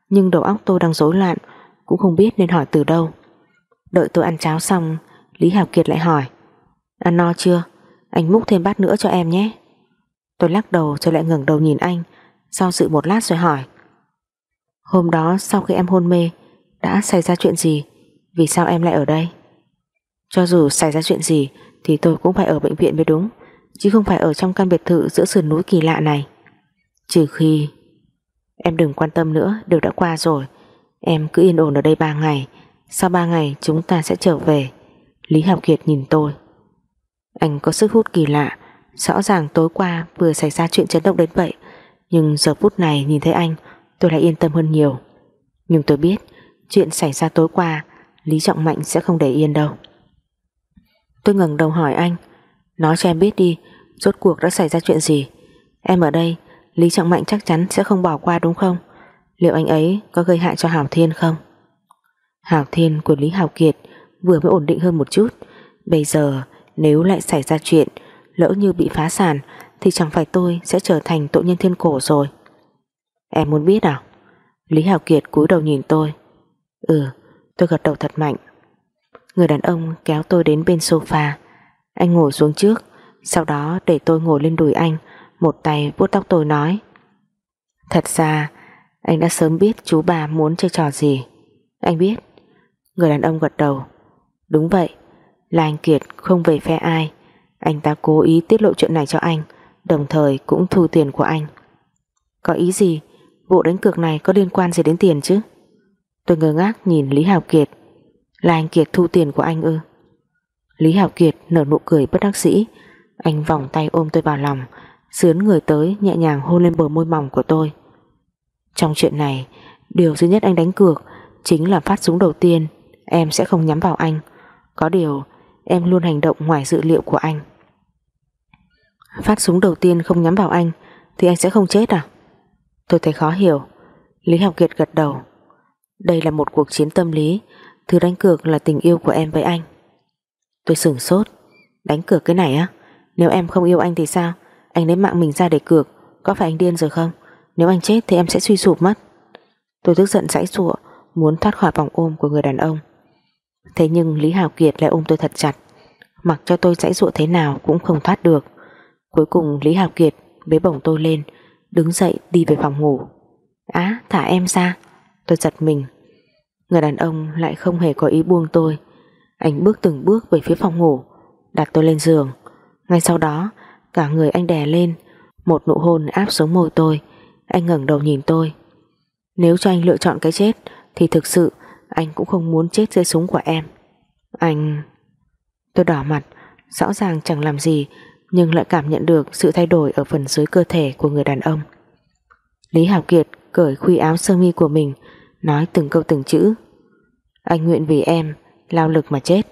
Nhưng đầu óc tôi đang rối loạn, Cũng không biết nên hỏi từ đâu. Đợi tôi ăn cháo xong, Lý Hảo Kiệt lại hỏi, Ăn no chưa? Anh múc thêm bát nữa cho em nhé. Tôi lắc đầu rồi lại ngẩng đầu nhìn anh Sau dự một lát rồi hỏi, Hôm đó sau khi em hôn mê đã xảy ra chuyện gì? Vì sao em lại ở đây? Cho dù xảy ra chuyện gì, Thì tôi cũng phải ở bệnh viện mới đúng, Chứ không phải ở trong căn biệt thự giữa sườn núi kỳ lạ này. Trừ khi Em đừng quan tâm nữa, Đều đã qua rồi. Em cứ yên ổn ở đây 3 ngày, Sau 3 ngày chúng ta sẽ trở về. Lý Học Kiệt nhìn tôi. Anh có sức hút kỳ lạ, Rõ ràng tối qua vừa xảy ra chuyện chấn động đến vậy, Nhưng giờ phút này nhìn thấy anh, Tôi lại yên tâm hơn nhiều. Nhưng tôi biết Chuyện xảy ra tối qua, Lý Trọng Mạnh sẽ không để yên đâu. Tôi ngừng đầu hỏi anh, Nói cho em biết đi, Rốt cuộc đã xảy ra chuyện gì? Em ở đây, Lý Trọng Mạnh chắc chắn sẽ không bỏ qua đúng không? Liệu anh ấy có gây hại cho Hảo Thiên không? Hảo Thiên của Lý Hảo Kiệt Vừa mới ổn định hơn một chút. Bây giờ, nếu lại xảy ra chuyện, Lỡ như bị phá sản, Thì chẳng phải tôi sẽ trở thành tội nhân thiên cổ rồi. Em muốn biết à? Lý Hảo Kiệt cúi đầu nhìn tôi. Ừ tôi gật đầu thật mạnh. Người đàn ông kéo tôi đến bên sofa. Anh ngồi xuống trước, Sau đó để tôi ngồi lên đùi anh, Một tay vuốt tóc tôi nói. Thật ra, Anh đã sớm biết chú bà muốn chơi trò gì. Anh biết. Người đàn ông gật đầu. Đúng vậy, Là anh Kiệt không về phe ai. Anh ta cố ý tiết lộ chuyện này cho anh, Đồng thời cũng thu tiền của anh. Có ý gì? Vụ đánh cược này có liên quan gì đến tiền chứ? Tôi ngơ ngác nhìn Lý Hào Kiệt. Là anh Kiệt thu tiền của anh ư? Lý Hào Kiệt nở nụ cười bất đắc dĩ. Anh vòng tay ôm tôi vào lòng, Sướn người tới nhẹ nhàng hôn lên bờ môi mỏng của tôi. Trong chuyện này, Điều duy nhất anh đánh cược Chính là phát súng đầu tiên, Em sẽ không nhắm vào anh. Có điều, em luôn hành động ngoài dự liệu của anh. Phát súng đầu tiên không nhắm vào anh, Thì anh sẽ không chết à? Tôi thấy khó hiểu. Lý Học Kiệt gật đầu. Đây là một cuộc chiến tâm lý. Thứ đánh cược là tình yêu của em với anh. Tôi sửng sốt. Đánh cược cái này á? Nếu em không yêu anh thì sao? Anh lấy mạng mình ra để cược. Có phải anh điên rồi không? Nếu anh chết thì em sẽ suy sụp mất. Tôi tức giận dãy sụa Muốn thoát khỏi vòng ôm của người đàn ông. Thế nhưng Lý Hào Kiệt lại ôm tôi thật chặt. Mặc cho tôi dãy sụa thế nào Cũng không thoát được. Cuối cùng Lý Hào Kiệt bế bổng tôi lên, Đứng dậy đi về phòng ngủ. Á, thả em ra. Tôi giật mình. Người đàn ông lại không hề có ý buông tôi. Anh bước từng bước về phía phòng ngủ, Đặt tôi lên giường. Ngay sau đó, cả người anh đè lên, Một nụ hôn áp xuống môi tôi. Anh ngẩng đầu nhìn tôi. Nếu cho anh lựa chọn cái chết, Thì thực sự anh cũng không muốn chết dưới súng của em. Anh Tôi đỏ mặt, Rõ ràng chẳng làm gì, Nhưng lại cảm nhận được sự thay đổi Ở phần dưới cơ thể của người đàn ông. Lý Hảo Kiệt cởi khuy áo sơ mi của mình Nói từng câu từng chữ. Anh nguyện vì em Lao lực mà chết.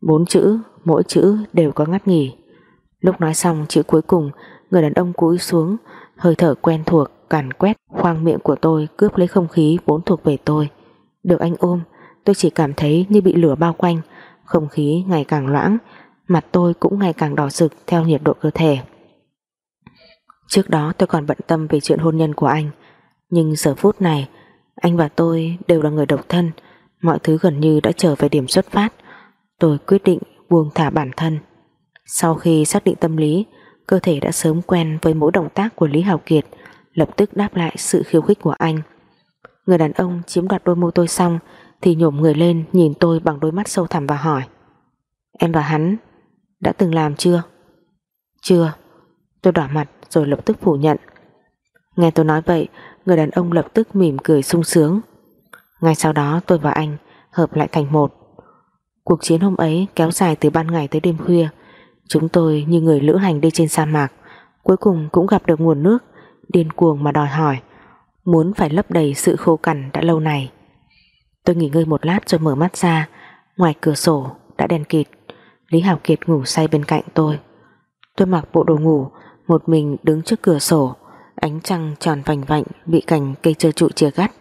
Bốn chữ, mỗi chữ đều có ngắt nghỉ. Lúc nói xong chữ cuối cùng Người đàn ông cúi xuống Hơi thở quen thuộc càn quét khoang miệng của tôi Cướp lấy không khí vốn thuộc về tôi. Được anh ôm Tôi chỉ cảm thấy như bị lửa bao quanh Không khí ngày càng loãng Mặt tôi cũng ngày càng đỏ rực Theo nhiệt độ cơ thể. Trước đó tôi còn bận tâm về chuyện hôn nhân của anh Nhưng giờ phút này anh và tôi đều là người độc thân. Mọi thứ gần như đã trở về điểm xuất phát. Tôi quyết định buông thả bản thân. Sau khi xác định tâm lý, Cơ thể đã sớm quen với mỗi động tác của Lý Hào Kiệt, Lập tức đáp lại sự khiêu khích của anh. Người đàn ông chiếm đoạt đôi môi tôi xong Thì nhổm người lên nhìn tôi bằng đôi mắt sâu thẳm và hỏi, Em và hắn Đã từng làm chưa? Chưa. Tôi đỏ mặt rồi lập tức phủ nhận. Nghe tôi nói vậy Người đàn ông lập tức mỉm cười sung sướng. Ngay sau đó tôi và anh Hợp lại thành một. Cuộc chiến hôm ấy kéo dài từ ban ngày tới đêm khuya. Chúng tôi như người lữ hành đi trên sa mạc, Cuối cùng cũng gặp được nguồn nước, Điên cuồng mà đòi hỏi, muốn phải lấp đầy sự khô cằn đã lâu này. Tôi nghỉ ngơi một lát rồi mở mắt ra, Ngoài cửa sổ đã đèn kịt. Lý Hảo Kiệt ngủ say bên cạnh tôi. Tôi mặc bộ đồ ngủ, Một mình đứng trước cửa sổ Ánh trăng tròn vành vạnh Bị cành cây trơ trụ chia gắt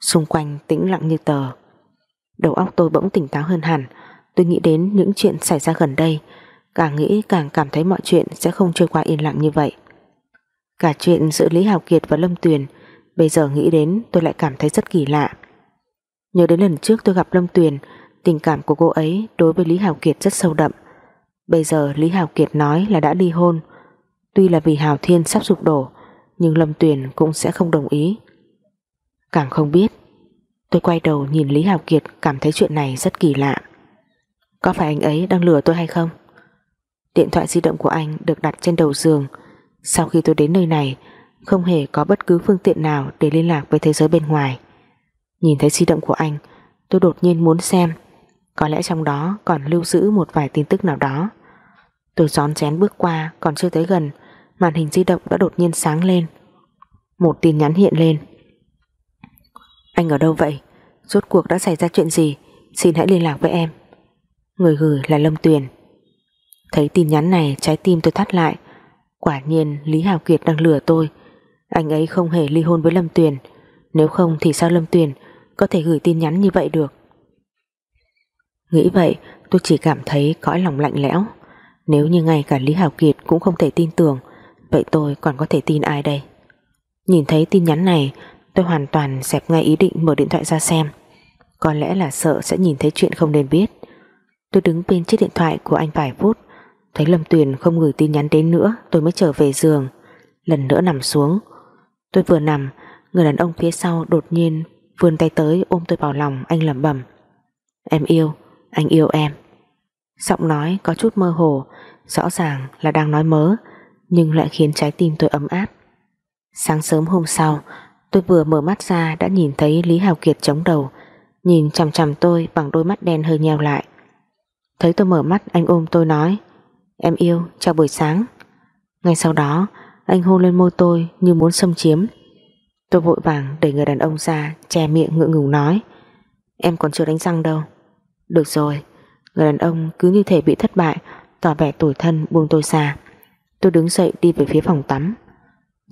Xung quanh tĩnh lặng như tờ. Đầu óc tôi bỗng tỉnh táo hơn hẳn. Tôi nghĩ đến những chuyện xảy ra gần đây. Càng nghĩ càng cảm thấy mọi chuyện Sẽ không trôi qua yên lặng như vậy. Cả chuyện giữa Lý Hào Kiệt và Lâm Tuyền, Bây giờ nghĩ đến tôi lại cảm thấy rất kỳ lạ. Nhớ đến lần trước tôi gặp Lâm Tuyền, Tình cảm của cô ấy đối với Lý Hào Kiệt rất sâu đậm. Bây giờ Lý Hào Kiệt nói là đã ly hôn. Tuy là vì Hào Thiên sắp sụp đổ nhưng Lâm Tuyền cũng sẽ không đồng ý. Càng không biết, Tôi quay đầu nhìn Lý Hào Kiệt Cảm thấy chuyện này rất kỳ lạ. Có phải anh ấy đang lừa tôi hay không? Điện thoại di động của anh Được đặt trên đầu giường. Sau khi tôi đến nơi này, Không hề có bất cứ phương tiện nào Để liên lạc với thế giới bên ngoài. Nhìn thấy di động của anh, Tôi đột nhiên muốn xem, Có lẽ trong đó còn lưu giữ một vài tin tức nào đó. Tôi gión chén bước qua Còn chưa tới gần Màn hình di động đã đột nhiên sáng lên. Một tin nhắn hiện lên. Anh ở đâu vậy? Rốt cuộc đã xảy ra chuyện gì? Xin hãy liên lạc với em. Người gửi là Lâm Tuyền. Thấy tin nhắn này, trái tim tôi thắt lại. Quả nhiên, Lý Hào Kiệt đang lừa tôi. Anh ấy không hề ly hôn với Lâm Tuyền. Nếu không thì sao Lâm Tuyền Có thể gửi tin nhắn như vậy được? Nghĩ vậy, tôi chỉ cảm thấy cõi lòng lạnh lẽo. Nếu như ngay cả Lý Hào Kiệt cũng không thể tin tưởng Vậy tôi còn có thể tin ai đây? Nhìn thấy tin nhắn này Tôi hoàn toàn dẹp ngay ý định mở điện thoại ra xem. Có lẽ là sợ sẽ nhìn thấy chuyện không nên biết. Tôi đứng bên chiếc điện thoại của anh vài phút Thấy Lâm Tuyền không gửi tin nhắn đến nữa Tôi mới trở về giường. Lần nữa nằm xuống. Tôi vừa nằm Người đàn ông phía sau đột nhiên vươn tay tới ôm tôi vào lòng Anh lẩm bẩm. Em yêu, anh yêu em. Giọng nói có chút mơ hồ Rõ ràng là đang nói mớ. Nhưng lại khiến trái tim tôi ấm áp. Sáng sớm hôm sau Tôi vừa mở mắt ra đã nhìn thấy Lý Hào Kiệt chống đầu Nhìn chằm chằm tôi bằng đôi mắt đen hơi nheo lại. Thấy tôi mở mắt anh ôm tôi nói Em yêu, chào buổi sáng. Ngay sau đó Anh hôn lên môi tôi như muốn xâm chiếm. Tôi vội vàng đẩy người đàn ông ra Che miệng ngượng ngùng nói Em còn chưa đánh răng đâu. Được rồi Người đàn ông cứ như thể bị thất bại Tỏ vẻ tủi thân buông tôi ra. Tôi đứng dậy đi về phía phòng tắm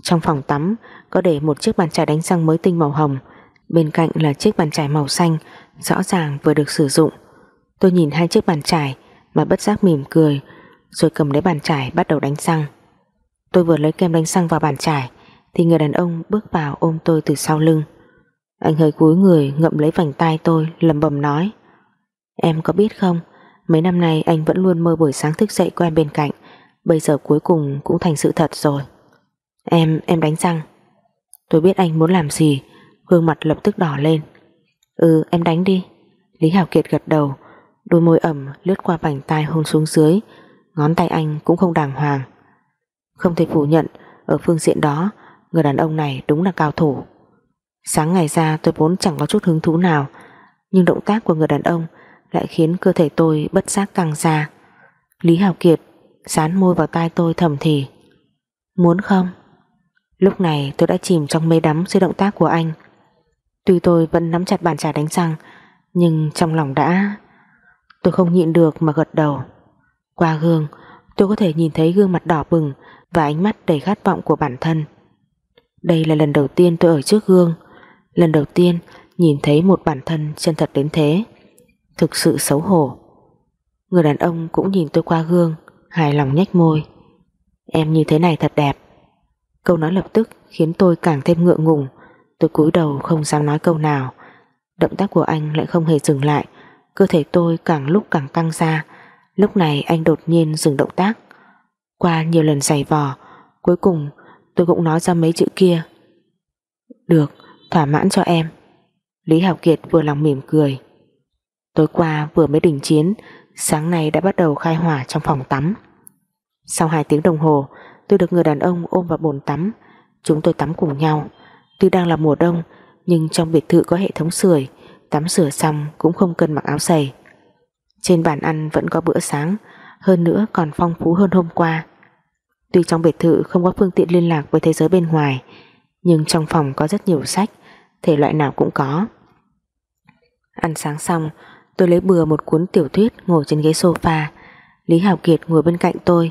Trong phòng tắm, Có để một chiếc bàn chải đánh răng mới tinh màu hồng Bên cạnh là chiếc bàn chải màu xanh, Rõ ràng vừa được sử dụng Tôi nhìn hai chiếc bàn chải Mà bất giác mỉm cười, rồi cầm lấy bàn chải bắt đầu đánh răng. Tôi vừa lấy kem đánh răng vào bàn chải, thì người đàn ông bước vào ôm tôi từ sau lưng. Anh hơi cúi người ngậm lấy vành tai tôi lầm bầm nói, Em có biết không, mấy năm nay anh vẫn luôn mơ buổi sáng thức dậy quen bên cạnh bây giờ cuối cùng cũng thành sự thật rồi. Em, em đánh răng. Tôi biết anh muốn làm gì gương mặt lập tức đỏ lên. Ừ em đánh đi. Lý Hảo Kiệt gật đầu đôi môi ẩm lướt qua vành tai hôn xuống dưới ngón tay anh cũng không đàng hoàng. Không thể phủ nhận, ở phương diện đó, người đàn ông này đúng là cao thủ. Sáng ngày ra tôi vốn chẳng có chút hứng thú nào, nhưng động tác của người đàn ông lại khiến cơ thể tôi bất giác căng ra. Lý hảo Kiệt dán môi vào tai tôi thầm thì. Muốn không? Lúc này tôi đã chìm trong mê đắm dưới động tác của anh. Tuy tôi vẫn nắm chặt bàn trà đánh răng, nhưng trong lòng đã... Tôi không nhịn được mà gật đầu. Qua gương tôi có thể nhìn thấy gương mặt đỏ bừng và ánh mắt đầy khát vọng của bản thân. Đây là lần đầu tiên tôi ở trước gương lần đầu tiên nhìn thấy một bản thân chân thật đến thế. Thực sự xấu hổ. Người đàn ông cũng nhìn tôi qua gương hài lòng nhếch môi. Em như thế này thật đẹp. Câu nói lập tức khiến tôi càng thêm ngượng ngùng. Tôi cúi đầu không dám nói câu nào. Động tác của anh lại không hề dừng lại. Cơ thể tôi càng lúc càng căng ra. Lúc này anh đột nhiên dừng động tác. Qua nhiều lần giày vò, Cuối cùng tôi cũng nói ra mấy chữ kia. Được, Thỏa mãn cho em. Lý Hảo Kiệt vừa lòng mỉm cười. Tối qua vừa mới đình chiến Sáng nay đã bắt đầu khai hỏa trong phòng tắm. Sau 2 tiếng đồng hồ, Tôi được người đàn ông ôm vào bồn tắm. Chúng tôi tắm cùng nhau. Tuy đang là mùa đông, Nhưng trong biệt thự có hệ thống sưởi, Tắm rửa xong cũng không cần mặc áo giày trên bàn ăn vẫn có bữa sáng, Hơn nữa còn phong phú hơn hôm qua. Tuy trong biệt thự không có phương tiện liên lạc với thế giới bên ngoài, Nhưng trong phòng có rất nhiều sách, Thể loại nào cũng có. Ăn sáng xong Tôi lấy bừa một cuốn tiểu thuyết ngồi trên ghế sofa. Lý Hào Kiệt ngồi bên cạnh tôi.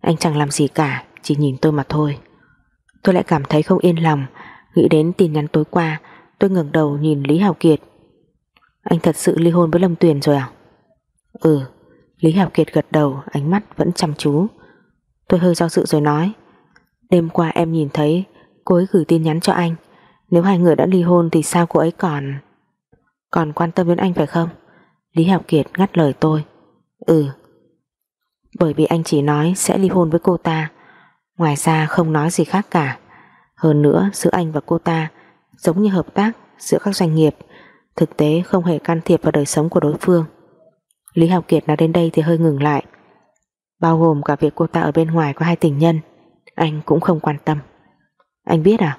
Anh chẳng làm gì cả, Chỉ nhìn tôi mà thôi. Tôi lại cảm thấy không yên lòng, Nghĩ đến tin nhắn tối qua, Tôi ngẩng đầu nhìn Lý Hào Kiệt. Anh thật sự ly hôn với Lâm Tuyền rồi à? Ừ Lý Hào Kiệt gật đầu, ánh mắt vẫn chăm chú. Tôi hơi do dự rồi nói, Đêm qua em nhìn thấy, Cô ấy gửi tin nhắn cho anh. Nếu hai người đã ly hôn thì sao cô ấy còn Còn quan tâm đến anh phải không? Lý Hạo Kiệt ngắt lời tôi. Ừ Bởi vì anh chỉ nói sẽ ly hôn với cô ta, Ngoài ra không nói gì khác cả. Hơn nữa, giữa anh và cô ta Giống như hợp tác giữa các doanh nghiệp, Thực tế không hề can thiệp vào đời sống của đối phương. Lý Hạo Kiệt nói đến đây thì hơi ngừng lại. Bao gồm cả việc cô ta ở bên ngoài có hai tình nhân, Anh cũng không quan tâm. Anh biết à?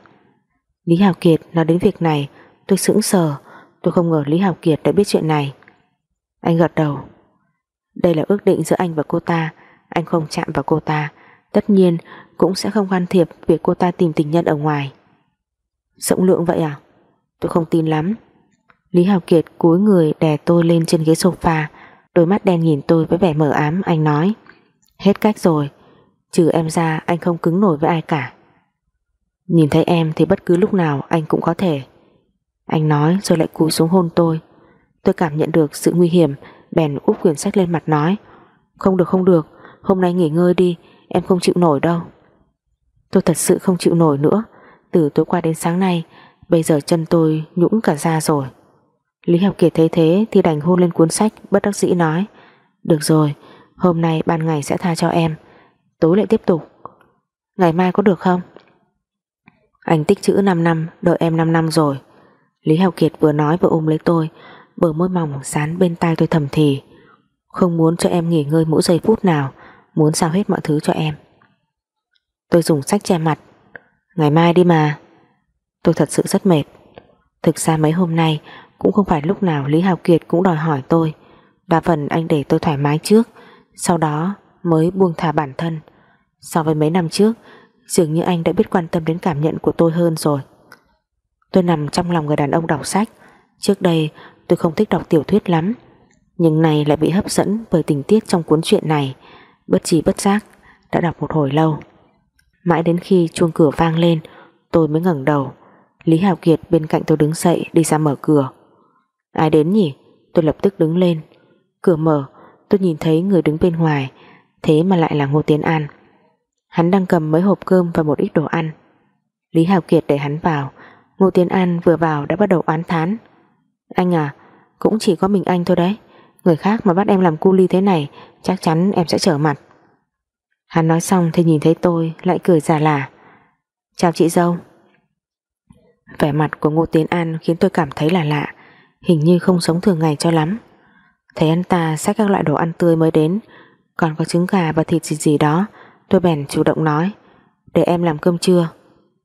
Lý Hạo Kiệt nói đến việc này, Tôi sững sờ. Tôi không ngờ Lý Hạo Kiệt đã biết chuyện này. Anh gật đầu. Đây là ước định giữa anh và cô ta. Anh không chạm vào cô ta. Tất nhiên, cũng sẽ không can thiệp Việc cô ta tìm tình nhân ở ngoài. Rộng lượng vậy à? Tôi không tin lắm. Lý hào Kiệt cúi người đè tôi lên trên ghế sofa. Đôi mắt đen nhìn tôi với vẻ mờ ám, Anh nói. Hết cách rồi. Trừ em ra, anh không cứng nổi với ai cả. Nhìn thấy em thì bất cứ lúc nào anh cũng có thể. Anh nói rồi lại cúi xuống hôn tôi. Tôi cảm nhận được sự nguy hiểm, Bèn úp quyển sách lên mặt nói. Không được không được, Hôm nay nghỉ ngơi đi, Em không chịu nổi đâu. Tôi thật sự không chịu nổi nữa, Từ tối qua đến sáng nay, Bây giờ chân tôi nhũng cả ra rồi. Lý Học Kiệt thấy thế thì đành hôn lên cuốn sách, Bất đắc dĩ nói. Được rồi, Hôm nay ban ngày sẽ tha cho em, Tối lại tiếp tục. Ngày mai có được không? Anh tích chữ 5 năm, Đợi em 5 năm rồi. Lý Hào Kiệt vừa nói vừa ôm lấy tôi. Bờ môi mỏng dán bên tai tôi thầm thì. Không muốn cho em nghỉ ngơi mỗi giây phút nào. Muốn sao hết mọi thứ cho em. Tôi dùng sách che mặt. Ngày mai đi mà. Tôi thật sự rất mệt. Thực ra mấy hôm nay Cũng không phải lúc nào Lý Hào Kiệt cũng đòi hỏi tôi. Đa phần anh để tôi thoải mái trước. Sau đó mới buông thả bản thân. So với mấy năm trước, Dường như anh đã biết quan tâm đến cảm nhận của tôi hơn rồi. Tôi nằm trong lòng người đàn ông đọc sách. Trước đây tôi không thích đọc tiểu thuyết lắm. Nhưng này lại bị hấp dẫn bởi tình tiết trong cuốn truyện này. Bất trí bất giác, Đã đọc một hồi lâu. Mãi đến khi chuông cửa vang lên, Tôi mới ngẩng đầu. Lý Hào Kiệt bên cạnh tôi đứng dậy đi ra mở cửa. Ai đến nhỉ? Tôi lập tức đứng lên. Cửa mở, tôi nhìn thấy người đứng bên ngoài. Thế mà lại là Ngô Tiến An. Hắn đang cầm mấy hộp cơm và một ít đồ ăn. Lý Hào Kiệt để hắn vào. Ngô Tiến An vừa vào đã bắt đầu oán thán anh à cũng chỉ có mình anh thôi đấy. Người khác mà bắt em làm cu ly thế này, chắc chắn em sẽ trở mặt. Hắn nói xong thì nhìn thấy tôi, lại cười giả lả. Chào chị dâu. Vẻ mặt của Ngô Tiến An khiến tôi cảm thấy là lạ, hình như không sống thường ngày cho lắm. Thấy anh ta xách các loại đồ ăn tươi mới đến, Còn có trứng gà và thịt gì gì đó, Tôi bèn chủ động nói, Để em làm cơm trưa.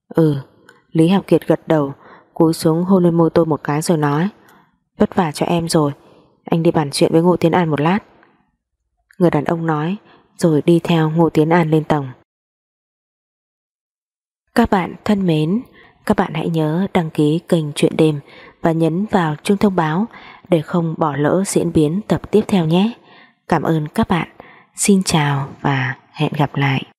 Ừ Lý Học Kiệt gật đầu, Cúi xuống hôn lên môi tôi một cái rồi nói Vất vả cho em rồi Anh đi bàn chuyện với Ngô Tiến An một lát Người đàn ông nói, Rồi đi theo Ngô Tiến An lên tầng Các bạn thân mến, Các bạn hãy nhớ đăng ký kênh Chuyện Đêm Và nhấn vào chuông thông báo để không bỏ lỡ diễn biến tập tiếp theo nhé. Cảm ơn các bạn. Xin chào và hẹn gặp lại.